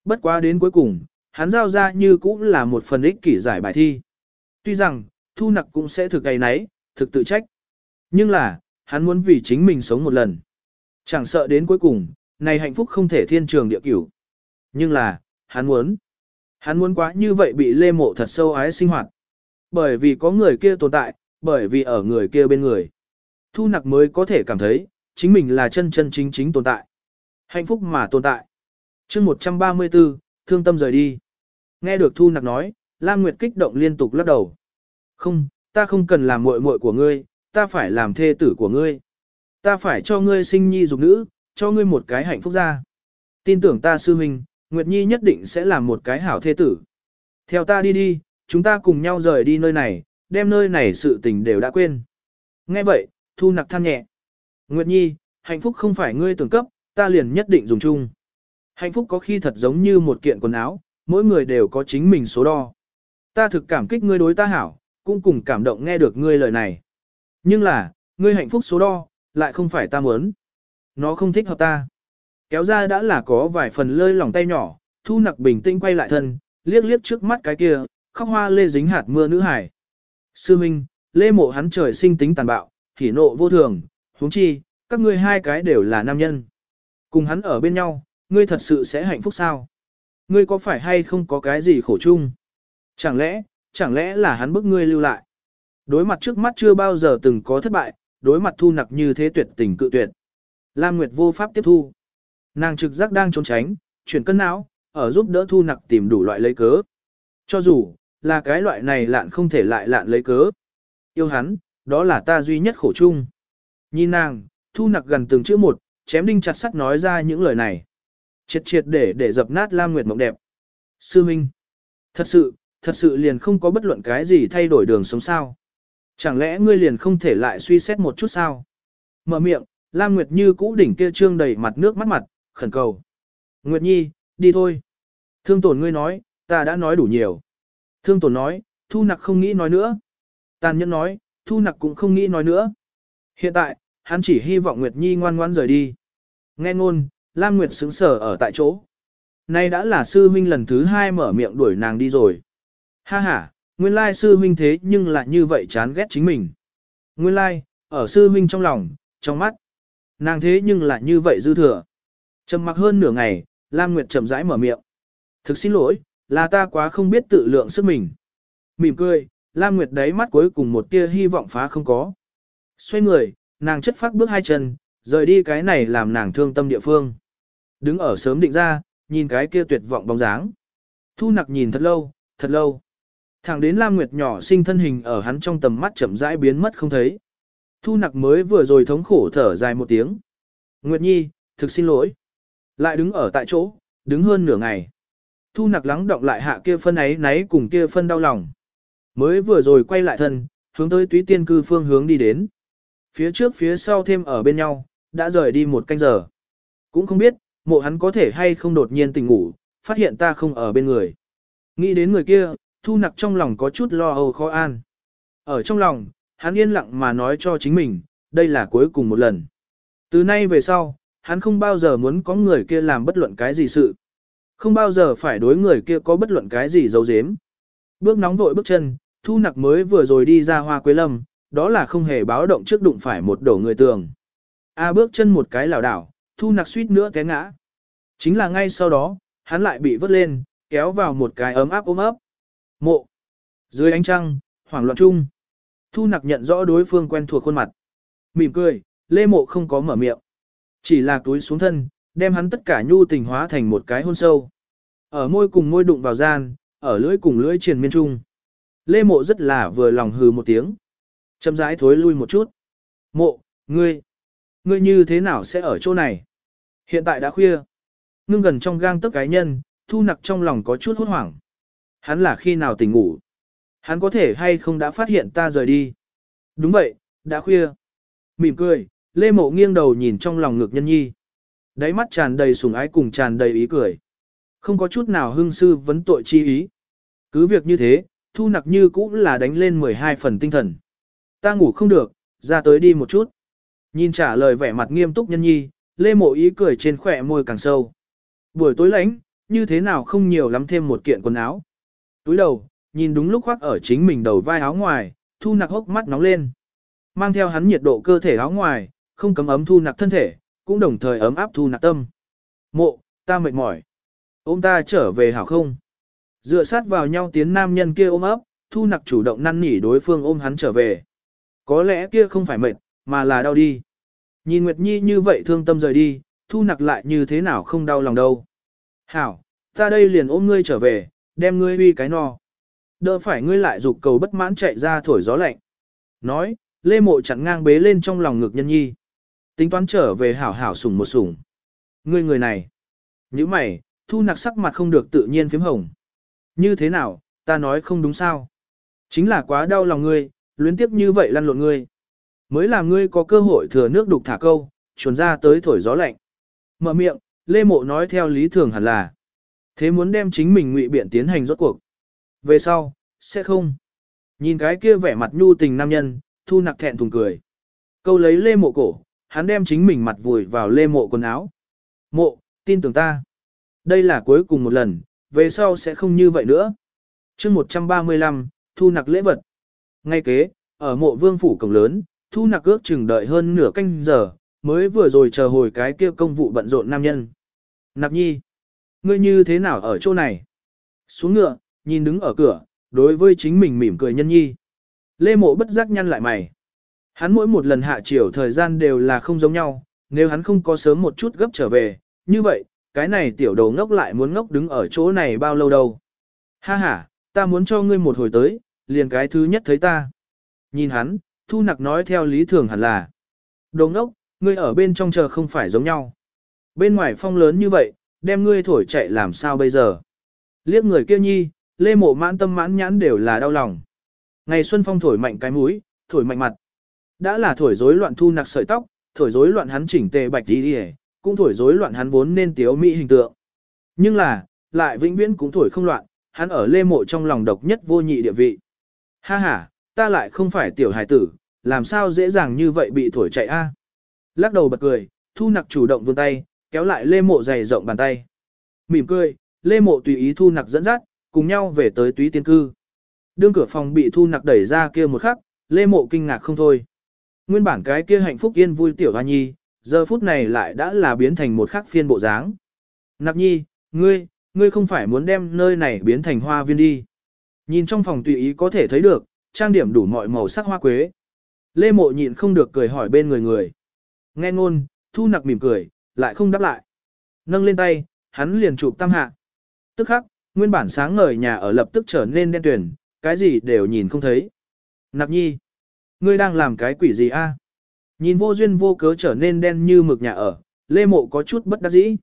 Bất quá đến cuối cùng, hắn giao ra như cũng là một phần ích kỷ giải bài thi. Tuy rằng, thu nặc cũng sẽ thực cày nấy, thực tự trách. Nhưng là, hắn muốn vì chính mình sống một lần. Chẳng sợ đến cuối cùng, này hạnh phúc không thể thiên trường địa cửu. Nhưng là, hắn muốn. Hắn muốn quá như vậy bị lê mộ thật sâu ái sinh hoạt. Bởi vì có người kia tồn tại, bởi vì ở người kia bên người. Thu nặc mới có thể cảm thấy, chính mình là chân chân chính chính tồn tại. Hạnh phúc mà tồn tại chương 134, thương tâm rời đi. Nghe được Thu nặc nói, Lam Nguyệt kích động liên tục lắc đầu. Không, ta không cần làm muội muội của ngươi, ta phải làm thê tử của ngươi. Ta phải cho ngươi sinh nhi dục nữ, cho ngươi một cái hạnh phúc ra. Tin tưởng ta sư huynh, Nguyệt Nhi nhất định sẽ làm một cái hảo thê tử. Theo ta đi đi, chúng ta cùng nhau rời đi nơi này, đem nơi này sự tình đều đã quên. Nghe vậy, Thu Nặc than nhẹ. Nguyệt Nhi, hạnh phúc không phải ngươi tưởng cấp, ta liền nhất định dùng chung. Hạnh phúc có khi thật giống như một kiện quần áo, mỗi người đều có chính mình số đo. Ta thực cảm kích ngươi đối ta hảo, cũng cùng cảm động nghe được ngươi lời này. Nhưng là, ngươi hạnh phúc số đo, lại không phải ta muốn. Nó không thích hợp ta. Kéo ra đã là có vài phần lơi lỏng tay nhỏ, thu nặc bình tĩnh quay lại thân, liếc liếc trước mắt cái kia, khóc hoa lê dính hạt mưa nữ hải. Sư Minh, lê mộ hắn trời sinh tính tàn bạo, hỉ nộ vô thường, huống chi, các ngươi hai cái đều là nam nhân. Cùng hắn ở bên nhau, ngươi thật sự sẽ hạnh phúc sao? Ngươi có phải hay không có cái gì khổ chung? Chẳng lẽ, chẳng lẽ là hắn bức ngươi lưu lại? Đối mặt trước mắt chưa bao giờ từng có thất bại, đối mặt thu nặc như thế tuyệt tình cự tuyệt. Lam Nguyệt vô pháp tiếp thu. Nàng trực giác đang trốn tránh, chuyển cân não, ở giúp đỡ thu nặc tìm đủ loại lấy cớ. Cho dù, là cái loại này lạn không thể lại lạn lấy cớ. Yêu hắn, đó là ta duy nhất khổ chung. Nhìn nàng, thu nặc gần từng chữ một, chém đinh chặt sắt nói ra những lời này. Triệt triệt để để dập nát Lam Nguyệt mộng đẹp. Sư Minh. Thật sự, thật sự liền không có bất luận cái gì thay đổi đường sống sao. Chẳng lẽ ngươi liền không thể lại suy xét một chút sao? Mở miệng, Lam Nguyệt Như cũ đỉnh kia trương đầy mặt nước mắt mặt, khẩn cầu. Nguyệt Nhi, đi thôi. Thương tổn ngươi nói, ta đã nói đủ nhiều. Thương tổn nói, thu nặc không nghĩ nói nữa. Tàn nhẫn nói, thu nặc cũng không nghĩ nói nữa. Hiện tại, hắn chỉ hy vọng Nguyệt Nhi ngoan ngoãn rời đi. Nghe ngôn, Lam Nguyệt sững sờ ở tại chỗ. Nay đã là sư huynh lần thứ hai mở miệng đuổi nàng đi rồi. Ha ha, nguyên lai sư huynh thế nhưng lại như vậy chán ghét chính mình. Nguyên lai, ở sư huynh trong lòng, trong mắt. Nàng thế nhưng lại như vậy dư thừa. Trầm mặc hơn nửa ngày, Lam Nguyệt chậm rãi mở miệng. Thực xin lỗi, là ta quá không biết tự lượng sức mình. Mỉm cười, Lam Nguyệt đáy mắt cuối cùng một tia hy vọng phá không có. Xoay người, nàng chất phát bước hai chân, rời đi cái này làm nàng thương tâm địa phương. Đứng ở sớm định ra, nhìn cái kia tuyệt vọng bóng dáng. Thu nặc nhìn thật lâu, thật lâu. Thẳng đến Lam Nguyệt nhỏ sinh thân hình ở hắn trong tầm mắt chậm rãi biến mất không thấy. Thu nặc mới vừa rồi thống khổ thở dài một tiếng. Nguyệt Nhi, thực xin lỗi. Lại đứng ở tại chỗ, đứng hơn nửa ngày. Thu nặc lắng động lại hạ kia phân ấy náy cùng kia phân đau lòng. Mới vừa rồi quay lại thân, hướng tới túy tiên cư phương hướng đi đến. Phía trước phía sau thêm ở bên nhau, đã rời đi một canh giờ. Cũng không biết, mộ hắn có thể hay không đột nhiên tỉnh ngủ, phát hiện ta không ở bên người. Nghĩ đến người kia, thu nặc trong lòng có chút lo âu khó an. Ở trong lòng, hắn yên lặng mà nói cho chính mình, đây là cuối cùng một lần. Từ nay về sau, hắn không bao giờ muốn có người kia làm bất luận cái gì sự. Không bao giờ phải đối người kia có bất luận cái gì giấu giếm. Bước nóng vội bước chân, thu nặc mới vừa rồi đi ra hoa quế lâm, đó là không hề báo động trước đụng phải một đổ người tường. A bước chân một cái lảo đảo, thu nặc suýt nữa té ngã. Chính là ngay sau đó, hắn lại bị vớt lên, kéo vào một cái ấm áp ôm ấp. Mộ. Dưới ánh trăng, hoảng loạn chung. Thu nặc nhận rõ đối phương quen thuộc khuôn mặt. Mỉm cười, lê mộ không có mở miệng. Chỉ là túi xuống thân, đem hắn tất cả nhu tình hóa thành một cái hôn sâu. Ở môi cùng môi đụng vào gian, ở lưỡi cùng lưỡi triền miên trung. Lê mộ rất là vừa lòng hừ một tiếng. Chậm rãi thối lui một chút. Mộ, ngươi, ngươi như thế nào sẽ ở chỗ này? Hiện tại đã khuya. Ngưng gần trong gang tấc cái nhân, thu nặc trong lòng có chút hốt hoảng. Hắn là khi nào tỉnh ngủ? Hắn có thể hay không đã phát hiện ta rời đi? Đúng vậy, đã khuya. Mỉm cười, Lê Mộ nghiêng đầu nhìn trong lòng ngực nhân nhi. Đáy mắt tràn đầy sùng ái cùng tràn đầy ý cười. Không có chút nào hưng sư vấn tội chi ý. Cứ việc như thế, thu nặc như cũng là đánh lên 12 phần tinh thần. Ta ngủ không được, ra tới đi một chút. Nhìn trả lời vẻ mặt nghiêm túc nhân nhi, Lê Mộ ý cười trên khỏe môi càng sâu. Buổi tối lạnh, như thế nào không nhiều lắm thêm một kiện quần áo. Túi đầu, nhìn đúng lúc khoác ở chính mình đầu vai áo ngoài, thu nặc hốc mắt nóng lên. Mang theo hắn nhiệt độ cơ thể áo ngoài, không cấm ấm thu nặc thân thể, cũng đồng thời ấm áp thu nặc tâm. Mộ, ta mệt mỏi. Ôm ta trở về hảo không? Dựa sát vào nhau tiến nam nhân kia ôm ấp, thu nặc chủ động năn nỉ đối phương ôm hắn trở về. Có lẽ kia không phải mệt, mà là đau đi. Nhìn Nguyệt Nhi như vậy thương tâm rời đi, thu nặc lại như thế nào không đau lòng đâu. Hảo, ta đây liền ôm ngươi trở về, đem ngươi uy cái no. Đỡ phải ngươi lại dục cầu bất mãn chạy ra thổi gió lạnh. Nói, Lê Mộ chặn ngang bế lên trong lòng ngực nhân nhi. Tính toán trở về hảo hảo sủng một sủng. Ngươi người này. Như mày, thu nặc sắc mặt không được tự nhiên phím hồng. Như thế nào, ta nói không đúng sao. Chính là quá đau lòng ngươi, luyến tiếp như vậy lăn lộn ngươi. Mới làm ngươi có cơ hội thừa nước đục thả câu, chuồn ra tới thổi gió lạnh. Mở miệng, Lê Mộ nói theo lý thường hẳn là. Thế muốn đem chính mình ngụy biện tiến hành rốt cuộc. Về sau, sẽ không. Nhìn cái kia vẻ mặt nhu tình nam nhân, thu nặc thẹn thùng cười. Câu lấy Lê Mộ cổ, hắn đem chính mình mặt vùi vào Lê Mộ quần áo. Mộ, tin tưởng ta. Đây là cuối cùng một lần, về sau sẽ không như vậy nữa. chương 135, thu nặc lễ vật. Ngay kế, ở mộ vương phủ cổng lớn, thu nặc ước chừng đợi hơn nửa canh giờ, mới vừa rồi chờ hồi cái kia công vụ bận rộn nam nhân. Nặc nhi, ngươi như thế nào ở chỗ này? Xuống ngựa, nhìn đứng ở cửa, đối với chính mình mỉm cười nhân nhi. Lê mộ bất giác nhăn lại mày. Hắn mỗi một lần hạ chiều thời gian đều là không giống nhau, nếu hắn không có sớm một chút gấp trở về, như vậy, cái này tiểu đầu ngốc lại muốn ngốc đứng ở chỗ này bao lâu đâu. Ha ha, ta muốn cho ngươi một hồi tới, liền cái thứ nhất thấy ta. Nhìn hắn, thu nặc nói theo lý thường hẳn là. Đồ ngốc, ngươi ở bên trong chờ không phải giống nhau. Bên ngoài phong lớn như vậy, đem ngươi thổi chạy làm sao bây giờ. Liếc người kia nhi, lê mộ mãn tâm mãn nhãn đều là đau lòng. Ngày xuân phong thổi mạnh cái mũi, thổi mạnh mặt. Đã là thổi rối loạn thu nặc sợi tóc, thổi rối loạn hắn chỉnh tề bạch đi đi cũng thổi rối loạn hắn vốn nên tiếu mỹ hình tượng. Nhưng là, lại vĩnh viễn cũng thổi không loạn, hắn ở lê mộ trong lòng độc nhất vô nhị địa vị. Ha ha, ta lại không phải tiểu hài tử, làm sao dễ dàng như vậy bị thổi chạy a? Lắc đầu bật cười, thu nặc chủ động vươn tay, kéo lại lê mộ dày rộng bàn tay. Mỉm cười, lê mộ tùy ý thu nặc dẫn dắt, cùng nhau về tới túy tiên cư. Đương cửa phòng bị thu nặc đẩy ra kia một khắc, lê mộ kinh ngạc không thôi. Nguyên bản cái kia hạnh phúc yên vui tiểu hoa nhi, giờ phút này lại đã là biến thành một khắc phiên bộ dáng. Nặc nhi, ngươi, ngươi không phải muốn đem nơi này biến thành hoa viên đi. Nhìn trong phòng tùy ý có thể thấy được, trang điểm đủ mọi màu sắc hoa quế. Lê mộ nhịn không được cười hỏi bên người người. Nghe ngôn, thu nặc mỉm cười, lại không đáp lại. Nâng lên tay, hắn liền chụp tam hạ. Tức khắc, nguyên bản sáng ngời nhà ở lập tức trở nên đen tuyển, cái gì đều nhìn không thấy. Nặc nhi, ngươi đang làm cái quỷ gì a? Nhìn vô duyên vô cớ trở nên đen như mực nhà ở, Lê Mộ có chút bất đắc dĩ.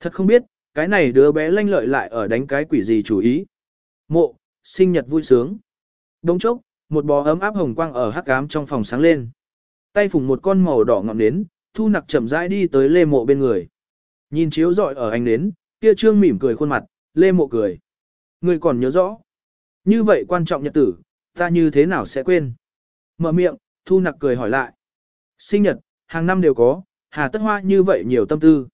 Thật không biết, cái này đứa bé lanh lợi lại ở đánh cái quỷ gì chủ ý. Mộ, sinh nhật vui sướng. Đông chốc, một bó ấm áp hồng quang ở hắc ám trong phòng sáng lên. Tay phủng một con màu đỏ ngọn nến, thu nặc chậm rãi đi tới Lê Mộ bên người. Nhìn chiếu rọi ở ánh nến, kia trương mỉm cười khuôn mặt, Lê Mộ cười. Người còn nhớ rõ. Như vậy quan trọng nhật tử, ta như thế nào sẽ quên? Mở miệng, thu nặc cười hỏi lại. Sinh nhật, hàng năm đều có, hà tất hoa như vậy nhiều tâm tư.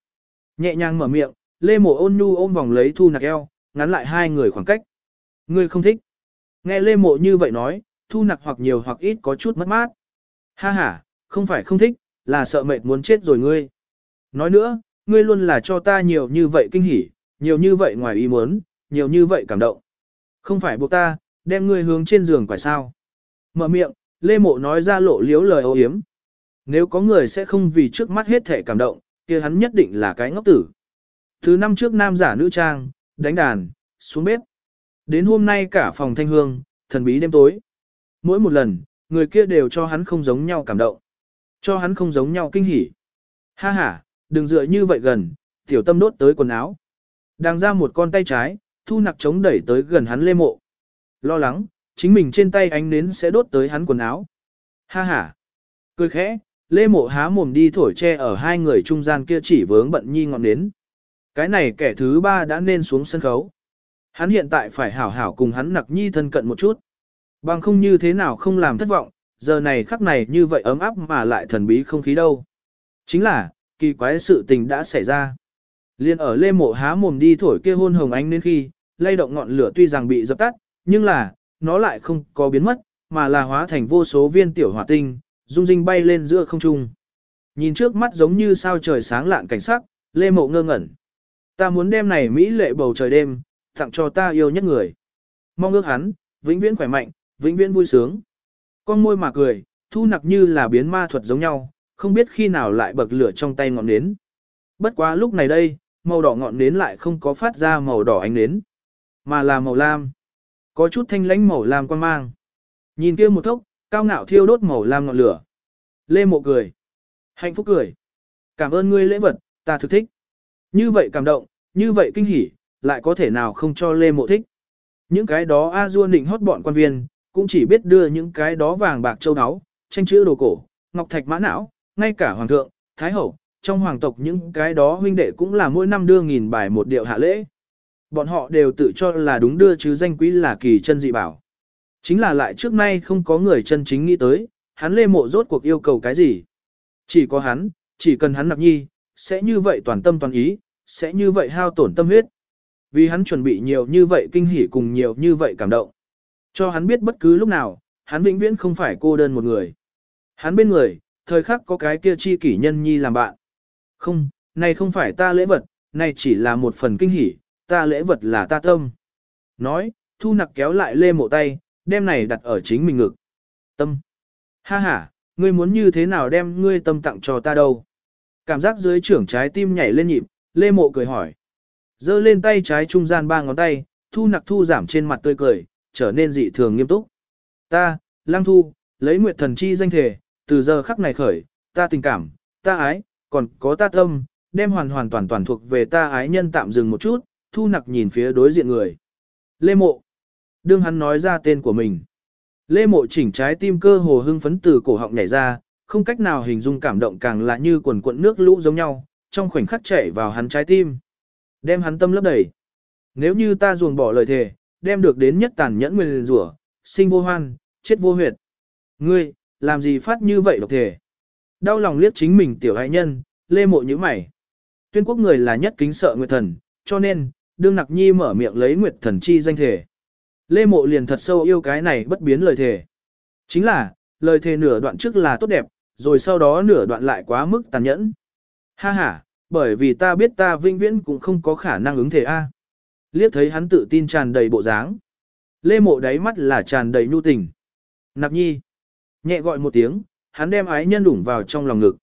Nhẹ nhàng mở miệng, Lê Mộ ôn nhu ôm vòng lấy thu nặc eo, ngắn lại hai người khoảng cách. Ngươi không thích. Nghe Lê Mộ như vậy nói, thu nặc hoặc nhiều hoặc ít có chút mất mát. Ha ha, không phải không thích, là sợ mệt muốn chết rồi ngươi. Nói nữa, ngươi luôn là cho ta nhiều như vậy kinh hỉ, nhiều như vậy ngoài ý muốn, nhiều như vậy cảm động. Không phải buộc ta, đem ngươi hướng trên giường phải sao. Mở miệng, Lê Mộ nói ra lộ liếu lời ô hiếm. Nếu có người sẽ không vì trước mắt hết thể cảm động, kia hắn nhất định là cái ngốc tử. Thứ năm trước nam giả nữ trang, đánh đàn, xuống bếp. Đến hôm nay cả phòng thanh hương, thần bí đêm tối. Mỗi một lần, người kia đều cho hắn không giống nhau cảm động. Cho hắn không giống nhau kinh hỉ. Ha ha, đừng dựa như vậy gần, tiểu tâm đốt tới quần áo. Đang ra một con tay trái, thu nặc chống đẩy tới gần hắn lê mộ. Lo lắng, chính mình trên tay ánh nến sẽ đốt tới hắn quần áo. Ha ha. Cười khẽ, lê mộ há mồm đi thổi che ở hai người trung gian kia chỉ vướng bận nhi ngọn nến. Cái này kẻ thứ ba đã nên xuống sân khấu. Hắn hiện tại phải hảo hảo cùng hắn nặc nhi thân cận một chút. Bằng không như thế nào không làm thất vọng, giờ này khắc này như vậy ấm áp mà lại thần bí không khí đâu. Chính là, kỳ quái sự tình đã xảy ra. Liên ở lê mộ há mồm đi thổi kia hôn hồng ánh nên khi, lay động ngọn lửa tuy rằng bị dập tắt, nhưng là, nó lại không có biến mất, mà là hóa thành vô số viên tiểu hỏa tinh, dung dinh bay lên giữa không trung. Nhìn trước mắt giống như sao trời sáng lạn cảnh sắc, lê mộ ngơ ngẩn. Ta muốn đem này Mỹ lệ bầu trời đêm, tặng cho ta yêu nhất người. Mong ước hắn, vĩnh viễn khỏe mạnh, vĩnh viễn vui sướng. Con môi mà cười, thu nặc như là biến ma thuật giống nhau, không biết khi nào lại bậc lửa trong tay ngọn nến. Bất quá lúc này đây, màu đỏ ngọn nến lại không có phát ra màu đỏ ánh nến, mà là màu lam. Có chút thanh lãnh màu lam quan mang. Nhìn kia một thốc, cao ngạo thiêu đốt màu lam ngọn lửa. Lê mộ cười. Hạnh phúc cười. Cảm ơn ngươi lễ vật, ta thực thích. Như vậy cảm động, như vậy kinh hỉ, lại có thể nào không cho Lê mộ thích. Những cái đó A-dua nịnh hót bọn quan viên, cũng chỉ biết đưa những cái đó vàng bạc châu áo, tranh chữ đồ cổ, ngọc thạch mã não, ngay cả hoàng thượng, thái hậu, trong hoàng tộc những cái đó huynh đệ cũng là mỗi năm đưa nghìn bài một điệu hạ lễ. Bọn họ đều tự cho là đúng đưa chứ danh quý là kỳ chân dị bảo. Chính là lại trước nay không có người chân chính nghĩ tới, hắn lê mộ rốt cuộc yêu cầu cái gì. Chỉ có hắn, chỉ cần hắn nặc nhi, sẽ như vậy toàn tâm toàn ý, sẽ như vậy hao tổn tâm huyết. Vì hắn chuẩn bị nhiều như vậy kinh hỉ cùng nhiều như vậy cảm động. Cho hắn biết bất cứ lúc nào, hắn vĩnh viễn không phải cô đơn một người. Hắn bên người, thời khắc có cái kia chi kỷ nhân nhi làm bạn. Không, này không phải ta lễ vật, này chỉ là một phần kinh hỉ, ta lễ vật là ta tâm. Nói, thu nặc kéo lại lê mộ tay, đem này đặt ở chính mình ngực. Tâm. Ha ha, ngươi muốn như thế nào đem ngươi tâm tặng cho ta đâu? Cảm giác dưới trưởng trái tim nhảy lên nhịp, lê mộ cười hỏi. giơ lên tay trái trung gian ba ngón tay, thu nặc thu giảm trên mặt tươi cười, trở nên dị thường nghiêm túc. Ta, lang thu, lấy nguyệt thần chi danh thể, từ giờ khắc này khởi, ta tình cảm, ta ái, còn có ta tâm, đem hoàn hoàn toàn toàn thuộc về ta ái nhân tạm dừng một chút, thu nặc nhìn phía đối diện người. Lê mộ. Đương hắn nói ra tên của mình. Lê mộ chỉnh trái tim cơ hồ hưng phấn từ cổ họng nhảy ra, không cách nào hình dung cảm động càng là như quần cuộn nước lũ giống nhau, trong khoảnh khắc chảy vào hắn trái tim. Đem hắn tâm lấp đầy. Nếu như ta ruồng bỏ lời thề, đem được đến nhất tàn nhẫn nguyên rủa, sinh vô hoan, chết vô huyệt. Ngươi, làm gì phát như vậy độc thể? Đau lòng liếc chính mình tiểu hại nhân, lê mộ như mày. Tuyên quốc người là nhất kính sợ nguyệt thần, cho nên, đương nặc nhi mở miệng lấy nguyệt thần chi danh thể. Lê mộ liền thật sâu yêu cái này bất biến lời thể Chính là, lời thề nửa đoạn trước là tốt đẹp, rồi sau đó nửa đoạn lại quá mức tàn nhẫn. Ha ha, bởi vì ta biết ta vinh viễn cũng không có khả năng ứng thể A. Liếc thấy hắn tự tin tràn đầy bộ dáng. Lê mộ đáy mắt là tràn đầy nhu tình. nạp nhi. Nhẹ gọi một tiếng, hắn đem ái nhân đủng vào trong lòng ngực.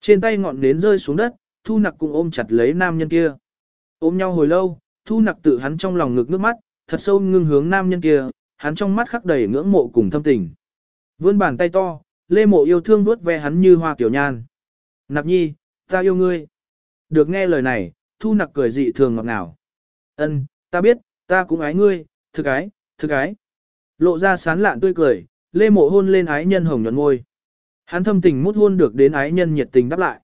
Trên tay ngọn nến rơi xuống đất, thu nặc cùng ôm chặt lấy nam nhân kia. Ôm nhau hồi lâu, thu nặc tự hắn trong lòng ngực nước mắt, thật sâu ngưng hướng nam nhân kia, hắn trong mắt khắc đầy ngưỡng mộ cùng thâm tình. Vươn bàn tay to, lê mộ yêu thương vuốt ve hắn như hoa kiểu nhan. nạp nhi, ta yêu ngươi. Được nghe lời này, thu nặc cười dị thường ngọt ngào. Ân, ta biết, ta cũng ái ngươi, thực ái, thực ái. Lộ ra sán lạn tươi cười, lê mộ hôn lên ái nhân hồng nhuận môi. Hắn thâm tình mút hôn được đến ái nhân nhiệt tình đáp lại.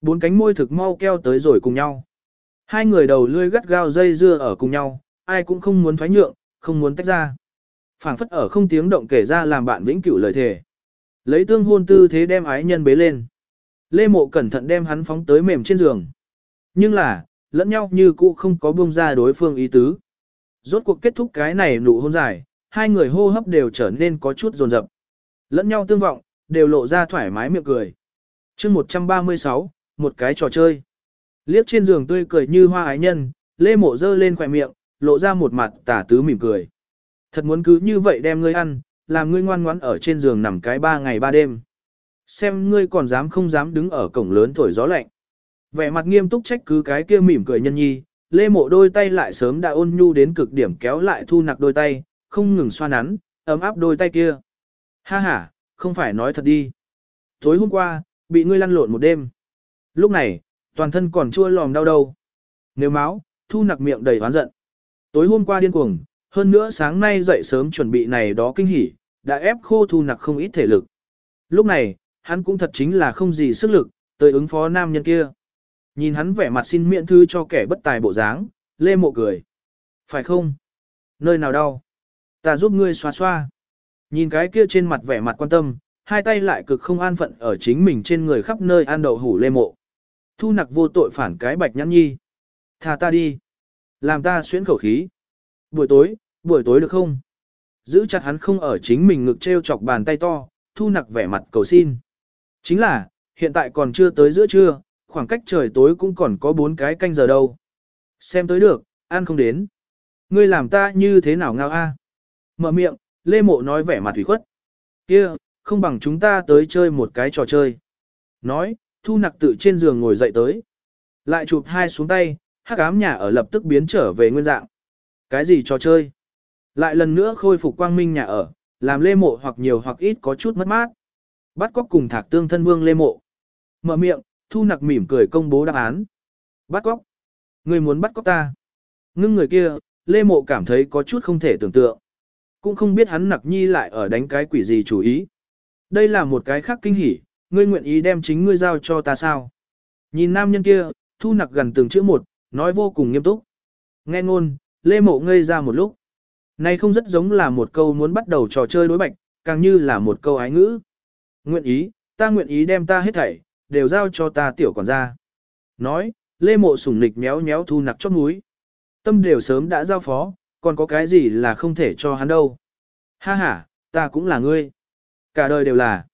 Bốn cánh môi thực mau keo tới rồi cùng nhau. Hai người đầu lươi gắt gao dây dưa ở cùng nhau, ai cũng không muốn thoái nhượng, không muốn tách ra. phảng phất ở không tiếng động kể ra làm bạn vĩnh cửu lời thề. Lấy tương hôn tư thế đem ái nhân bế lên. Lê mộ cẩn thận đem hắn phóng tới mềm trên giường. Nhưng là, lẫn nhau như cũ không có buông ra đối phương ý tứ. Rốt cuộc kết thúc cái này nụ hôn dài, hai người hô hấp đều trở nên có chút rồn rập. Lẫn nhau tương vọng, đều lộ ra thoải mái miệng cười. chương 136, một cái trò chơi. Liếc trên giường tươi cười như hoa ái nhân, lê mộ dơ lên khỏe miệng, lộ ra một mặt tả tứ mỉm cười. Thật muốn cứ như vậy đem ngươi ăn, làm ngươi ngoan ngoãn ở trên giường nằm cái ba ngày ba đêm. Xem ngươi còn dám không dám đứng ở cổng lớn thổi gió lạnh. Vẻ mặt nghiêm túc trách cứ cái kia mỉm cười nhân nhi, lê mộ đôi tay lại sớm đã ôn nhu đến cực điểm kéo lại thu nặc đôi tay, không ngừng xoa nắn, ấm áp đôi tay kia. Ha ha, không phải nói thật đi. Tối hôm qua, bị ngươi lăn lộn một đêm. Lúc này, toàn thân còn chua lòm đau đầu. Nếu máu, thu nặc miệng đầy oán giận. Tối hôm qua điên cuồng, hơn nữa sáng nay dậy sớm chuẩn bị này đó kinh hỉ, đã ép khô thu nặc không ít thể lực. Lúc này, hắn cũng thật chính là không gì sức lực, tới ứng phó nam nhân kia. Nhìn hắn vẻ mặt xin miễn thư cho kẻ bất tài bộ dáng, lê mộ cười. Phải không? Nơi nào đau? Ta giúp ngươi xoa xoa. Nhìn cái kia trên mặt vẻ mặt quan tâm, hai tay lại cực không an phận ở chính mình trên người khắp nơi an đậu hủ lê mộ. Thu nặc vô tội phản cái bạch nhãn nhi. Thà ta đi. Làm ta xuyến khẩu khí. Buổi tối, buổi tối được không? Giữ chặt hắn không ở chính mình ngực treo chọc bàn tay to, thu nặc vẻ mặt cầu xin. Chính là, hiện tại còn chưa tới giữa trưa, khoảng cách trời tối cũng còn có bốn cái canh giờ đâu. Xem tới được, ăn không đến. Ngươi làm ta như thế nào ngao a? Mở miệng, Lê Mộ nói vẻ mặt thủy khuất. Kia, không bằng chúng ta tới chơi một cái trò chơi. Nói, thu nặc tự trên giường ngồi dậy tới. Lại chụp hai xuống tay, hắc ám nhà ở lập tức biến trở về nguyên dạng. Cái gì trò chơi? Lại lần nữa khôi phục quang minh nhà ở, làm lê mộ hoặc nhiều hoặc ít có chút mất mát. Bắt cóc cùng thạc tương thân vương lê mộ. Mở miệng, thu nặc mỉm cười công bố đáp án. Bắt cóc. Người muốn bắt cóc ta. Ngưng người kia, lê mộ cảm thấy có chút không thể tưởng tượng. Cũng không biết hắn nặc nhi lại ở đánh cái quỷ gì chủ ý. Đây là một cái khác kinh hỉ, ngươi nguyện ý đem chính ngươi giao cho ta sao? Nhìn nam nhân kia, thu nặc gần từng chữ một, nói vô cùng nghiêm túc. Nghe ngôn, lê mộ ngây ra một lúc. Này không rất giống là một câu muốn bắt đầu trò chơi đối bạch, càng như là một câu ái ngữ. Nguyện ý, ta nguyện ý đem ta hết thảy, đều giao cho ta tiểu quản gia. Nói, lê mộ sủng nịch méo méo thu nặc chót núi. Tâm đều sớm đã giao phó, còn có cái gì là không thể cho hắn đâu. Ha ha, ta cũng là ngươi. Cả đời đều là.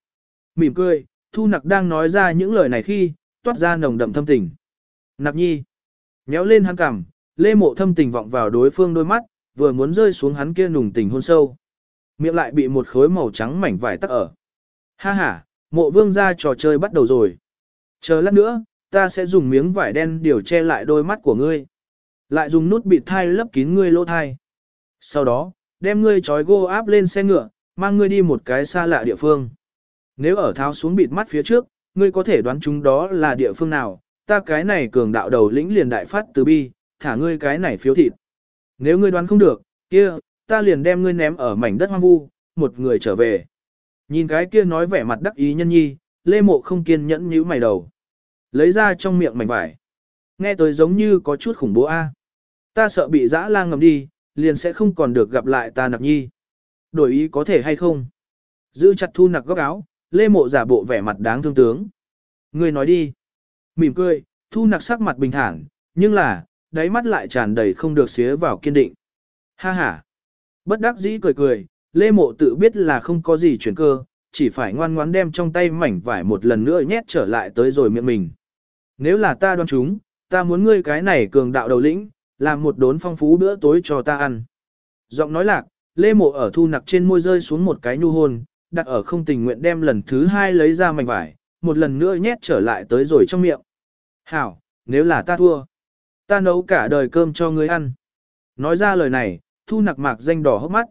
Mỉm cười, thu nặc đang nói ra những lời này khi, toát ra nồng đậm thâm tình. Nặc nhi. méo lên hắn cằm, lê mộ thâm tình vọng vào đối phương đôi mắt, vừa muốn rơi xuống hắn kia nùng tình hôn sâu. Miệng lại bị một khối màu trắng mảnh vải tắc ở. Ha ha, mộ vương ra trò chơi bắt đầu rồi. Chờ lát nữa, ta sẽ dùng miếng vải đen điều che lại đôi mắt của ngươi. Lại dùng nút bịt thai lấp kín ngươi lỗ thai. Sau đó, đem ngươi trói gô áp lên xe ngựa, mang ngươi đi một cái xa lạ địa phương. Nếu ở tháo xuống bịt mắt phía trước, ngươi có thể đoán chúng đó là địa phương nào, ta cái này cường đạo đầu lĩnh liền đại phát từ bi, thả ngươi cái này phiếu thịt. Nếu ngươi đoán không được, kia, ta liền đem ngươi ném ở mảnh đất hoang vu, một người trở về. Nhìn cái kia nói vẻ mặt đắc ý nhân nhi, lê mộ không kiên nhẫn nhíu mày đầu. Lấy ra trong miệng mảnh vải. Nghe tới giống như có chút khủng bố a. Ta sợ bị dã lang ngầm đi, liền sẽ không còn được gặp lại ta nặc nhi. Đổi ý có thể hay không? Giữ chặt thu nặc góc áo, lê mộ giả bộ vẻ mặt đáng thương tướng. Người nói đi. Mỉm cười, thu nặc sắc mặt bình thản, nhưng là, đáy mắt lại tràn đầy không được xía vào kiên định. Ha ha. Bất đắc dĩ cười cười, lê mộ tự biết là không có gì chuyển cơ, chỉ phải ngoan ngoãn đem trong tay mảnh vải một lần nữa nhét trở lại tới rồi miệng mình. Nếu là ta đoan chúng, ta muốn ngươi cái này cường đạo đầu lĩnh, làm một đốn phong phú bữa tối cho ta ăn. Giọng nói lạc, lê mộ ở thu nặc trên môi rơi xuống một cái nhu hôn, đặt ở không tình nguyện đem lần thứ hai lấy ra mảnh vải, một lần nữa nhét trở lại tới rồi trong miệng. Hảo, nếu là ta thua, ta nấu cả đời cơm cho ngươi ăn. Nói ra lời này, thu nặc mạc danh đỏ hốc mắt.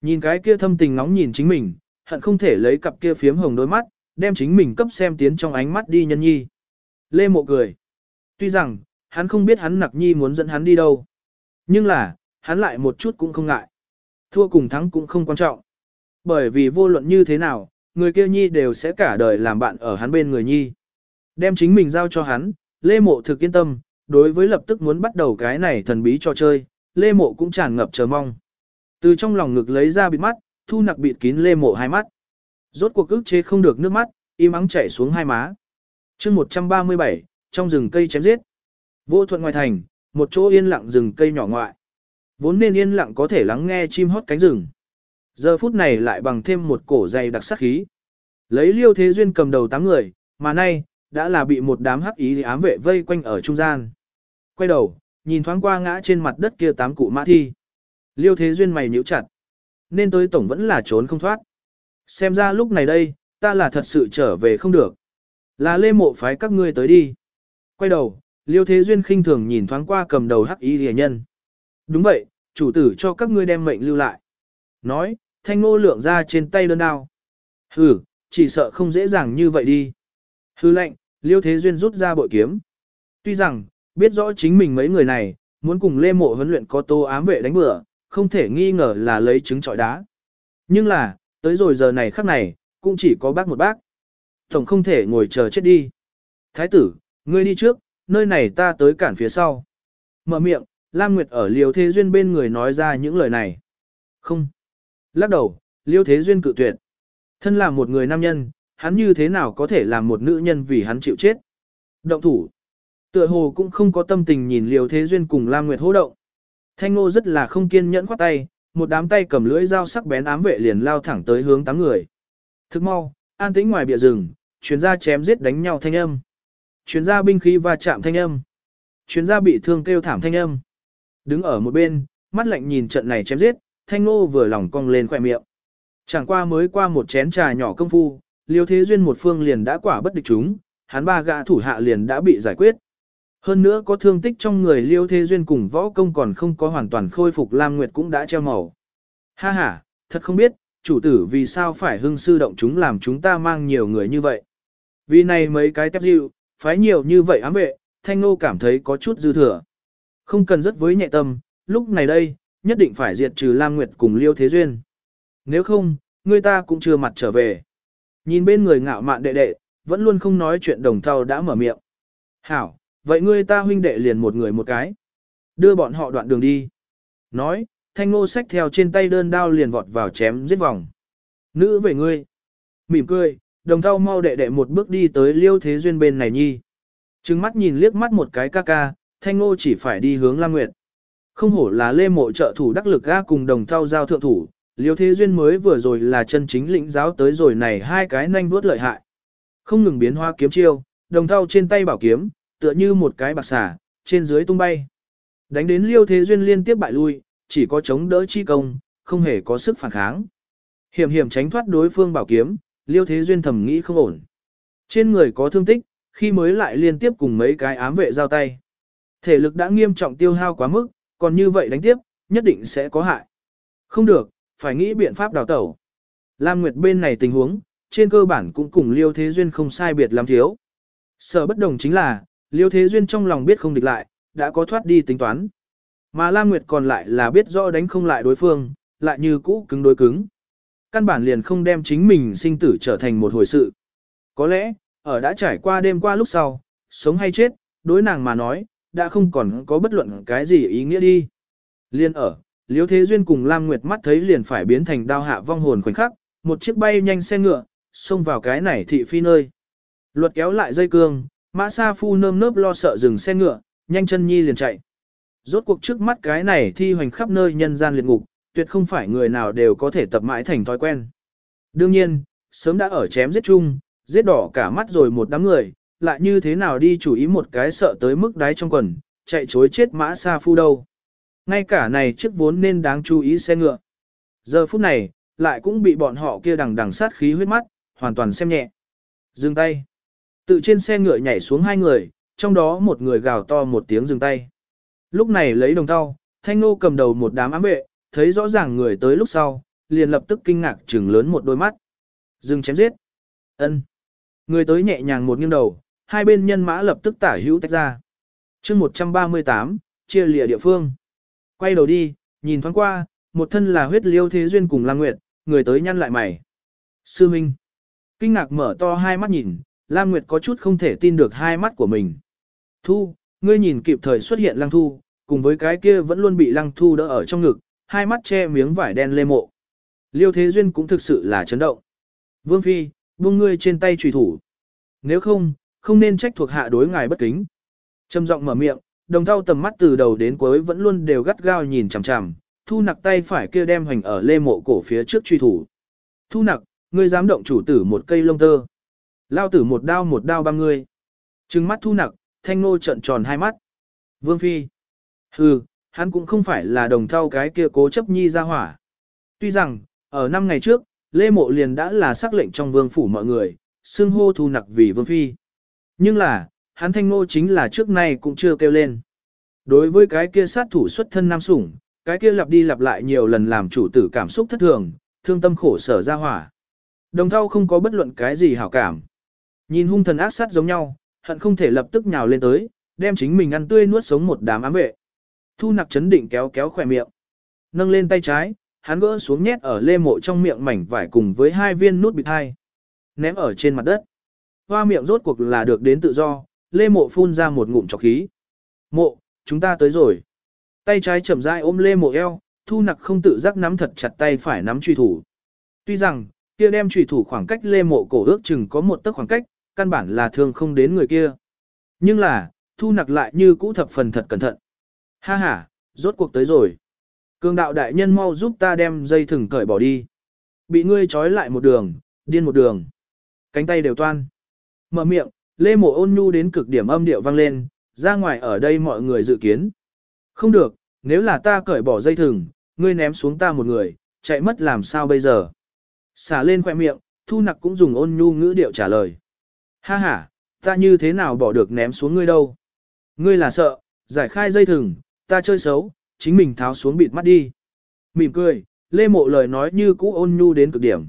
Nhìn cái kia thâm tình nóng nhìn chính mình, hận không thể lấy cặp kia phiếm hồng đôi mắt, đem chính mình cấp xem tiến trong ánh mắt đi nhân nhi. Lê mộ cười. Tuy rằng, hắn không biết hắn nặc nhi muốn dẫn hắn đi đâu. Nhưng là, hắn lại một chút cũng không ngại. Thua cùng thắng cũng không quan trọng. Bởi vì vô luận như thế nào, người kia nhi đều sẽ cả đời làm bạn ở hắn bên người nhi. Đem chính mình giao cho hắn, Lê Mộ thực yên tâm, đối với lập tức muốn bắt đầu cái này thần bí cho chơi, Lê Mộ cũng tràn ngập chờ mong. Từ trong lòng ngực lấy ra bịt mắt, thu nặc bịt kín Lê Mộ hai mắt. Rốt cuộc ức chế không được nước mắt, im ắng chảy xuống hai má. chương 137, trong rừng cây chém giết. Vô thuận ngoài thành, một chỗ yên lặng rừng cây nhỏ ngoại. Vốn nên yên lặng có thể lắng nghe chim hót cánh rừng. Giờ phút này lại bằng thêm một cổ dày đặc sắc khí. Lấy liêu thế duyên cầm đầu tám người, mà nay, đã là bị một đám hắc ý ám vệ vây quanh ở trung gian. Quay đầu, nhìn thoáng qua ngã trên mặt đất kia tám cụ mã thi. Liêu thế duyên mày nhíu chặt. Nên tới tổng vẫn là trốn không thoát. Xem ra lúc này đây, ta là thật sự trở về không được. Là lê mộ phái các ngươi tới đi. Quay đầu, liêu thế duyên khinh thường nhìn thoáng qua cầm đầu hắc y rìa nhân. Đúng vậy, chủ tử cho các ngươi đem mệnh lưu lại. Nói, thanh ngô lượng ra trên tay đơn đao. Hừ, chỉ sợ không dễ dàng như vậy đi. Hư lệnh, liêu thế duyên rút ra bội kiếm. Tuy rằng, biết rõ chính mình mấy người này, muốn cùng lê mộ huấn luyện có tô ám vệ đánh bữa, không thể nghi ngờ là lấy trứng trọi đá. Nhưng là, tới rồi giờ này khắc này, cũng chỉ có bác một bác. Tổng không thể ngồi chờ chết đi. Thái tử, ngươi đi trước, nơi này ta tới cản phía sau. Mở miệng, Lam Nguyệt ở Liêu Thế Duyên bên người nói ra những lời này. Không. Lắc đầu, Liêu Thế Duyên cự tuyệt. Thân là một người nam nhân, hắn như thế nào có thể làm một nữ nhân vì hắn chịu chết. Động thủ. Tựa hồ cũng không có tâm tình nhìn Liêu Thế Duyên cùng Lam Nguyệt hô động. Thanh Ngô rất là không kiên nhẫn khoát tay, một đám tay cầm lưỡi dao sắc bén ám vệ liền lao thẳng tới hướng tám người. Thức mau, an tĩnh ngoài bìa rừng, chuyên gia chém giết đánh nhau thanh âm. Chuyên gia binh khí va chạm thanh âm. Chuyên gia bị thương kêu thảm thanh âm. Đứng ở một bên, mắt lạnh nhìn trận này chém giết, thanh ngô vừa lòng cong lên khỏe miệng. Chẳng qua mới qua một chén trà nhỏ công phu, liêu thế duyên một phương liền đã quả bất địch chúng, hắn ba gã thủ hạ liền đã bị giải quyết. Hơn nữa có thương tích trong người liêu thế duyên cùng võ công còn không có hoàn toàn khôi phục Lam Nguyệt cũng đã treo màu. Ha ha, thật không biết, chủ tử vì sao phải hưng sư động chúng làm chúng ta mang nhiều người như vậy. Vì này mấy cái tép dịu, phái nhiều như vậy ám vệ, thanh nô cảm thấy có chút dư thừa. Không cần rất với nhẹ tâm, lúc này đây, nhất định phải diệt trừ Lam Nguyệt cùng Liêu Thế Duyên. Nếu không, người ta cũng chưa mặt trở về. Nhìn bên người ngạo mạn đệ đệ, vẫn luôn không nói chuyện đồng thau đã mở miệng. Hảo, vậy ngươi ta huynh đệ liền một người một cái. Đưa bọn họ đoạn đường đi. Nói, thanh ngô xách theo trên tay đơn đao liền vọt vào chém giết vòng. Nữ về ngươi. Mỉm cười, đồng thau mau đệ đệ một bước đi tới liêu thế duyên bên này nhi. Trừng mắt nhìn liếc mắt một cái ca ca, thanh ngô chỉ phải đi hướng Lam Nguyệt. Không hổ là lê mộ trợ thủ đắc lực ga cùng đồng thau giao thượng thủ, liêu thế duyên mới vừa rồi là chân chính lĩnh giáo tới rồi này hai cái nhanh vuốt lợi hại. Không ngừng biến hoa kiếm chiêu, đồng thau trên tay bảo kiếm, tựa như một cái bạc xả, trên dưới tung bay. Đánh đến liêu thế duyên liên tiếp bại lui, chỉ có chống đỡ chi công, không hề có sức phản kháng. Hiểm hiểm tránh thoát đối phương bảo kiếm, liêu thế duyên thầm nghĩ không ổn. Trên người có thương tích, khi mới lại liên tiếp cùng mấy cái ám vệ giao tay. Thể lực đã nghiêm trọng tiêu hao quá mức, còn như vậy đánh tiếp, nhất định sẽ có hại. Không được, phải nghĩ biện pháp đào tẩu. Lam Nguyệt bên này tình huống, trên cơ bản cũng cùng Liêu Thế Duyên không sai biệt lắm thiếu. Sở bất đồng chính là, Liêu Thế Duyên trong lòng biết không địch lại, đã có thoát đi tính toán. Mà Lam Nguyệt còn lại là biết rõ đánh không lại đối phương, lại như cũ cứng đối cứng. Căn bản liền không đem chính mình sinh tử trở thành một hồi sự. Có lẽ, ở đã trải qua đêm qua lúc sau, sống hay chết, đối nàng mà nói, đã không còn có bất luận cái gì ý nghĩa đi. Liên ở, Liêu Thế Duyên cùng Lam Nguyệt mắt thấy liền phải biến thành đao hạ vong hồn khoảnh khắc, một chiếc bay nhanh xe ngựa, xông vào cái này thị phi nơi. Luật kéo lại dây cương, Mã Sa Phu nơm nớp lo sợ dừng xe ngựa, nhanh chân nhi liền chạy. Rốt cuộc trước mắt cái này thi hoành khắp nơi nhân gian liệt ngục, tuyệt không phải người nào đều có thể tập mãi thành thói quen. Đương nhiên, sớm đã ở chém giết chung, giết đỏ cả mắt rồi một đám người, lại như thế nào đi chủ ý một cái sợ tới mức đáy trong quần, chạy chối chết Mã Sa Phu đâu. Ngay cả này chiếc vốn nên đáng chú ý xe ngựa. Giờ phút này, lại cũng bị bọn họ kia đằng đằng sát khí huyết mắt, hoàn toàn xem nhẹ. Dừng tay. Tự trên xe ngựa nhảy xuống hai người, trong đó một người gào to một tiếng dừng tay. Lúc này lấy đồng thau, thanh nô cầm đầu một đám ám vệ, thấy rõ ràng người tới lúc sau, liền lập tức kinh ngạc trừng lớn một đôi mắt. Dừng chém giết. ân Người tới nhẹ nhàng một nghiêng đầu, hai bên nhân mã lập tức tả hữu tách ra. chương 138, chia lìa địa phương. Quay đầu đi, nhìn thoáng qua, một thân là huyết liêu thế duyên cùng lang nguyệt, người tới nhăn lại mày. Sư Minh. Kinh ngạc mở to hai mắt nhìn, Lam Nguyệt có chút không thể tin được hai mắt của mình. Thu, ngươi nhìn kịp thời xuất hiện Lăng Thu, cùng với cái kia vẫn luôn bị Lăng Thu đỡ ở trong ngực, hai mắt che miếng vải đen lê mộ. Liêu Thế Duyên cũng thực sự là chấn động. Vương Phi, buông ngươi trên tay trùy thủ. Nếu không, không nên trách thuộc hạ đối ngài bất kính. Trầm giọng mở miệng, đồng thau tầm mắt từ đầu đến cuối vẫn luôn đều gắt gao nhìn chằm chằm, thu nặc tay phải kia đem hành ở lê mộ cổ phía trước truy thủ. Thu nặc, ngươi dám động chủ tử một cây lông tơ. Lao tử một đao một đao ba ngươi. Trừng mắt thu nặc, thanh nô trận tròn hai mắt. Vương Phi. Hừ, hắn cũng không phải là đồng thau cái kia cố chấp nhi ra hỏa. Tuy rằng, ở năm ngày trước, Lê Mộ liền đã là sắc lệnh trong vương phủ mọi người, xưng hô thu nặc vì Vương Phi. Nhưng là, hắn thanh nô chính là trước nay cũng chưa kêu lên. Đối với cái kia sát thủ xuất thân nam sủng, cái kia lặp đi lặp lại nhiều lần làm chủ tử cảm xúc thất thường, thương tâm khổ sở ra hỏa. Đồng thau không có bất luận cái gì hảo cảm. Nhìn hung thần ác sát giống nhau, hận không thể lập tức nhào lên tới, đem chính mình ăn tươi nuốt sống một đám ám vệ. Thu nặc chấn định kéo kéo khỏe miệng. Nâng lên tay trái, hắn gỡ xuống nhét ở lê mộ trong miệng mảnh vải cùng với hai viên nút bịt hai. Ném ở trên mặt đất. Hoa miệng rốt cuộc là được đến tự do, lê mộ phun ra một ngụm trọc khí. Mộ, chúng ta tới rồi. Tay trái chậm rãi ôm lê mộ eo, thu nặc không tự giác nắm thật chặt tay phải nắm truy thủ. Tuy rằng, kia đem truy thủ khoảng cách lê mộ cổ ước chừng có một tấc khoảng cách, căn bản là thương không đến người kia. Nhưng là, thu nặc lại như cũ thập phần thật cẩn thận. Ha ha, rốt cuộc tới rồi. cường đạo đại nhân mau giúp ta đem dây thừng cởi bỏ đi. Bị ngươi trói lại một đường, điên một đường. Cánh tay đều toan. Mở miệng, lê mộ ôn nhu đến cực điểm âm điệu vang lên, ra ngoài ở đây mọi người dự kiến. Không được, nếu là ta cởi bỏ dây thừng, ngươi ném xuống ta một người, chạy mất làm sao bây giờ? Xả lên khoẻ miệng, thu nặc cũng dùng ôn nhu ngữ điệu trả lời. Ha ha, ta như thế nào bỏ được ném xuống ngươi đâu? Ngươi là sợ, giải khai dây thừng, ta chơi xấu, chính mình tháo xuống bịt mắt đi. Mỉm cười, lê mộ lời nói như cũ ôn nhu đến cực điểm.